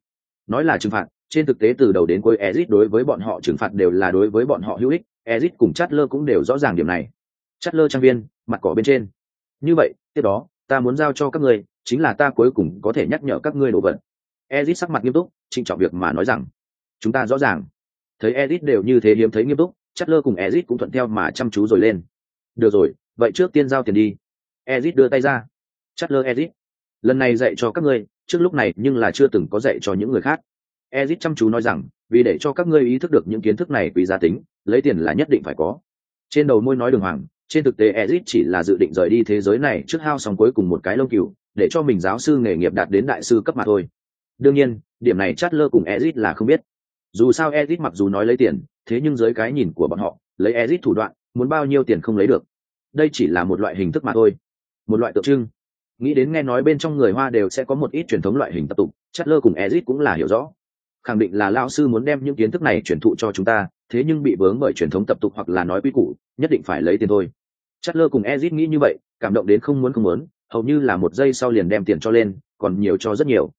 Nói là trừng phạt, trên thực tế từ đầu đến cuối ezit đối với bọn họ trừng phạt đều là đối với bọn họ hữu ích, ezit cùng chát lơ cũng đều rõ ràng điểm này. Chát lơ trang viên, mặt cỏ bên trên. Như vậy, tiếp đó, ta muốn giao cho các ngươi, chính là ta cuối cùng có thể nhắc nhở các ngươi đồ vật. Ezit sắc mặt nghiêm túc, trịnh trọng việc mà nói rằng, chúng ta rõ ràng. Thấy ezit đều như thế hiếm thấy nghiêm túc chát lơ cùng ezit cũng thuận theo mà chăm chú rồi lên. Được rồi, vậy trước tiên giao tiền đi. Ezit đưa tay ra. Chatler Ezic, lần này dạy cho các ngươi trước lúc này nhưng là chưa từng có dạy cho những người khác. Ezic chăm chú nói rằng vì để cho các ngươi ý thức được những kiến thức này quý giá tính lấy tiền là nhất định phải có. Trên đầu môi nói đường hoàng trên thực tế Ezic chỉ là dự định rời đi thế giới này trước hao xong cuối cùng một cái lông cừu để cho mình giáo sư nghề nghiệp đạt đến đại sư cấp mà thôi. Đương nhiên điểm này Chatler cùng Ezic là không biết. Dù sao Ezic mặc dù nói lấy tiền thế nhưng dưới cái nhìn của bọn họ lấy Ezic thủ đoạn muốn bao nhiêu tiền không lấy được. Đây chỉ là một loại hình thức mà thôi. Một loại tượng trưng nghĩ đến nghe nói bên trong người hoa đều sẽ có một ít truyền thống loại hình tập tục chất lơ cùng ezit cũng là hiểu rõ. Khẳng định là lao sư muốn đem những kiến thức này truyền thụ cho chúng ta, thế nhưng bị vướng bởi truyền thống tập tục hoặc là nói quy củ, nhất định phải lấy tiền thôi. Chất lơ cùng ezit nghĩ như vậy, cảm động đến không muốn không muốn, hầu như là một giây sau liền đem tiền cho lên, còn nhiều cho rất nhiều.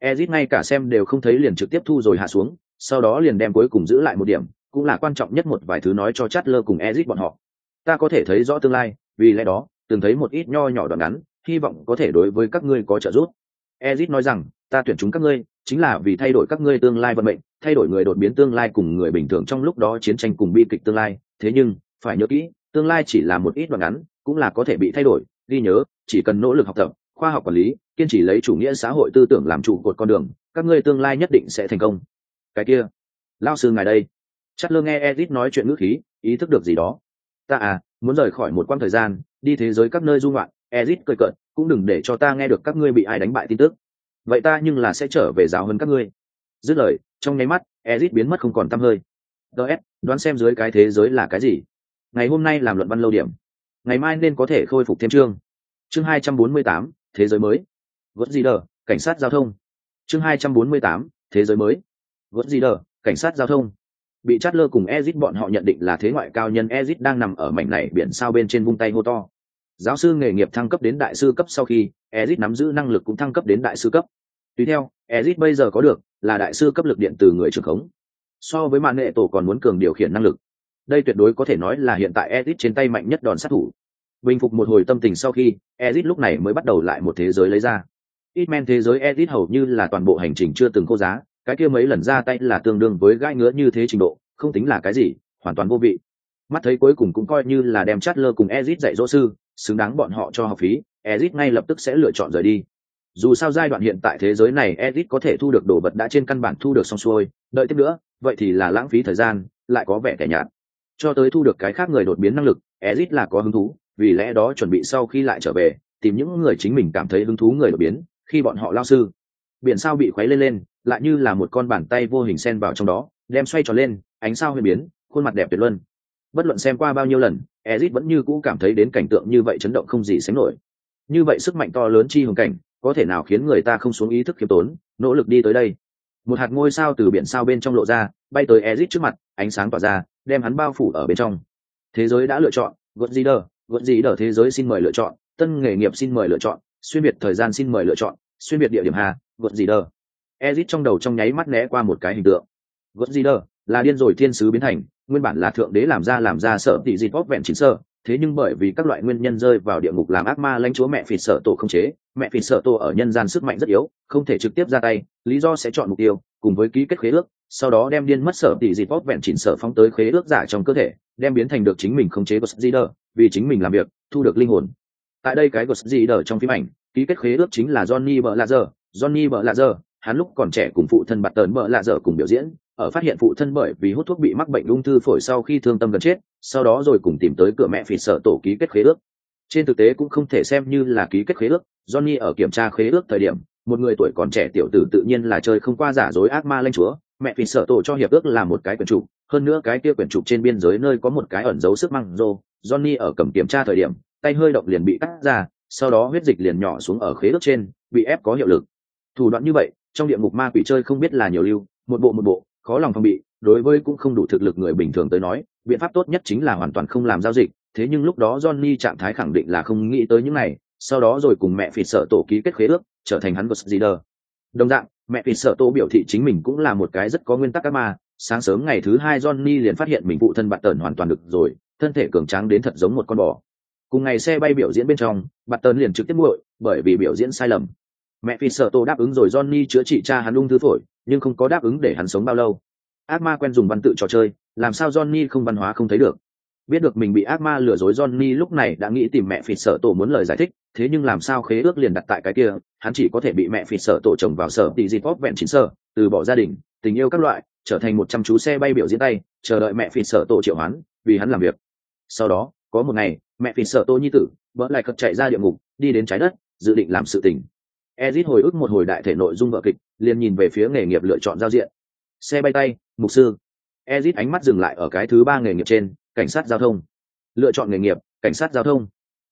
Ezit ngay cả xem đều không thấy liền trực tiếp thu rồi hạ xuống, sau đó liền đem cuối cùng giữ lại một điểm, cũng là quan trọng nhất một vài thứ nói cho chất lơ cùng ezit bọn họ. Ta có thể thấy rõ tương lai, vì lẽ đó, từng thấy một ít nho nhỏ đoạn ngắn hy vọng có thể đối với các ngươi có trợ giúp. Ezit nói rằng, ta tuyển chúng các ngươi, chính là vì thay đổi các ngươi tương lai vận mệnh, thay đổi người đột biến tương lai cùng người bình thường trong lúc đó chiến tranh cùng bi kịch tương lai. Thế nhưng, phải nhớ kỹ, tương lai chỉ là một ít đoạn ngắn, cũng là có thể bị thay đổi. Ghi nhớ, chỉ cần nỗ lực học tập, khoa học quản lý, kiên trì lấy chủ nghĩa xã hội tư tưởng làm chủ cột con đường, các ngươi tương lai nhất định sẽ thành công. Cái kia lao sư ngài đây. Chất lơ nghe edit nói chuyện ngữ khí, ý thức được gì đó. Ta à muốn rời khỏi một quãng thời gian, đi thế giới các nơi du ngoạn ezit cười cợt, cũng đừng để cho ta nghe được các ngươi bị ai đánh bại tin tức. Vậy ta nhưng là sẽ trở về giáo hơn các ngươi. Dứt lời, trong nháy mắt, ezit biến mất không còn t hơi. Ts đoán xem dưới cái thế giới là cái gì. Ngày hôm nay làm luận văn lâu điểm. Ngày mai nên có thể khôi phục thêm chương. Chương hai trăm bốn mươi tám, thế giới mới. Gốt gì đờ cảnh sát giao thông. Chương hai trăm bốn mươi tám, thế giới mới. Gốt gì đờ cảnh sát giao thông. Bị chát lơ cùng ezit bọn họ nhận định là thế ngoại cao nhân ezit đang nằm ở mảnh này biển sao bên trên vung tay hô to giáo sư nghề nghiệp thăng cấp đến đại sư cấp sau khi ezit nắm giữ năng lực cũng thăng cấp đến đại sư cấp. Tùy theo ezit bây giờ có được là đại sư cấp lực điện từ người trưởng khống. So với mạng nghệ tổ còn muốn cường điều khiển năng lực. Đây tuyệt đối có thể nói là hiện tại ezit trên tay mạnh nhất đòn sát thủ. Bình phục một hồi tâm tình sau khi ezit lúc này mới bắt đầu lại một thế giới lấy ra. Ít men thế giới ezit hầu như là toàn bộ hành trình chưa từng khô giá, cái kia mấy lần ra tay là tương đương với gai ngứa như thế trình độ, không tính là cái gì, hoàn toàn vô vị. Mắt thấy cuối cùng cũng coi như là đem chát lơ cùng ezit dạy dỗ sư xứng đáng bọn họ cho học phí, ezit ngay lập tức sẽ lựa chọn rời đi. Dù sao giai đoạn hiện tại thế giới này, ezit có thể thu được đồ vật đã trên căn bản thu được xong xuôi, đợi tiếp nữa, vậy thì là lãng phí thời gian, lại có vẻ tẻ nhạt. Cho tới thu được cái khác người đột biến năng lực, ezit là có hứng thú, vì lẽ đó chuẩn bị sau khi lại trở về, tìm những người chính mình cảm thấy hứng thú người đột biến, khi bọn họ lao sư. Biển sao bị khuấy lên lên, lại như là một con bàn tay vô hình sen vào trong đó, đem xoay tròn lên, ánh sao huyền biến, khuôn mặt đẹp tuyệt luân bất luận xem qua bao nhiêu lần ezit vẫn như cũ cảm thấy đến cảnh tượng như vậy chấn động không gì sánh nổi. Như vậy sức mạnh to lớn chi hùng cảnh, có thể nào khiến người ta không xuống ý thức khiêm tốn, nỗ lực đi tới đây. Một hạt ngôi sao từ biển sao bên trong lộ ra, bay tới ezit trước mặt, ánh sáng tỏa ra, đem hắn bao phủ ở bên trong. Thế giới đã lựa chọn gợt gì đờ gợt gì đờ thế giới xin mời lựa chọn, tân nghề nghiệp xin mời lựa chọn, xuyên biệt thời gian xin mời lựa chọn, xuyên biệt địa điểm hà gợt gì đờ ezit trong đầu trong nháy mắt né qua một cái hình tượng. Gợt gì đờ là điên rồi thiên sứ biến thành nguyên bản là thượng đế làm ra làm ra sợ tỷ dịp bóp vẹn chính sơ thế nhưng bởi vì các loại nguyên nhân rơi vào địa ngục làm ác ma lãnh chúa mẹ phỉ sợ tổ không chế mẹ phỉ sợ tổ ở nhân gian sức mạnh rất yếu không thể trực tiếp ra tay lý do sẽ chọn mục tiêu cùng với ký kết khế ước sau đó đem điên mất sở tỷ dịp bóp vẹn chỉnh sở phóng tới khế ước giả trong cơ thể đem biến thành được chính mình không chế của Zider, vì chính mình làm việc thu được linh hồn. Tại đây cái của Zider trong phim ảnh ký kết khế ước chính là Johnny bợ lạ giờ Johnny bợ lạ giờ hắn lúc còn trẻ cùng phụ thân bạt tờn bợ lạ giờ cùng biểu diễn ở phát hiện phụ thân bởi vì hút thuốc bị mắc bệnh ung thư phổi sau khi thương tâm gần chết, sau đó rồi cùng tìm tới cửa mẹ phỉ sợ tổ ký kết khế ước. Trên thực tế cũng không thể xem như là ký kết khế ước, johnny ở kiểm tra khế ước thời điểm, một người tuổi còn trẻ tiểu tử tự nhiên là chơi không qua giả dối ác ma lanh chúa, mẹ phỉ sợ tổ cho hiệp ước là một cái quyển trục, hơn nữa cái kia quyển trục trên biên giới nơi có một cái ẩn dấu sức măng rô, johnny ở cầm kiểm tra thời điểm, tay hơi động liền bị cắt ra, sau đó huyết dịch liền nhỏ xuống ở khế ước trên, bị ép có hiệu lực. Thủ đoạn như vậy, trong địa ngục ma quỷ chơi không biết là nhiều lưu, một bộ một bộ khó lòng phòng bị, đối với cũng không đủ thực lực người bình thường tới nói, biện pháp tốt nhất chính là hoàn toàn không làm giao dịch, thế nhưng lúc đó johnny trạng thái khẳng định là không nghĩ tới những này, sau đó rồi cùng mẹ phỉ sợ tổ ký kết khế ước, trở thành hắn vật gì đờ đồng dạng, mẹ phỉ sợ tổ biểu thị chính mình cũng là một cái rất có nguyên tắc các ma, sáng sớm ngày thứ hai johnny liền phát hiện mình phụ thân bạn tần hoàn toàn được rồi, thân thể cường tráng đến thật giống một con bò. Cùng ngày xe bay biểu diễn bên trong, bạn tần liền trực tiếp nguội bởi vì biểu diễn sai lầm mẹ phi sợ tổ đáp ứng rồi, johnny chữa trị cha hắn ung thư phổi, nhưng không có đáp ứng để hắn sống bao lâu. Ác ma quen dùng văn tự trò chơi, làm sao johnny không văn hóa không thấy được? Biết được mình bị ác ma lừa dối, johnny lúc này đã nghĩ tìm mẹ phi sợ tổ muốn lời giải thích, thế nhưng làm sao khế ước liền đặt tại cái kia, hắn chỉ có thể bị mẹ phi sợ tổ chồng vào sở tỷ dịp pop vẹn chín sở, từ bỏ gia đình, tình yêu các loại, trở thành một trăm chú xe bay biểu diễn tay, chờ đợi mẹ phi sợ tổ triệu hoán, vì hắn làm việc. Sau đó, có một ngày, mẹ phi sợ tổ nhi tử, vỡ lại cật chạy ra địa ngục, đi đến trái đất, dự định làm sự tình ezit hồi ức một hồi đại thể nội dung vợ kịch, liền nhìn về phía nghề nghiệp lựa chọn giao diện. Xe bay tay, mục sư. Ezit ánh mắt dừng lại ở cái thứ ba nghề nghiệp trên, cảnh sát giao thông. Lựa chọn nghề nghiệp, cảnh sát giao thông.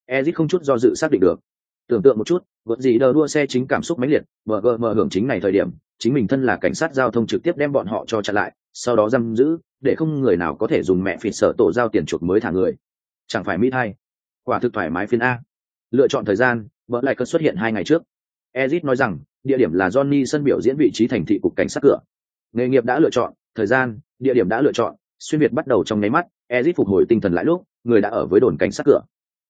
Ezit không chút do dự xác định được. Tưởng tượng một chút vượt gì đờ đua xe chính cảm xúc mãnh liệt mờ gờ mờ hưởng chính này thời điểm, chính mình thân là cảnh sát giao thông trực tiếp đem bọn họ cho chặn lại, sau đó giam giữ, để không người nào có thể dùng mẹ phịt sợ tổ giao tiền chuộc mới thả người. Chẳng phải mỹ thay. Quả thực thoải mái phiên a. Lựa chọn thời gian, vợ lại cơn xuất hiện hai ngày trước ezit nói rằng, địa điểm là johnny sân biểu diễn vị trí thành thị cục cảnh sát cửa. Nghề nghiệp đã lựa chọn, thời gian, địa điểm đã lựa chọn, xuyên việt bắt đầu trong nháy mắt, ezit phục hồi tinh thần lại lúc, người đã ở với đồn cảnh sát cửa.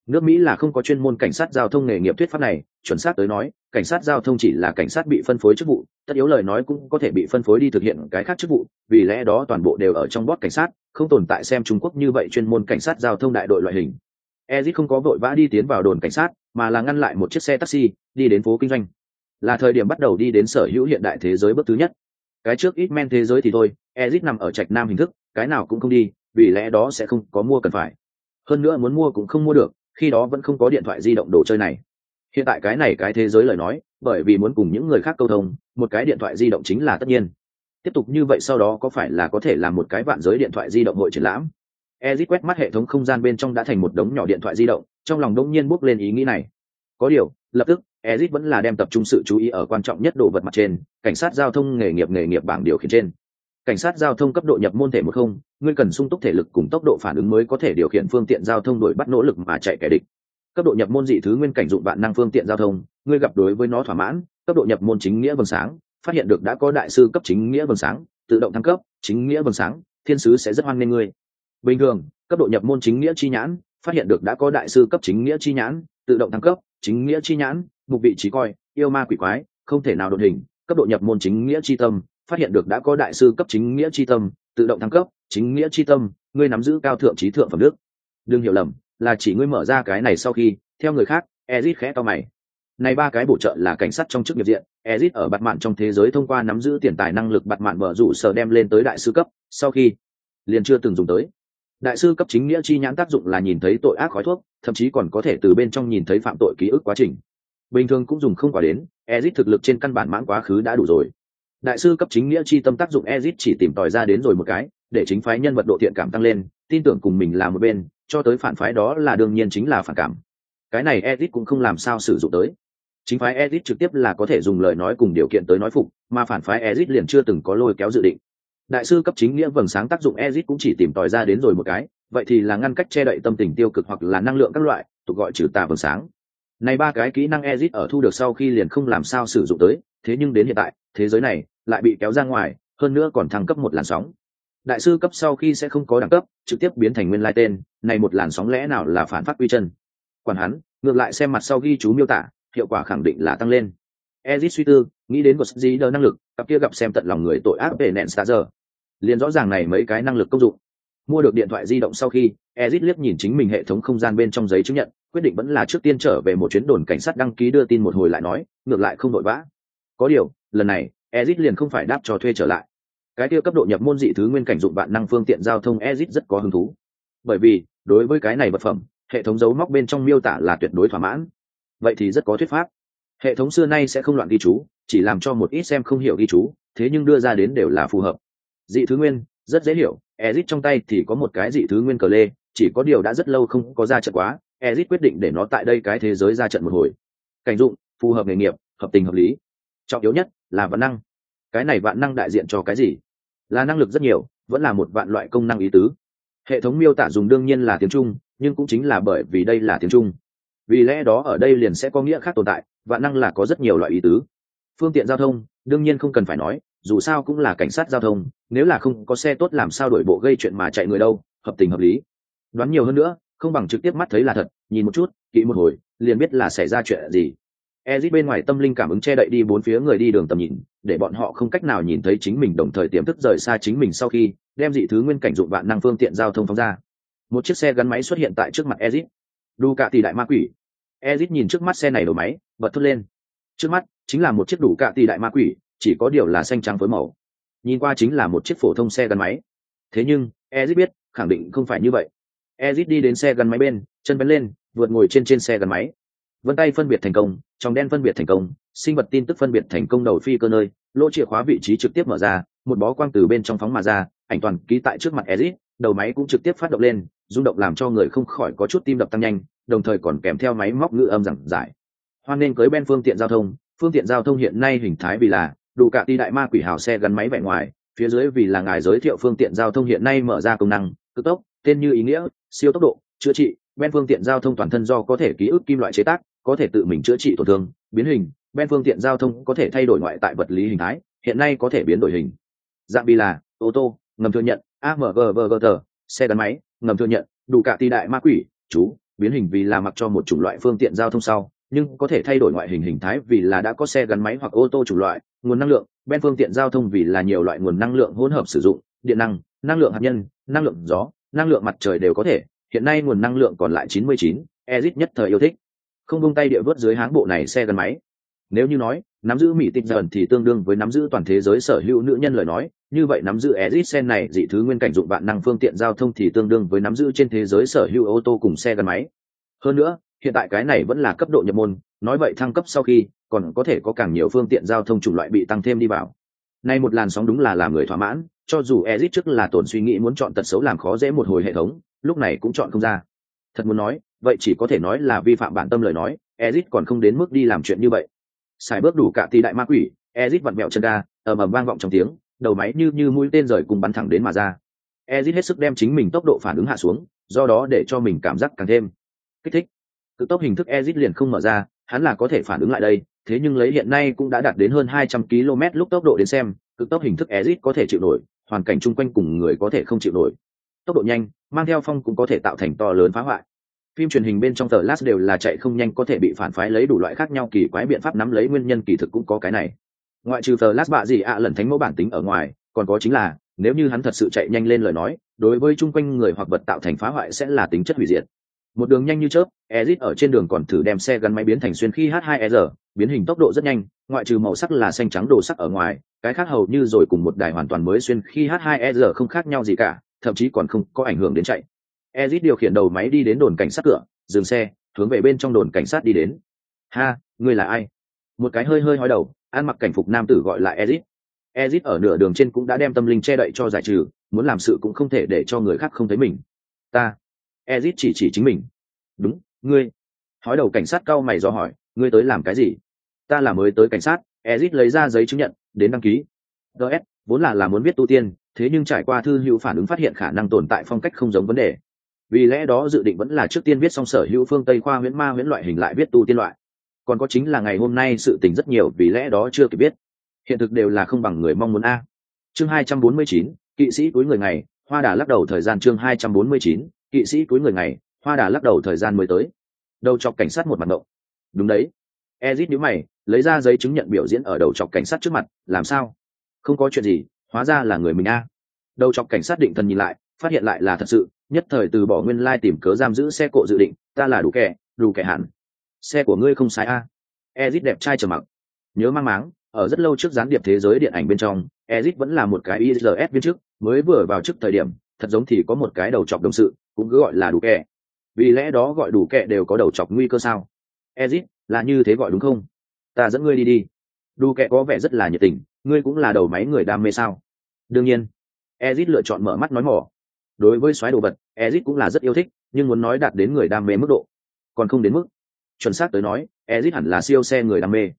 Nước mỹ là không có chuyên môn cảnh sát giao thông nghề nghiệp thuyết pháp này, chuẩn xác tới nói, cảnh sát giao thông chỉ là cảnh sát bị phân phối chức vụ, tất yếu lời nói cũng có thể bị phân phối đi thực hiện cái khác chức vụ, vì lẽ đó toàn bộ đều ở trong bót cảnh sát, không tồn tại xem trung quốc như vậy chuyên môn cảnh sát giao thông đại đội loại hình. Ezic không có vội vã đi tiến vào đồn cảnh sát mà là ngăn lại một chiếc xe taxi, đi đến phố kinh doanh. Là thời điểm bắt đầu đi đến sở hữu hiện đại thế giới bước thứ nhất. Cái trước ít men thế giới thì thôi ezit nằm ở trạch nam hình thức, cái nào cũng không đi, vì lẽ đó sẽ không có mua cần phải. Hơn nữa muốn mua cũng không mua được, khi đó vẫn không có điện thoại di động đồ chơi này. Hiện tại cái này cái thế giới lời nói, bởi vì muốn cùng những người khác câu thông, một cái điện thoại di động chính là tất nhiên. Tiếp tục như vậy sau đó có phải là có thể là một cái vạn giới điện thoại di động hội triển lãm? Ezic quét mắt hệ thống không gian bên trong đã thành một đống nhỏ điện thoại di động, trong lòng đột nhiên bốc lên ý nghĩ này. Có điều, lập tức Ezic vẫn là đem tập trung sự chú ý ở quan trọng nhất đồ vật mặt trên, cảnh sát giao thông nghề nghiệp nghề nghiệp bảng điều khiển trên. Cảnh sát giao thông cấp độ nhập môn thể một không, ngươi cần sung túc thể lực cùng tốc độ phản ứng mới có thể điều khiển phương tiện giao thông đuổi bắt nỗ lực mà chạy kẻ địch. Cấp độ nhập môn dị thứ nguyên cảnh dụng vạn năng phương tiện giao thông, ngươi gặp đối với nó thỏa mãn, cấp độ nhập môn chính nghĩa vầng sáng, phát hiện được đã có đại sư cấp chính nghĩa vầng sáng, tự động thăng cấp, chính nghĩa vầng sáng, thiên sứ sẽ rất hoan nghênh ngươi bình thường, cấp độ nhập môn chính nghĩa chi nhãn, phát hiện được đã có đại sư cấp chính nghĩa chi nhãn, tự động thăng cấp, chính nghĩa chi nhãn, mục vị trí coi, yêu ma quỷ quái, không thể nào đột hình, cấp độ nhập môn chính nghĩa chi tâm, phát hiện được đã có đại sư cấp chính nghĩa chi tâm, tự động thăng cấp, chính nghĩa chi tâm, ngươi nắm giữ cao thượng trí thượng phẩm đức. Đừng hiểu lầm, là chỉ ngươi mở ra cái này sau khi, theo người khác, ezit khẽ to mày. Này ba cái bổ trợ là cảnh sát trong chức nghiệp diện, ezit ở bạt mạn trong thế giới thông qua nắm giữ tiền tài năng lực bạt mạn mở rủ sở đem lên tới đại sư cấp, sau khi, liền chưa từng dùng tới đại sư cấp chính nghĩa chi nhãn tác dụng là nhìn thấy tội ác khói thuốc, thậm chí còn có thể từ bên trong nhìn thấy phạm tội ký ức quá trình. Bình thường cũng dùng không quả đến, ezit thực lực trên căn bản mãn quá khứ đã đủ rồi. Đại sư cấp chính nghĩa chi tâm tác dụng ezit chỉ tìm tòi ra đến rồi một cái, để chính phái nhân vật độ thiện cảm tăng lên, tin tưởng cùng mình là một bên, cho tới phản phái đó là đương nhiên chính là phản cảm. Cái này ezit cũng không làm sao sử dụng tới. Chính phái ezit trực tiếp là có thể dùng lời nói cùng điều kiện tới nói phục, mà phản phái ezit liền chưa từng có lôi kéo dự định đại sư cấp chính nghĩa vầng sáng tác dụng ezit cũng chỉ tìm tòi ra đến rồi một cái, vậy thì là ngăn cách che đậy tâm tình tiêu cực hoặc là năng lượng các loại, tục gọi trừ tà vầng sáng. Này ba cái kỹ năng ezit ở thu được sau khi liền không làm sao sử dụng tới, thế nhưng đến hiện tại, thế giới này lại bị kéo ra ngoài, hơn nữa còn thăng cấp một làn sóng. Đại sư cấp sau khi sẽ không có đẳng cấp, trực tiếp biến thành nguyên lai tên, này một làn sóng lẽ nào là phản phát uy chân? Còn hắn, ngược lại xem mặt sau ghi chú miêu tả, hiệu quả khẳng định là tăng lên. Ezit suy tư, nghĩ đến một gì đỡ năng lực, cặp kia gặp xem tận lòng người tội ác về nện xa giờ liền rõ ràng này mấy cái năng lực công dụng. Mua được điện thoại di động sau khi, ezit liếc nhìn chính mình hệ thống không gian bên trong giấy chứng nhận, quyết định vẫn là trước tiên trở về một chuyến đồn cảnh sát đăng ký đưa tin một hồi lại nói, ngược lại không vội vã. Có điều, lần này, ezit liền không phải đáp cho thuê trở lại. Cái kia cấp độ nhập môn dị thứ nguyên cảnh dụng bạn năng phương tiện giao thông ezit rất có hứng thú. Bởi vì, đối với cái này vật phẩm, hệ thống dấu móc bên trong miêu tả là tuyệt đối thỏa mãn. Vậy thì rất có thuyết pháp. Hệ thống xưa nay sẽ không loạn ghi chú, chỉ làm cho một ít xem không hiểu ghi chú, thế nhưng đưa ra đến đều là phù hợp dị thứ nguyên, rất dễ hiểu. Ezit trong tay thì có một cái dị thứ nguyên cờ lê, chỉ có điều đã rất lâu không có ra trận quá. Ezit quyết định để nó tại đây cái thế giới ra trận một hồi. Cảnh dụng, phù hợp nghề nghiệp, hợp tình hợp lý. Trọng yếu nhất là vạn năng. Cái này vạn năng đại diện cho cái gì? Là năng lực rất nhiều, vẫn là một vạn loại công năng ý tứ. Hệ thống miêu tả dùng đương nhiên là tiếng trung, nhưng cũng chính là bởi vì đây là tiếng trung. Vì lẽ đó ở đây liền sẽ có nghĩa khác tồn tại, vạn năng là có rất nhiều loại ý tứ. Phương tiện giao thông, đương nhiên không cần phải nói dù sao cũng là cảnh sát giao thông nếu là không có xe tốt làm sao đổi bộ gây chuyện mà chạy người đâu hợp tình hợp lý đoán nhiều hơn nữa không bằng trực tiếp mắt thấy là thật nhìn một chút kỹ một hồi liền biết là xảy ra chuyện gì Ezit bên ngoài tâm linh cảm ứng che đậy đi bốn phía người đi đường tầm nhìn, để bọn họ không cách nào nhìn thấy chính mình đồng thời tiềm thức rời xa chính mình sau khi đem dị thứ nguyên cảnh dụng vạn năng phương tiện giao thông phóng ra. Một chiếc xe gắn máy xuất hiện tại trước mặt Ezit. Đủ cạ tỷ đại ma quỷ. Ezit nhìn trước mắt xe này đổ máy, bật thốt lên. Trước mắt chính là một chiếc đủ cạ tỷ đại ma quỷ, chỉ có điều là xanh trắng với màu. Nhìn qua chính là một chiếc phổ thông xe gắn máy. Thế nhưng, Ezit biết, khẳng định không phải như vậy. Ezit đi đến xe gắn máy bên, chân bén lên, vượt ngồi trên trên xe gắn máy vân tay phân biệt thành công trong đen phân biệt thành công sinh vật tin tức phân biệt thành công đầu phi cơ nơi lỗ chìa khóa vị trí trực tiếp mở ra một bó quang từ bên trong phóng mà ra ảnh toàn ký tại trước mặt ezit đầu máy cũng trực tiếp phát động lên rung động làm cho người không khỏi có chút tim đập tăng nhanh đồng thời còn kèm theo máy móc ngữ âm giảng giải hoan nên cưới ben phương tiện giao thông phương tiện giao thông hiện nay hình thái vì là đủ cả ti đại ma quỷ hào xe gắn máy vẻ ngoài, phía dưới vì là ngài giới thiệu phương tiện giao thông hiện nay mở ra công năng, cực tốc, tên như ý nghĩa, siêu tốc độ, chữa trị ben phương tiện giao thông toàn thân do có thể ký ức kim loại chế tác, có thể tự mình chữa trị tổn thương, biến hình ben phương tiện giao thông có thể thay đổi ngoại tại vật lý hình thái, hiện nay có thể biến đổi hình. Dạng bi là, ô tô, ngầm thừa nhận amgvgt xe gắn máy, ngầm thừa nhận, đủ cả tỷ đại ma quỷ, chú, biến hình vì là mặc cho một chủng loại phương tiện giao thông sau nhưng có thể thay đổi ngoại hình hình thái vì là đã có xe gắn máy hoặc ô tô chủng loại nguồn năng lượng bên phương tiện giao thông vì là nhiều loại nguồn năng lượng hỗn hợp sử dụng điện năng năng lượng hạt nhân năng lượng gió năng lượng mặt trời đều có thể. Hiện nay nguồn năng lượng còn lại 99, Ezit nhất thời yêu thích. Không buông tay địa vớt dưới háng bộ này xe gắn máy. Nếu như nói nắm giữ mỹ tịch dần thì tương đương với nắm giữ toàn thế giới sở hữu nữ nhân lời nói như vậy nắm giữ ezit sen này dị thứ nguyên cảnh dụng bạn năng phương tiện giao thông thì tương đương với nắm giữ trên thế giới sở hữu ô tô cùng xe gắn máy. Hơn nữa hiện tại cái này vẫn là cấp độ nhập môn, nói vậy thăng cấp sau khi, còn có thể có càng nhiều phương tiện giao thông chủng loại bị tăng thêm đi vào. Nay một làn sóng đúng là làm người thỏa mãn, cho dù ezit trước là tổn suy nghĩ muốn chọn tật xấu làm khó dễ một hồi hệ thống, lúc này cũng chọn không ra. Thật muốn nói, vậy chỉ có thể nói là vi phạm bản tâm lời nói ezit còn không đến mức đi làm chuyện như vậy. Xài bước đủ cả thì đại ma quỷ ezit vặn mẹo chân ga, ầm ầm vang vọng trong tiếng, đầu máy như như mũi tên rời cùng bắn thẳng đến mà ra. Ezit hết sức đem chính mình tốc độ phản ứng hạ xuống, do đó để cho mình cảm giác càng thêm kích thích cực tốc hình thức ezit liền không mở ra, hắn là có thể phản ứng lại đây, thế nhưng lấy hiện nay cũng đã đạt đến hơn 200 km lúc tốc độ đến xem cực tốc hình thức ezit có thể chịu nổi, hoàn cảnh chung quanh cùng người có thể không chịu nổi. Tốc độ nhanh, mang theo phong cũng có thể tạo thành to lớn phá hoại. Phim truyền hình bên trong tờ last đều là chạy không nhanh có thể bị phản phái lấy đủ loại khác nhau kỳ quái biện pháp nắm lấy nguyên nhân kỳ thực cũng có cái này. Ngoại trừ tờ last bạ gì ạ à lần thánh mẫu bản tính ở ngoài, còn có chính là, nếu như hắn thật sự chạy nhanh lên lời nói, đối với chung quanh người hoặc vật tạo thành phá hoại sẽ là tính chất hủy diệt một đường nhanh như chớp, ezit ở trên đường còn thử đem xe gắn máy biến thành xuyên khi h 2 r, biến hình tốc độ rất nhanh, ngoại trừ màu sắc là xanh trắng đồ sắc ở ngoài, cái khác hầu như rồi cùng một đài hoàn toàn mới xuyên khi h 2 r không khác nhau gì cả, thậm chí còn không có ảnh hưởng đến chạy. Ezit điều khiển đầu máy đi đến đồn cảnh sát cửa, dừng xe, hướng về bên trong đồn cảnh sát đi đến. Ha, ngươi là ai? Một cái hơi hơi hói đầu, ăn mặc cảnh phục nam tử gọi là ezit. Ezit ở nửa đường trên cũng đã đem tâm linh che đậy cho giải trừ, muốn làm sự cũng không thể để cho người khác không thấy mình. Ta ezit chỉ chỉ chính mình. Đúng, ngươi. Hói đầu cảnh sát cau mày do hỏi, ngươi tới làm cái gì? Ta là mới tới cảnh sát. Ezit lấy ra giấy chứng nhận, đến đăng ký. Ts vốn là là muốn biết tu tiên, thế nhưng trải qua thư hữu phản ứng phát hiện khả năng tồn tại phong cách không giống vấn đề. Vì lẽ đó dự định vẫn là trước tiên viết xong sở hữu phương tây khoa huyễn ma huyễn loại hình lại viết tu tiên loại. Còn có chính là ngày hôm nay sự tình rất nhiều, vì lẽ đó chưa kịp biết hiện thực đều là không bằng người mong muốn a. Chương hai trăm bốn mươi chín, kỵ sĩ cuối người ngày, hoa đà lắc đầu thời gian chương hai trăm bốn mươi chín kỵ sĩ cuối người ngày, hoa đà lắc đầu thời gian mới tới. Đầu chọc cảnh sát một mặt mộng đúng đấy. Ezit nhíu mày, lấy ra giấy chứng nhận biểu diễn ở đầu chọc cảnh sát trước mặt, làm sao? Không có chuyện gì, hóa ra là người mình a. Đầu chọc cảnh sát định thần nhìn lại, phát hiện lại là thật sự, nhất thời từ bỏ nguyên lai tìm cớ giam giữ xe cộ dự định, ta là đủ kẻ đủ kẻ hẳn. Xe của ngươi không sai a. Ezit đẹp trai trầm mặc. Nhớ mang máng, ở rất lâu trước gián điệp thế giới điện ảnh bên trong, ezit vẫn là một cái isls viên chức, mới vừa vào trước thời điểm, thật giống thì có một cái đầu chọc đồng sự cũng cứ gọi là đủ kẻ vì lẽ đó gọi đủ kẻ đều có đầu chọc nguy cơ sao? Ezit, là như thế gọi đúng không? Ta dẫn ngươi đi đi. Đủ kẻ có vẻ rất là nhiệt tình, ngươi cũng là đầu máy người đam mê sao? Đương nhiên. Ezit lựa chọn mở mắt nói mỏ. Đối với xoáy đồ vật, ezit cũng là rất yêu thích, nhưng muốn nói đạt đến người đam mê mức độ, còn không đến mức. Chuẩn xác tới nói, ezit hẳn là siêu xe người đam mê.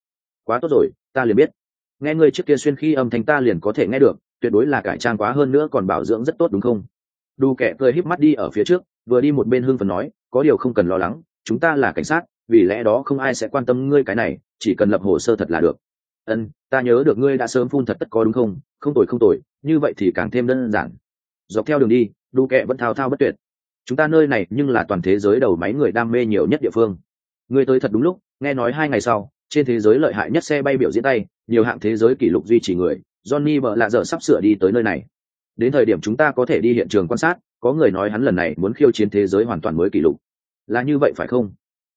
Quá tốt rồi, ta liền biết. Nghe ngươi trước kia xuyên khi âm thanh ta liền có thể nghe được, tuyệt đối là cải trang quá hơn nữa còn bảo dưỡng rất tốt đúng không? Đu kẻ cười híp mắt đi ở phía trước vừa đi một bên hưng phần nói có điều không cần lo lắng chúng ta là cảnh sát vì lẽ đó không ai sẽ quan tâm ngươi cái này chỉ cần lập hồ sơ thật là được. Ân ta nhớ được ngươi đã sớm phun thật tất có đúng không? Không tội không tội, như vậy thì càng thêm đơn giản. Dọc theo đường đi đu kẹ vẫn thao thao bất tuyệt. Chúng ta nơi này nhưng là toàn thế giới đầu máy người đam mê nhiều nhất địa phương. Ngươi tới thật đúng lúc nghe nói hai ngày sau trên thế giới lợi hại nhất xe bay biểu diễn tay nhiều hạng thế giới kỷ lục duy trì người johnny vợ lạ dở sắp sửa đi tới nơi này đến thời điểm chúng ta có thể đi hiện trường quan sát, có người nói hắn lần này muốn khiêu chiến thế giới hoàn toàn mới kỷ lục. Là như vậy phải không?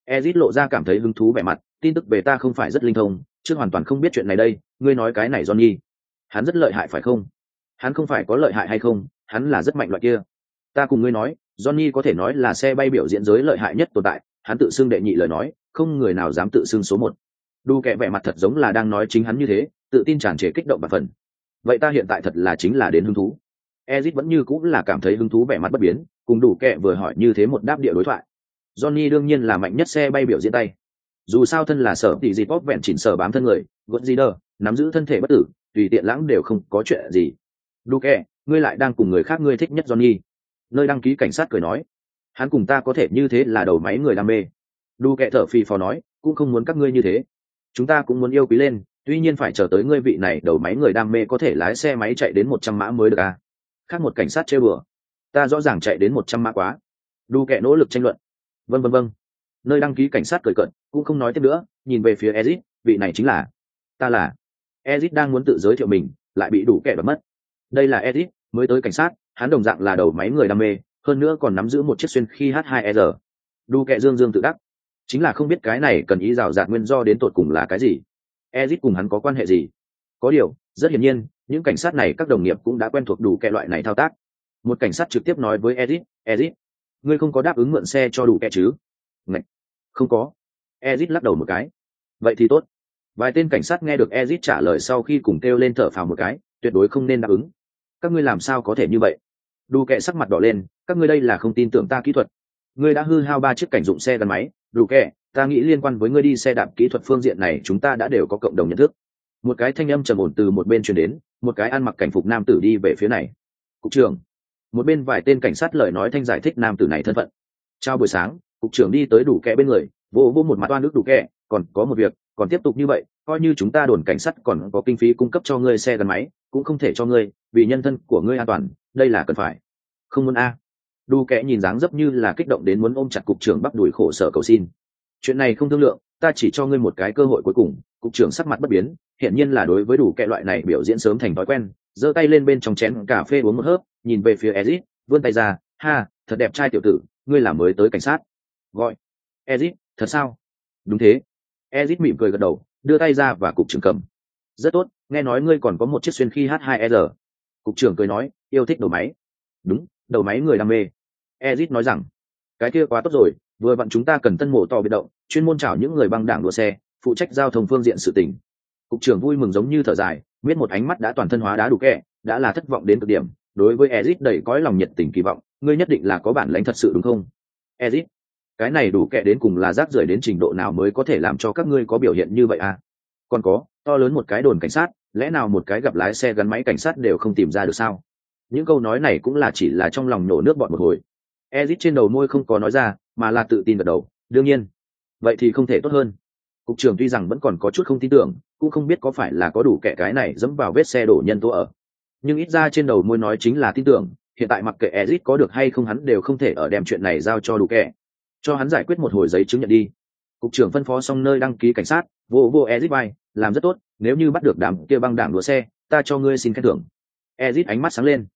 Ezit lộ ra cảm thấy hứng thú vẻ mặt, tin tức về ta không phải rất linh thông, chứ hoàn toàn không biết chuyện này đây, ngươi nói cái này johnny. Hắn rất lợi hại phải không? Hắn không phải có lợi hại hay không, hắn là rất mạnh loại kia. Ta cùng ngươi nói, johnny có thể nói là xe bay biểu diễn giới lợi hại nhất tồn tại, hắn tự xưng đệ nhị lời nói, không người nào dám tự xưng số một. Đu kệ vẻ mặt thật giống là đang nói chính hắn như thế, tự tin tràn trề kích động và phần. Vậy ta hiện tại thật là chính là đến hứng thú ezit vẫn như cũng là cảm thấy hứng thú vẻ mặt bất biến cùng đủ kệ vừa hỏi như thế một đáp địa đối thoại. Johnny đương nhiên là mạnh nhất xe bay biểu diễn tay. Dù sao thân là sở tỷ gì bóp vẹn chỉnh sở bám thân người gọn gì đờ nắm giữ thân thể bất tử tùy tiện lãng đều không có chuyện gì. Đu kệ, ngươi lại đang cùng người khác ngươi thích nhất johnny. Nơi đăng ký cảnh sát cười nói hắn cùng ta có thể như thế là đầu máy người đam mê. Đu kệ thở phì phò nói cũng không muốn các ngươi như thế. Chúng ta cũng muốn yêu quý lên tuy nhiên phải chờ tới ngươi vị này đầu máy người đam mê có thể lái xe máy chạy đến một trăm mã mới được à khác một cảnh sát chơi bừa. Ta rõ ràng chạy đến một trăm mã quá. Đu Kẻ nỗ lực tranh luận. Vân vân vân nơi đăng ký cảnh sát cười cận cũng không nói tiếp nữa, nhìn về phía ezit, vị này chính là, ta là. Ezit đang muốn tự giới thiệu mình, lại bị đủ kẻ bật mất. Đây là ezit, mới tới cảnh sát, hắn đồng dạng là đầu máy người đam mê, hơn nữa còn nắm giữ một chiếc xuyên khi h 2 r. Đu Kẻ dương dương tự đắc. Chính là không biết cái này cần ý rào rạt nguyên do đến tột cùng là cái gì. Ezit cùng hắn có quan hệ gì? Có điều, rất hiển nhiên những cảnh sát này các đồng nghiệp cũng đã quen thuộc đủ kẹ loại này thao tác. Một cảnh sát trực tiếp nói với ezit ezit ngươi không có đáp ứng mượn xe cho đủ kẹ chứ? Ngậy! không có. Ezit lắc đầu một cái. Vậy thì tốt. Vài tên cảnh sát nghe được ezit trả lời sau khi cùng kêu lên thở phào một cái, tuyệt đối không nên đáp ứng. Các ngươi làm sao có thể như vậy? Đủ kẹ sắc mặt đỏ lên, các ngươi đây là không tin tưởng ta kỹ thuật. Ngươi đã hư hao ba chiếc cảnh dụng xe gắn máy. Đủ kẹ ta nghĩ liên quan với ngươi đi xe đạp kỹ thuật phương diện này chúng ta đã đều có cộng đồng nhận thức một cái thanh âm trầm ổn từ một bên truyền đến, một cái ăn mặc cảnh phục nam tử đi về phía này. Cục trưởng. Một bên vài tên cảnh sát lời nói thanh giải thích nam tử này thân phận. Chào buổi sáng, cục trưởng đi tới đủ kẹ bên người, vô vô một mặt oan nước đủ kẹ còn có một việc, còn tiếp tục như vậy, coi như chúng ta đồn cảnh sát còn có kinh phí cung cấp cho ngươi xe gắn máy, cũng không thể cho ngươi, vì nhân thân của ngươi an toàn, đây là cần phải. Không muốn a. Đu kẽ nhìn dáng dấp như là kích động đến muốn ôm chặt cục trưởng bắt đuổi khổ sở cầu xin. Chuyện này không thương lượng ta chỉ cho ngươi một cái cơ hội cuối cùng, cục trưởng sắc mặt bất biến hiện nhiên là đối với đủ kệ loại này biểu diễn sớm thành thói quen, giơ tay lên bên trong chén cà phê uống một hớp, nhìn về phía ezit vươn tay ra, ha, thật đẹp trai tiểu tử, ngươi là mới tới cảnh sát. Gọi ezit thật sao? Đúng thế. Ezit mỉm cười gật đầu, đưa tay ra và cục trưởng cầm. Rất tốt, nghe nói ngươi còn có một chiếc xuyên khi h 2 r cục trưởng cười nói, yêu thích đầu máy. Đúng, đầu máy người đam mê. Ezit nói rằng, cái kia quá tốt rồi vừa vặn chúng ta cần tân mộ to biệt động, chuyên môn chảo những người băng đảng đua xe, phụ trách giao thông phương diện sự tỉnh cục trưởng vui mừng giống như thở dài, biết một ánh mắt đã toàn thân hóa đá đủ kẹ, đã là thất vọng đến cực điểm, đối với ezit đầy cõi lòng nhiệt tình kỳ vọng, ngươi nhất định là có bản lãnh thật sự đúng không? Ezit cái này đủ kệ đến cùng là rác rưởi đến trình độ nào mới có thể làm cho các ngươi có biểu hiện như vậy à? Còn có, to lớn một cái đồn cảnh sát, lẽ nào một cái gặp lái xe gắn máy cảnh sát đều không tìm ra được sao? Những câu nói này cũng là chỉ là trong lòng nổ nước bọn một hồi ezit trên đầu môi không có nói ra, mà là tự tin gật đầu, đương nhiên. Vậy thì không thể tốt hơn. Cục trưởng tuy rằng vẫn còn có chút không tin tưởng, cũng không biết có phải là có đủ kẻ cái này dẫm vào vết xe đổ nhân tố ở. Nhưng ít ra trên đầu môi nói chính là tin tưởng, hiện tại mặc kệ ezit có được hay không hắn đều không thể ở đem chuyện này giao cho đủ kẻ. Cho hắn giải quyết một hồi giấy chứng nhận đi. Cục trưởng phân phó xong nơi đăng ký cảnh sát, vô vô ezit bay làm rất tốt, nếu như bắt được đám kia băng đảng đua xe, ta cho ngươi xin khen thưởng. Ezit ánh mắt sáng lên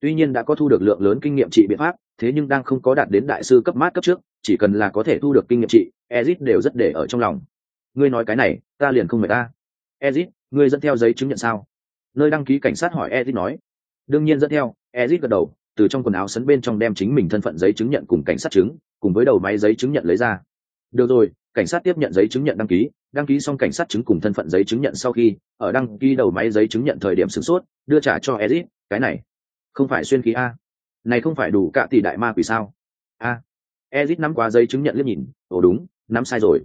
tuy nhiên đã có thu được lượng lớn kinh nghiệm trị biện pháp, thế nhưng đang không có đạt đến đại sư cấp mát cấp trước, chỉ cần là có thể thu được kinh nghiệm trị, ezit đều rất để ở trong lòng. Ngươi nói cái này, ta liền không mời ta. Ezit, ngươi dẫn theo giấy chứng nhận sao? Nơi đăng ký cảnh sát hỏi ezit nói. Đương nhiên dẫn theo, ezit gật đầu, từ trong quần áo sấn bên trong đem chính mình thân phận giấy chứng nhận cùng cảnh sát chứng, cùng với đầu máy giấy chứng nhận lấy ra. Được rồi, cảnh sát tiếp nhận giấy chứng nhận đăng ký đăng ký xong cảnh sát chứng cùng thân phận giấy chứng nhận sau khi, ở đăng ký đầu máy giấy chứng nhận thời điểm sửng sốt, đưa trả cho ezit, cái này không phải xuyên khí a. Này không phải đủ cả tỷ đại ma quỷ sao? A. Ezit nắm qua giấy chứng nhận liếc nhìn. Ồ đúng, nắm sai rồi.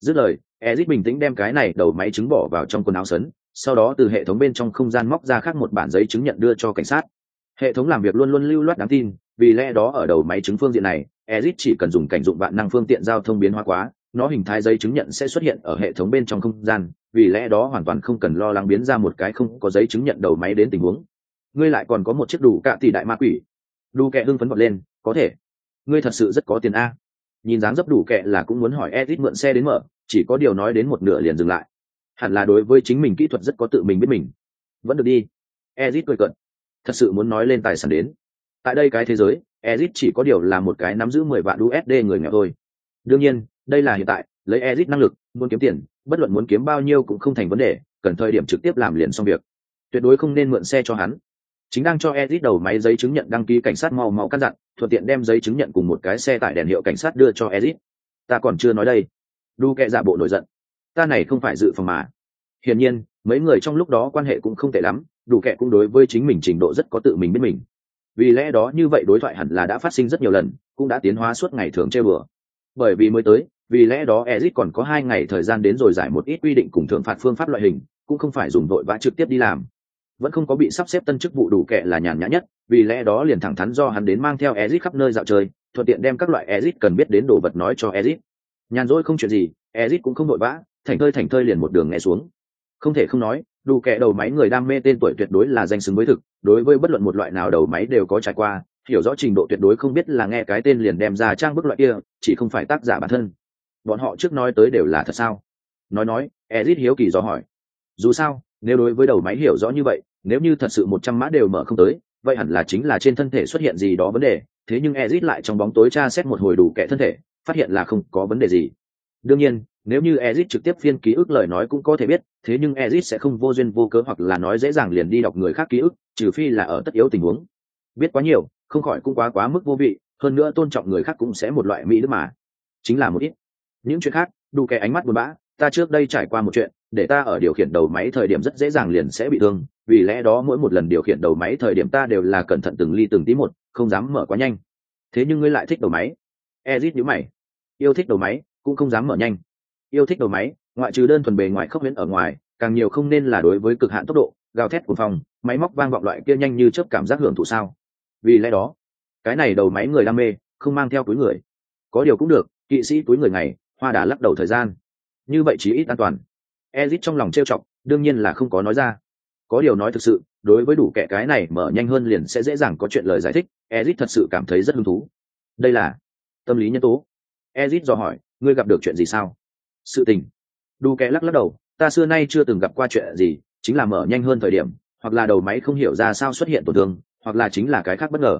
Dứt lời, ezit bình tĩnh đem cái này đầu máy chứng bỏ vào trong quần áo sấn, sau đó từ hệ thống bên trong không gian móc ra khác một bản giấy chứng nhận đưa cho cảnh sát. Hệ thống làm việc luôn luôn lưu loát đáng tin, vì lẽ đó ở đầu máy chứng phương diện này, ezit chỉ cần dùng cảnh dụng vạn năng phương tiện giao thông biến hóa quá, nó hình thái giấy chứng nhận sẽ xuất hiện ở hệ thống bên trong không gian, vì lẽ đó hoàn toàn không cần lo lắng biến ra một cái không có giấy chứng nhận đầu máy đến tình huống ngươi lại còn có một chiếc đủ cạ tỷ đại ma quỷ. Đủ kẹ hưng phấn bật lên, có thể. Ngươi thật sự rất có tiền a. Nhìn dáng dấp đủ kẹ là cũng muốn hỏi edit mượn xe đến mở, chỉ có điều nói đến một nửa liền dừng lại. Hẳn là đối với chính mình kỹ thuật rất có tự mình biết mình. Vẫn được đi. Edit cười cận thật sự muốn nói lên tài sản đến. Tại đây cái thế giới edit chỉ có điều là một cái nắm giữ mười vạn usd người nghèo thôi. Đương nhiên, đây là hiện tại, lấy edit năng lực, muốn kiếm tiền, bất luận muốn kiếm bao nhiêu cũng không thành vấn đề, cần thời điểm trực tiếp làm liền xong việc. Tuyệt đối không nên mượn xe cho hắn chính đang cho Ezit đầu máy giấy chứng nhận đăng ký cảnh sát mau mau căn dặn, thuận tiện đem giấy chứng nhận cùng một cái xe tải đèn hiệu cảnh sát đưa cho Ezit. Ta còn chưa nói đây. Đu kệ giả bộ nổi giận. Ta này không phải dự phòng mà. Hiển nhiên, mấy người trong lúc đó quan hệ cũng không tệ lắm, đủ kệ cũng đối với chính mình trình độ rất có tự mình biết mình. Vì lẽ đó như vậy đối thoại hẳn là đã phát sinh rất nhiều lần, cũng đã tiến hóa suốt ngày thường chơi bừa. Bởi vì mới tới, vì lẽ đó Ezic còn có hai ngày thời gian đến rồi giải một ít quy định cùng thượng phạt phương pháp loại hình, cũng không phải dùng đội vã trực tiếp đi làm vẫn không có bị sắp xếp tân chức vụ đủ kệ là nhàn nhã nhất, vì lẽ đó liền thẳng thắn do hắn đến mang theo ezit khắp nơi dạo chơi, thuận tiện đem các loại ezit cần biết đến đồ vật nói cho ezit nhàn rỗi không chuyện gì ezit cũng không vội vã thành thơi thành thơi liền một đường nghe xuống. Không thể không nói, đủ kệ đầu máy người đam mê tên tuổi tuyệt đối là danh xứng với thực, đối với bất luận một loại nào đầu máy đều có trải qua, hiểu rõ trình độ tuyệt đối không biết là nghe cái tên liền đem ra trang bức loại kia, chỉ không phải tác giả bản thân. Bọn họ trước nói tới đều là thật sao? Nói nói ezit hiếu kỳ do hỏi. Dù sao, nếu đối với đầu máy hiểu rõ như vậy nếu như thật sự một trăm mã đều mở không tới, vậy hẳn là chính là trên thân thể xuất hiện gì đó vấn đề, thế nhưng ezit lại trong bóng tối tra xét một hồi đủ kẻ thân thể, phát hiện là không có vấn đề gì. Đương nhiên, nếu như ezit trực tiếp phiên ký ức lời nói cũng có thể biết, thế nhưng ezit sẽ không vô duyên vô cớ hoặc là nói dễ dàng liền đi đọc người khác ký ức, trừ phi là ở tất yếu tình huống. Biết quá nhiều, không khỏi cũng quá quá mức vô vị, hơn nữa tôn trọng người khác cũng sẽ một loại mỹ đức mà. Chính là một ít. Những chuyện khác, đủ kẻ ánh mắt buồn bã, ta trước đây trải qua một chuyện, để ta ở điều khiển đầu máy thời điểm rất dễ dàng liền sẽ bị thương vì lẽ đó mỗi một lần điều khiển đầu máy thời điểm ta đều là cẩn thận từng ly từng tí một, không dám mở quá nhanh. Thế nhưng ngươi lại thích đầu máy. Ezit nhữ mày. Yêu thích đầu máy, cũng không dám mở nhanh. Yêu thích đầu máy, ngoại trừ đơn thuần bề ngoài khốc huyễn ở ngoài, càng nhiều không nên là đối với cực hạn tốc độ, gào thét của phòng máy móc vang vọng loại kia nhanh như chớp cảm giác hưởng thụ sao? Vì lẽ đó, cái này đầu máy người đam mê, không mang theo túi người. Có điều cũng được, kỵ sĩ túi người này hoa đã lắc đầu thời gian. Như vậy chỉ ít an toàn. Ezit trong lòng trêu chọc, đương nhiên là không có nói ra có điều nói thực sự, đối với đủ kẻ cái này mở nhanh hơn liền sẽ dễ dàng có chuyện lời giải thích, ezit thật sự cảm thấy rất hứng thú. Đây là tâm lý nhân tố. Ezit dò hỏi, ngươi gặp được chuyện gì sao? Sự tình. Đủ kẻ lắc lắc đầu, ta xưa nay chưa từng gặp qua chuyện gì, chính là mở nhanh hơn thời điểm, hoặc là đầu máy không hiểu ra sao xuất hiện tổn thương, hoặc là chính là cái khác bất ngờ.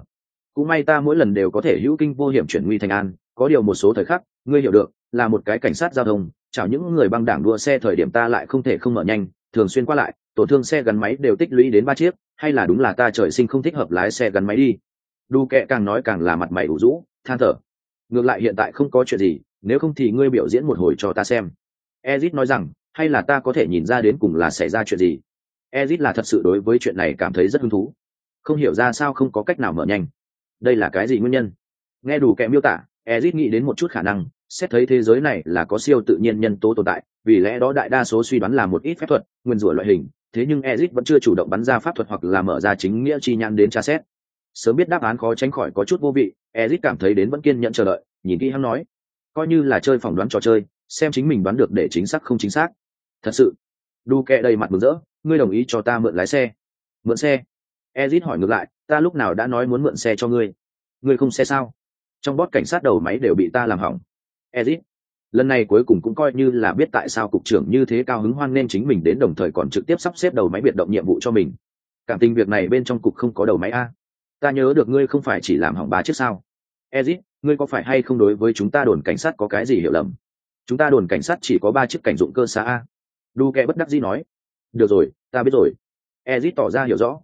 Cũng may ta mỗi lần đều có thể hữu kinh vô hiểm chuyển nguy thành an, có điều một số thời khắc, ngươi hiểu được, là một cái cảnh sát giao thông, chào những người băng đảng đua xe thời điểm ta lại không thể không mở nhanh, thường xuyên qua lại tổn thương xe gắn máy đều tích lũy đến ba chiếc, hay là đúng là ta trời sinh không thích hợp lái xe gắn máy đi. Đu kệ càng nói càng là mặt mày ủ rũ, than thở. Ngược lại hiện tại không có chuyện gì, nếu không thì ngươi biểu diễn một hồi cho ta xem. Ezit nói rằng, hay là ta có thể nhìn ra đến cùng là xảy ra chuyện gì? Ezit là thật sự đối với chuyện này cảm thấy rất hứng thú. Không hiểu ra sao không có cách nào mở nhanh. Đây là cái gì nguyên nhân? Nghe đủ kẻ miêu tả, ezit nghĩ đến một chút khả năng, xét thấy thế giới này là có siêu tự nhiên nhân tố tồn tại, vì lẽ đó đại đa số suy đoán là một ít phép thuật, nguyên rủa loại hình thế nhưng Ezic vẫn chưa chủ động bắn ra pháp thuật hoặc là mở ra chính nghĩa chi nhãn đến tra xét. Sớm biết đáp án khó tránh khỏi có chút vô vị Ezic cảm thấy đến vẫn kiên nhẫn chờ đợi nhìn kỹ hắn nói coi như là chơi phỏng đoán trò chơi xem chính mình đoán được để chính xác không chính xác. Thật sự Du Kệ đầy mặt mừng rỡ ngươi đồng ý cho ta mượn lái xe. Mượn xe? Ezic hỏi ngược lại ta lúc nào đã nói muốn mượn xe cho ngươi? Ngươi không xe sao? Trong bót cảnh sát đầu máy đều bị ta làm hỏng. Ezic, lần này cuối cùng cũng coi như là biết tại sao cục trưởng như thế cao hứng hoan nên chính mình đến đồng thời còn trực tiếp sắp xếp đầu máy biệt động nhiệm vụ cho mình. Cảm tình việc này bên trong cục không có đầu máy a. Ta nhớ được ngươi không phải chỉ làm hỏng ba chiếc sao. Ezit, ngươi có phải hay không đối với chúng ta đồn cảnh sát có cái gì hiểu lầm? Chúng ta đồn cảnh sát chỉ có ba chiếc cảnh dụng cơ xã a. Đu kẹ bất đắc dĩ nói. Được rồi, ta biết rồi. Ezit tỏ ra hiểu rõ.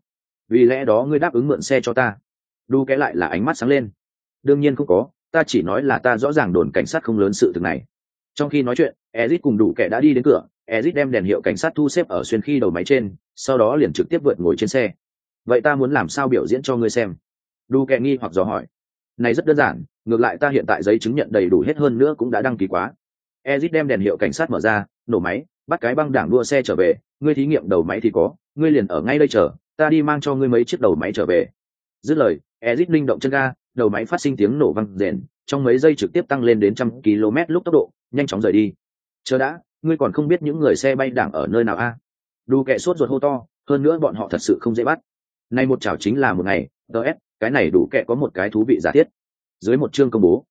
Vì lẽ đó ngươi đáp ứng mượn xe cho ta. Đu kẽ lại là ánh mắt sáng lên. Đương nhiên không có, ta chỉ nói là ta rõ ràng đồn cảnh sát không lớn sự thực này trong khi nói chuyện ezit cùng đủ kẻ đã đi đến cửa ezit đem đèn hiệu cảnh sát thu xếp ở xuyên khi đầu máy trên, sau đó liền trực tiếp vượt ngồi trên xe. Vậy ta muốn làm sao biểu diễn cho ngươi xem? Đủ kẻ nghi hoặc dò hỏi. Này rất đơn giản, ngược lại ta hiện tại giấy chứng nhận đầy đủ hết hơn nữa cũng đã đăng ký quá. Ezit đem đèn hiệu cảnh sát mở ra, nổ máy, bắt cái băng đảng đua xe trở về. Ngươi thí nghiệm đầu máy thì có, ngươi liền ở ngay đây chờ, ta đi mang cho ngươi mấy chiếc đầu máy trở về. Dứt lời ezit linh động chân ga, đầu máy phát sinh tiếng nổ vang rền, trong mấy giây trực tiếp tăng lên đến trăm km lúc tốc độ nhanh chóng rời đi. Chờ đã, ngươi còn không biết những người xe bay đảng ở nơi nào a. À? đủ kệ sốt ruột hô to, hơn nữa bọn họ thật sự không dễ bắt. Nay một chảo chính là một ngày ts cái này đủ kệ có một cái thú vị giả thiết. Dưới một chương công bố